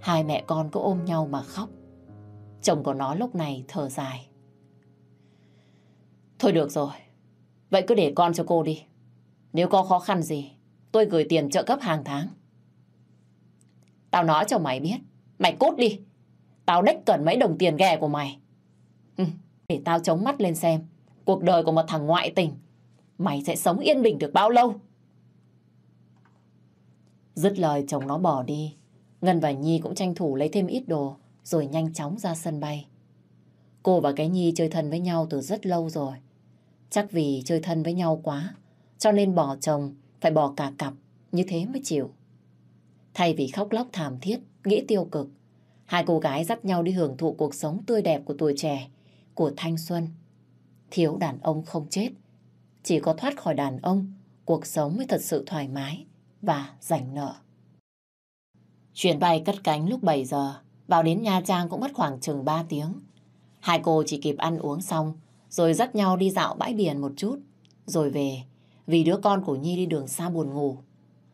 Hai mẹ con cứ ôm nhau mà khóc. Chồng của nó lúc này thở dài. Thôi được rồi. Vậy cứ để con cho cô đi. Nếu có khó khăn gì, tôi gửi tiền trợ cấp hàng tháng. Tao nói cho mày biết. Mày cút đi. Tao đếch cần mấy đồng tiền ghẻ của mày. Ừ, để tao chống mắt lên xem. Cuộc đời của một thằng ngoại tình. Mày sẽ sống yên bình được bao lâu? Dứt lời chồng nó bỏ đi. Ngân và Nhi cũng tranh thủ lấy thêm ít đồ rồi nhanh chóng ra sân bay. Cô và cái Nhi chơi thân với nhau từ rất lâu rồi. Chắc vì chơi thân với nhau quá cho nên bỏ chồng phải bỏ cả cặp như thế mới chịu. Thay vì khóc lóc thảm thiết, nghĩ tiêu cực, hai cô gái dắt nhau đi hưởng thụ cuộc sống tươi đẹp của tuổi trẻ, của thanh xuân. Thiếu đàn ông không chết, chỉ có thoát khỏi đàn ông, cuộc sống mới thật sự thoải mái và rảnh nợ. Chuyến bay cất cánh lúc 7 giờ, vào đến Nha Trang cũng mất khoảng chừng 3 tiếng. Hai cô chỉ kịp ăn uống xong, rồi dắt nhau đi dạo bãi biển một chút, rồi về, vì đứa con của Nhi đi đường xa buồn ngủ.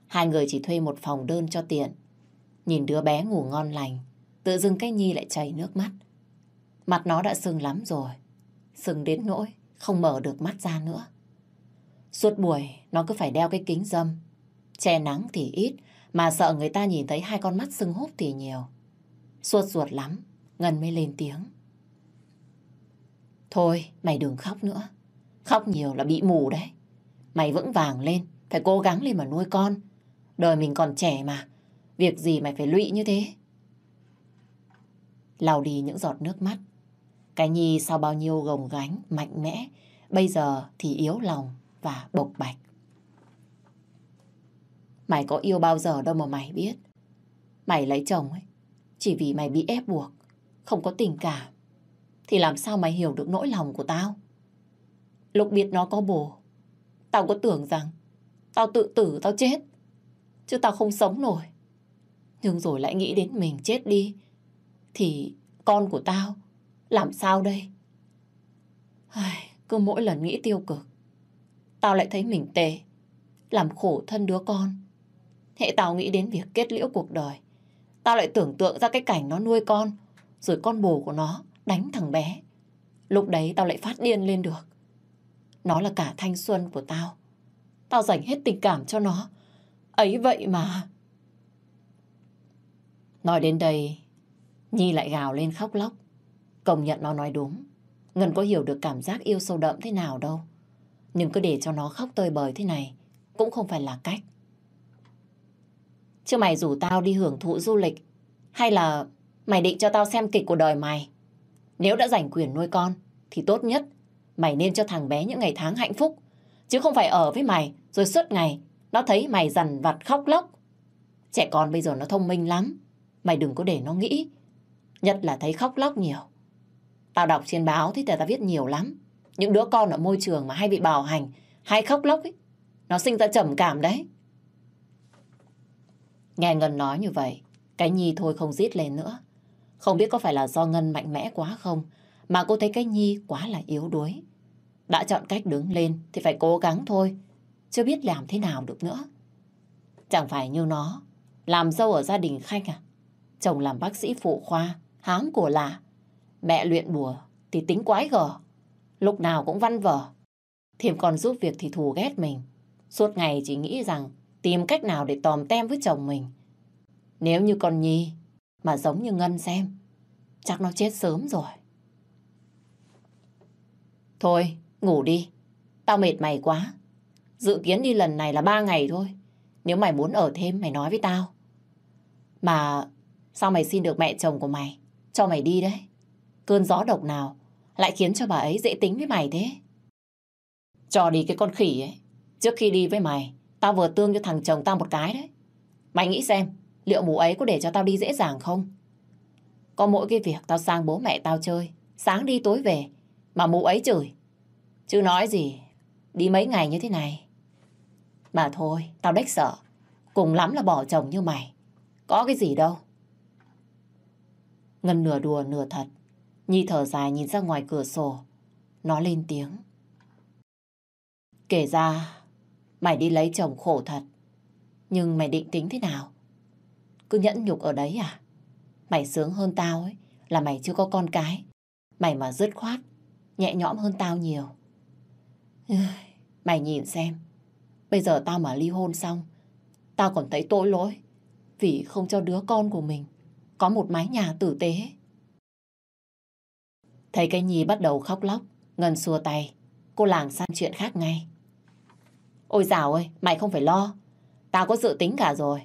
Hai người chỉ thuê một phòng đơn cho tiện. Nhìn đứa bé ngủ ngon lành, tự dưng cái Nhi lại chảy nước mắt. Mặt nó đã sưng lắm rồi, sưng đến nỗi không mở được mắt ra nữa. Suốt buổi nó cứ phải đeo cái kính dâm, che nắng thì ít, mà sợ người ta nhìn thấy hai con mắt sưng húp thì nhiều. Suốt ruột lắm, Ngân mới lên tiếng. Thôi, mày đừng khóc nữa. Khóc nhiều là bị mù đấy. Mày vững vàng lên, phải cố gắng lên mà nuôi con. Đời mình còn trẻ mà. Việc gì mày phải lụy như thế? lau đi những giọt nước mắt. Cái Nhi sau bao nhiêu gồng gánh, mạnh mẽ, bây giờ thì yếu lòng và bộc bạch. Mày có yêu bao giờ đâu mà mày biết. Mày lấy chồng ấy, chỉ vì mày bị ép buộc, không có tình cảm. Thì làm sao mày hiểu được nỗi lòng của tao? Lúc biết nó có bồ, tao có tưởng rằng tao tự tử, tao chết. Chứ tao không sống nổi. Nhưng rồi lại nghĩ đến mình chết đi. Thì con của tao làm sao đây? Ai, cứ mỗi lần nghĩ tiêu cực, tao lại thấy mình tệ, làm khổ thân đứa con. Hệ tao nghĩ đến việc kết liễu cuộc đời, tao lại tưởng tượng ra cái cảnh nó nuôi con, rồi con bồ của nó đánh thằng bé. Lúc đấy tao lại phát điên lên được. Nó là cả thanh xuân của tao. Tao dành hết tình cảm cho nó. Ấy vậy mà. Nói đến đây, Nhi lại gào lên khóc lóc. Công nhận nó nói đúng. Ngân có hiểu được cảm giác yêu sâu đậm thế nào đâu. Nhưng cứ để cho nó khóc tơi bời thế này cũng không phải là cách. Chứ mày rủ tao đi hưởng thụ du lịch hay là mày định cho tao xem kịch của đời mày? Nếu đã giành quyền nuôi con thì tốt nhất mày nên cho thằng bé những ngày tháng hạnh phúc chứ không phải ở với mày rồi suốt ngày nó thấy mày dằn vặt khóc lóc. Trẻ con bây giờ nó thông minh lắm. Mày đừng có để nó nghĩ. Nhất là thấy khóc lóc nhiều. Tao đọc trên báo thì tao viết nhiều lắm. Những đứa con ở môi trường mà hay bị bạo hành, hay khóc lóc ấy, nó sinh ra trầm cảm đấy. Nghe Ngân nói như vậy, cái Nhi thôi không giết lên nữa. Không biết có phải là do Ngân mạnh mẽ quá không, mà cô thấy cái Nhi quá là yếu đuối. Đã chọn cách đứng lên thì phải cố gắng thôi, chưa biết làm thế nào được nữa. Chẳng phải như nó, làm dâu ở gia đình khách à? Chồng làm bác sĩ phụ khoa, hám của lạ, Mẹ luyện bùa thì tính quái gở. Lúc nào cũng văn vở. Thêm còn giúp việc thì thù ghét mình. Suốt ngày chỉ nghĩ rằng tìm cách nào để tòm tem với chồng mình. Nếu như con Nhi mà giống như Ngân xem, chắc nó chết sớm rồi. Thôi, ngủ đi. Tao mệt mày quá. Dự kiến đi lần này là ba ngày thôi. Nếu mày muốn ở thêm, mày nói với tao. Mà sao mày xin được mẹ chồng của mày? Cho mày đi đấy. Cơn gió độc nào lại khiến cho bà ấy dễ tính với mày thế? Cho đi cái con khỉ ấy. Trước khi đi với mày, tao vừa tương cho thằng chồng tao một cái đấy. Mày nghĩ xem, liệu mụ ấy có để cho tao đi dễ dàng không? Có mỗi cái việc tao sang bố mẹ tao chơi, sáng đi tối về, mà mụ ấy chửi. Chứ nói gì, đi mấy ngày như thế này. Mà thôi, tao đếch sợ. Cùng lắm là bỏ chồng như mày. Có cái gì đâu. Ngân nửa đùa nửa thật. Nhi thở dài nhìn ra ngoài cửa sổ. Nó lên tiếng. Kể ra, mày đi lấy chồng khổ thật. Nhưng mày định tính thế nào? Cứ nhẫn nhục ở đấy à? Mày sướng hơn tao ấy, là mày chưa có con cái. Mày mà dứt khoát, nhẹ nhõm hơn tao nhiều. Mày nhìn xem, bây giờ tao mà ly hôn xong, tao còn thấy tội lỗi vì không cho đứa con của mình có một mái nhà tử tế. Thấy cái Nhi bắt đầu khóc lóc, Ngân xua tay, cô làng sang chuyện khác ngay. Ôi dào ơi, mày không phải lo, tao có dự tính cả rồi.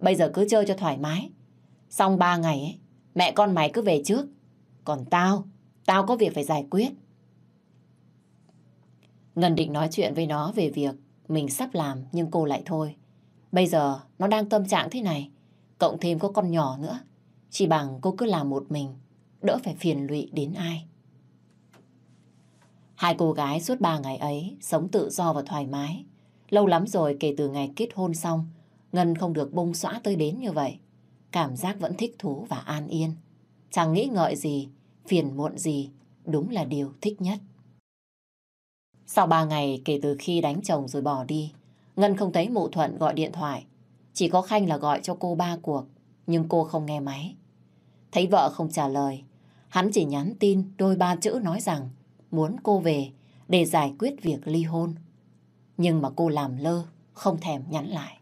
Bây giờ cứ chơi cho thoải mái. Xong ba ngày ấy, mẹ con mày cứ về trước. Còn tao, tao có việc phải giải quyết. Ngân định nói chuyện với nó về việc mình sắp làm nhưng cô lại thôi. Bây giờ nó đang tâm trạng thế này, cộng thêm có con nhỏ nữa. Chỉ bằng cô cứ làm một mình đỡ phải phiền lụy đến ai. Hai cô gái suốt ba ngày ấy sống tự do và thoải mái. Lâu lắm rồi kể từ ngày kết hôn xong, Ngân không được bông xõa tới đến như vậy. Cảm giác vẫn thích thú và an yên. Chẳng nghĩ ngợi gì, phiền muộn gì, đúng là điều thích nhất. Sau ba ngày kể từ khi đánh chồng rồi bỏ đi, Ngân không thấy mụ thuận gọi điện thoại. Chỉ có Khanh là gọi cho cô ba cuộc, nhưng cô không nghe máy. Thấy vợ không trả lời, hắn chỉ nhắn tin đôi ba chữ nói rằng muốn cô về để giải quyết việc ly hôn. Nhưng mà cô làm lơ, không thèm nhắn lại.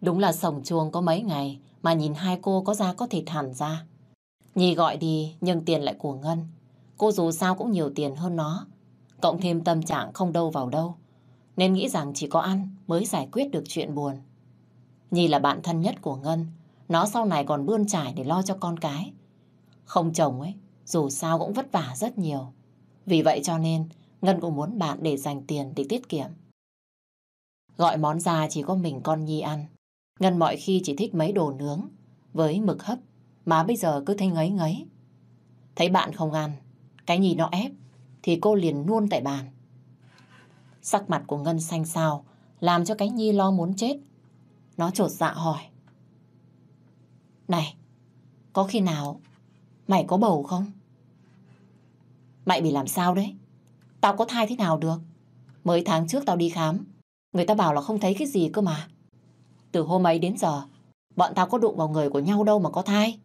Đúng là sồng chuông có mấy ngày mà nhìn hai cô có ra có thịt hẳn ra. Nhi gọi đi nhưng tiền lại của Ngân. Cô dù sao cũng nhiều tiền hơn nó. Cộng thêm tâm trạng không đâu vào đâu. Nên nghĩ rằng chỉ có ăn mới giải quyết được chuyện buồn. Nhi là bạn thân nhất của Ngân. Nó sau này còn bươn trải để lo cho con cái. Không chồng ấy, dù sao cũng vất vả rất nhiều. Vì vậy cho nên Ngân cũng muốn bạn để dành tiền để tiết kiệm. Gọi món ra chỉ có mình con Nhi ăn. Ngân mọi khi chỉ thích mấy đồ nướng với mực hấp mà bây giờ cứ thấy ngấy ngấy. Thấy bạn không ăn, cái Nhi nó ép thì cô liền nuôn tại bàn. Sắc mặt của Ngân xanh xao làm cho cái Nhi lo muốn chết. Nó trột dạ hỏi. Này, có khi nào mày có bầu không? Mày bị làm sao đấy? Tao có thai thế nào được? Mới tháng trước tao đi khám. Người ta bảo là không thấy cái gì cơ mà. Từ hôm ấy đến giờ, bọn tao có đụng vào người của nhau đâu mà có thai.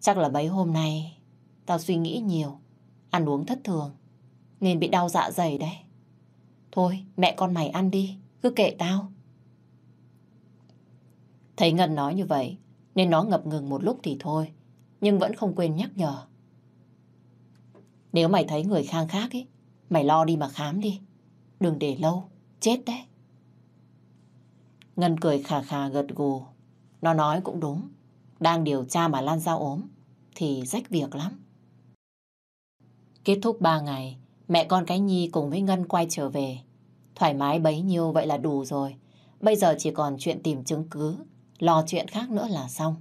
Chắc là mấy hôm nay tao suy nghĩ nhiều, ăn uống thất thường, nên bị đau dạ dày đấy. Thôi, mẹ con mày ăn đi, cứ kệ tao. Thấy Ngân nói như vậy, nên nó ngập ngừng một lúc thì thôi, nhưng vẫn không quên nhắc nhở. Nếu mày thấy người khang khác ấy, mày lo đi mà khám đi. Đừng để lâu, chết đấy. Ngân cười khà khà gật gù. Nó nói cũng đúng. Đang điều tra mà Lan Giao ốm, thì rách việc lắm. Kết thúc ba ngày, mẹ con cái Nhi cùng với Ngân quay trở về. Thoải mái bấy nhiêu vậy là đủ rồi. Bây giờ chỉ còn chuyện tìm chứng cứ, lo chuyện khác nữa là xong.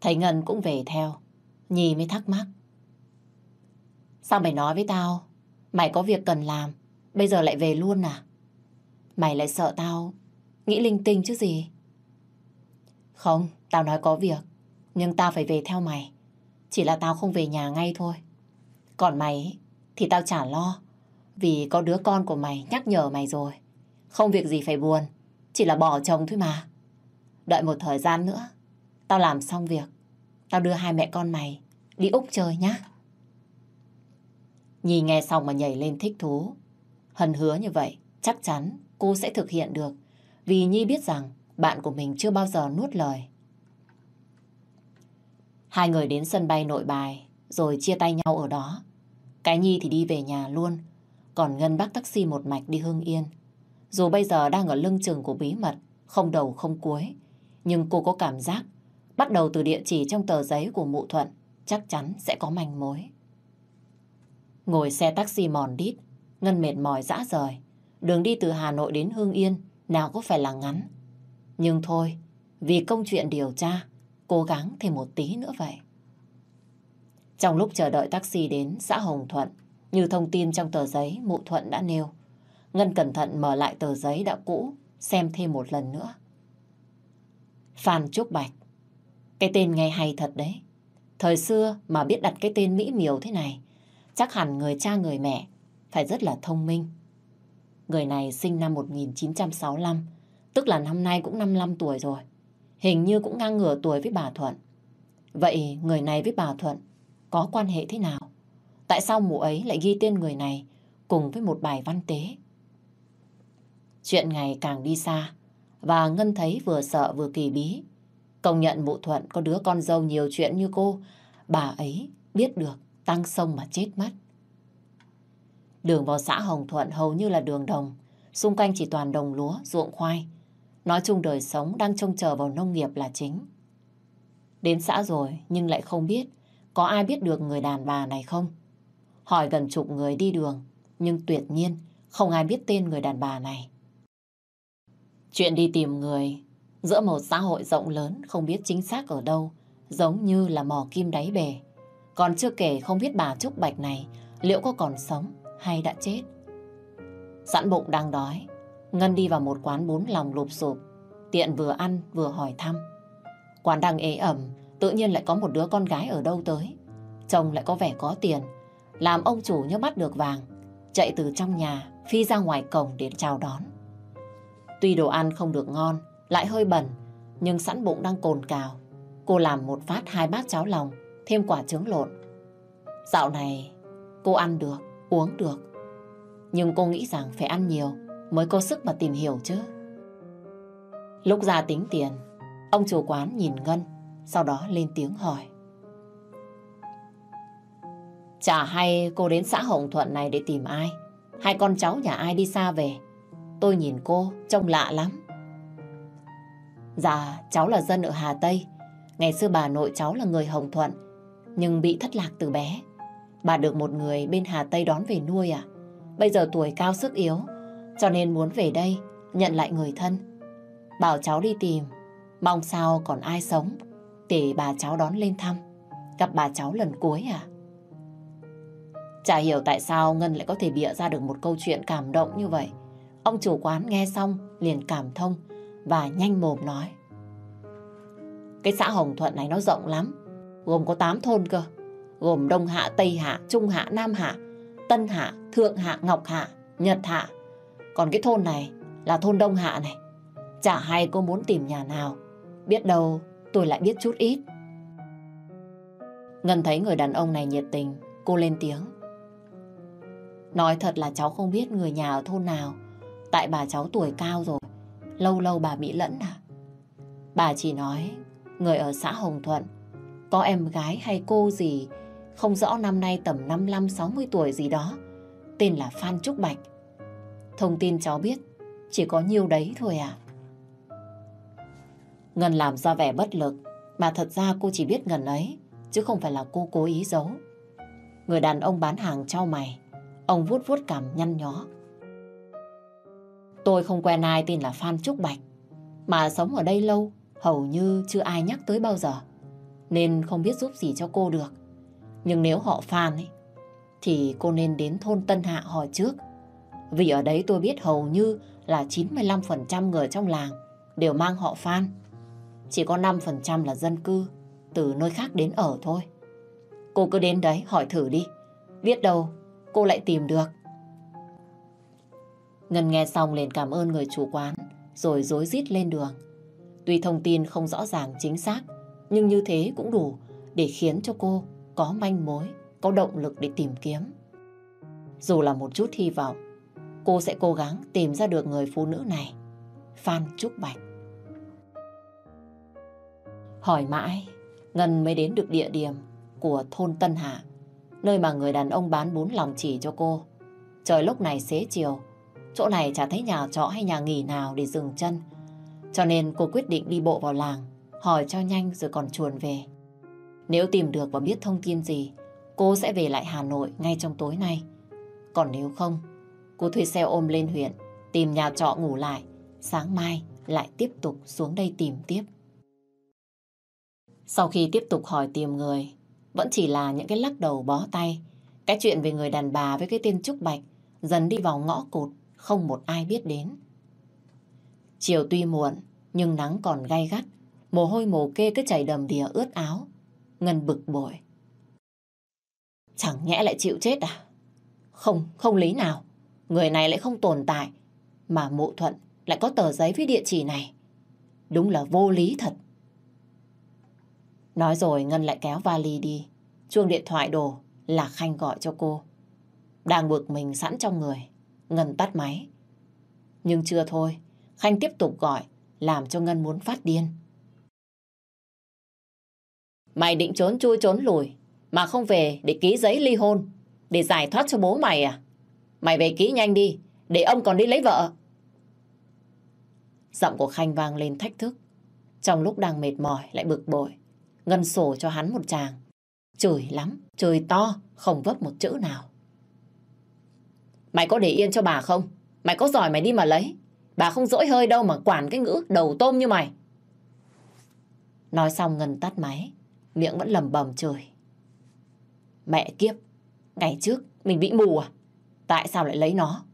Thấy Ngân cũng về theo. Nhi mới thắc mắc. Sao mày nói với tao? Mày có việc cần làm, bây giờ lại về luôn à? Mày lại sợ tao nghĩ linh tinh chứ gì? Không, tao nói có việc, nhưng tao phải về theo mày. Chỉ là tao không về nhà ngay thôi. Còn mày thì tao chả lo, vì có đứa con của mày nhắc nhở mày rồi. Không việc gì phải buồn, chỉ là bỏ chồng thôi mà. Đợi một thời gian nữa, tao làm xong việc, tao đưa hai mẹ con mày đi Úc chơi nhá. Nhi nghe xong mà nhảy lên thích thú. Hân hứa như vậy, chắc chắn cô sẽ thực hiện được. Vì Nhi biết rằng bạn của mình chưa bao giờ nuốt lời. Hai người đến sân bay nội bài, rồi chia tay nhau ở đó. Cái Nhi thì đi về nhà luôn, còn Ngân bắt taxi một mạch đi Hưng Yên. Dù bây giờ đang ở lưng chừng của bí mật, không đầu không cuối, nhưng cô có cảm giác bắt đầu từ địa chỉ trong tờ giấy của mụ Thuận chắc chắn sẽ có manh mối. Ngồi xe taxi mòn đít, Ngân mệt mỏi dã rời. Đường đi từ Hà Nội đến Hương Yên nào có phải là ngắn. Nhưng thôi, vì công chuyện điều tra, cố gắng thêm một tí nữa vậy. Trong lúc chờ đợi taxi đến xã Hồng Thuận, như thông tin trong tờ giấy mụ Thuận đã nêu, Ngân cẩn thận mở lại tờ giấy đã cũ, xem thêm một lần nữa. Phan Trúc Bạch. Cái tên nghe hay thật đấy. Thời xưa mà biết đặt cái tên mỹ miều thế này, Chắc hẳn người cha người mẹ phải rất là thông minh. Người này sinh năm 1965, tức là năm nay cũng 55 tuổi rồi. Hình như cũng ngang ngửa tuổi với bà Thuận. Vậy người này với bà Thuận có quan hệ thế nào? Tại sao mụ ấy lại ghi tên người này cùng với một bài văn tế? Chuyện ngày càng đi xa và Ngân thấy vừa sợ vừa kỳ bí. Công nhận mụ Thuận có đứa con dâu nhiều chuyện như cô, bà ấy biết được tăng sông mà chết mất. Đường vào xã Hồng Thuận hầu như là đường đồng, xung quanh chỉ toàn đồng lúa, ruộng khoai. Nói chung đời sống đang trông chờ vào nông nghiệp là chính. Đến xã rồi nhưng lại không biết có ai biết được người đàn bà này không. Hỏi gần chục người đi đường, nhưng tuyệt nhiên không ai biết tên người đàn bà này. Chuyện đi tìm người giữa một xã hội rộng lớn không biết chính xác ở đâu, giống như là mò kim đáy bể. Còn chưa kể không biết bà Trúc Bạch này liệu có còn sống hay đã chết. Sẵn bụng đang đói, Ngân đi vào một quán bún lòng lụp sụp, tiện vừa ăn vừa hỏi thăm. Quán đang ế ẩm, tự nhiên lại có một đứa con gái ở đâu tới. Chồng lại có vẻ có tiền, làm ông chủ như bắt được vàng, chạy từ trong nhà phi ra ngoài cổng để chào đón. Tuy đồ ăn không được ngon, lại hơi bẩn, nhưng sẵn bụng đang cồn cào. Cô làm một phát hai bát cháo lòng, thêm quả trứng lộn. Dạo này cô ăn được, uống được. Nhưng cô nghĩ rằng phải ăn nhiều mới có sức mà tìm hiểu chứ. Lúc ra tính tiền, ông chủ quán nhìn Ngân, sau đó lên tiếng hỏi. Chả hay cô đến xã Hồng Thuận này để tìm ai? Hai con cháu nhà ai đi xa về? Tôi nhìn cô trông lạ lắm. Dạ, cháu là dân ở Hà Tây. Ngày xưa bà nội cháu là người Hồng Thuận nhưng bị thất lạc từ bé. Bà được một người bên Hà Tây đón về nuôi à? Bây giờ tuổi cao sức yếu, cho nên muốn về đây nhận lại người thân. Bảo cháu đi tìm, mong sao còn ai sống để bà cháu đón lên thăm. Gặp bà cháu lần cuối à? Chả hiểu tại sao Ngân lại có thể bịa ra được một câu chuyện cảm động như vậy. Ông chủ quán nghe xong liền cảm thông và nhanh mồm nói. Cái xã Hồng Thuận này nó rộng lắm, gồm có 8 thôn cơ, gồm Đông Hạ, Tây Hạ, Trung Hạ, Nam Hạ, Tân Hạ, Thượng Hạ, Ngọc Hạ, Nhật Hạ. Còn cái thôn này là thôn Đông Hạ này. Chả hay cô muốn tìm nhà nào, biết đâu tôi lại biết chút ít. Ngân thấy người đàn ông này nhiệt tình, cô lên tiếng. Nói thật là cháu không biết người nhà ở thôn nào, tại bà cháu tuổi cao rồi, lâu lâu bà bị lẫn à. Bà chỉ nói người ở xã Hồng Thuận có em gái hay cô gì không rõ năm nay tầm 55-60 tuổi gì đó tên là Phan Trúc Bạch. Thông tin cháu biết, chỉ có nhiêu đấy thôi à. Ngân làm ra vẻ bất lực, mà thật ra cô chỉ biết Ngân ấy, chứ không phải là cô cố ý giấu. Người đàn ông bán hàng trao mày, ông vuốt vuốt cằm nhăn nhó. Tôi không quen ai tên là Phan Trúc Bạch, mà sống ở đây lâu, hầu như chưa ai nhắc tới bao giờ nên không biết giúp gì cho cô được. Nhưng nếu họ Phan ấy, thì cô nên đến thôn Tân Hạ hỏi trước. Vì ở đấy tôi biết hầu như là 95% người trong làng đều mang họ Phan. Chỉ có 5% là dân cư, từ nơi khác đến ở thôi. Cô cứ đến đấy hỏi thử đi. Biết đâu cô lại tìm được. Ngân nghe xong liền cảm ơn người chủ quán, rồi dối rít lên đường. Tuy thông tin không rõ ràng chính xác nhưng như thế cũng đủ để khiến cho cô có manh mối, có động lực để tìm kiếm. Dù là một chút hy vọng, cô sẽ cố gắng tìm ra được người phụ nữ này, Phan Trúc Bạch. Hỏi mãi, Ngân mới đến được địa điểm của thôn Tân Hạ, nơi mà người đàn ông bán bún lòng chỉ cho cô. Trời lúc này xế chiều, chỗ này chả thấy nhà trọ hay nhà nghỉ nào để dừng chân. Cho nên cô quyết định đi bộ vào làng, hỏi cho nhanh rồi còn chuồn về. Nếu tìm được và biết thông tin gì, cô sẽ về lại Hà Nội ngay trong tối nay. Còn nếu không, cô thuê xe ôm lên huyện, tìm nhà trọ ngủ lại, sáng mai lại tiếp tục xuống đây tìm tiếp. Sau khi tiếp tục hỏi tìm người, vẫn chỉ là những cái lắc đầu bó tay. Cái chuyện về người đàn bà với cái tên Trúc Bạch dần đi vào ngõ cụt, không một ai biết đến. Chiều tuy muộn, nhưng nắng còn gay gắt, mồ hôi mồ kê cứ chảy đầm đìa ướt áo. Ngân bực bội. Chẳng nhẽ lại chịu chết à? Không, không lý nào. Người này lại không tồn tại. Mà mộ thuận lại có tờ giấy với địa chỉ này. Đúng là vô lý thật. Nói rồi Ngân lại kéo vali đi. Chuông điện thoại đồ là Khanh gọi cho cô. Đang bực mình sẵn trong người. Ngân tắt máy. Nhưng chưa thôi. Khanh tiếp tục gọi làm cho Ngân muốn phát điên. Mày định trốn chui trốn lùi mà không về để ký giấy ly hôn để giải thoát cho bố mày à? Mày về ký nhanh đi để ông còn đi lấy vợ. Giọng của Khanh vang lên thách thức. Trong lúc đang mệt mỏi lại bực bội. Ngân sổ cho hắn một tràng. Chửi lắm, chửi to, không vấp một chữ nào. Mày có để yên cho bà không? Mày có giỏi mày đi mà lấy. Bà không dỗi hơi đâu mà quản cái ngữ đầu tôm như mày. Nói xong Ngân tắt máy, miệng vẫn lầm bầm trời. Mẹ kiếp, ngày trước mình bị mù à? Tại sao lại lấy nó?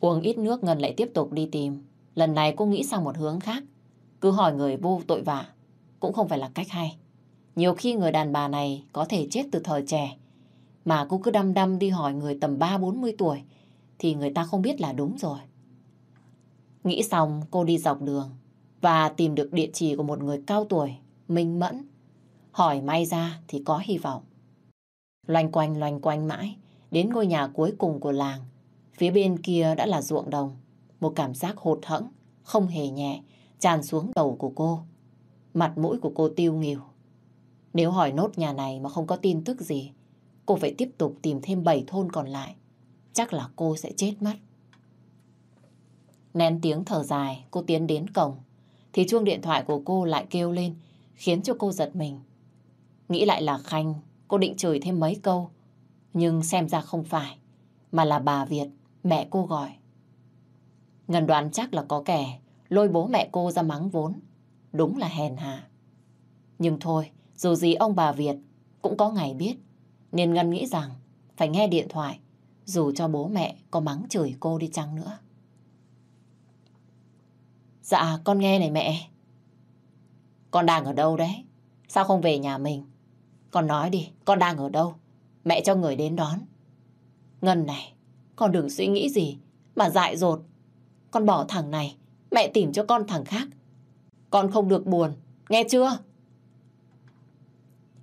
Uống ít nước Ngân lại tiếp tục đi tìm. Lần này cô nghĩ sang một hướng khác. Cứ hỏi người vô tội vạ cũng không phải là cách hay. Nhiều khi người đàn bà này có thể chết từ thời trẻ. Mà cô cứ đăm đăm đi hỏi người tầm 3-40 tuổi thì người ta không biết là đúng rồi. Nghĩ xong cô đi dọc đường và tìm được địa chỉ của một người cao tuổi, minh mẫn. Hỏi may ra thì có hy vọng. Loanh quanh loanh quanh mãi, đến ngôi nhà cuối cùng của làng. Phía bên kia đã là ruộng đồng. Một cảm giác hụt hẫng, không hề nhẹ, tràn xuống đầu của cô. Mặt mũi của cô tiêu nghỉu. Nếu hỏi nốt nhà này mà không có tin tức gì, cô phải tiếp tục tìm thêm 7 thôn còn lại. Chắc là cô sẽ chết mất. Nén tiếng thở dài, cô tiến đến cổng. Thì chuông điện thoại của cô lại kêu lên, khiến cho cô giật mình. Nghĩ lại là Khanh, cô định chửi thêm mấy câu. Nhưng xem ra không phải, mà là bà Việt, mẹ cô gọi. Ngân đoán chắc là có kẻ lôi bố mẹ cô ra mắng vốn. Đúng là hèn hạ. Nhưng thôi, dù gì ông bà Việt cũng có ngày biết. Nên Ngân nghĩ rằng phải nghe điện thoại dù cho bố mẹ có mắng chửi cô đi chăng nữa. Dạ, con nghe này mẹ. Con đang ở đâu đấy? Sao không về nhà mình? Con nói đi, con đang ở đâu? Mẹ cho người đến đón. Ngân này, con đừng suy nghĩ gì mà dại dột. Con bỏ thằng này, mẹ tìm cho con thằng khác. Con không được buồn, nghe chưa?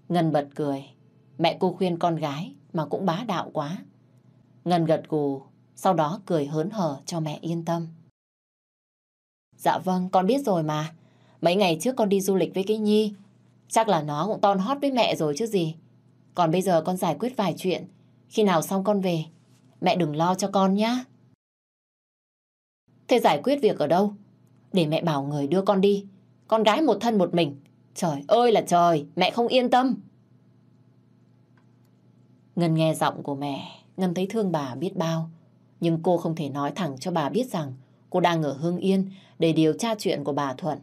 Ngân bật cười. Mẹ cô khuyên con gái mà cũng bá đạo quá. Ngân gật gù, sau đó cười hớn hở cho mẹ yên tâm. Dạ vâng, con biết rồi mà. Mấy ngày trước con đi du lịch với cái Nhi. Chắc là nó cũng ton hót với mẹ rồi chứ gì. Còn bây giờ con giải quyết vài chuyện. Khi nào xong con về, mẹ đừng lo cho con nhá. Thế giải quyết việc ở đâu? Để mẹ bảo người đưa con đi. Con gái một thân một mình. Trời ơi là trời, mẹ không yên tâm. Ngân nghe giọng của mẹ, Ngân thấy thương bà biết bao. Nhưng cô không thể nói thẳng cho bà biết rằng cô đang ở Hương Yên để điều tra chuyện của bà Thuận.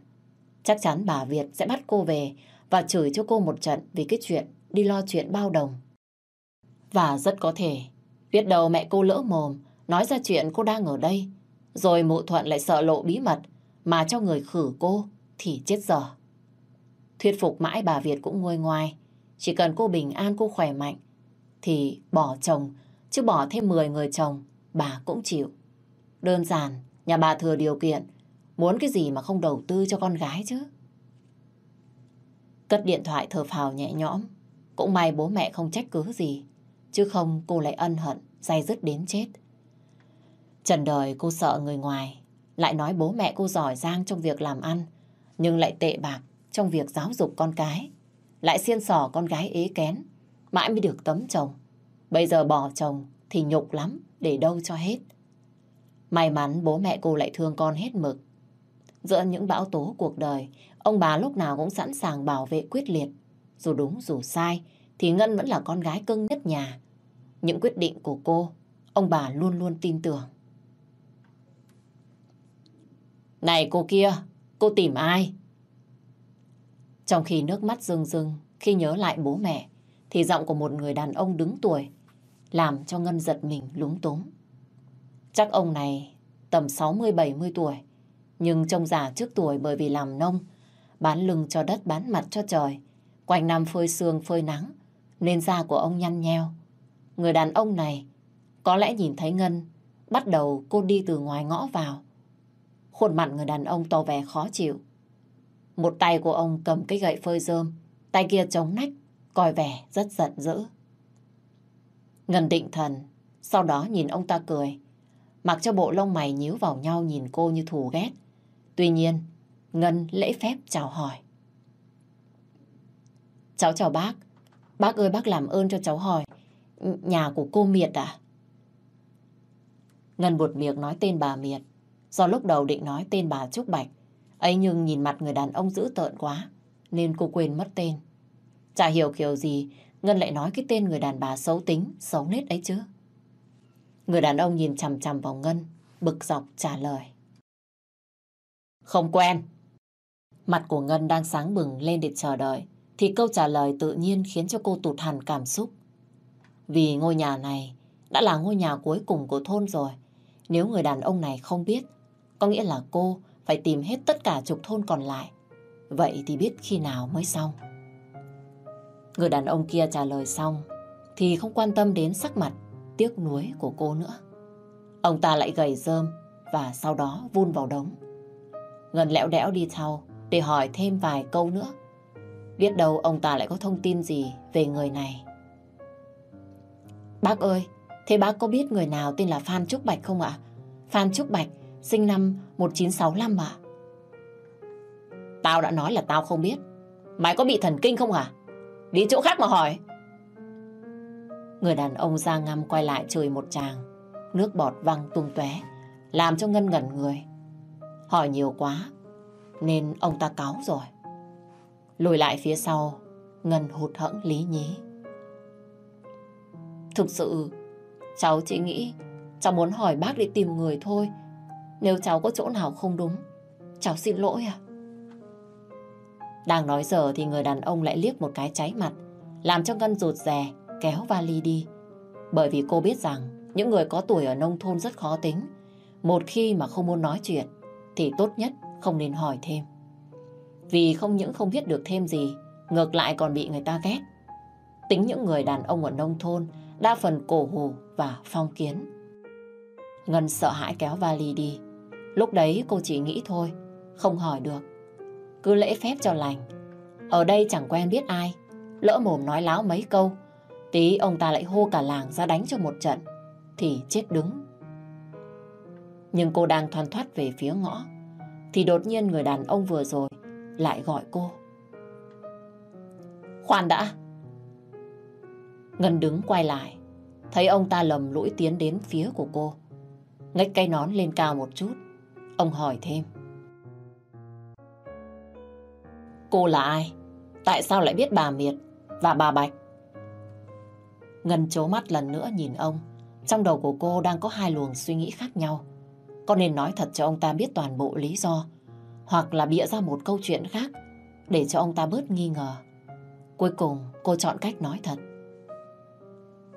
Chắc chắn bà Việt sẽ bắt cô về và chửi cho cô một trận vì cái chuyện đi lo chuyện bao đồng. Và rất có thể, biết đâu mẹ cô lỡ mồm nói ra chuyện cô đang ở đây, rồi mụ Thuận lại sợ lộ bí mật mà cho người khử cô thì chết dở. Thuyết phục mãi bà Việt cũng nguôi ngoai, chỉ cần cô bình an cô khỏe mạnh thì bỏ chồng, chứ bỏ thêm 10 người chồng bà cũng chịu. Đơn giản, nhà bà thừa điều kiện, muốn cái gì mà không đầu tư cho con gái chứ. Cất điện thoại thở phào nhẹ nhõm. Cũng may bố mẹ không trách cứ gì. Chứ không cô lại ân hận, day dứt đến chết. Trần đời cô sợ người ngoài. Lại nói bố mẹ cô giỏi giang trong việc làm ăn. Nhưng lại tệ bạc trong việc giáo dục con cái. Lại xiên sỏ con gái ế kén. Mãi mới được tấm chồng. Bây giờ bỏ chồng thì nhục lắm, để đâu cho hết. May mắn bố mẹ cô lại thương con hết mực. Giữa những bão tố cuộc đời, ông bà lúc nào cũng sẵn sàng bảo vệ quyết liệt. Dù đúng dù sai, thì Ngân vẫn là con gái cưng nhất nhà. Những quyết định của cô, ông bà luôn luôn tin tưởng. Này cô kia, cô tìm ai? Trong khi nước mắt rưng rưng, khi nhớ lại bố mẹ, thì giọng của một người đàn ông đứng tuổi làm cho Ngân giật mình lúng túng. Chắc ông này tầm 60-70 tuổi, nhưng trông già trước tuổi bởi vì làm nông, bán lưng cho đất bán mặt cho trời, quanh năm phơi sương phơi nắng, nên da của ông nhăn nheo. Người đàn ông này có lẽ nhìn thấy Ngân, bắt đầu cô đi từ ngoài ngõ vào. Khuôn mặt người đàn ông to vẻ khó chịu. Một tay của ông cầm cái gậy phơi rơm, tay kia chống nách, coi vẻ rất giận dữ. Ngân định thần, sau đó nhìn ông ta cười, mặc cho bộ lông mày nhíu vào nhau nhìn cô như thù ghét. Tuy nhiên, Ngân lễ phép chào hỏi. Cháu chào bác. Bác ơi bác làm ơn cho cháu hỏi. Nhà của cô Miệt à? Ngân buột miệng nói tên bà Miệt. Do lúc đầu định nói tên bà Trúc Bạch. ấy nhưng nhìn mặt người đàn ông dữ tợn quá. Nên cô quên mất tên. Chả hiểu kiểu gì Ngân lại nói cái tên người đàn bà xấu tính, xấu nết ấy chứ. Người đàn ông nhìn chằm chằm vào Ngân, bực dọc trả lời. Không quen. Mặt của Ngân đang sáng bừng lên để chờ đợi, thì câu trả lời tự nhiên khiến cho cô tụt hẳn cảm xúc. Vì ngôi nhà này đã là ngôi nhà cuối cùng của thôn rồi. Nếu người đàn ông này không biết, có nghĩa là cô phải tìm hết tất cả chục thôn còn lại. Vậy thì biết khi nào mới xong. Người đàn ông kia trả lời xong thì không quan tâm đến sắc mặt tiếc nuối của cô nữa. Ông ta lại gầy rơm và sau đó vun vào đống. Ngân lẽo đẽo đi sau để hỏi thêm vài câu nữa. Biết đâu ông ta lại có thông tin gì về người này. Bác ơi, thế bác có biết người nào tên là Phan Trúc Bạch không ạ? Phan Trúc Bạch, sinh năm 1965 ạ. Tao đã nói là tao không biết. Mày có bị thần kinh không hả? Đi chỗ khác mà hỏi. Người đàn ông ra ngăm quay lại chửi một chàng. Nước bọt văng tung tóe làm cho Ngân ngẩn người. Hỏi nhiều quá, nên ông ta cáu rồi. Lùi lại phía sau, Ngân hụt hẫng lý nhí. Thực sự, cháu chỉ nghĩ cháu muốn hỏi bác để tìm người thôi. Nếu cháu có chỗ nào không đúng, cháu xin lỗi à? Đang nói giờ thì người đàn ông lại liếc một cái cháy mặt, làm cho Ngân rụt rè, kéo vali đi. Bởi vì cô biết rằng những người có tuổi ở nông thôn rất khó tính. Một khi mà không muốn nói chuyện, thì tốt nhất không nên hỏi thêm. Vì không những không biết được thêm gì, ngược lại còn bị người ta ghét. Tính những người đàn ông ở nông thôn đa phần cổ hủ và phong kiến. Ngân sợ hãi kéo vali đi. Lúc đấy cô chỉ nghĩ thôi, không hỏi được. Cứ lễ phép cho lành. Ở đây chẳng quen biết ai, lỡ mồm nói láo mấy câu, tí ông ta lại hô cả làng ra đánh cho một trận, thì chết đứng. Nhưng cô đang thoăn thoát về phía ngõ, thì đột nhiên người đàn ông vừa rồi lại gọi cô. Khoan đã! Ngân đứng quay lại, thấy ông ta lầm lũi tiến đến phía của cô. Ngách cây nón lên cao một chút, ông hỏi thêm. Cô là ai? Tại sao lại biết bà Miệt và bà Bạch? Ngân chố mắt lần nữa nhìn ông. Trong đầu của cô đang có hai luồng suy nghĩ khác nhau. Có nên nói thật cho ông ta biết toàn bộ lý do hoặc là bịa ra một câu chuyện khác để cho ông ta bớt nghi ngờ. Cuối cùng cô chọn cách nói thật.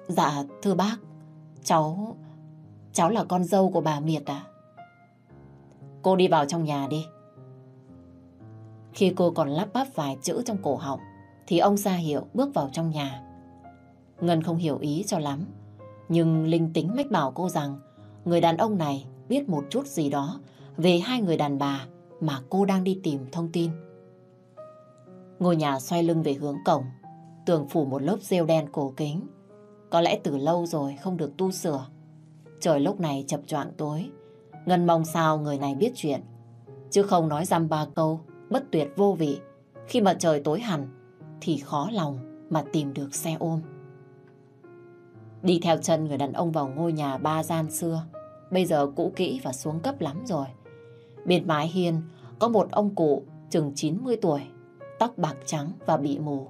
Dạ, thưa bác, cháu... cháu là con dâu của bà Miệt à? Cô đi vào trong nhà đi. Khi cô còn lắp bắp vài chữ trong cổ họng, thì ông ra hiệu bước vào trong nhà. Ngân không hiểu ý cho lắm, nhưng linh tính mách bảo cô rằng người đàn ông này biết một chút gì đó về hai người đàn bà mà cô đang đi tìm thông tin. Ngôi nhà xoay lưng về hướng cổng, tường phủ một lớp rêu đen cổ kính. Có lẽ từ lâu rồi không được tu sửa. Trời lúc này chập choạng tối, Ngân mong sao người này biết chuyện, chứ không nói dăm ba câu, bất tuyệt vô vị. Khi mà trời tối hẳn, thì khó lòng mà tìm được xe ôm. Đi theo chân người đàn ông vào ngôi nhà ba gian xưa, bây giờ cũ kỹ và xuống cấp lắm rồi. Bên mái hiên có một ông cụ chừng 90 tuổi, tóc bạc trắng và bị mù.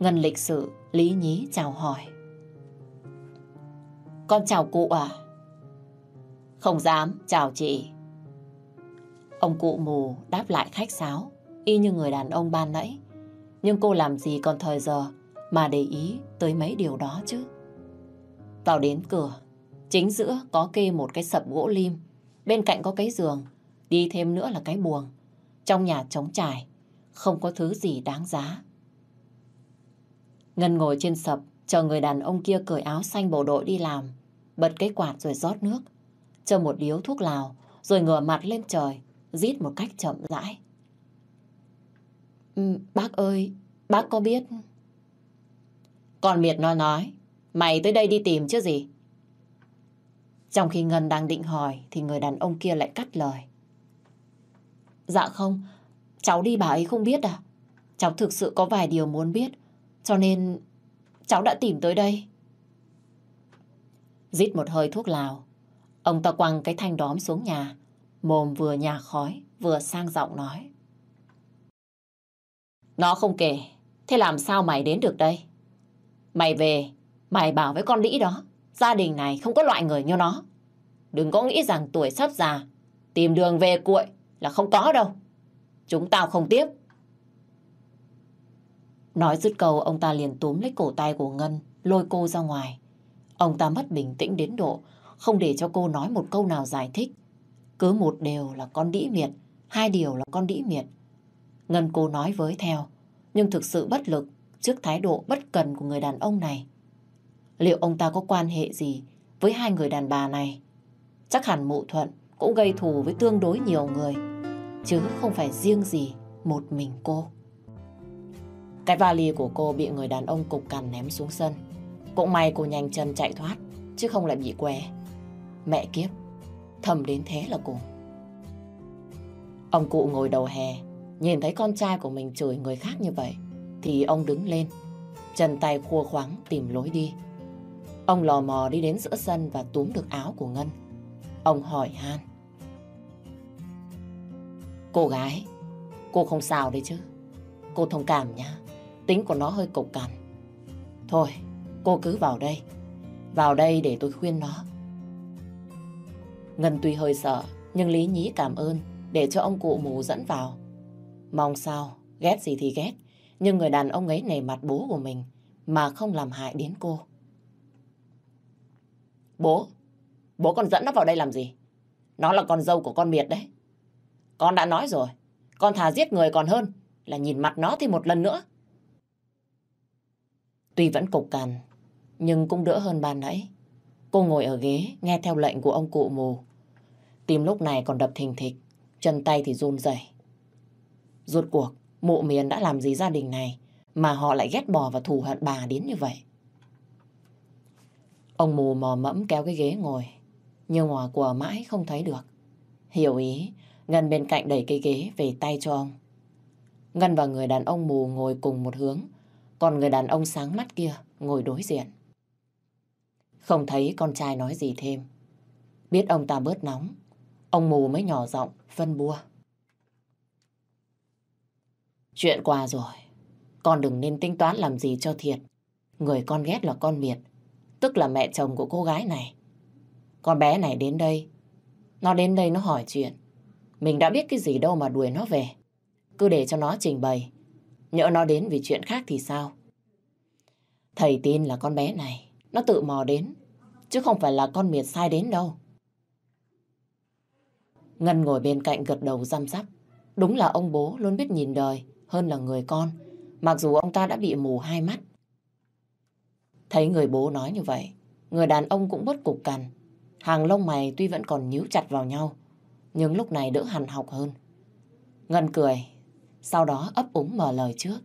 Ngân lịch sự, lý nhí chào hỏi. Con chào cụ à? Không dám, chào chị. Ông cụ mù đáp lại khách sáo, y như người đàn ông ban nãy. Nhưng cô làm gì còn thời giờ mà để ý tới mấy điều đó chứ. Vào đến cửa, chính giữa có kê một cái sập gỗ lim, bên cạnh có cái giường, đi thêm nữa là cái buồng. Trong nhà trống trải, không có thứ gì đáng giá. Ngân ngồi trên sập, chờ người đàn ông kia cởi áo xanh bộ đội đi làm, bật cái quạt rồi rót nước, chờ một điếu thuốc lào, rồi ngửa mặt lên trời, rít một cách chậm rãi. Ừ, bác ơi, bác có biết... Còn Miệt nó nói, mày tới đây đi tìm chứ gì? Trong khi Ngân đang định hỏi thì người đàn ông kia lại cắt lời. Dạ không, cháu đi bà ấy không biết à? Cháu thực sự có vài điều muốn biết, cho nên cháu đã tìm tới đây. Rít một hơi thuốc lào, ông ta quăng cái thanh đóm xuống nhà, mồm vừa nhà khói, vừa sang giọng nói. Nó không kể, thế làm sao mày đến được đây? Mày về, mày bảo với con lĩ đó, gia đình này không có loại người như nó. Đừng có nghĩ rằng tuổi sắp già, tìm đường về cuội là không có đâu. Chúng tao không tiếp. Nói dứt câu, ông ta liền túm lấy cổ tay của Ngân, lôi cô ra ngoài. Ông ta mất bình tĩnh đến độ, không để cho cô nói một câu nào giải thích. Cứ một điều là con đĩ miệt, hai điều là con đĩ miệt. Ngân cô nói với theo, nhưng thực sự bất lực trước thái độ bất cần của người đàn ông này. Liệu ông ta có quan hệ gì với hai người đàn bà này? Chắc hẳn mụ thuận cũng gây thù với tương đối nhiều người, chứ không phải riêng gì một mình cô. Cái vali của cô bị người đàn ông cục cằn ném xuống sân. Cũng may cô nhanh chân chạy thoát, chứ không lại bị què. Mẹ kiếp, thầm đến thế là cùng. Ông cụ ngồi đầu hè, nhìn thấy con trai của mình chửi người khác như vậy, thì ông đứng lên, chân tay khua khoáng tìm lối đi. Ông lò mò đi đến giữa sân và túm được áo của Ngân. Ông hỏi han. Cô gái, cô không sao đấy chứ. Cô thông cảm nhá. tính của nó hơi cục cằn. Thôi, cô cứ vào đây. Vào đây để tôi khuyên nó. Ngân tuy hơi sợ, nhưng Lý Nhí cảm ơn để cho ông cụ mù dẫn vào. Mong sao, ghét gì thì ghét, nhưng người đàn ông ấy nề mặt bố của mình mà không làm hại đến cô. Bố, bố con dẫn nó vào đây làm gì? Nó là con dâu của con Miệt đấy. Con đã nói rồi, con thà giết người còn hơn là nhìn mặt nó thì một lần nữa. Tuy vẫn cục cằn, nhưng cũng đỡ hơn ban nãy. Cô ngồi ở ghế, nghe theo lệnh của ông cụ mù. Tim lúc này còn đập thình thịch, chân tay thì run rẩy. Rốt cuộc, mụ miền đã làm gì gia đình này mà họ lại ghét bỏ và thù hận bà đến như vậy? Ông mù mò mẫm kéo cái ghế ngồi, nhưng mà của mãi không thấy được. Hiểu ý, Ngân bên cạnh đẩy cái ghế về tay cho ông. Ngân và người đàn ông mù ngồi cùng một hướng, còn người đàn ông sáng mắt kia ngồi đối diện. Không thấy con trai nói gì thêm. Biết ông ta bớt nóng, ông mù mới nhỏ giọng phân bua. Chuyện qua rồi, con đừng nên tính toán làm gì cho thiệt. Người con ghét là con miệt, tức là mẹ chồng của cô gái này. Con bé này đến đây, nó đến đây nó hỏi chuyện. Mình đã biết cái gì đâu mà đuổi nó về. Cứ để cho nó trình bày. Nhỡ nó đến vì chuyện khác thì sao? Thầy tin là con bé này, nó tự mò đến, chứ không phải là con miệt sai đến đâu. Ngân ngồi bên cạnh gật đầu răm rắp. Đúng là ông bố luôn biết nhìn đời hơn là người con, mặc dù ông ta đã bị mù hai mắt. Thấy người bố nói như vậy, người đàn ông cũng bớt cục cằn. Hàng lông mày tuy vẫn còn nhíu chặt vào nhau, nhưng lúc này đỡ hằn học hơn. Ngân cười, sau đó ấp úng mở lời trước.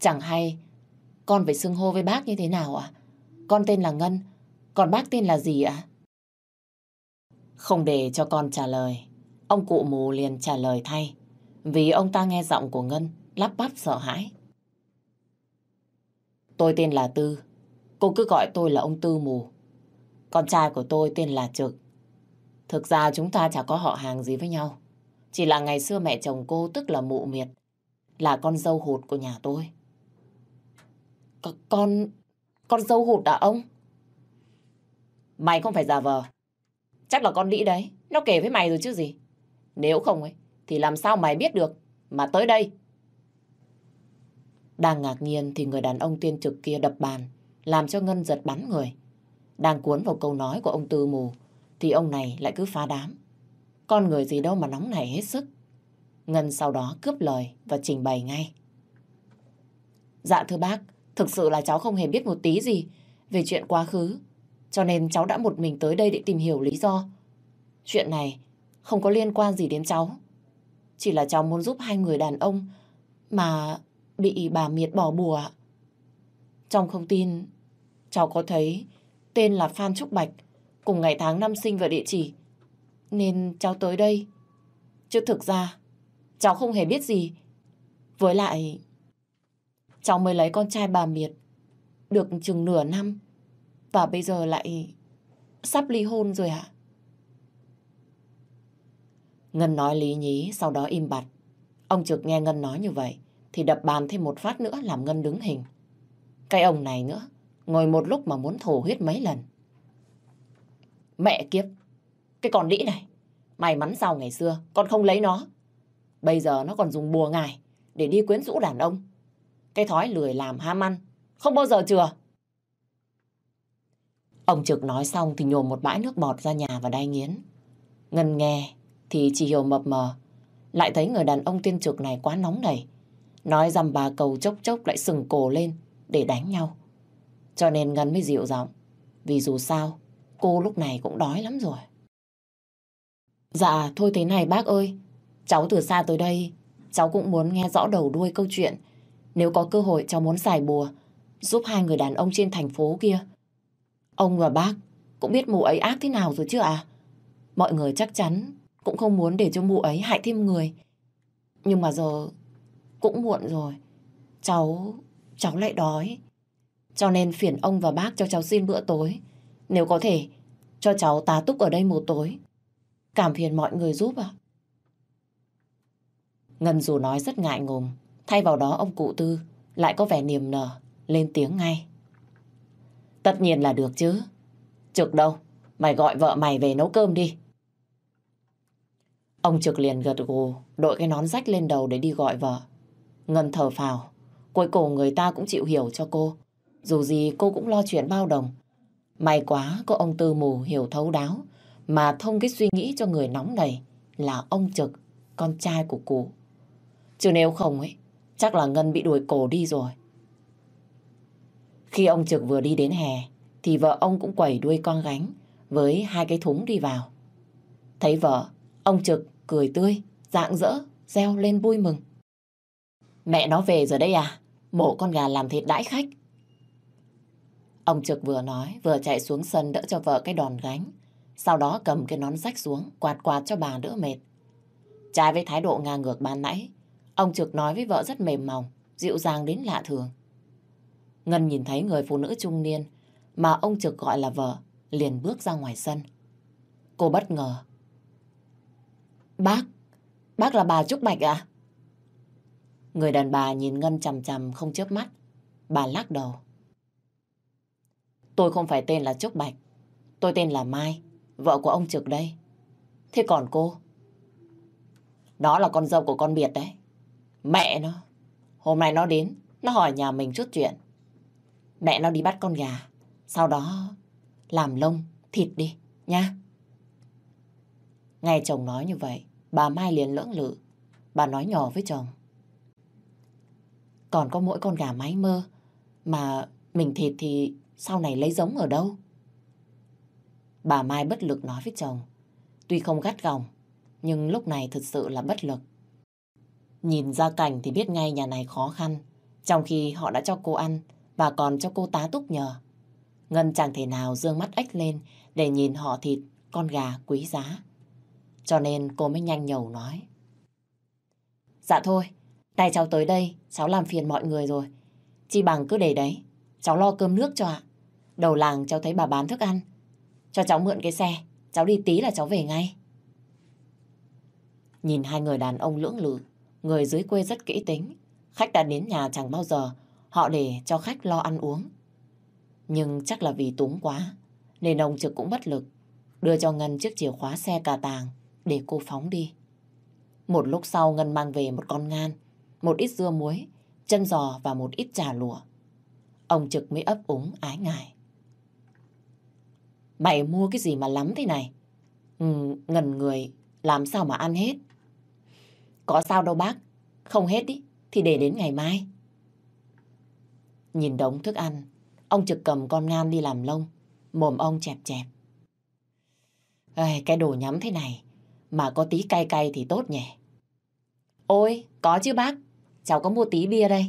Chẳng hay, con phải xưng hô với bác như thế nào ạ? Con tên là Ngân, còn bác tên là gì ạ? Không để cho con trả lời, ông cụ mù liền trả lời thay, vì ông ta nghe giọng của Ngân lắp bắp sợ hãi. Tôi tên là Tư, cô cứ gọi tôi là ông Tư mù. Con trai của tôi tên là Trực. Thực ra chúng ta chả có họ hàng gì với nhau. Chỉ là ngày xưa mẹ chồng cô tức là mụ miệt, là con dâu hụt của nhà tôi. C con... con dâu hụt à ông? Mày không phải giả vờ. Chắc là con đĩ đấy, nó kể với mày rồi chứ gì. Nếu không ấy, thì làm sao mày biết được mà tới đây? Đang ngạc nhiên thì người đàn ông tiên trực kia đập bàn, làm cho Ngân giật bắn người. Đang cuốn vào câu nói của ông Tư Mù, thì ông này lại cứ phá đám. Con người gì đâu mà nóng nảy hết sức. Ngân sau đó cướp lời và trình bày ngay. Dạ thưa bác, thực sự là cháu không hề biết một tí gì về chuyện quá khứ. Cho nên cháu đã một mình tới đây để tìm hiểu lý do. Chuyện này không có liên quan gì đến cháu. Chỉ là cháu muốn giúp hai người đàn ông mà bị bà Miệt bỏ bùa. Trong không tin, cháu có thấy tên là Phan Trúc Bạch cùng ngày tháng năm sinh và địa chỉ. Nên cháu tới đây. Chứ thực ra, cháu không hề biết gì. Với lại, cháu mới lấy con trai bà Miệt được chừng nửa năm. Và bây giờ lại sắp ly hôn rồi ạ. Ngân nói lý nhí, sau đó im bặt. Ông Trực nghe Ngân nói như vậy, thì đập bàn thêm một phát nữa làm Ngân đứng hình. Cái ông này nữa, ngồi một lúc mà muốn thổ huyết mấy lần. Mẹ kiếp, cái con đĩ này, may mắn sao ngày xưa con không lấy nó. Bây giờ nó còn dùng bùa ngài để đi quyến rũ đàn ông. Cái thói lười làm ham ăn, không bao giờ chừa. Ông Trực nói xong thì nhổ một bãi nước bọt ra nhà và đai nghiến. Ngân nghe thì chỉ hiểu mập mờ. Lại thấy người đàn ông tiên trực này quá nóng nảy. Nói dằm bà cầu chốc chốc lại sừng cổ lên để đánh nhau. Cho nên Ngân mới dịu giọng. Vì dù sao, cô lúc này cũng đói lắm rồi. Dạ, thôi thế này bác ơi. Cháu từ xa tới đây, cháu cũng muốn nghe rõ đầu đuôi câu chuyện. Nếu có cơ hội cháu muốn giải bùa, giúp hai người đàn ông trên thành phố kia. Ông và bác cũng biết mụ ấy ác thế nào rồi chứ à? Mọi người chắc chắn cũng không muốn để cho mụ ấy hại thêm người. Nhưng mà giờ cũng muộn rồi. Cháu, cháu lại đói. Cho nên phiền ông và bác cho cháu xin bữa tối. Nếu có thể, cho cháu tá túc ở đây một tối. Cảm phiền mọi người giúp ạ. Ngân dù nói rất ngại ngùng, Thay vào đó ông cụ Tư lại có vẻ niềm nở, lên tiếng ngay. Tất nhiên là được chứ. Trực đâu, mày gọi vợ mày về nấu cơm đi. Ông Trực liền gật gù, đội cái nón rách lên đầu để đi gọi vợ. Ngân thở phào, cuối cùng người ta cũng chịu hiểu cho cô. Dù gì cô cũng lo chuyện bao đồng. May quá có ông Tư mù hiểu thấu đáo, mà thông cái suy nghĩ cho người nóng này là ông Trực, con trai của cụ. Chứ nếu không ấy, chắc là Ngân bị đuổi cổ đi rồi. Khi ông Trực vừa đi đến hè, thì vợ ông cũng quẩy đuôi con gánh với hai cái thúng đi vào. Thấy vợ, ông Trực cười tươi, rạng rỡ, reo lên vui mừng. Mẹ nó về rồi đây à? Mổ con gà làm thịt đãi khách. Ông Trực vừa nói, vừa chạy xuống sân đỡ cho vợ cái đòn gánh. Sau đó cầm cái nón rách xuống, quạt quạt cho bà đỡ mệt. Trái với thái độ ngang ngược ban nãy, ông Trực nói với vợ rất mềm mỏng, dịu dàng đến lạ thường. Ngân nhìn thấy người phụ nữ trung niên mà ông Trực gọi là vợ, liền bước ra ngoài sân. Cô bất ngờ. Bác, bác là bà Trúc Bạch à? Người đàn bà nhìn Ngân chằm chằm không chớp mắt. Bà lắc đầu. Tôi không phải tên là Trúc Bạch. Tôi tên là Mai, vợ của ông Trực đây. Thế còn cô? Đó là con dâu của con Biệt đấy. Mẹ nó. Hôm nay nó đến, nó hỏi nhà mình chút chuyện. Mẹ nó đi bắt con gà. Sau đó làm lông, thịt đi, nha. Nghe chồng nói như vậy, bà Mai liền lưỡng lự. Bà nói nhỏ với chồng. Còn có mỗi con gà mái mơ, mà mình thịt thì sau này lấy giống ở đâu? Bà Mai bất lực nói với chồng. Tuy không gắt gỏng, nhưng lúc này thực sự là bất lực. Nhìn ra cảnh thì biết ngay nhà này khó khăn, trong khi họ đã cho cô ăn và còn cho cô tá túc nhờ. Ngân chẳng thể nào dương mắt ếch lên để nhìn họ thịt con gà quý giá. Cho nên cô mới nhanh nhầu nói. Dạ thôi, tay cháu tới đây, cháu làm phiền mọi người rồi. Chi bằng cứ để đấy, cháu lo cơm nước cho ạ. Đầu làng cháu thấy bà bán thức ăn. Cho cháu mượn cái xe, cháu đi tí là cháu về ngay. Nhìn hai người đàn ông lưỡng lự, người dưới quê rất kỹ tính. Khách đã đến nhà chẳng bao giờ họ để cho khách lo ăn uống. Nhưng chắc là vì túng quá, nên ông Trực cũng bất lực, đưa cho Ngân chiếc chìa khóa xe cà tàng để cô phóng đi. Một lúc sau Ngân mang về một con ngan, một ít dưa muối, chân giò và một ít trà lụa. Ông Trực mới ấp úng ái ngại. Mày mua cái gì mà lắm thế này? Ừ, ngần người, làm sao mà ăn hết? Có sao đâu bác, không hết đi, thì để đến ngày mai. Nhìn đống thức ăn, ông trực cầm con ngan đi làm lông, mồm ông chẹp chẹp. Ê, cái đồ nhắm thế này, mà có tí cay cay thì tốt nhỉ. Ôi, có chứ bác, cháu có mua tí bia đây.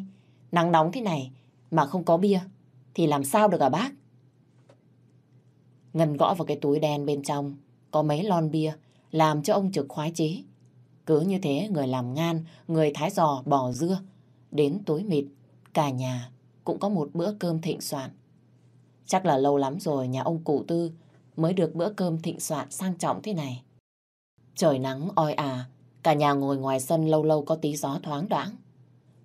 Nắng nóng thế này mà không có bia, thì làm sao được à bác? Ngân gõ vào cái túi đen bên trong, có mấy lon bia, làm cho ông trực khoái chế Cứ như thế người làm ngan, người thái giò, bò dưa, đến tối mịt, cả nhà cũng có một bữa cơm thịnh soạn. Chắc là lâu lắm rồi nhà ông cụ tư mới được bữa cơm thịnh soạn sang trọng thế này. Trời nắng oi ả, cả nhà ngồi ngoài sân lâu lâu có tí gió thoáng đoãng.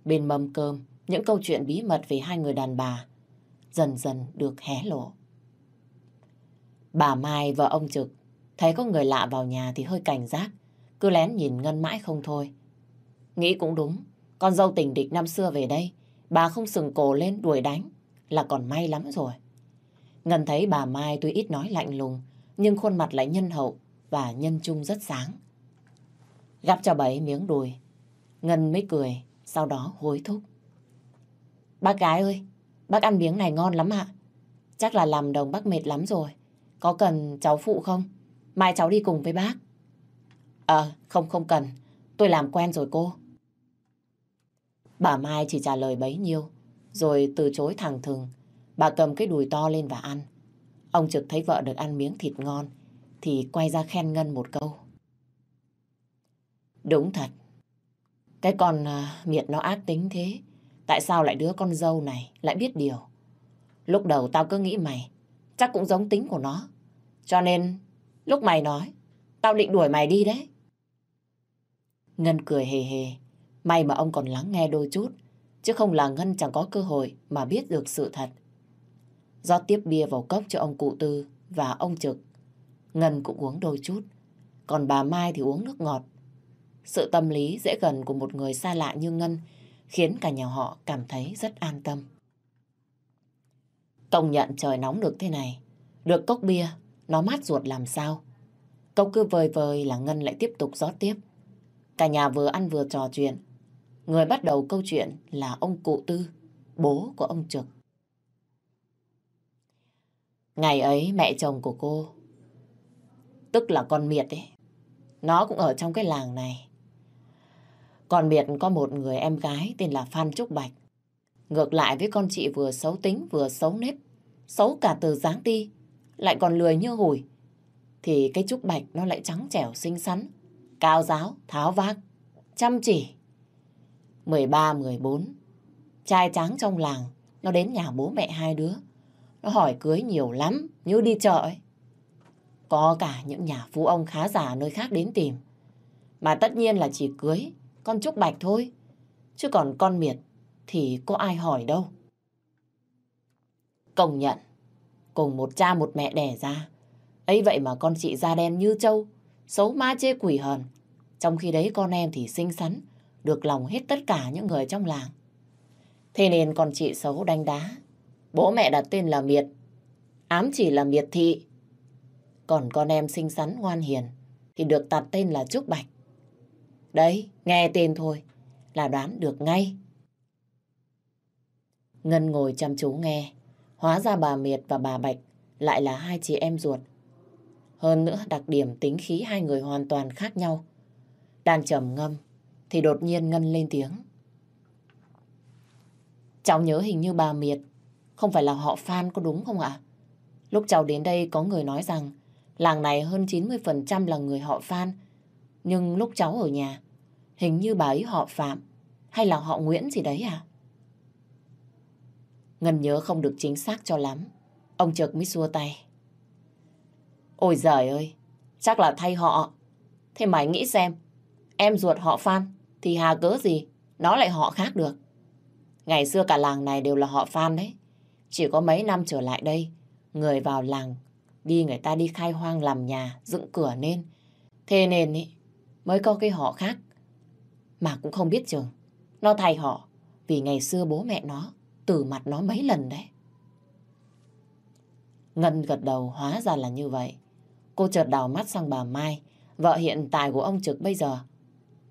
Bên mâm cơm, những câu chuyện bí mật về hai người đàn bà dần dần được hé lộ. Bà Mai và ông Trực thấy có người lạ vào nhà thì hơi cảnh giác, cứ lén nhìn Ngân mãi không thôi. Nghĩ cũng đúng, con dâu tình địch năm xưa về đây, bà không sừng cổ lên đuổi đánh là còn may lắm rồi. Ngân thấy bà Mai tuy ít nói lạnh lùng, nhưng khuôn mặt lại nhân hậu và nhân trung rất sáng. Gắp cho bà ấy miếng đùi, Ngân mới cười, sau đó hối thúc. Bác gái ơi, bác ăn miếng này ngon lắm ạ. Chắc là làm đồng bác mệt lắm rồi. Có cần cháu phụ không? Mai cháu đi cùng với bác. Ờ, không không cần. Tôi làm quen rồi cô. Bà Mai chỉ trả lời bấy nhiêu, rồi từ chối thẳng thừng. Bà cầm cái đùi to lên và ăn. Ông Trực thấy vợ được ăn miếng thịt ngon, thì quay ra khen Ngân một câu. Đúng thật. Cái con à, uh, miệt nó ác tính thế. Tại sao lại đứa con dâu này lại biết điều? Lúc đầu tao cứ nghĩ mày chắc cũng giống tính của nó. Cho nên lúc mày nói, tao định đuổi mày đi đấy. Ngân cười hề hề. May mà ông còn lắng nghe đôi chút, chứ không là Ngân chẳng có cơ hội mà biết được sự thật. Do tiếp bia vào cốc cho ông cụ Tư và ông Trực. Ngân cũng uống đôi chút, còn bà Mai thì uống nước ngọt. Sự tâm lý dễ gần của một người xa lạ như Ngân khiến cả nhà họ cảm thấy rất an tâm. Công nhận trời nóng được thế này, được cốc bia, nó mát ruột làm sao. Cốc cứ vơi vơi là Ngân lại tiếp tục rót tiếp. Cả nhà vừa ăn vừa trò chuyện. Người bắt đầu câu chuyện là ông cụ Tư, bố của ông Trực. Ngày ấy mẹ chồng của cô, tức là con Miệt ấy, nó cũng ở trong cái làng này. Còn biệt có một người em gái tên là Phan Trúc Bạch. Ngược lại với con chị vừa xấu tính vừa xấu nết, xấu cả từ dáng đi, lại còn lười như hủi, thì cái Trúc Bạch nó lại trắng trẻo xinh xắn, cao giáo, tháo vác, chăm chỉ. 13, 14, trai trắng trong làng, nó đến nhà bố mẹ hai đứa. Nó hỏi cưới nhiều lắm, như đi chợ ấy. Có cả những nhà phú ông khá giả nơi khác đến tìm. Mà tất nhiên là chỉ cưới con Trúc Bạch thôi. Chứ còn con Miệt thì có ai hỏi đâu. Công nhận, cùng một cha một mẹ đẻ ra. ấy vậy mà con chị da đen như trâu, xấu ma chê quỷ hờn. Trong khi đấy con em thì xinh xắn, được lòng hết tất cả những người trong làng. Thế nên con chị xấu đánh đá. Bố mẹ đặt tên là Miệt, ám chỉ là Miệt Thị. Còn con em xinh xắn ngoan hiền thì được đặt tên là Trúc Bạch. Đấy, nghe tên thôi là đoán được ngay. Ngân ngồi chăm chú nghe. Hóa ra bà Miệt và bà Bạch lại là hai chị em ruột. Hơn nữa đặc điểm tính khí hai người hoàn toàn khác nhau. Đang trầm ngâm thì đột nhiên Ngân lên tiếng. Cháu nhớ hình như bà Miệt không phải là họ Phan có đúng không ạ? Lúc cháu đến đây có người nói rằng làng này hơn 90% là người họ Phan. Nhưng lúc cháu ở nhà, hình như bà ấy họ Phạm hay là họ Nguyễn gì đấy à? Ngân nhớ không được chính xác cho lắm. Ông chợt mới xua tay. Ôi giời ơi, chắc là thay họ. Thế mày nghĩ xem, em ruột họ Phan thì hà cớ gì, nó lại họ khác được. Ngày xưa cả làng này đều là họ Phan đấy. Chỉ có mấy năm trở lại đây, người vào làng, đi người ta đi khai hoang làm nhà, dựng cửa nên. Thế nên ý, mới có cái họ khác. Mà cũng không biết chừng, nó thay họ vì ngày xưa bố mẹ nó từ mặt nó mấy lần đấy. Ngân gật đầu hóa ra là như vậy. Cô chợt đào mắt sang bà Mai, vợ hiện tại của ông Trực bây giờ.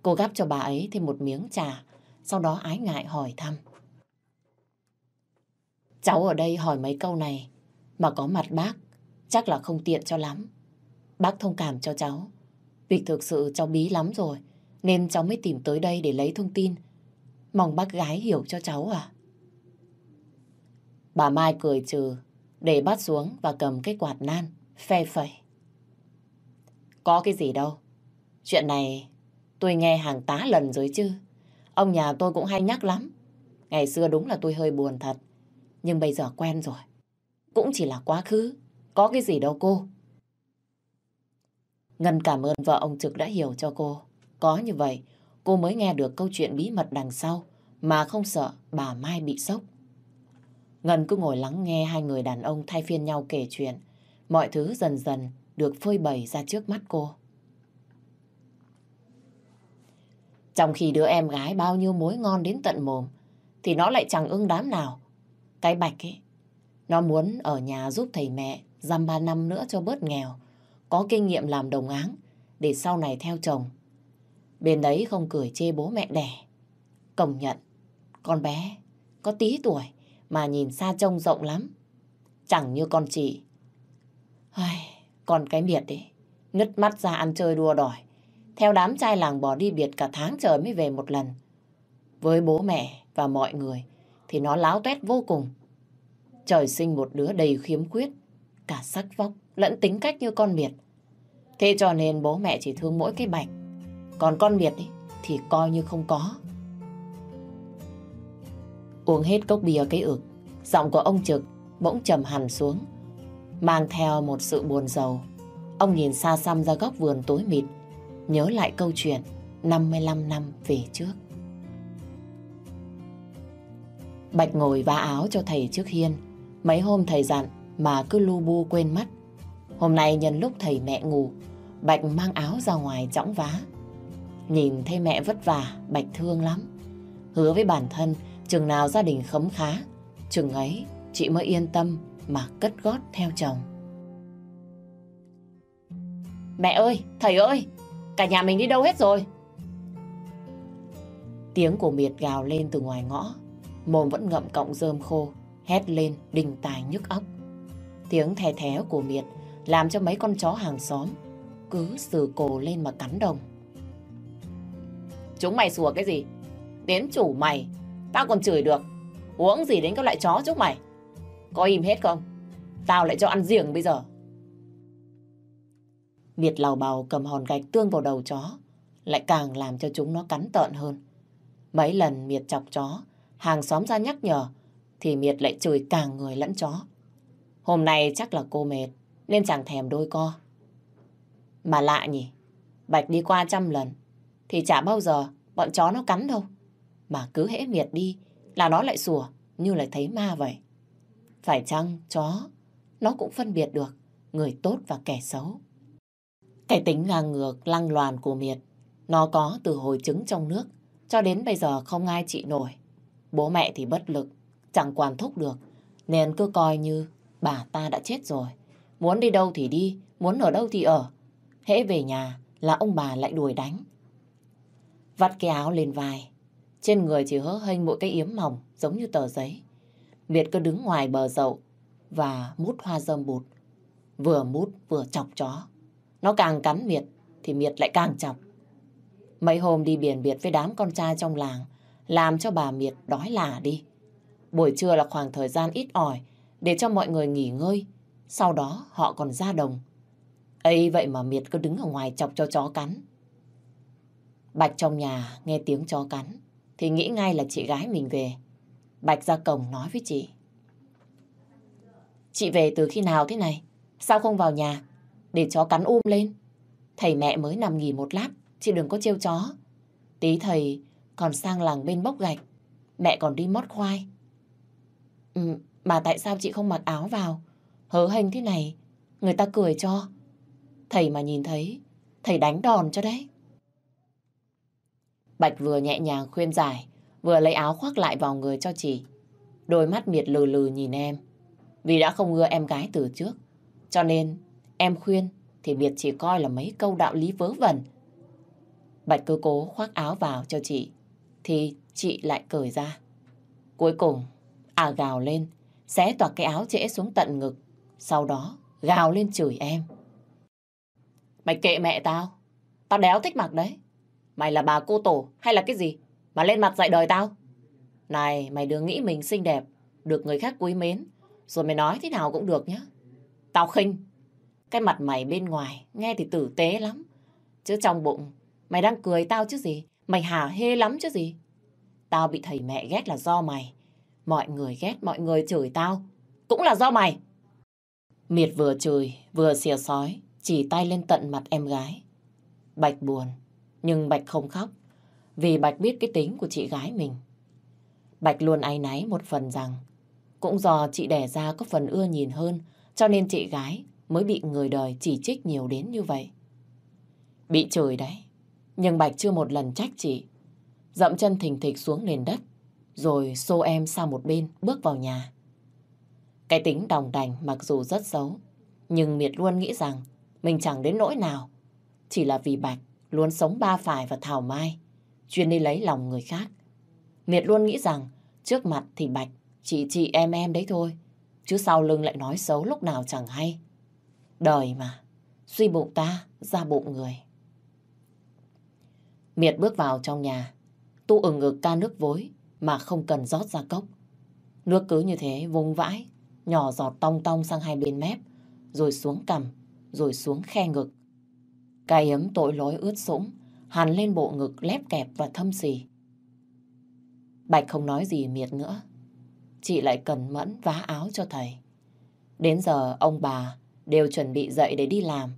Cô gắp cho bà ấy thêm một miếng trà, sau đó ái ngại hỏi thăm. Cháu ở đây hỏi mấy câu này, mà có mặt bác, chắc là không tiện cho lắm. Bác thông cảm cho cháu. Vì thực sự cháu bí lắm rồi, nên cháu mới tìm tới đây để lấy thông tin. Mong bác gái hiểu cho cháu à? Bà Mai cười trừ, để bát xuống và cầm cái quạt nan, phe phẩy. Có cái gì đâu. Chuyện này tôi nghe hàng tá lần rồi chứ. Ông nhà tôi cũng hay nhắc lắm. Ngày xưa đúng là tôi hơi buồn thật. Nhưng bây giờ quen rồi. Cũng chỉ là quá khứ. Có cái gì đâu cô. Ngân cảm ơn vợ ông Trực đã hiểu cho cô. Có như vậy, cô mới nghe được câu chuyện bí mật đằng sau mà không sợ bà Mai bị sốc. Ngân cứ ngồi lắng nghe hai người đàn ông thay phiên nhau kể chuyện. Mọi thứ dần dần được phơi bày ra trước mắt cô. Trong khi đứa em gái bao nhiêu mối ngon đến tận mồm, thì nó lại chẳng ưng đám nào. Cái bạch ấy, nó muốn ở nhà giúp thầy mẹ dăm ba năm nữa cho bớt nghèo, có kinh nghiệm làm đồng áng, để sau này theo chồng. Bên đấy không cười chê bố mẹ đẻ. Công nhận, con bé có tí tuổi, mà nhìn xa trông rộng lắm. Chẳng như con chị. Ai, còn cái miệt đấy, nứt mắt ra ăn chơi đua đòi. Theo đám trai làng bỏ đi biệt cả tháng trời mới về một lần. Với bố mẹ và mọi người thì nó láo tuét vô cùng. Trời sinh một đứa đầy khiếm khuyết, cả sắc vóc lẫn tính cách như con miệt. Thế cho nên bố mẹ chỉ thương mỗi cái bạch. Còn con miệt ấy, thì coi như không có. Uống hết cốc bia cái ực, giọng của ông Trực bỗng trầm hẳn xuống, mang theo một sự buồn rầu. Ông nhìn xa xăm ra góc vườn tối mịt, nhớ lại câu chuyện 55 năm về trước. Bạch ngồi vá áo cho thầy trước hiên. Mấy hôm thầy dặn mà cứ lu bu quên mất. Hôm nay nhân lúc thầy mẹ ngủ, Bạch mang áo ra ngoài chõng vá. Nhìn thấy mẹ vất vả, Bạch thương lắm. Hứa với bản thân, chừng nào gia đình khấm khá, chừng ấy chị mới yên tâm mà cất gót theo chồng. Mẹ ơi, thầy ơi, cả nhà mình đi đâu hết rồi? Tiếng của Miệt gào lên từ ngoài ngõ, mồm vẫn ngậm cọng rơm khô, hét lên đình tài nhức óc. Tiếng thè thé của Miệt làm cho mấy con chó hàng xóm cứ sừ cổ lên mà cắn đồng. Chúng mày sủa cái gì? Đến chủ mày, tao còn chửi được. Uống gì đến các loại chó chúng mày? Có im hết không? Tao lại cho ăn riêng bây giờ. Miệt lào bào cầm hòn gạch tương vào đầu chó, lại càng làm cho chúng nó cắn tợn hơn. Mấy lần Miệt chọc chó, hàng xóm ra nhắc nhở, thì Miệt lại chửi càng người lẫn chó. Hôm nay chắc là cô mệt, nên chẳng thèm đôi co. Mà lạ nhỉ, Bạch đi qua trăm lần, thì chả bao giờ bọn chó nó cắn đâu. Mà cứ hễ Miệt đi là nó lại sủa như lại thấy ma vậy. Phải chăng chó nó cũng phân biệt được người tốt và kẻ xấu. Cái tính ngang ngược lăng loàn của Miệt nó có từ hồi trứng trong nước cho đến bây giờ không ai trị nổi. Bố mẹ thì bất lực, chẳng quản thúc được, nên cứ coi như bà ta đã chết rồi. Muốn đi đâu thì đi, muốn ở đâu thì ở. Hễ về nhà là ông bà lại đuổi đánh. Vắt cái áo lên vai, trên người chỉ hớ hênh mỗi cái yếm mỏng giống như tờ giấy. Miệt cứ đứng ngoài bờ dậu và mút hoa dâm bụt. Vừa mút vừa chọc chó. Nó càng cắn Miệt thì Miệt lại càng chọc. Mấy hôm đi biển biệt với đám con trai trong làng làm cho bà Miệt đói lả đi. Buổi trưa là khoảng thời gian ít ỏi để cho mọi người nghỉ ngơi. Sau đó họ còn ra đồng. ấy vậy mà Miệt cứ đứng ở ngoài chọc cho chó cắn. Bạch trong nhà nghe tiếng chó cắn thì nghĩ ngay là chị gái mình về. Bạch ra cổng nói với chị. Chị về từ khi nào thế này? Sao không vào nhà? Để chó cắn um lên. Thầy mẹ mới nằm nghỉ một lát, chị đừng có trêu chó. Tí thầy còn sang làng bên bốc gạch. Mẹ còn đi mót khoai. Ừ, mà tại sao chị không mặc áo vào? Hớ hênh thế này, người ta cười cho. Thầy mà nhìn thấy, thầy đánh đòn cho đấy. Bạch vừa nhẹ nhàng khuyên giải, vừa lấy áo khoác lại vào người cho chị. Đôi mắt miệt lừ lừ nhìn em. Vì đã không ưa em gái từ trước, cho nên em khuyên thì miệt chỉ coi là mấy câu đạo lý vớ vẩn. Bạch cứ cố khoác áo vào cho chị, thì chị lại cởi ra. Cuối cùng, à gào lên, xé toạc cái áo trễ xuống tận ngực, sau đó gào lên chửi em. Mày kệ mẹ tao, tao đéo thích mặc đấy. Mày là bà cô tổ hay là cái gì mà lên mặt dạy đời tao? Này, mày đừng nghĩ mình xinh đẹp, được người khác quý mến, rồi mày nói thế nào cũng được nhá. Tao khinh. Cái mặt mày bên ngoài nghe thì tử tế lắm. Chứ trong bụng, mày đang cười tao chứ gì. Mày hả hê lắm chứ gì. Tao bị thầy mẹ ghét là do mày. Mọi người ghét, mọi người chửi tao. Cũng là do mày. Miệt vừa chửi, vừa xìa sói, chỉ tay lên tận mặt em gái. Bạch buồn, nhưng Bạch không khóc, vì Bạch biết cái tính của chị gái mình. Bạch luôn áy náy một phần rằng, cũng do chị đẻ ra có phần ưa nhìn hơn, cho nên chị gái mới bị người đời chỉ trích nhiều đến như vậy. Bị chửi đấy, nhưng Bạch chưa một lần trách chị. Dậm chân thình thịch xuống nền đất, rồi xô em sang một bên bước vào nhà. Cái tính đồng đành mặc dù rất xấu, nhưng Miệt luôn nghĩ rằng mình chẳng đến nỗi nào. Chỉ là vì Bạch luôn sống ba phải và thảo mai, chuyên đi lấy lòng người khác. Miệt luôn nghĩ rằng trước mặt thì Bạch chỉ chị em em đấy thôi, chứ sau lưng lại nói xấu lúc nào chẳng hay. Đời mà, suy bụng ta ra bụng người. Miệt bước vào trong nhà, tu ở ngực ca nước vối mà không cần rót ra cốc. Nước cứ như thế vung vãi, nhỏ giọt tong tong sang hai bên mép, rồi xuống cằm, rồi xuống khe ngực. Cái ấm tội lỗi ướt sũng, hàn lên bộ ngực lép kẹp và thâm xì. Bạch không nói gì miệt nữa. Chị lại cần mẫn vá áo cho thầy. Đến giờ ông bà đều chuẩn bị dậy để đi làm.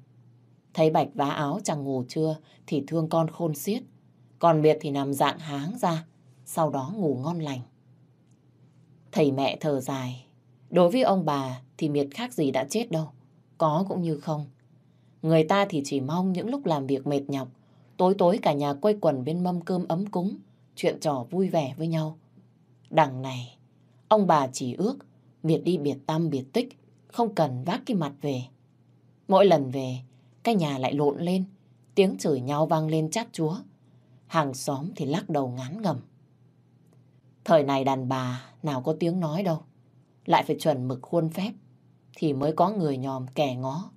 Thấy Bạch vá áo chẳng ngủ trưa thì thương con khôn xiết. Còn Miệt thì nằm dạng háng ra, sau đó ngủ ngon lành. Thầy mẹ thở dài. Đối với ông bà thì miệt khác gì đã chết đâu. Có cũng như không. Người ta thì chỉ mong những lúc làm việc mệt nhọc, tối tối cả nhà quây quần bên mâm cơm ấm cúng, chuyện trò vui vẻ với nhau. Đằng này, ông bà chỉ ước biệt đi biệt tâm biệt tích, không cần vác cái mặt về. Mỗi lần về, cái nhà lại lộn lên, tiếng chửi nhau vang lên chát chúa. Hàng xóm thì lắc đầu ngán ngầm. Thời này đàn bà nào có tiếng nói đâu. Lại phải chuẩn mực khuôn phép thì mới có người nhòm kẻ ngó.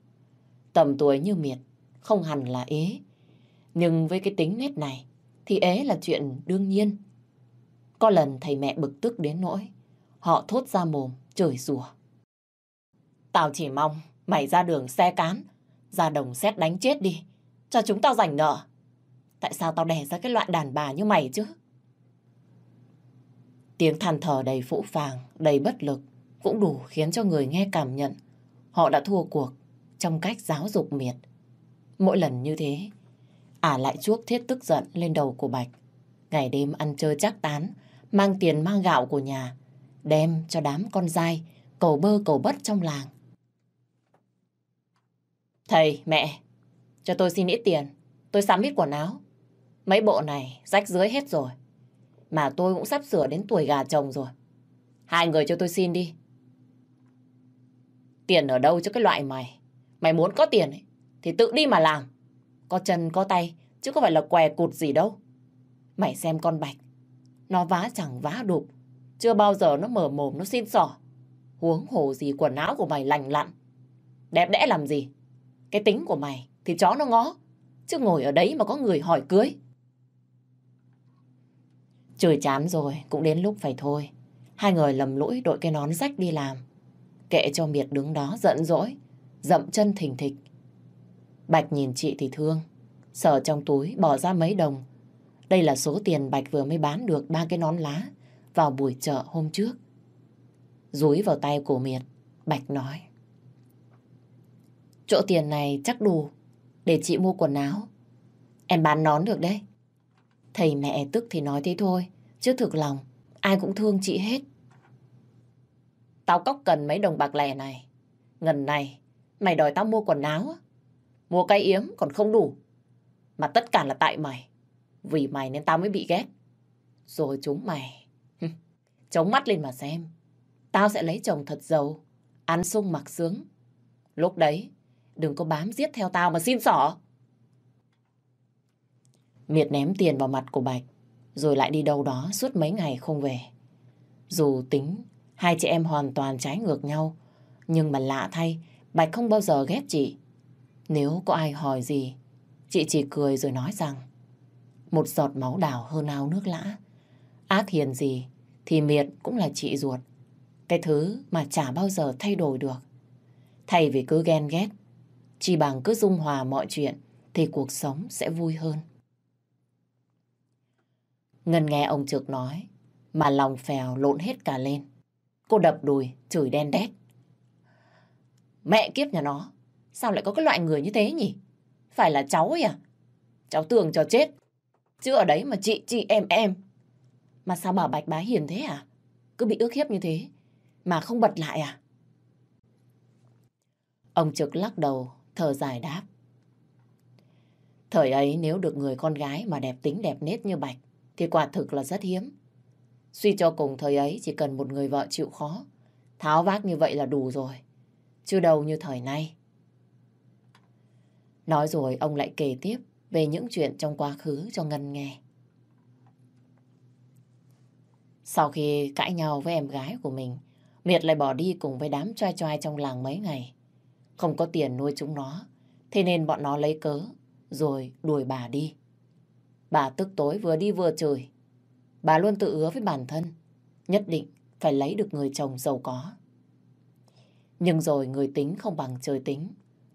Tầm tuổi như miệt, không hẳn là ế. Nhưng với cái tính nét này thì ế là chuyện đương nhiên. Có lần thầy mẹ bực tức đến nỗi họ thốt ra mồm chửi rủa. Tao chỉ mong mày ra đường xe cán, ra đồng xét đánh chết đi, cho chúng tao giành nợ. Tại sao tao đẻ ra cái loại đàn bà như mày chứ? Tiếng than thở đầy phũ phàng, đầy bất lực cũng đủ khiến cho người nghe cảm nhận họ đã thua cuộc trong cách giáo dục miệt. Mỗi lần như thế, ả lại chuốc thiết tức giận lên đầu của Bạch. Ngày đêm ăn chơi chắc tán, mang tiền mang gạo của nhà, đem cho đám con dai, cầu bơ cầu bất trong làng. Thầy, mẹ, cho tôi xin ít tiền, tôi sắm ít quần áo. Mấy bộ này rách dưới hết rồi. Mà tôi cũng sắp sửa đến tuổi gà chồng rồi. Hai người cho tôi xin đi. Tiền ở đâu cho cái loại mày? Mày muốn có tiền ấy, thì tự đi mà làm. Có chân có tay, chứ có phải là què cụt gì đâu. Mày xem con Bạch, nó vá chẳng vá đục. Chưa bao giờ nó mở mồm nó xin sỏ. Huống hồ gì quần áo của mày lành lặn. Đẹp đẽ làm gì? Cái tính của mày thì chó nó ngó. Chứ ngồi ở đấy mà có người hỏi cưới. Trời chán rồi, cũng đến lúc phải thôi. Hai người lầm lũi đội cái nón rách đi làm. Kệ cho Miệt đứng đó giận dỗi, dậm chân thình thịch. Bạch nhìn chị thì thương, sở trong túi bỏ ra mấy đồng. Đây là số tiền Bạch vừa mới bán được ba cái nón lá vào buổi chợ hôm trước. Rúi vào tay của Miệt, Bạch nói. Chỗ tiền này chắc đủ để chị mua quần áo. Em bán nón được đấy. Thầy mẹ tức thì nói thế thôi, chứ thực lòng ai cũng thương chị hết. Tao cóc cần mấy đồng bạc lẻ này. Ngần này, mày đòi tao mua quần áo. Mua cây yếm còn không đủ. Mà tất cả là tại mày. Vì mày nên tao mới bị ghét. Rồi chúng mày. Chống mắt lên mà xem. Tao sẽ lấy chồng thật giàu. Ăn sung mặc sướng. Lúc đấy, đừng có bám giết theo tao mà xin sỏ Miệt ném tiền vào mặt của Bạch. Rồi lại đi đâu đó suốt mấy ngày không về. Dù tính Hai chị em hoàn toàn trái ngược nhau. Nhưng mà lạ thay, Bạch không bao giờ ghét chị. Nếu có ai hỏi gì, chị chỉ cười rồi nói rằng một giọt máu đào hơn ao nước lã. Ác hiền gì thì miệt cũng là chị ruột. Cái thứ mà chả bao giờ thay đổi được. Thay vì cứ ghen ghét, chỉ bằng cứ dung hòa mọi chuyện thì cuộc sống sẽ vui hơn. Ngân nghe ông Trực nói, mà lòng phèo lộn hết cả lên. Cô đập đùi, chửi đen đét. Mẹ kiếp nhà nó, sao lại có cái loại người như thế nhỉ? Phải là cháu ấy à? Cháu tưởng cho chết. Chứ ở đấy mà chị, chị, em, em. Mà sao bà Bạch bá hiền thế à? Cứ bị ước hiếp như thế, mà không bật lại à? Ông Trực lắc đầu, thở dài đáp. Thời ấy nếu được người con gái mà đẹp tính đẹp nết như Bạch, thì quả thực là rất hiếm. Suy cho cùng thời ấy chỉ cần một người vợ chịu khó. Tháo vác như vậy là đủ rồi. Chứ đâu như thời nay. Nói rồi ông lại kể tiếp về những chuyện trong quá khứ cho Ngân nghe. Sau khi cãi nhau với em gái của mình, Miệt lại bỏ đi cùng với đám trai trai trong làng mấy ngày. Không có tiền nuôi chúng nó, thế nên bọn nó lấy cớ, rồi đuổi bà đi. Bà tức tối vừa đi vừa chửi, Bà luôn tự hứa với bản thân, nhất định phải lấy được người chồng giàu có. Nhưng rồi người tính không bằng trời tính.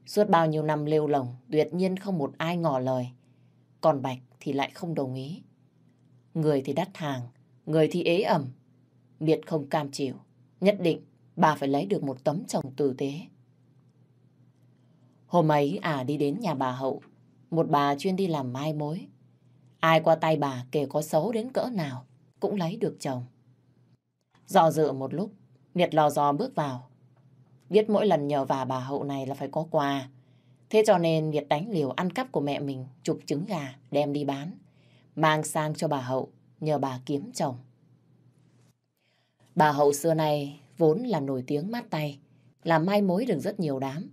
Suốt bao nhiêu năm lêu lồng, tuyệt nhiên không một ai ngỏ lời. Còn Bạch thì lại không đồng ý. Người thì đắt hàng, người thì ế ẩm. Miệt không cam chịu. Nhất định bà phải lấy được một tấm chồng tử tế. Hôm ấy à đi đến nhà bà Hậu, một bà chuyên đi làm mai mối. Ai qua tay bà kể có xấu đến cỡ nào cũng lấy được chồng. Dò dự một lúc, Miệt lò dò bước vào. Biết mỗi lần nhờ vả bà hậu này là phải có quà. Thế cho nên Miệt đánh liều ăn cắp của mẹ mình chụp trứng gà đem đi bán. Mang sang cho bà hậu nhờ bà kiếm chồng. Bà hậu xưa này vốn là nổi tiếng mát tay, làm mai mối được rất nhiều đám.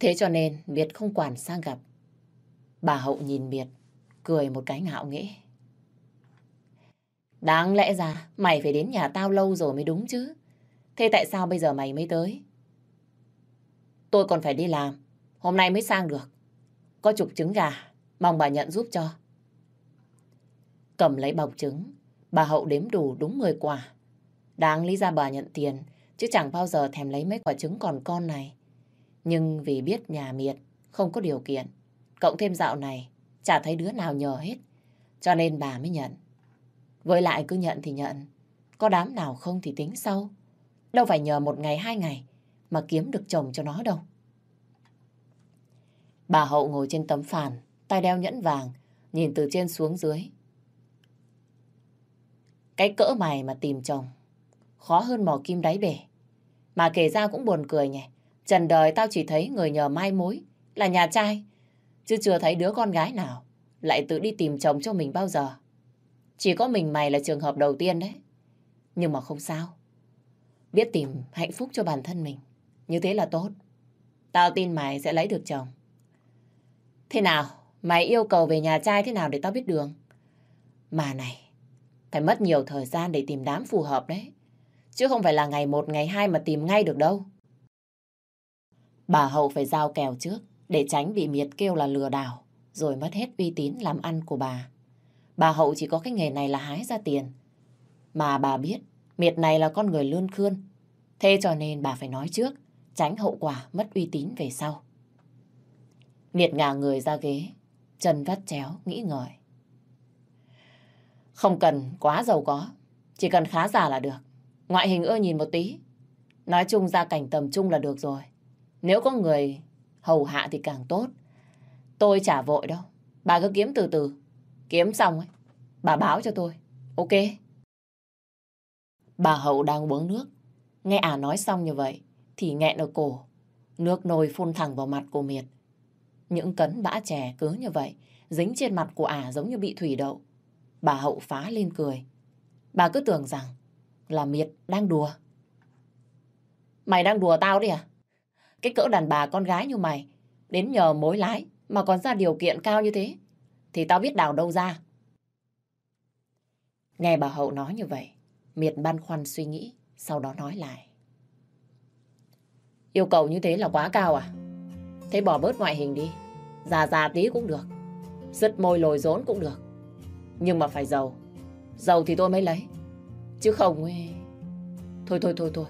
Thế cho nên Việt không quản sang gặp. Bà hậu nhìn Việt cười một cái ngạo nghễ. Đáng lẽ ra mày phải đến nhà tao lâu rồi mới đúng chứ. Thế tại sao bây giờ mày mới tới? Tôi còn phải đi làm. Hôm nay mới sang được. Có chục trứng gà. Mong bà nhận giúp cho. Cầm lấy bọc trứng. Bà Hậu đếm đủ đúng 10 quả. Đáng lý ra bà nhận tiền. Chứ chẳng bao giờ thèm lấy mấy quả trứng còn con này. Nhưng vì biết nhà miệt, không có điều kiện. Cộng thêm dạo này chả thấy đứa nào nhờ hết. Cho nên bà mới nhận. Với lại cứ nhận thì nhận. Có đám nào không thì tính sau. Đâu phải nhờ một ngày hai ngày mà kiếm được chồng cho nó đâu. Bà Hậu ngồi trên tấm phản, tay đeo nhẫn vàng, nhìn từ trên xuống dưới. Cái cỡ mày mà tìm chồng, khó hơn mò kim đáy bể. Mà kể ra cũng buồn cười nhỉ. Trần đời tao chỉ thấy người nhờ mai mối là nhà trai, chứ chưa thấy đứa con gái nào lại tự đi tìm chồng cho mình bao giờ. Chỉ có mình mày là trường hợp đầu tiên đấy. Nhưng mà không sao. Biết tìm hạnh phúc cho bản thân mình. Như thế là tốt. Tao tin mày sẽ lấy được chồng. Thế nào? Mày yêu cầu về nhà trai thế nào để tao biết đường? Mà này, phải mất nhiều thời gian để tìm đám phù hợp đấy. Chứ không phải là ngày một, ngày hai mà tìm ngay được đâu. Bà Hậu phải giao kèo trước để tránh bị miệt kêu là lừa đảo rồi mất hết uy tín làm ăn của bà. Bà Hậu chỉ có cái nghề này là hái ra tiền. Mà bà biết Miệt này là con người lươn khươn. Thế cho nên bà phải nói trước, tránh hậu quả mất uy tín về sau. Miệt ngả người ra ghế, chân vắt chéo, nghĩ ngợi. Không cần quá giàu có, chỉ cần khá giả là được. Ngoại hình ưa nhìn một tí. Nói chung ra cảnh tầm trung là được rồi. Nếu có người hầu hạ thì càng tốt. Tôi chả vội đâu. Bà cứ kiếm từ từ. Kiếm xong ấy, bà báo cho tôi. Ok. Bà Hậu đang uống nước. Nghe ả nói xong như vậy, thì nghẹn ở cổ. Nước nồi phun thẳng vào mặt của Miệt. Những cấn bã chè cứ như vậy, dính trên mặt của ả giống như bị thủy đậu. Bà Hậu phá lên cười. Bà cứ tưởng rằng là Miệt đang đùa. Mày đang đùa tao đi à? Cái cỡ đàn bà con gái như mày, đến nhờ mối lái mà còn ra điều kiện cao như thế, thì tao biết đào đâu ra. Nghe bà Hậu nói như vậy, Miệt băn khoăn suy nghĩ, sau đó nói lại. Yêu cầu như thế là quá cao à? Thế bỏ bớt ngoại hình đi. Già già tí cũng được. Sứt môi lồi rốn cũng được. Nhưng mà phải giàu. Giàu thì tôi mới lấy. Chứ không ấy... Thôi thôi thôi thôi.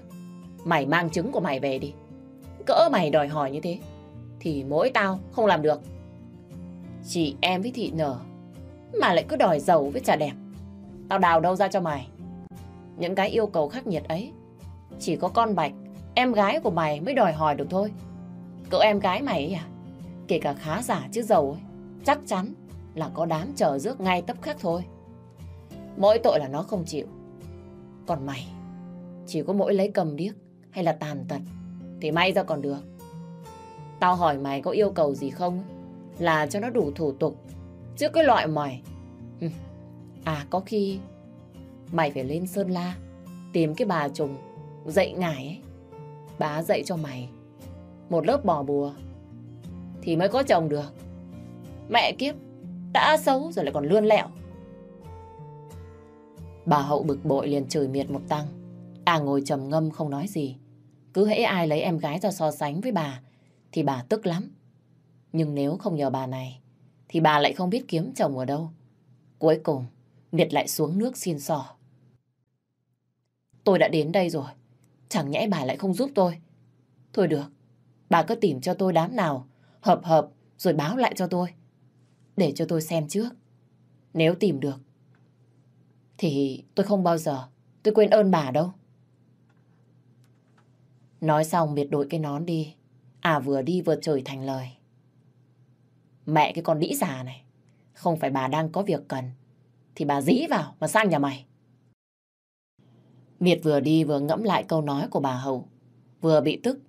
Mày mang trứng của mày về đi. Cỡ mày đòi hỏi như thế. Thì mỗi tao không làm được. Chị em với thị nở. Mà lại cứ đòi giàu với trà đẹp. Tao đào đâu ra cho mày. Những cái yêu cầu khắc nghiệt ấy, Chỉ có con Bạch, Em gái của mày mới đòi hỏi được thôi Cậu em gái mày ấy à Kể cả khá giả chứ giàu ấy, Chắc chắn là có đám chờ rước ngay tấp khắc thôi Mỗi tội là nó không chịu Còn mày, Chỉ có mỗi lấy cầm điếc Hay là tàn tật thì may ra còn được. Tao hỏi mày có yêu cầu gì không Là cho nó đủ thủ tục, Chứ cái loại mày. Ừ, à có khi Mày phải lên Sơn La Tìm cái bà trùng Dạy ngải ấy. Bà dạy cho mày Một lớp bò bùa Thì mới có chồng được. Mẹ kiếp, Đã xấu rồi lại còn lươn lẹo. Bà hậu bực bội liền chửi miệt một tăng À ngồi trầm ngâm không nói gì. Cứ hễ ai lấy em gái ra so sánh với bà Thì bà tức lắm Nhưng nếu không nhờ bà này Thì bà lại không biết kiếm chồng ở đâu Cuối cùng Miệt lại xuống nước xin sò Tôi đã đến đây rồi. Chẳng nhẽ bà lại không giúp tôi. Thôi được, bà cứ tìm cho tôi đám nào, hợp hợp rồi báo lại cho tôi. Để cho tôi xem trước. Nếu tìm được, thì tôi không bao giờ tôi quên ơn bà đâu. Nói xong miệt đội cái nón đi. À vừa đi vừa chửi thành lời. Mẹ cái con đĩ già này. Không phải bà đang có việc cần. Thì bà dĩ vào mà sang nhà mày. Miệt vừa đi vừa ngẫm lại câu nói của bà Hậu. Vừa bị tức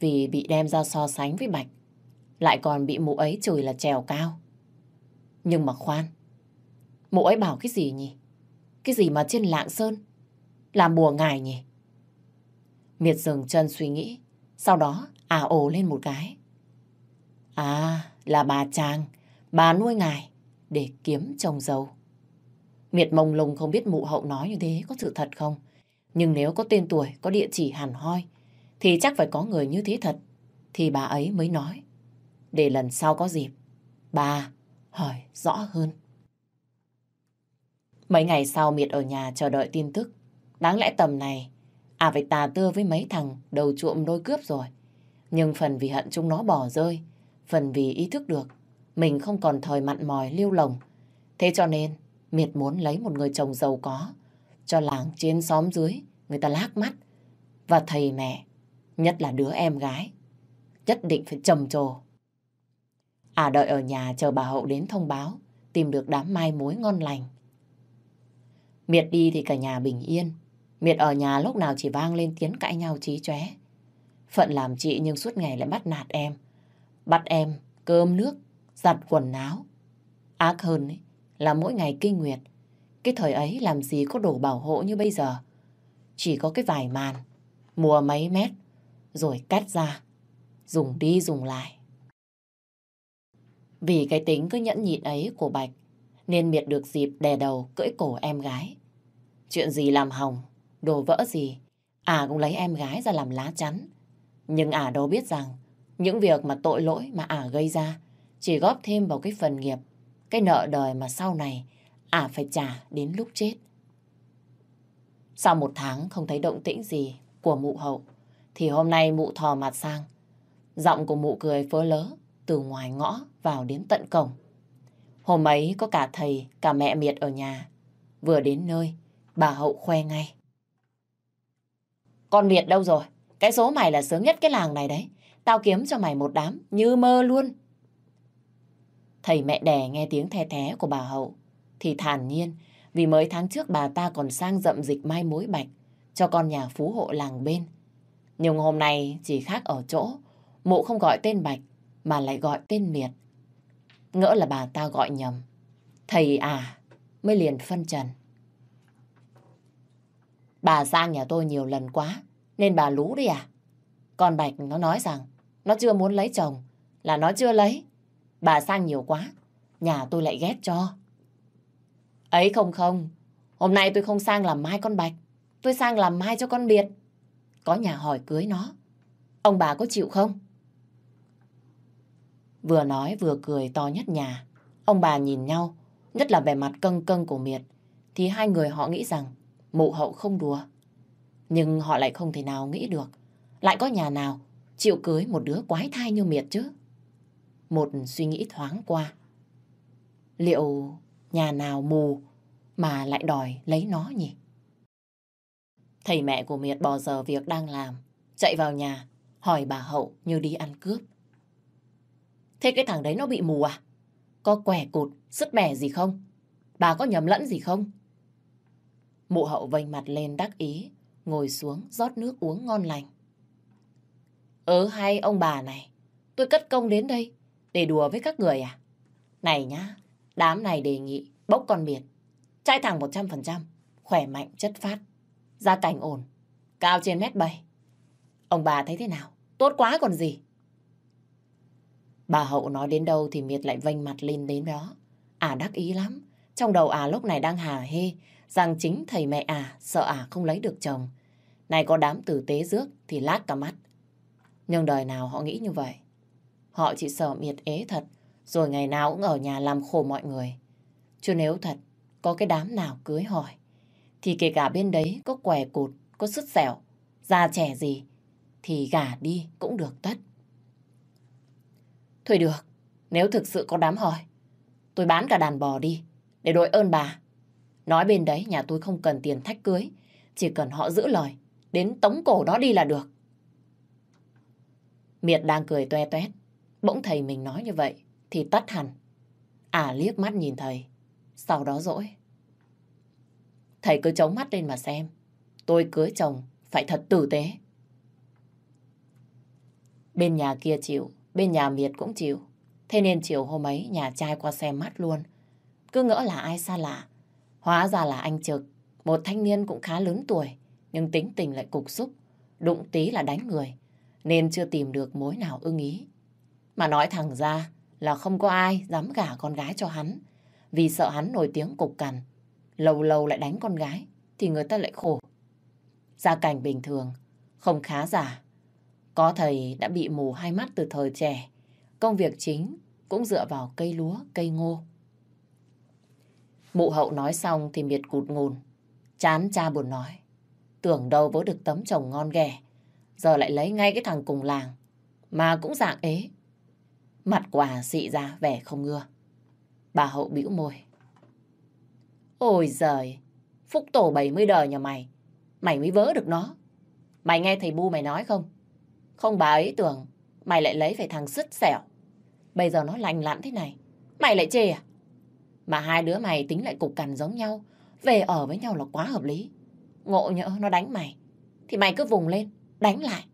vì bị đem ra so sánh với Bạch. Lại còn bị mụ ấy chửi là trèo cao. Nhưng mà khoan. Mụ ấy bảo cái gì nhỉ? Cái gì mà trên lạng sơn? Làm bùa ngài nhỉ? Miệt dừng chân suy nghĩ. Sau đó à ồ lên một cái. À là bà Trang. Bà nuôi ngài để kiếm chồng giàu. Miệt mông lung không biết mụ hậu nói như thế có sự thật không. Nhưng nếu có tên tuổi, có địa chỉ hẳn hoi, thì chắc phải có người như thế thật. Thì bà ấy mới nói. Để lần sau có dịp, bà hỏi rõ hơn. Mấy ngày sau Miệt ở nhà chờ đợi tin tức. Đáng lẽ tầm này, à phải tà tưa với mấy thằng đầu trộm đôi cướp rồi. Nhưng phần vì hận chúng nó bỏ rơi, phần vì ý thức được mình không còn thời mặn mòi liêu lồng. Thế cho nên Miệt muốn lấy một người chồng giàu có cho làng trên xóm dưới người ta lác mắt và thầy mẹ, nhất là đứa em gái, nhất định phải trầm trồ. À đợi ở nhà chờ bà Hậu đến thông báo tìm được đám mai mối ngon lành. Miệt đi thì cả nhà bình yên. Miệt ở nhà lúc nào chỉ vang lên tiếng cãi nhau trí chóe. Phận làm chị nhưng suốt ngày lại bắt nạt em. Bắt em cơm nước, giặt quần áo. Ác hơn ấy, là mỗi ngày kinh nguyệt. Cái thời ấy làm gì có đồ bảo hộ như bây giờ. Chỉ có cái vải màn, mùa mấy mét, rồi cắt ra, dùng đi dùng lại. Vì cái tính cứ nhẫn nhịn ấy của Bạch, nên Miệt được dịp đè đầu cưỡi cổ em gái. Chuyện gì làm hỏng, đồ vỡ gì, à cũng lấy em gái ra làm lá chắn. Nhưng ả à đâu biết rằng, những việc mà tội lỗi mà ả à gây ra chỉ góp thêm vào cái phần nghiệp cái nợ đời mà sau này ả à phải trả đến lúc chết. Sau một tháng không thấy động tĩnh gì của mụ hậu, thì hôm nay mụ thò mặt sang. Giọng của mụ cười phớ lớ từ ngoài ngõ vào đến tận cổng. Hôm ấy có cả thầy, cả mẹ miệt ở nhà. Vừa đến nơi, bà hậu khoe ngay. Con Việt đâu rồi? Cái số mày là sướng nhất cái làng này đấy. Tao kiếm cho mày một đám, như mơ luôn. Thầy mẹ đẻ nghe tiếng the thé của bà Hậu thì thản nhiên vì mới tháng trước bà ta còn sang dậm dịch mai mối bạch cho con nhà phú hộ làng bên. Nhưng hôm nay chỉ khác ở chỗ mụ không gọi tên Bạch mà lại gọi tên Miệt. Ngỡ là bà ta gọi nhầm. Thầy à mới liền phân trần. Bà sang nhà tôi nhiều lần quá nên bà lú đi à? Con Bạch nó nói rằng nó chưa muốn lấy chồng là nó chưa lấy. Bà sang nhiều quá, nhà tôi lại ghét cho. Ấy không không, hôm nay tôi không sang làm mai con Bạch, tôi sang làm mai cho con Biệt. Có nhà hỏi cưới nó, ông bà có chịu không? Vừa nói vừa cười to nhất nhà. Ông bà nhìn nhau, nhất là vẻ mặt căng căng của Miệt, thì hai người họ nghĩ rằng mụ hậu không đùa. Nhưng họ lại không thể nào nghĩ được, lại có nhà nào chịu cưới một đứa quái thai như Miệt chứ. Một suy nghĩ thoáng qua. Liệu nhà nào mù mà lại đòi lấy nó nhỉ? Thầy mẹ của Miệt bỏ giờ việc đang làm, chạy vào nhà, hỏi bà Hậu như đi ăn cướp. Thế cái thằng đấy nó bị mù à? Có quẻ cột sứt bẻ gì không? Bà có nhầm lẫn gì không? Mụ hậu vênh mặt lên đắc ý, ngồi xuống rót nước uống ngon lành. Ớ hay ông bà này, tôi cất công đến đây để đùa với các người à? Này nhá, đám này đề nghị bốc con biệt. Trai thẳng 100%, khỏe mạnh, chất phát, gia cảnh ổn, cao trên mét 7. Ông bà thấy thế nào? Tốt quá còn gì? Bà Hậu nói đến đâu thì Miệt lại vênh mặt lên đến đó. À đắc ý lắm. Trong đầu à lúc này đang hà hê rằng chính thầy mẹ à sợ à không lấy được chồng. Này có đám tử tế rước thì lát cả mắt. Nhưng đời nào họ nghĩ như vậy. Họ chỉ sợ miệt ế thật, rồi ngày nào cũng ở nhà làm khổ mọi người. Chứ nếu thật, có cái đám nào cưới hỏi, thì kể cả bên đấy có què cụt, có sứt dẻo, già trẻ gì, thì gả đi cũng được tất. Thôi được, nếu thực sự có đám hỏi, tôi bán cả đàn bò đi, để đội ơn bà. Nói bên đấy nhà tôi không cần tiền thách cưới, chỉ cần họ giữ lời, đến tống cổ đó đi là được. Miệt đang cười toe toét, Bỗng thầy mình nói như vậy thì tắt hẳn. À liếc mắt nhìn thầy, sau đó dỗi. Thầy cứ chống mắt lên mà xem. tôi cưới chồng phải thật tử tế. Bên nhà kia chịu, bên nhà Miệt cũng chịu. Thế nên chiều hôm ấy nhà trai qua xem mắt luôn. Cứ ngỡ là ai xa lạ. Hóa ra là anh Trực, một thanh niên cũng khá lớn tuổi, nhưng tính tình lại cục xúc, đụng tí là đánh người, nên chưa tìm được mối nào ưng ý. Mà nói thẳng ra là không có ai dám gả con gái cho hắn, vì sợ hắn nổi tiếng cục cằn. Lâu lâu lại đánh con gái, thì người ta lại khổ. Gia cảnh bình thường, không khá giả. Có thầy đã bị mù hai mắt từ thời trẻ, công việc chính cũng dựa vào cây lúa, cây ngô. Mụ hậu nói xong thì miệt cụt ngùn. Chán cha buồn nói. Tưởng đâu vớ được tấm chồng ngon ghẻ. Giờ lại lấy ngay cái thằng cùng làng. Mà cũng dạng ế. Mặt quà xị ra vẻ không ngưa. Bà hậu bĩu môi. Ôi giời, phúc tổ 70 đời nhà mày. Mày mới vớ được nó. Mày nghe thầy Bu mày nói không? Không bà ấy tưởng mày lại lấy phải thằng sứt xẻo. Bây giờ nó lành lặn thế này. Mày lại chê à? Mà hai đứa mày tính lại cục cằn giống nhau. Về ở với nhau là quá hợp lý. Ngộ nhỡ nó đánh mày. Thì mày cứ vùng lên, đánh lại.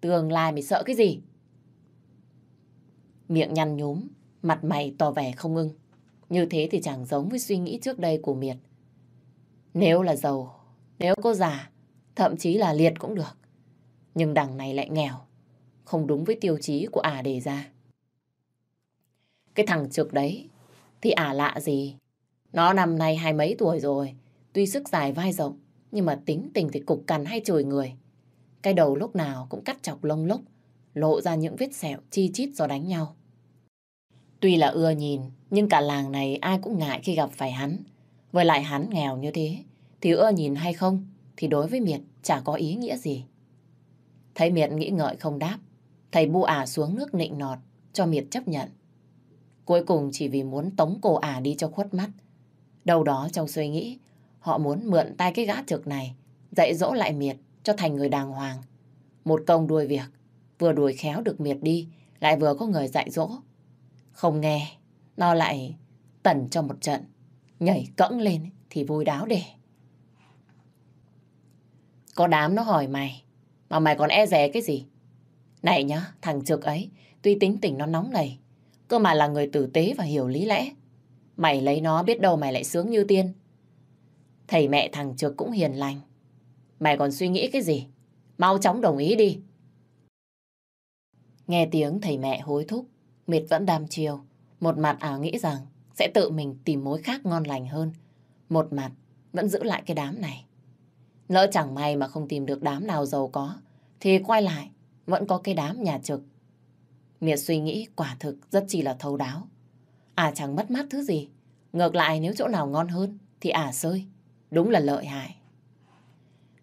Tương lai mày sợ cái gì? Miệng nhăn nhúm, mặt mày tỏ vẻ không ưng. Như thế thì chẳng giống với suy nghĩ trước đây của Miệt. Nếu là giàu, nếu có già, thậm chí là liệt cũng được. Nhưng đằng này lại nghèo, không đúng với tiêu chí của ả đề ra. Cái thằng trực đấy thì ả lạ gì. Nó năm nay hai mấy tuổi rồi, tuy sức dài vai rộng, nhưng mà tính tình thì cục cằn hay chửi người. Cái đầu lúc nào cũng cắt chọc lông lốc, lộ ra những vết sẹo chi chít do đánh nhau. Tuy là ưa nhìn, nhưng cả làng này ai cũng ngại khi gặp phải hắn. Với lại hắn nghèo như thế, thì ưa nhìn hay không, thì đối với Miệt chả có ý nghĩa gì. Thấy Miệt nghĩ ngợi không đáp, thầy bu ả xuống nước nịnh nọt, cho Miệt chấp nhận. Cuối cùng chỉ vì muốn tống cổ ả à đi cho khuất mắt. Đâu đó trong suy nghĩ, họ muốn mượn tay cái gã trực này, dạy dỗ lại Miệt cho thành người đàng hoàng. Một công đuôi việc, vừa đuổi khéo được Miệt đi, lại vừa có người dạy dỗ. Không nghe, nó lại tẩn cho một trận, nhảy cẫng lên thì vui đáo để. Có đám nó hỏi mày, mà mày còn e rè cái gì? Này nhá, thằng trực ấy, tuy tính tình nó nóng này cơ mà là người tử tế và hiểu lý lẽ. Mày lấy nó biết đâu mày lại sướng như tiên. Thầy mẹ thằng trực cũng hiền lành. Mày còn suy nghĩ cái gì? Mau chóng đồng ý đi. Nghe tiếng thầy mẹ hối thúc, Miệt vẫn đam chiều. Một mặt ảo nghĩ rằng sẽ tự mình tìm mối khác ngon lành hơn. Một mặt vẫn giữ lại cái đám này. Lỡ chẳng may mà không tìm được đám nào giàu có, thì quay lại vẫn có cái đám nhà trực. Miệt suy nghĩ quả thực rất chỉ là thấu đáo. À chẳng mất mát thứ gì. Ngược lại nếu chỗ nào ngon hơn thì à sơi Đúng là lợi hại.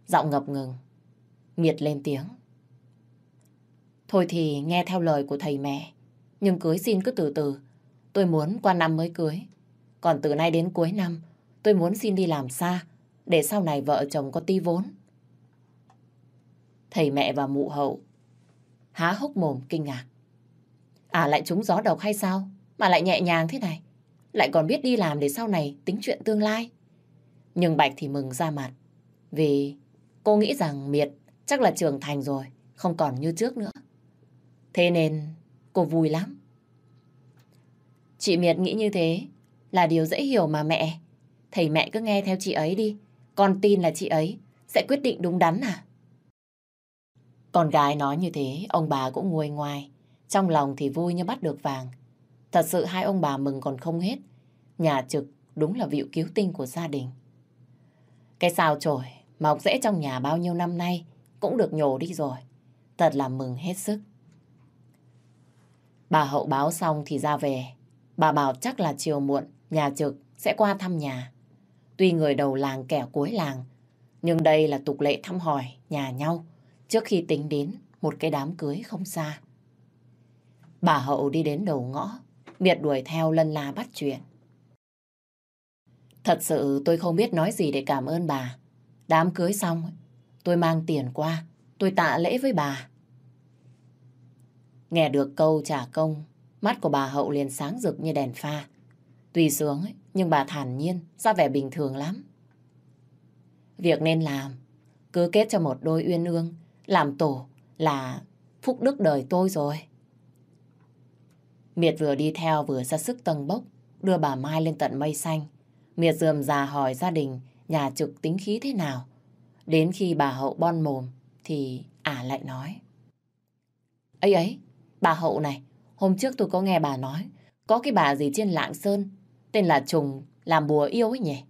Giọng ngập ngừng. Miệt lên tiếng. Thôi thì nghe theo lời của thầy mẹ. Nhưng cưới xin cứ từ từ. Tôi muốn qua năm mới cưới. Còn từ nay đến cuối năm, tôi muốn xin đi làm xa, để sau này vợ chồng có ti vốn. Thầy mẹ và mụ hậu há hốc mồm kinh ngạc. À lại trúng gió độc hay sao? Mà lại nhẹ nhàng thế này. Lại còn biết đi làm để sau này tính chuyện tương lai. Nhưng Bạch thì mừng ra mặt. Vì cô nghĩ rằng Miệt chắc là trưởng thành rồi, không còn như trước nữa. Thế nên cô vui lắm. Chị Miệt nghĩ như thế là điều dễ hiểu mà mẹ. Thầy mẹ cứ nghe theo chị ấy đi. Con tin là chị ấy sẽ quyết định đúng đắn à? Con gái nói như thế, ông bà cũng nguôi ngoài. Trong lòng thì vui như bắt được vàng. Thật sự hai ông bà mừng còn không hết. Nhà trực đúng là vịu cứu tinh của gia đình. Cái sao trổi mọc rễ trong nhà bao nhiêu năm nay cũng được nhổ đi rồi. Thật là mừng hết sức. Bà hậu báo xong thì ra về. Bà bảo chắc là chiều muộn nhà trực sẽ qua thăm nhà. Tuy người đầu làng kẻ cuối làng, nhưng đây là tục lệ thăm hỏi nhà nhau trước khi tính đến một cái đám cưới không xa. Bà hậu đi đến đầu ngõ, miệt đuổi theo lân la bắt chuyện. Thật sự tôi không biết nói gì để cảm ơn bà. Đám cưới xong, tôi mang tiền qua, tôi tạ lễ với bà. Nghe được câu trả công, mắt của bà hậu liền sáng rực như đèn pha. Tuy sướng, nhưng bà thản nhiên, ra vẻ bình thường lắm. Việc nên làm Cứ kết cho một đôi uyên ương, làm tổ là phúc đức đời tôi rồi. Miệt vừa đi theo vừa ra sức tầng bốc, đưa bà Mai lên tận mây xanh. Miệt dườm già hỏi gia đình nhà trực tính khí thế nào. Đến khi bà Hậu bon mồm thì ả lại nói. ấy ấy, bà Hậu này, hôm trước tôi có nghe bà nói có cái bà gì trên Lạng Sơn tên là Trùng làm bùa yêu ấy nhỉ?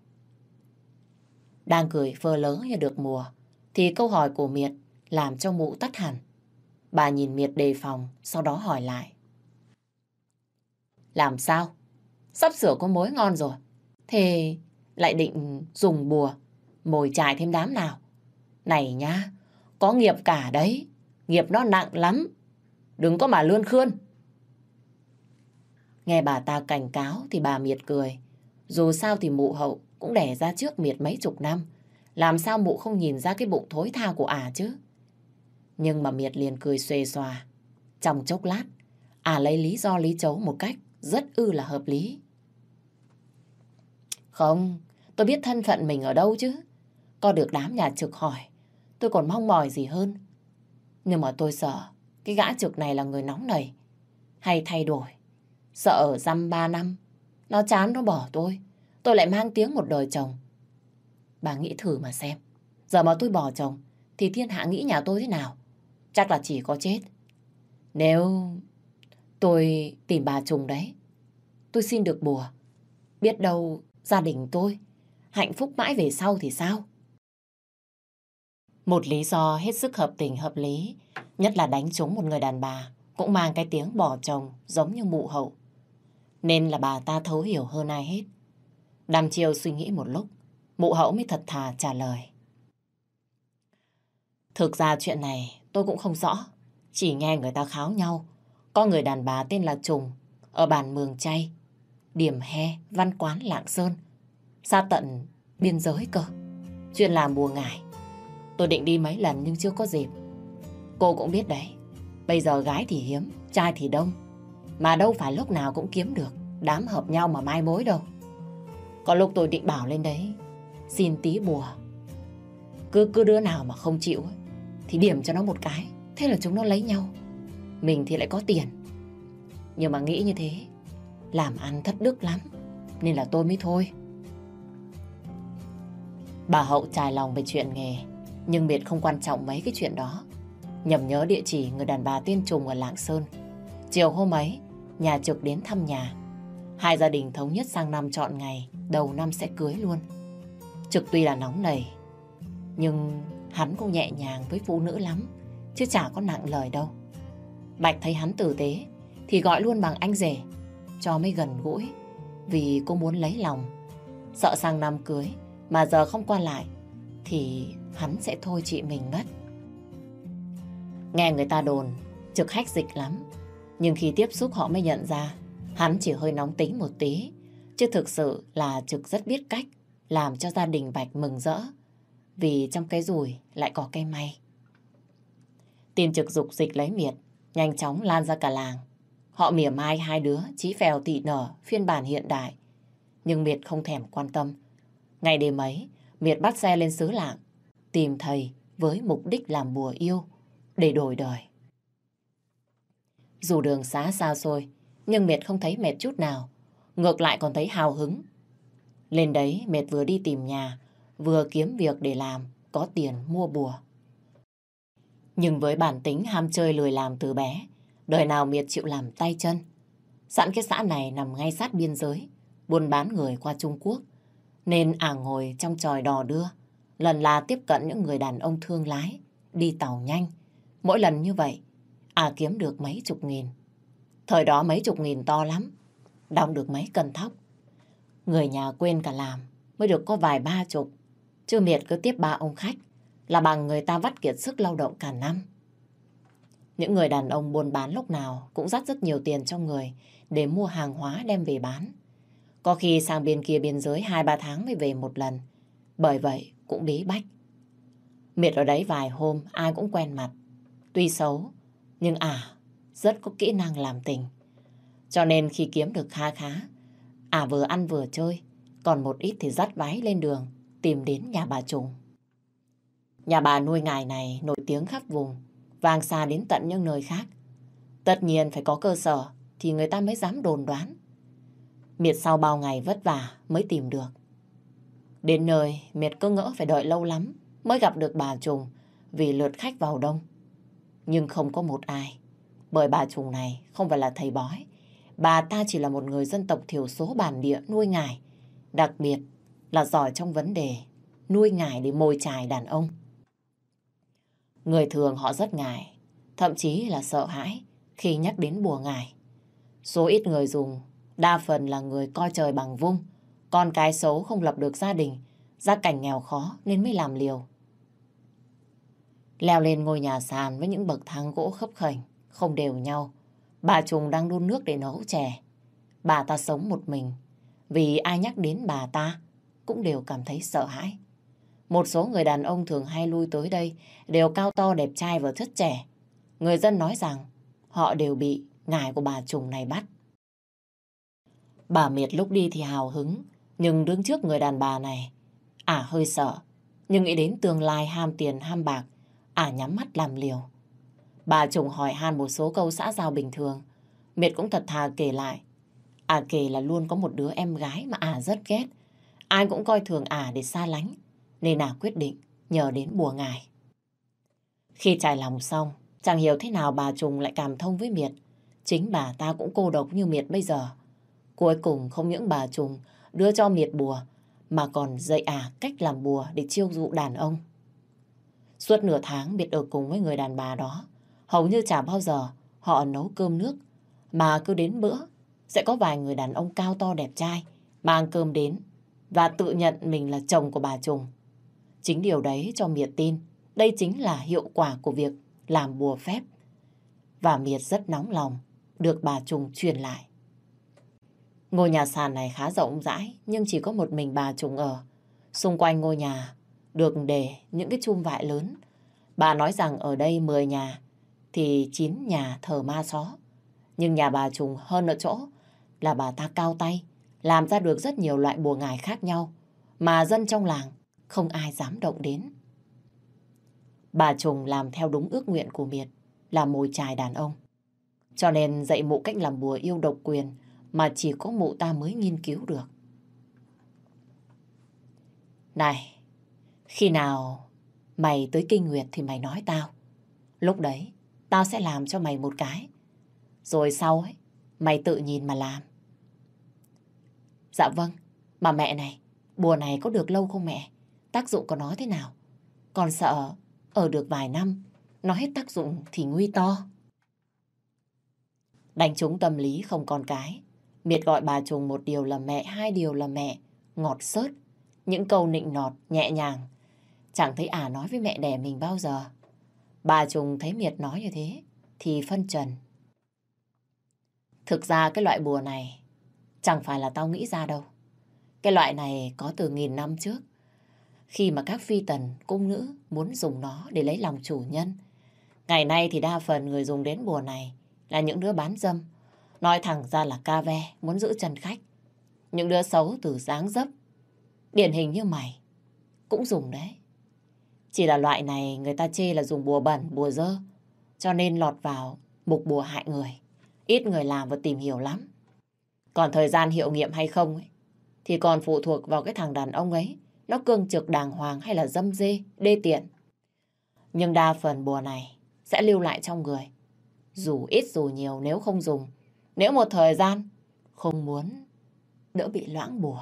Đang cười phơ lớ như được mùa thì câu hỏi của Miệt làm cho mụ tắt hẳn. Bà nhìn Miệt đề phòng sau đó hỏi lại. Làm sao? Sắp sửa có mối ngon rồi. Thế lại định dùng bùa, mồi chài thêm đám nào? Này nhá, có nghiệp cả đấy. Nghiệp nó nặng lắm. Đừng có mà lươn khươn. Nghe bà ta cảnh cáo thì bà miệt cười. Dù sao thì mụ hậu cũng đẻ ra trước miệt mấy chục năm. Làm sao mụ không nhìn ra cái bụng thối tha của ả chứ? Nhưng mà miệt liền cười xuề xòa. Trong chốc lát, ả lấy lý do lý chấu một cách rất ư là hợp lý. Không, tôi biết thân phận mình ở đâu chứ. Có được đám nhà trực hỏi, tôi còn mong mỏi gì hơn. Nhưng mà tôi sợ cái gã trực này là người nóng nảy. Hay thay đổi. Sợ ở dăm ba năm, nó chán nó bỏ tôi. Tôi lại mang tiếng một đời chồng. Bà nghĩ thử mà xem. Giờ mà tôi bỏ chồng, thì thiên hạ nghĩ nhà tôi thế nào? Chắc là chỉ có chết. Nếu tôi tìm bà trùng đấy, tôi xin được bùa. Biết đâu gia đình tôi hạnh phúc mãi về sau thì sao? Một lý do hết sức hợp tình hợp lý, nhất là đánh trúng một người đàn bà, cũng mang cái tiếng bỏ chồng giống như mụ hậu. Nên là bà ta thấu hiểu hơn ai hết. Đàm chiều suy nghĩ một lúc, mụ hậu mới thật thà trả lời. Thực ra chuyện này tôi cũng không rõ, chỉ nghe người ta kháo nhau. Có người đàn bà tên là Trùng, ở bản Mường Chay, điểm he, văn quán Lạng Sơn, xa tận biên giới cơ. Chuyện làm bùa ngải. Tôi định đi mấy lần nhưng chưa có dịp. Cô cũng biết đấy, bây giờ gái thì hiếm, trai thì đông. Mà đâu phải lúc nào cũng kiếm được đám hợp nhau mà mai mối đâu. Có lúc tôi định bảo lên đấy, xin tí bùa. Cứ cứ đứa nào mà không chịu thì điểm cho nó một cái. Thế là chúng nó lấy nhau. Mình thì lại có tiền. Nhưng mà nghĩ như thế, làm ăn thất đức lắm. Nên là tôi mới thôi. Bà Hậu trải lòng về chuyện nghề, nhưng biệt không quan trọng mấy cái chuyện đó. Nhầm nhớ địa chỉ người đàn bà tiên trùng ở Lạng Sơn. Chiều hôm ấy, nhà trực đến thăm nhà. Hai gia đình thống nhất sang năm chọn ngày, đầu năm sẽ cưới luôn. Trực tuy là nóng nảy, nhưng hắn cũng nhẹ nhàng với phụ nữ lắm, chứ chả có nặng lời đâu. Bạch thấy hắn tử tế, thì gọi luôn bằng anh rể, cho mới gần gũi, vì cô muốn lấy lòng. Sợ sang năm cưới, mà giờ không qua lại, thì hắn sẽ thôi chị mình mất. Nghe người ta đồn, trực hách dịch lắm, nhưng khi tiếp xúc họ mới nhận ra hắn chỉ hơi nóng tính một tí, chứ thực sự là trực rất biết cách làm cho gia đình Bạch mừng rỡ, vì trong cái rủi lại có cây may. Tin trực dục dịch lấy miệt, nhanh chóng lan ra cả làng. Họ mỉa mai hai đứa, chí phèo tị nở, phiên bản hiện đại. Nhưng Miệt không thèm quan tâm. Ngày đêm ấy, Miệt bắt xe lên xứ lạng, tìm thầy với mục đích làm bùa yêu, để đổi đời. Dù đường xá xa xôi, nhưng Miệt không thấy mệt chút nào. Ngược lại còn thấy hào hứng. Lên đấy, Miệt vừa đi tìm nhà, vừa kiếm việc để làm, có tiền mua bùa. Nhưng với bản tính ham chơi lười làm từ bé, đời nào Miệt chịu làm tay chân. Sẵn cái xã này nằm ngay sát biên giới, buôn bán người qua Trung Quốc, nên ả ngồi trong tròi đò đưa, lần là tiếp cận những người đàn ông thương lái, đi tàu nhanh. Mỗi lần như vậy, ả kiếm được mấy chục nghìn. Thời đó mấy chục nghìn to lắm, đong được mấy cân thóc. Người nhà quên cả làm, mới được có vài ba chục. chưa miệt cứ tiếp ba ông khách, là bằng người ta vắt kiệt sức lao động cả năm. Những người đàn ông buôn bán lúc nào cũng dắt rất nhiều tiền trong người để mua hàng hóa đem về bán. Có khi sang bên kia biên giới 2-3 tháng mới về một lần. Bởi vậy cũng bí bách. Miệt ở đấy vài hôm ai cũng quen mặt. Tuy xấu, nhưng à, rất có kỹ năng làm tình. Cho nên khi kiếm được kha khá, à vừa ăn vừa chơi, còn một ít thì dắt váy lên đường, tìm đến nhà bà Trùng. Nhà bà nuôi ngài này nổi tiếng khắp vùng, vang xa đến tận những nơi khác. Tất nhiên phải có cơ sở thì người ta mới dám đồn đoán. Miệt sau bao ngày vất vả mới tìm được. Đến nơi, Miệt cứ ngỡ phải đợi lâu lắm mới gặp được bà Trùng vì lượt khách vào đông. Nhưng không có một ai. Bởi bà Trùng này không phải là thầy bói. Bà ta chỉ là một người dân tộc thiểu số bản địa nuôi ngài. Đặc biệt là giỏi trong vấn đề nuôi ngài để mồi chài đàn ông. Người thường họ rất ngại, thậm chí là sợ hãi khi nhắc đến bùa ngài. Số ít người dùng, đa phần là người coi trời bằng vung, con cái xấu không lập được gia đình, gia cảnh nghèo khó nên mới làm liều. Leo lên ngôi nhà sàn với những bậc thang gỗ khấp khảnh, không đều nhau. Bà Trùng đang đun nước để nấu chè. Bà ta sống một mình, vì ai nhắc đến bà ta cũng đều cảm thấy sợ hãi. Một số người đàn ông thường hay lui tới đây đều cao to đẹp trai và rất trẻ. Người dân nói rằng họ đều bị ngài của bà trùng này bắt. Bà Miệt lúc đi thì hào hứng, nhưng đứng trước người đàn bà này, ả à, hơi sợ. Nhưng nghĩ đến tương lai ham tiền ham bạc, ả à, nhắm mắt làm liều. Bà trùng hỏi han một số câu xã giao bình thường. Miệt cũng thật thà kể lại. Ả à, kể là luôn có một đứa em gái mà ả rất ghét. Ai cũng coi thường ả để xa lánh nên nàng quyết định nhờ đến bùa ngài. Khi trải lòng xong, chẳng hiểu thế nào bà Trùng lại cảm thông với Miệt. Chính bà ta cũng cô độc như Miệt bây giờ. Cuối cùng không những bà Trùng đưa cho Miệt bùa, mà còn dạy à cách làm bùa để chiêu dụ đàn ông. Suốt nửa tháng Miệt ở cùng với người đàn bà đó, hầu như chả bao giờ họ nấu cơm nước, mà cứ đến bữa sẽ có vài người đàn ông cao to đẹp trai mang cơm đến và tự nhận mình là chồng của bà Trùng. Chính điều đấy cho Miệt tin đây chính là hiệu quả của việc làm bùa phép. Và Miệt rất nóng lòng được bà Trùng truyền lại. Ngôi nhà sàn này khá rộng rãi nhưng chỉ có một mình bà Trùng ở. Xung quanh ngôi nhà được để những cái chum vại lớn. Bà nói rằng ở đây 10 nhà thì 9 nhà thờ ma xó. Nhưng nhà bà Trùng hơn ở chỗ là bà ta cao tay, làm ra được rất nhiều loại bùa ngải khác nhau mà dân trong làng không ai dám động đến. Bà Trùng làm theo đúng ước nguyện của Miệt là mồi chài đàn ông. Cho nên dạy mụ cách làm bùa yêu độc quyền mà chỉ có mụ ta mới nghiên cứu được. Này, khi nào mày tới kinh nguyệt thì mày nói tao. Lúc đấy, tao sẽ làm cho mày một cái. Rồi sau ấy, mày tự nhìn mà làm. Dạ vâng, mà mẹ này, bùa này có được lâu không mẹ? Tác dụng của nó thế nào. Còn sợ ở được vài năm, nó hết tác dụng thì nguy to. Đánh trúng tâm lý không còn cái. Miệt gọi bà Trùng một điều là mẹ, hai điều là mẹ, ngọt sớt. Những câu nịnh nọt, nhẹ nhàng. Chẳng thấy ả à nói với mẹ đẻ mình bao giờ. Bà Trùng thấy Miệt nói như thế, thì phân trần. Thực ra cái loại bùa này chẳng phải là tao nghĩ ra đâu. Cái loại này có từ nghìn năm trước khi mà các phi tần, cung nữ muốn dùng nó để lấy lòng chủ nhân. Ngày nay thì đa phần người dùng đến bùa này là những đứa bán dâm. Nói thẳng ra là ca ve, muốn giữ chân khách. Những đứa xấu từ dáng dấp, điển hình như mày, cũng dùng đấy. Chỉ là loại này người ta chê là dùng bùa bẩn, bùa dơ, cho nên lọt vào mục bùa hại người. Ít người làm và tìm hiểu lắm. Còn thời gian hiệu nghiệm hay không ấy, thì còn phụ thuộc vào cái thằng đàn ông ấy nó cương trực đàng hoàng hay là dâm dê, đê tiện. Nhưng đa phần bùa này sẽ lưu lại trong người. Dù ít dù nhiều nếu không dùng. Nếu một thời gian không muốn đỡ bị loãng bùa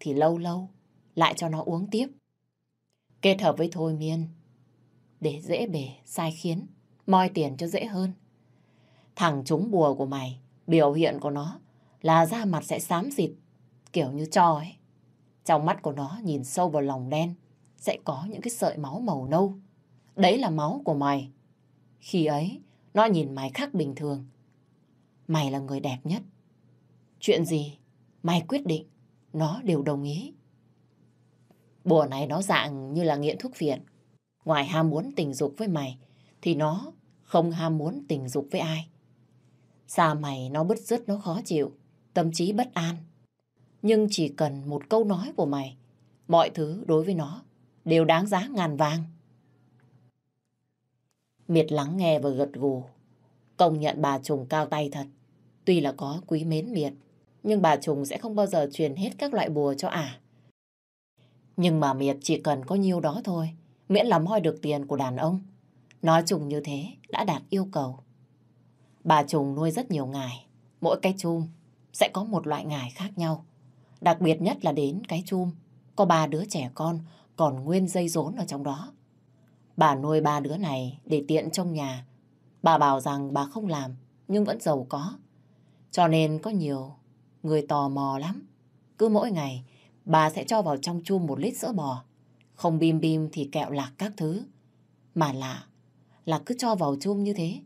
thì lâu lâu lại cho nó uống tiếp. Kết hợp với thôi miên để dễ bể, sai khiến, moi tiền cho dễ hơn. Thằng trúng bùa của mày, biểu hiện của nó là da mặt sẽ xám xịt, kiểu như cho ấy. Trong mắt của nó nhìn sâu vào lòng đen, sẽ có những cái sợi máu màu nâu. Đấy là máu của mày. Khi ấy, nó nhìn mày khác bình thường. Mày là người đẹp nhất. Chuyện gì, mày quyết định, nó đều đồng ý. Bùa này nó dạng như là nghiện thuốc phiện. Ngoài ham muốn tình dục với mày, thì nó không ham muốn tình dục với ai. Xa mày nó bứt rứt, nó khó chịu, tâm trí bất an. Nhưng chỉ cần một câu nói của mày, mọi thứ đối với nó đều đáng giá ngàn vàng. Miệt lắng nghe và gật gù. Công nhận bà trùng cao tay thật. Tuy là có quý mến Miệt, nhưng bà trùng sẽ không bao giờ truyền hết các loại bùa cho ả. Nhưng mà Miệt chỉ cần có nhiêu đó thôi, miễn là moi được tiền của đàn ông. Nói chung như thế đã đạt yêu cầu. Bà trùng nuôi rất nhiều ngài, mỗi cái chum sẽ có một loại ngài khác nhau. Đặc biệt nhất là đến cái chum, có ba đứa trẻ con còn nguyên dây rốn ở trong đó. Bà nuôi ba đứa này để tiện trong nhà. Bà bảo rằng bà không làm, nhưng vẫn giàu có. Cho nên có nhiều người tò mò lắm. Cứ mỗi ngày, bà sẽ cho vào trong chum một lít sữa bò. Không bim bim thì kẹo lạc các thứ. Mà lạ, là cứ cho vào chum như thế,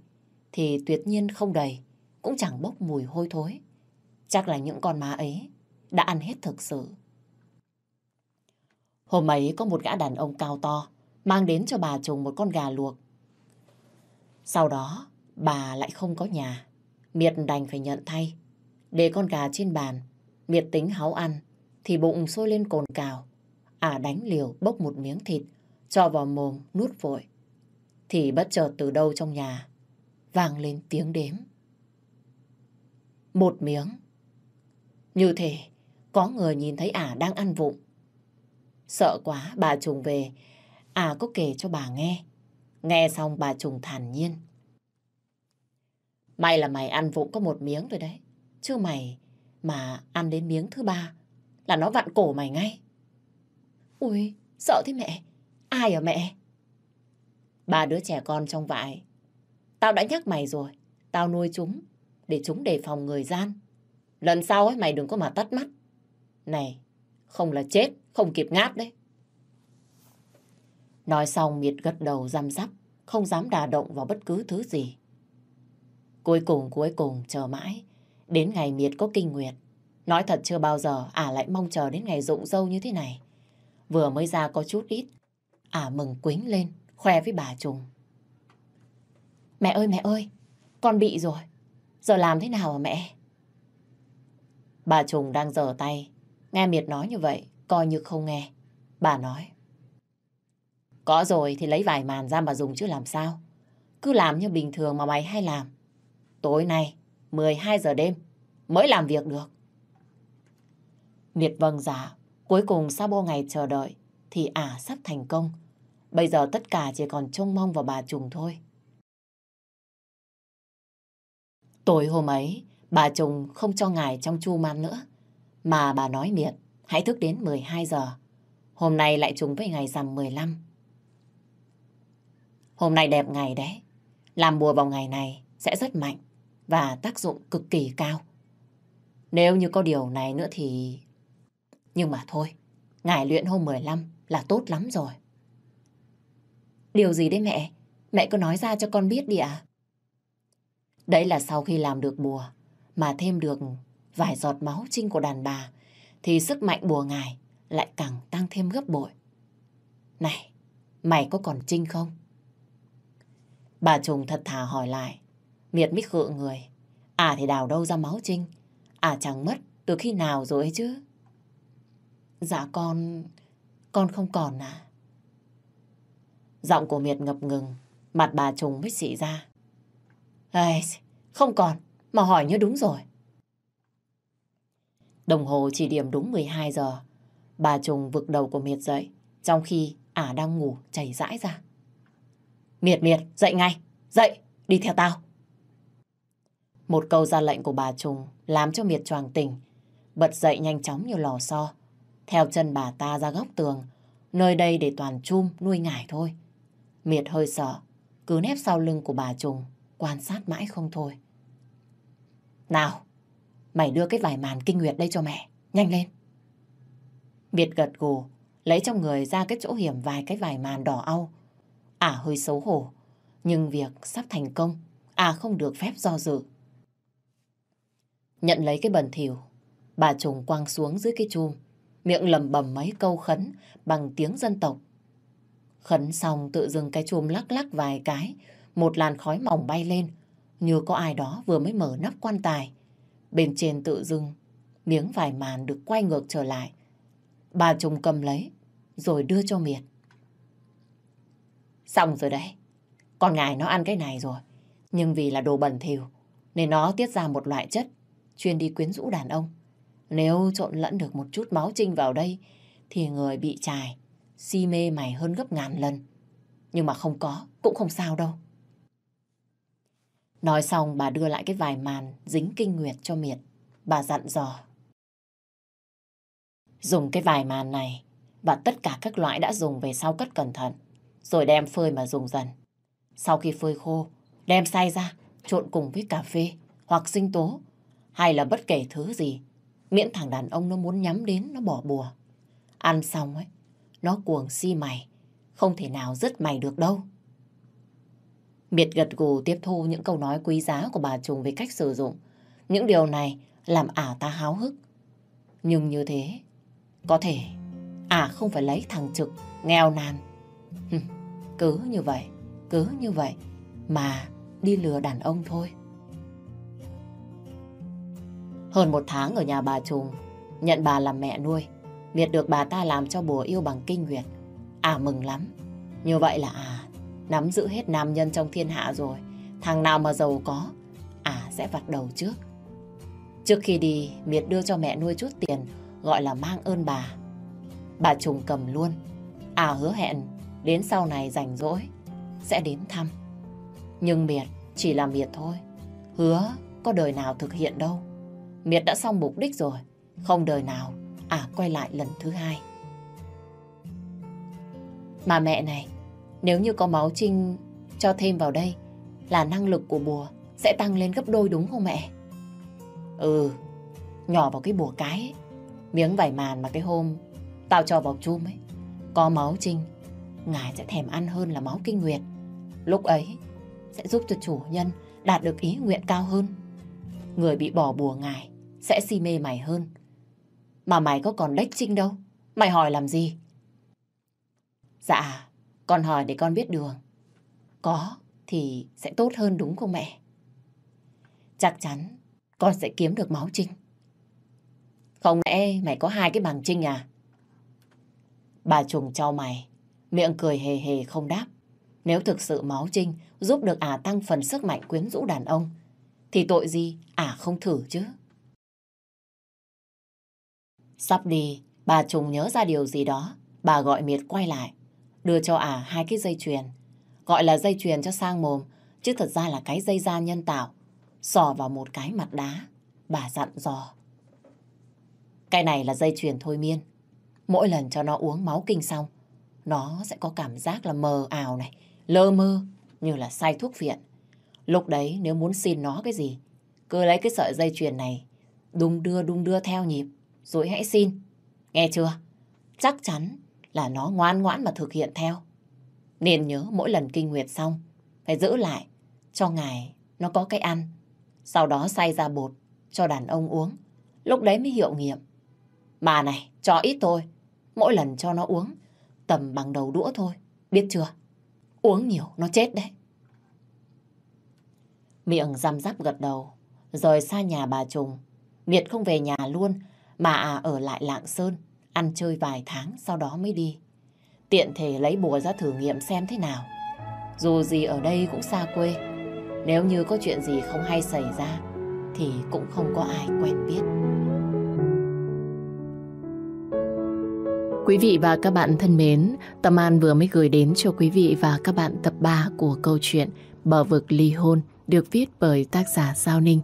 thì tuyệt nhiên không đầy, cũng chẳng bốc mùi hôi thối. Chắc là những con má ấy đã ăn hết thực sự. Hôm ấy có một gã đàn ông cao to mang đến cho bà trùng một con gà luộc. Sau đó, bà lại không có nhà. Miệt đành phải nhận thay. Để con gà trên bàn, Miệt tính háo ăn, thì bụng sôi lên cồn cào. Ả đánh liều bốc một miếng thịt, cho vào mồm nuốt vội. Thì bất chợt từ đâu trong nhà, vang lên tiếng đếm. Một miếng. Như thế, có người nhìn thấy ả đang ăn vụng. Sợ quá, bà trùng về, ả có kể cho bà nghe. Nghe xong bà trùng thản nhiên. May là mày ăn vụng có một miếng rồi đấy. Chứ mày mà ăn đến miếng thứ ba là nó vặn cổ mày ngay. Ui, sợ thế mẹ. Ai ở mẹ? Ba đứa trẻ con trong vại. Tao đã nhắc mày rồi. Tao nuôi chúng để chúng đề phòng người gian. Lần sau ấy mày đừng có mà tắt mắt. Này, không là chết, không kịp ngáp đấy. Nói xong Miệt gật đầu răm rắp, không dám đà động vào bất cứ thứ gì. Cuối cùng cuối cùng chờ mãi, đến ngày Miệt có kinh nguyệt. Nói thật chưa bao giờ ả à lại mong chờ đến ngày rụng dâu như thế này. Vừa mới ra có chút ít, ả à mừng quính lên, khoe với bà Trùng. Mẹ ơi mẹ ơi, con bị rồi. Giờ làm thế nào hả mẹ? Bà Trùng đang giở tay. Nghe Miệt nói như vậy, coi như không nghe. Bà nói. Có rồi thì lấy vài màn ra mà dùng chứ làm sao. Cứ làm như bình thường mà mày hay làm. Tối nay, 12 giờ đêm, mới làm việc được. Miệt vâng giả, cuối cùng sau bao ngày chờ đợi, thì ả sắp thành công. Bây giờ tất cả chỉ còn trông mong vào bà Trùng thôi. Tối hôm ấy, bà Trùng không cho ngài trong chu man nữa. Mà bà nói miệng, hãy thức đến 12 giờ. Hôm nay lại trùng với ngày rằm 15. Hôm nay đẹp ngày đấy. Làm bùa vào ngày này sẽ rất mạnh và tác dụng cực kỳ cao. Nếu như có điều này nữa thì... Nhưng mà thôi, ngày luyện hôm 15 là tốt lắm rồi. Điều gì đấy mẹ? Mẹ cứ nói ra cho con biết đi ạ. Đấy là sau khi làm được bùa mà thêm được vài giọt máu trinh của đàn bà thì sức mạnh bùa ngài lại càng tăng thêm gấp bội. Này, mày có còn trinh không? Bà Trùng thật thà hỏi lại. Miệt mít khự người. À thì đào đâu ra máu trinh. À chẳng mất từ khi nào rồi ấy chứ. Dạ con... Con không còn à? Giọng của Miệt ngập ngừng. Mặt bà Trùng mới xị ra. Ê, không còn. Mà hỏi như đúng rồi. Đồng hồ chỉ điểm đúng 12 giờ. Bà Trùng vực đầu của Miệt dậy. Trong khi ả đang ngủ chảy rãi ra. Miệt miệt, dậy ngay, dậy, đi theo tao. Một câu ra lệnh của bà Trùng làm cho miệt choàng tỉnh, bật dậy nhanh chóng như lò xo. Theo chân bà ta ra góc tường, nơi đây để toàn chum nuôi ngải thôi. Miệt hơi sợ, cứ nép sau lưng của bà Trùng, quan sát mãi không thôi. Nào, mày đưa cái vải màn kinh nguyệt đây cho mẹ, nhanh lên. biệt gật gù, lấy trong người ra cái chỗ hiểm vài cái vải màn đỏ au, Ả hơi xấu hổ, nhưng việc sắp thành công, Ả không được phép do dự. Nhận lấy cái bẩn thỉu, bà trùng quăng xuống dưới cái chum, miệng lầm bầm mấy câu khấn bằng tiếng dân tộc. Khấn xong tự dưng cái chum lắc lắc vài cái, một làn khói mỏng bay lên, như có ai đó vừa mới mở nắp quan tài. Bên trên tự dưng, miếng vải màn được quay ngược trở lại. Bà chồng cầm lấy, rồi đưa cho Miệt. Xong rồi đấy. con ngài nó ăn cái này rồi. Nhưng vì là đồ bẩn thỉu nên nó tiết ra một loại chất chuyên đi quyến rũ đàn ông. Nếu trộn lẫn được một chút máu trinh vào đây thì người bị trài si mê mày hơn gấp ngàn lần. Nhưng mà không có, cũng không sao đâu. Nói xong bà đưa lại cái vài màn dính kinh nguyệt cho Miệt. Bà dặn dò. Dùng cái vài màn này và tất cả các loại đã dùng về sau cất cẩn thận. Rồi đem phơi mà dùng dần. Sau khi phơi khô, đem xay ra, trộn cùng với cà phê hoặc sinh tố hay là bất kể thứ gì. Miễn thằng đàn ông nó muốn nhắm đến nó bỏ bùa. Ăn xong ấy, nó cuồng si mày, không thể nào dứt mày được đâu. Miệt gật gù tiếp thu những câu nói quý giá của bà Trùng về cách sử dụng. Những điều này làm ả ta háo hức. Nhưng như thế, có thể ả không phải lấy thằng Trực nghèo nàn. cứ như vậy, cứ như vậy mà đi lừa đàn ông thôi. Hơn một tháng ở nhà bà Trùng, nhận bà làm mẹ nuôi. Miệt được bà ta làm cho bùa yêu bằng kinh nguyệt. À mừng lắm. Như vậy là à, nắm giữ hết nam nhân trong thiên hạ rồi. Thằng nào mà giàu có, à sẽ vặt đầu trước. Trước khi đi, Miệt đưa cho mẹ nuôi chút tiền, gọi là mang ơn bà. Bà trùng cầm luôn. À hứa hẹn, đến sau này rảnh rỗi, sẽ đến thăm. Nhưng Miệt chỉ là Miệt thôi. Hứa có đời nào thực hiện đâu. Miệt đã xong mục đích rồi, không đời nào à quay lại lần thứ hai. Mà mẹ này, nếu như có máu trinh cho thêm vào đây là năng lực của bùa sẽ tăng lên gấp đôi đúng không mẹ? Ừ, nhỏ vào cái bùa cái ấy, miếng vải màn mà cái hôm tao cho vào chum ấy, có máu trinh, ngài sẽ thèm ăn hơn là máu kinh nguyệt. Lúc ấy sẽ giúp cho chủ nhân đạt được ý nguyện cao hơn. Người bị bỏ bùa ngài sẽ si mê mày hơn. Mà mày có còn đách trinh đâu. Mày hỏi làm gì? Dạ, con hỏi để con biết đường. Có thì sẽ tốt hơn đúng không mẹ? Chắc chắn con sẽ kiếm được máu trinh. Không lẽ mày có hai cái bằng trinh à? Bà trùng cho mày, miệng cười hề hề không đáp. Nếu thực sự máu trinh giúp được ả tăng phần sức mạnh quyến rũ đàn ông, thì tội gì ả không thử chứ? Sắp đi, bà trùng nhớ ra điều gì đó. Bà gọi Miệt quay lại, đưa cho ả hai cái dây chuyền. Gọi là dây chuyền cho sang mồm, chứ thật ra là cái dây da nhân tạo. Sò vào một cái mặt đá, bà dặn dò. Cái này là dây chuyền thôi miên. Mỗi lần cho nó uống máu kinh xong, nó sẽ có cảm giác là mờ ảo này, lơ mơ, như là say thuốc viện. Lúc đấy nếu muốn xin nó cái gì, cứ lấy cái sợi dây chuyền này, đung đưa đung đưa theo nhịp, rồi hãy xin. Nghe chưa? Chắc chắn là nó ngoan ngoãn mà thực hiện theo. Nên nhớ mỗi lần kinh nguyệt xong, phải giữ lại cho ngài nó có cái ăn. Sau đó xay ra bột cho đàn ông uống. Lúc đấy mới hiệu nghiệm. Mà này, cho ít thôi. Mỗi lần cho nó uống tầm bằng đầu đũa thôi. Biết chưa? Uống nhiều nó chết đấy. Miệng răm rắp gật đầu. Rời xa nhà bà Trùng. Miệt không về nhà luôn mà à ở lại Lạng Sơn, ăn chơi vài tháng sau đó mới đi. Tiện thể lấy bùa ra thử nghiệm xem thế nào. Dù gì ở đây cũng xa quê, nếu như có chuyện gì không hay xảy ra, thì cũng không có ai quen biết. Quý vị và các bạn thân mến, Tâm An vừa mới gửi đến cho quý vị và các bạn tập 3 của câu chuyện Bờ vực ly hôn được viết bởi tác giả Giao Ninh.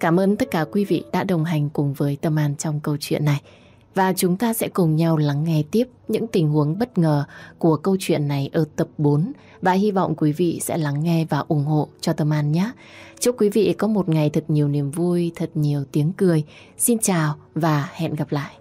Cảm ơn tất cả quý vị đã đồng hành cùng với Tâm An trong câu chuyện này. Và chúng ta sẽ cùng nhau lắng nghe tiếp những tình huống bất ngờ của câu chuyện này ở tập 4 và hy vọng quý vị sẽ lắng nghe và ủng hộ cho Tâm An nhé. Chúc quý vị có một ngày thật nhiều niềm vui, thật nhiều tiếng cười. Xin chào và hẹn gặp lại.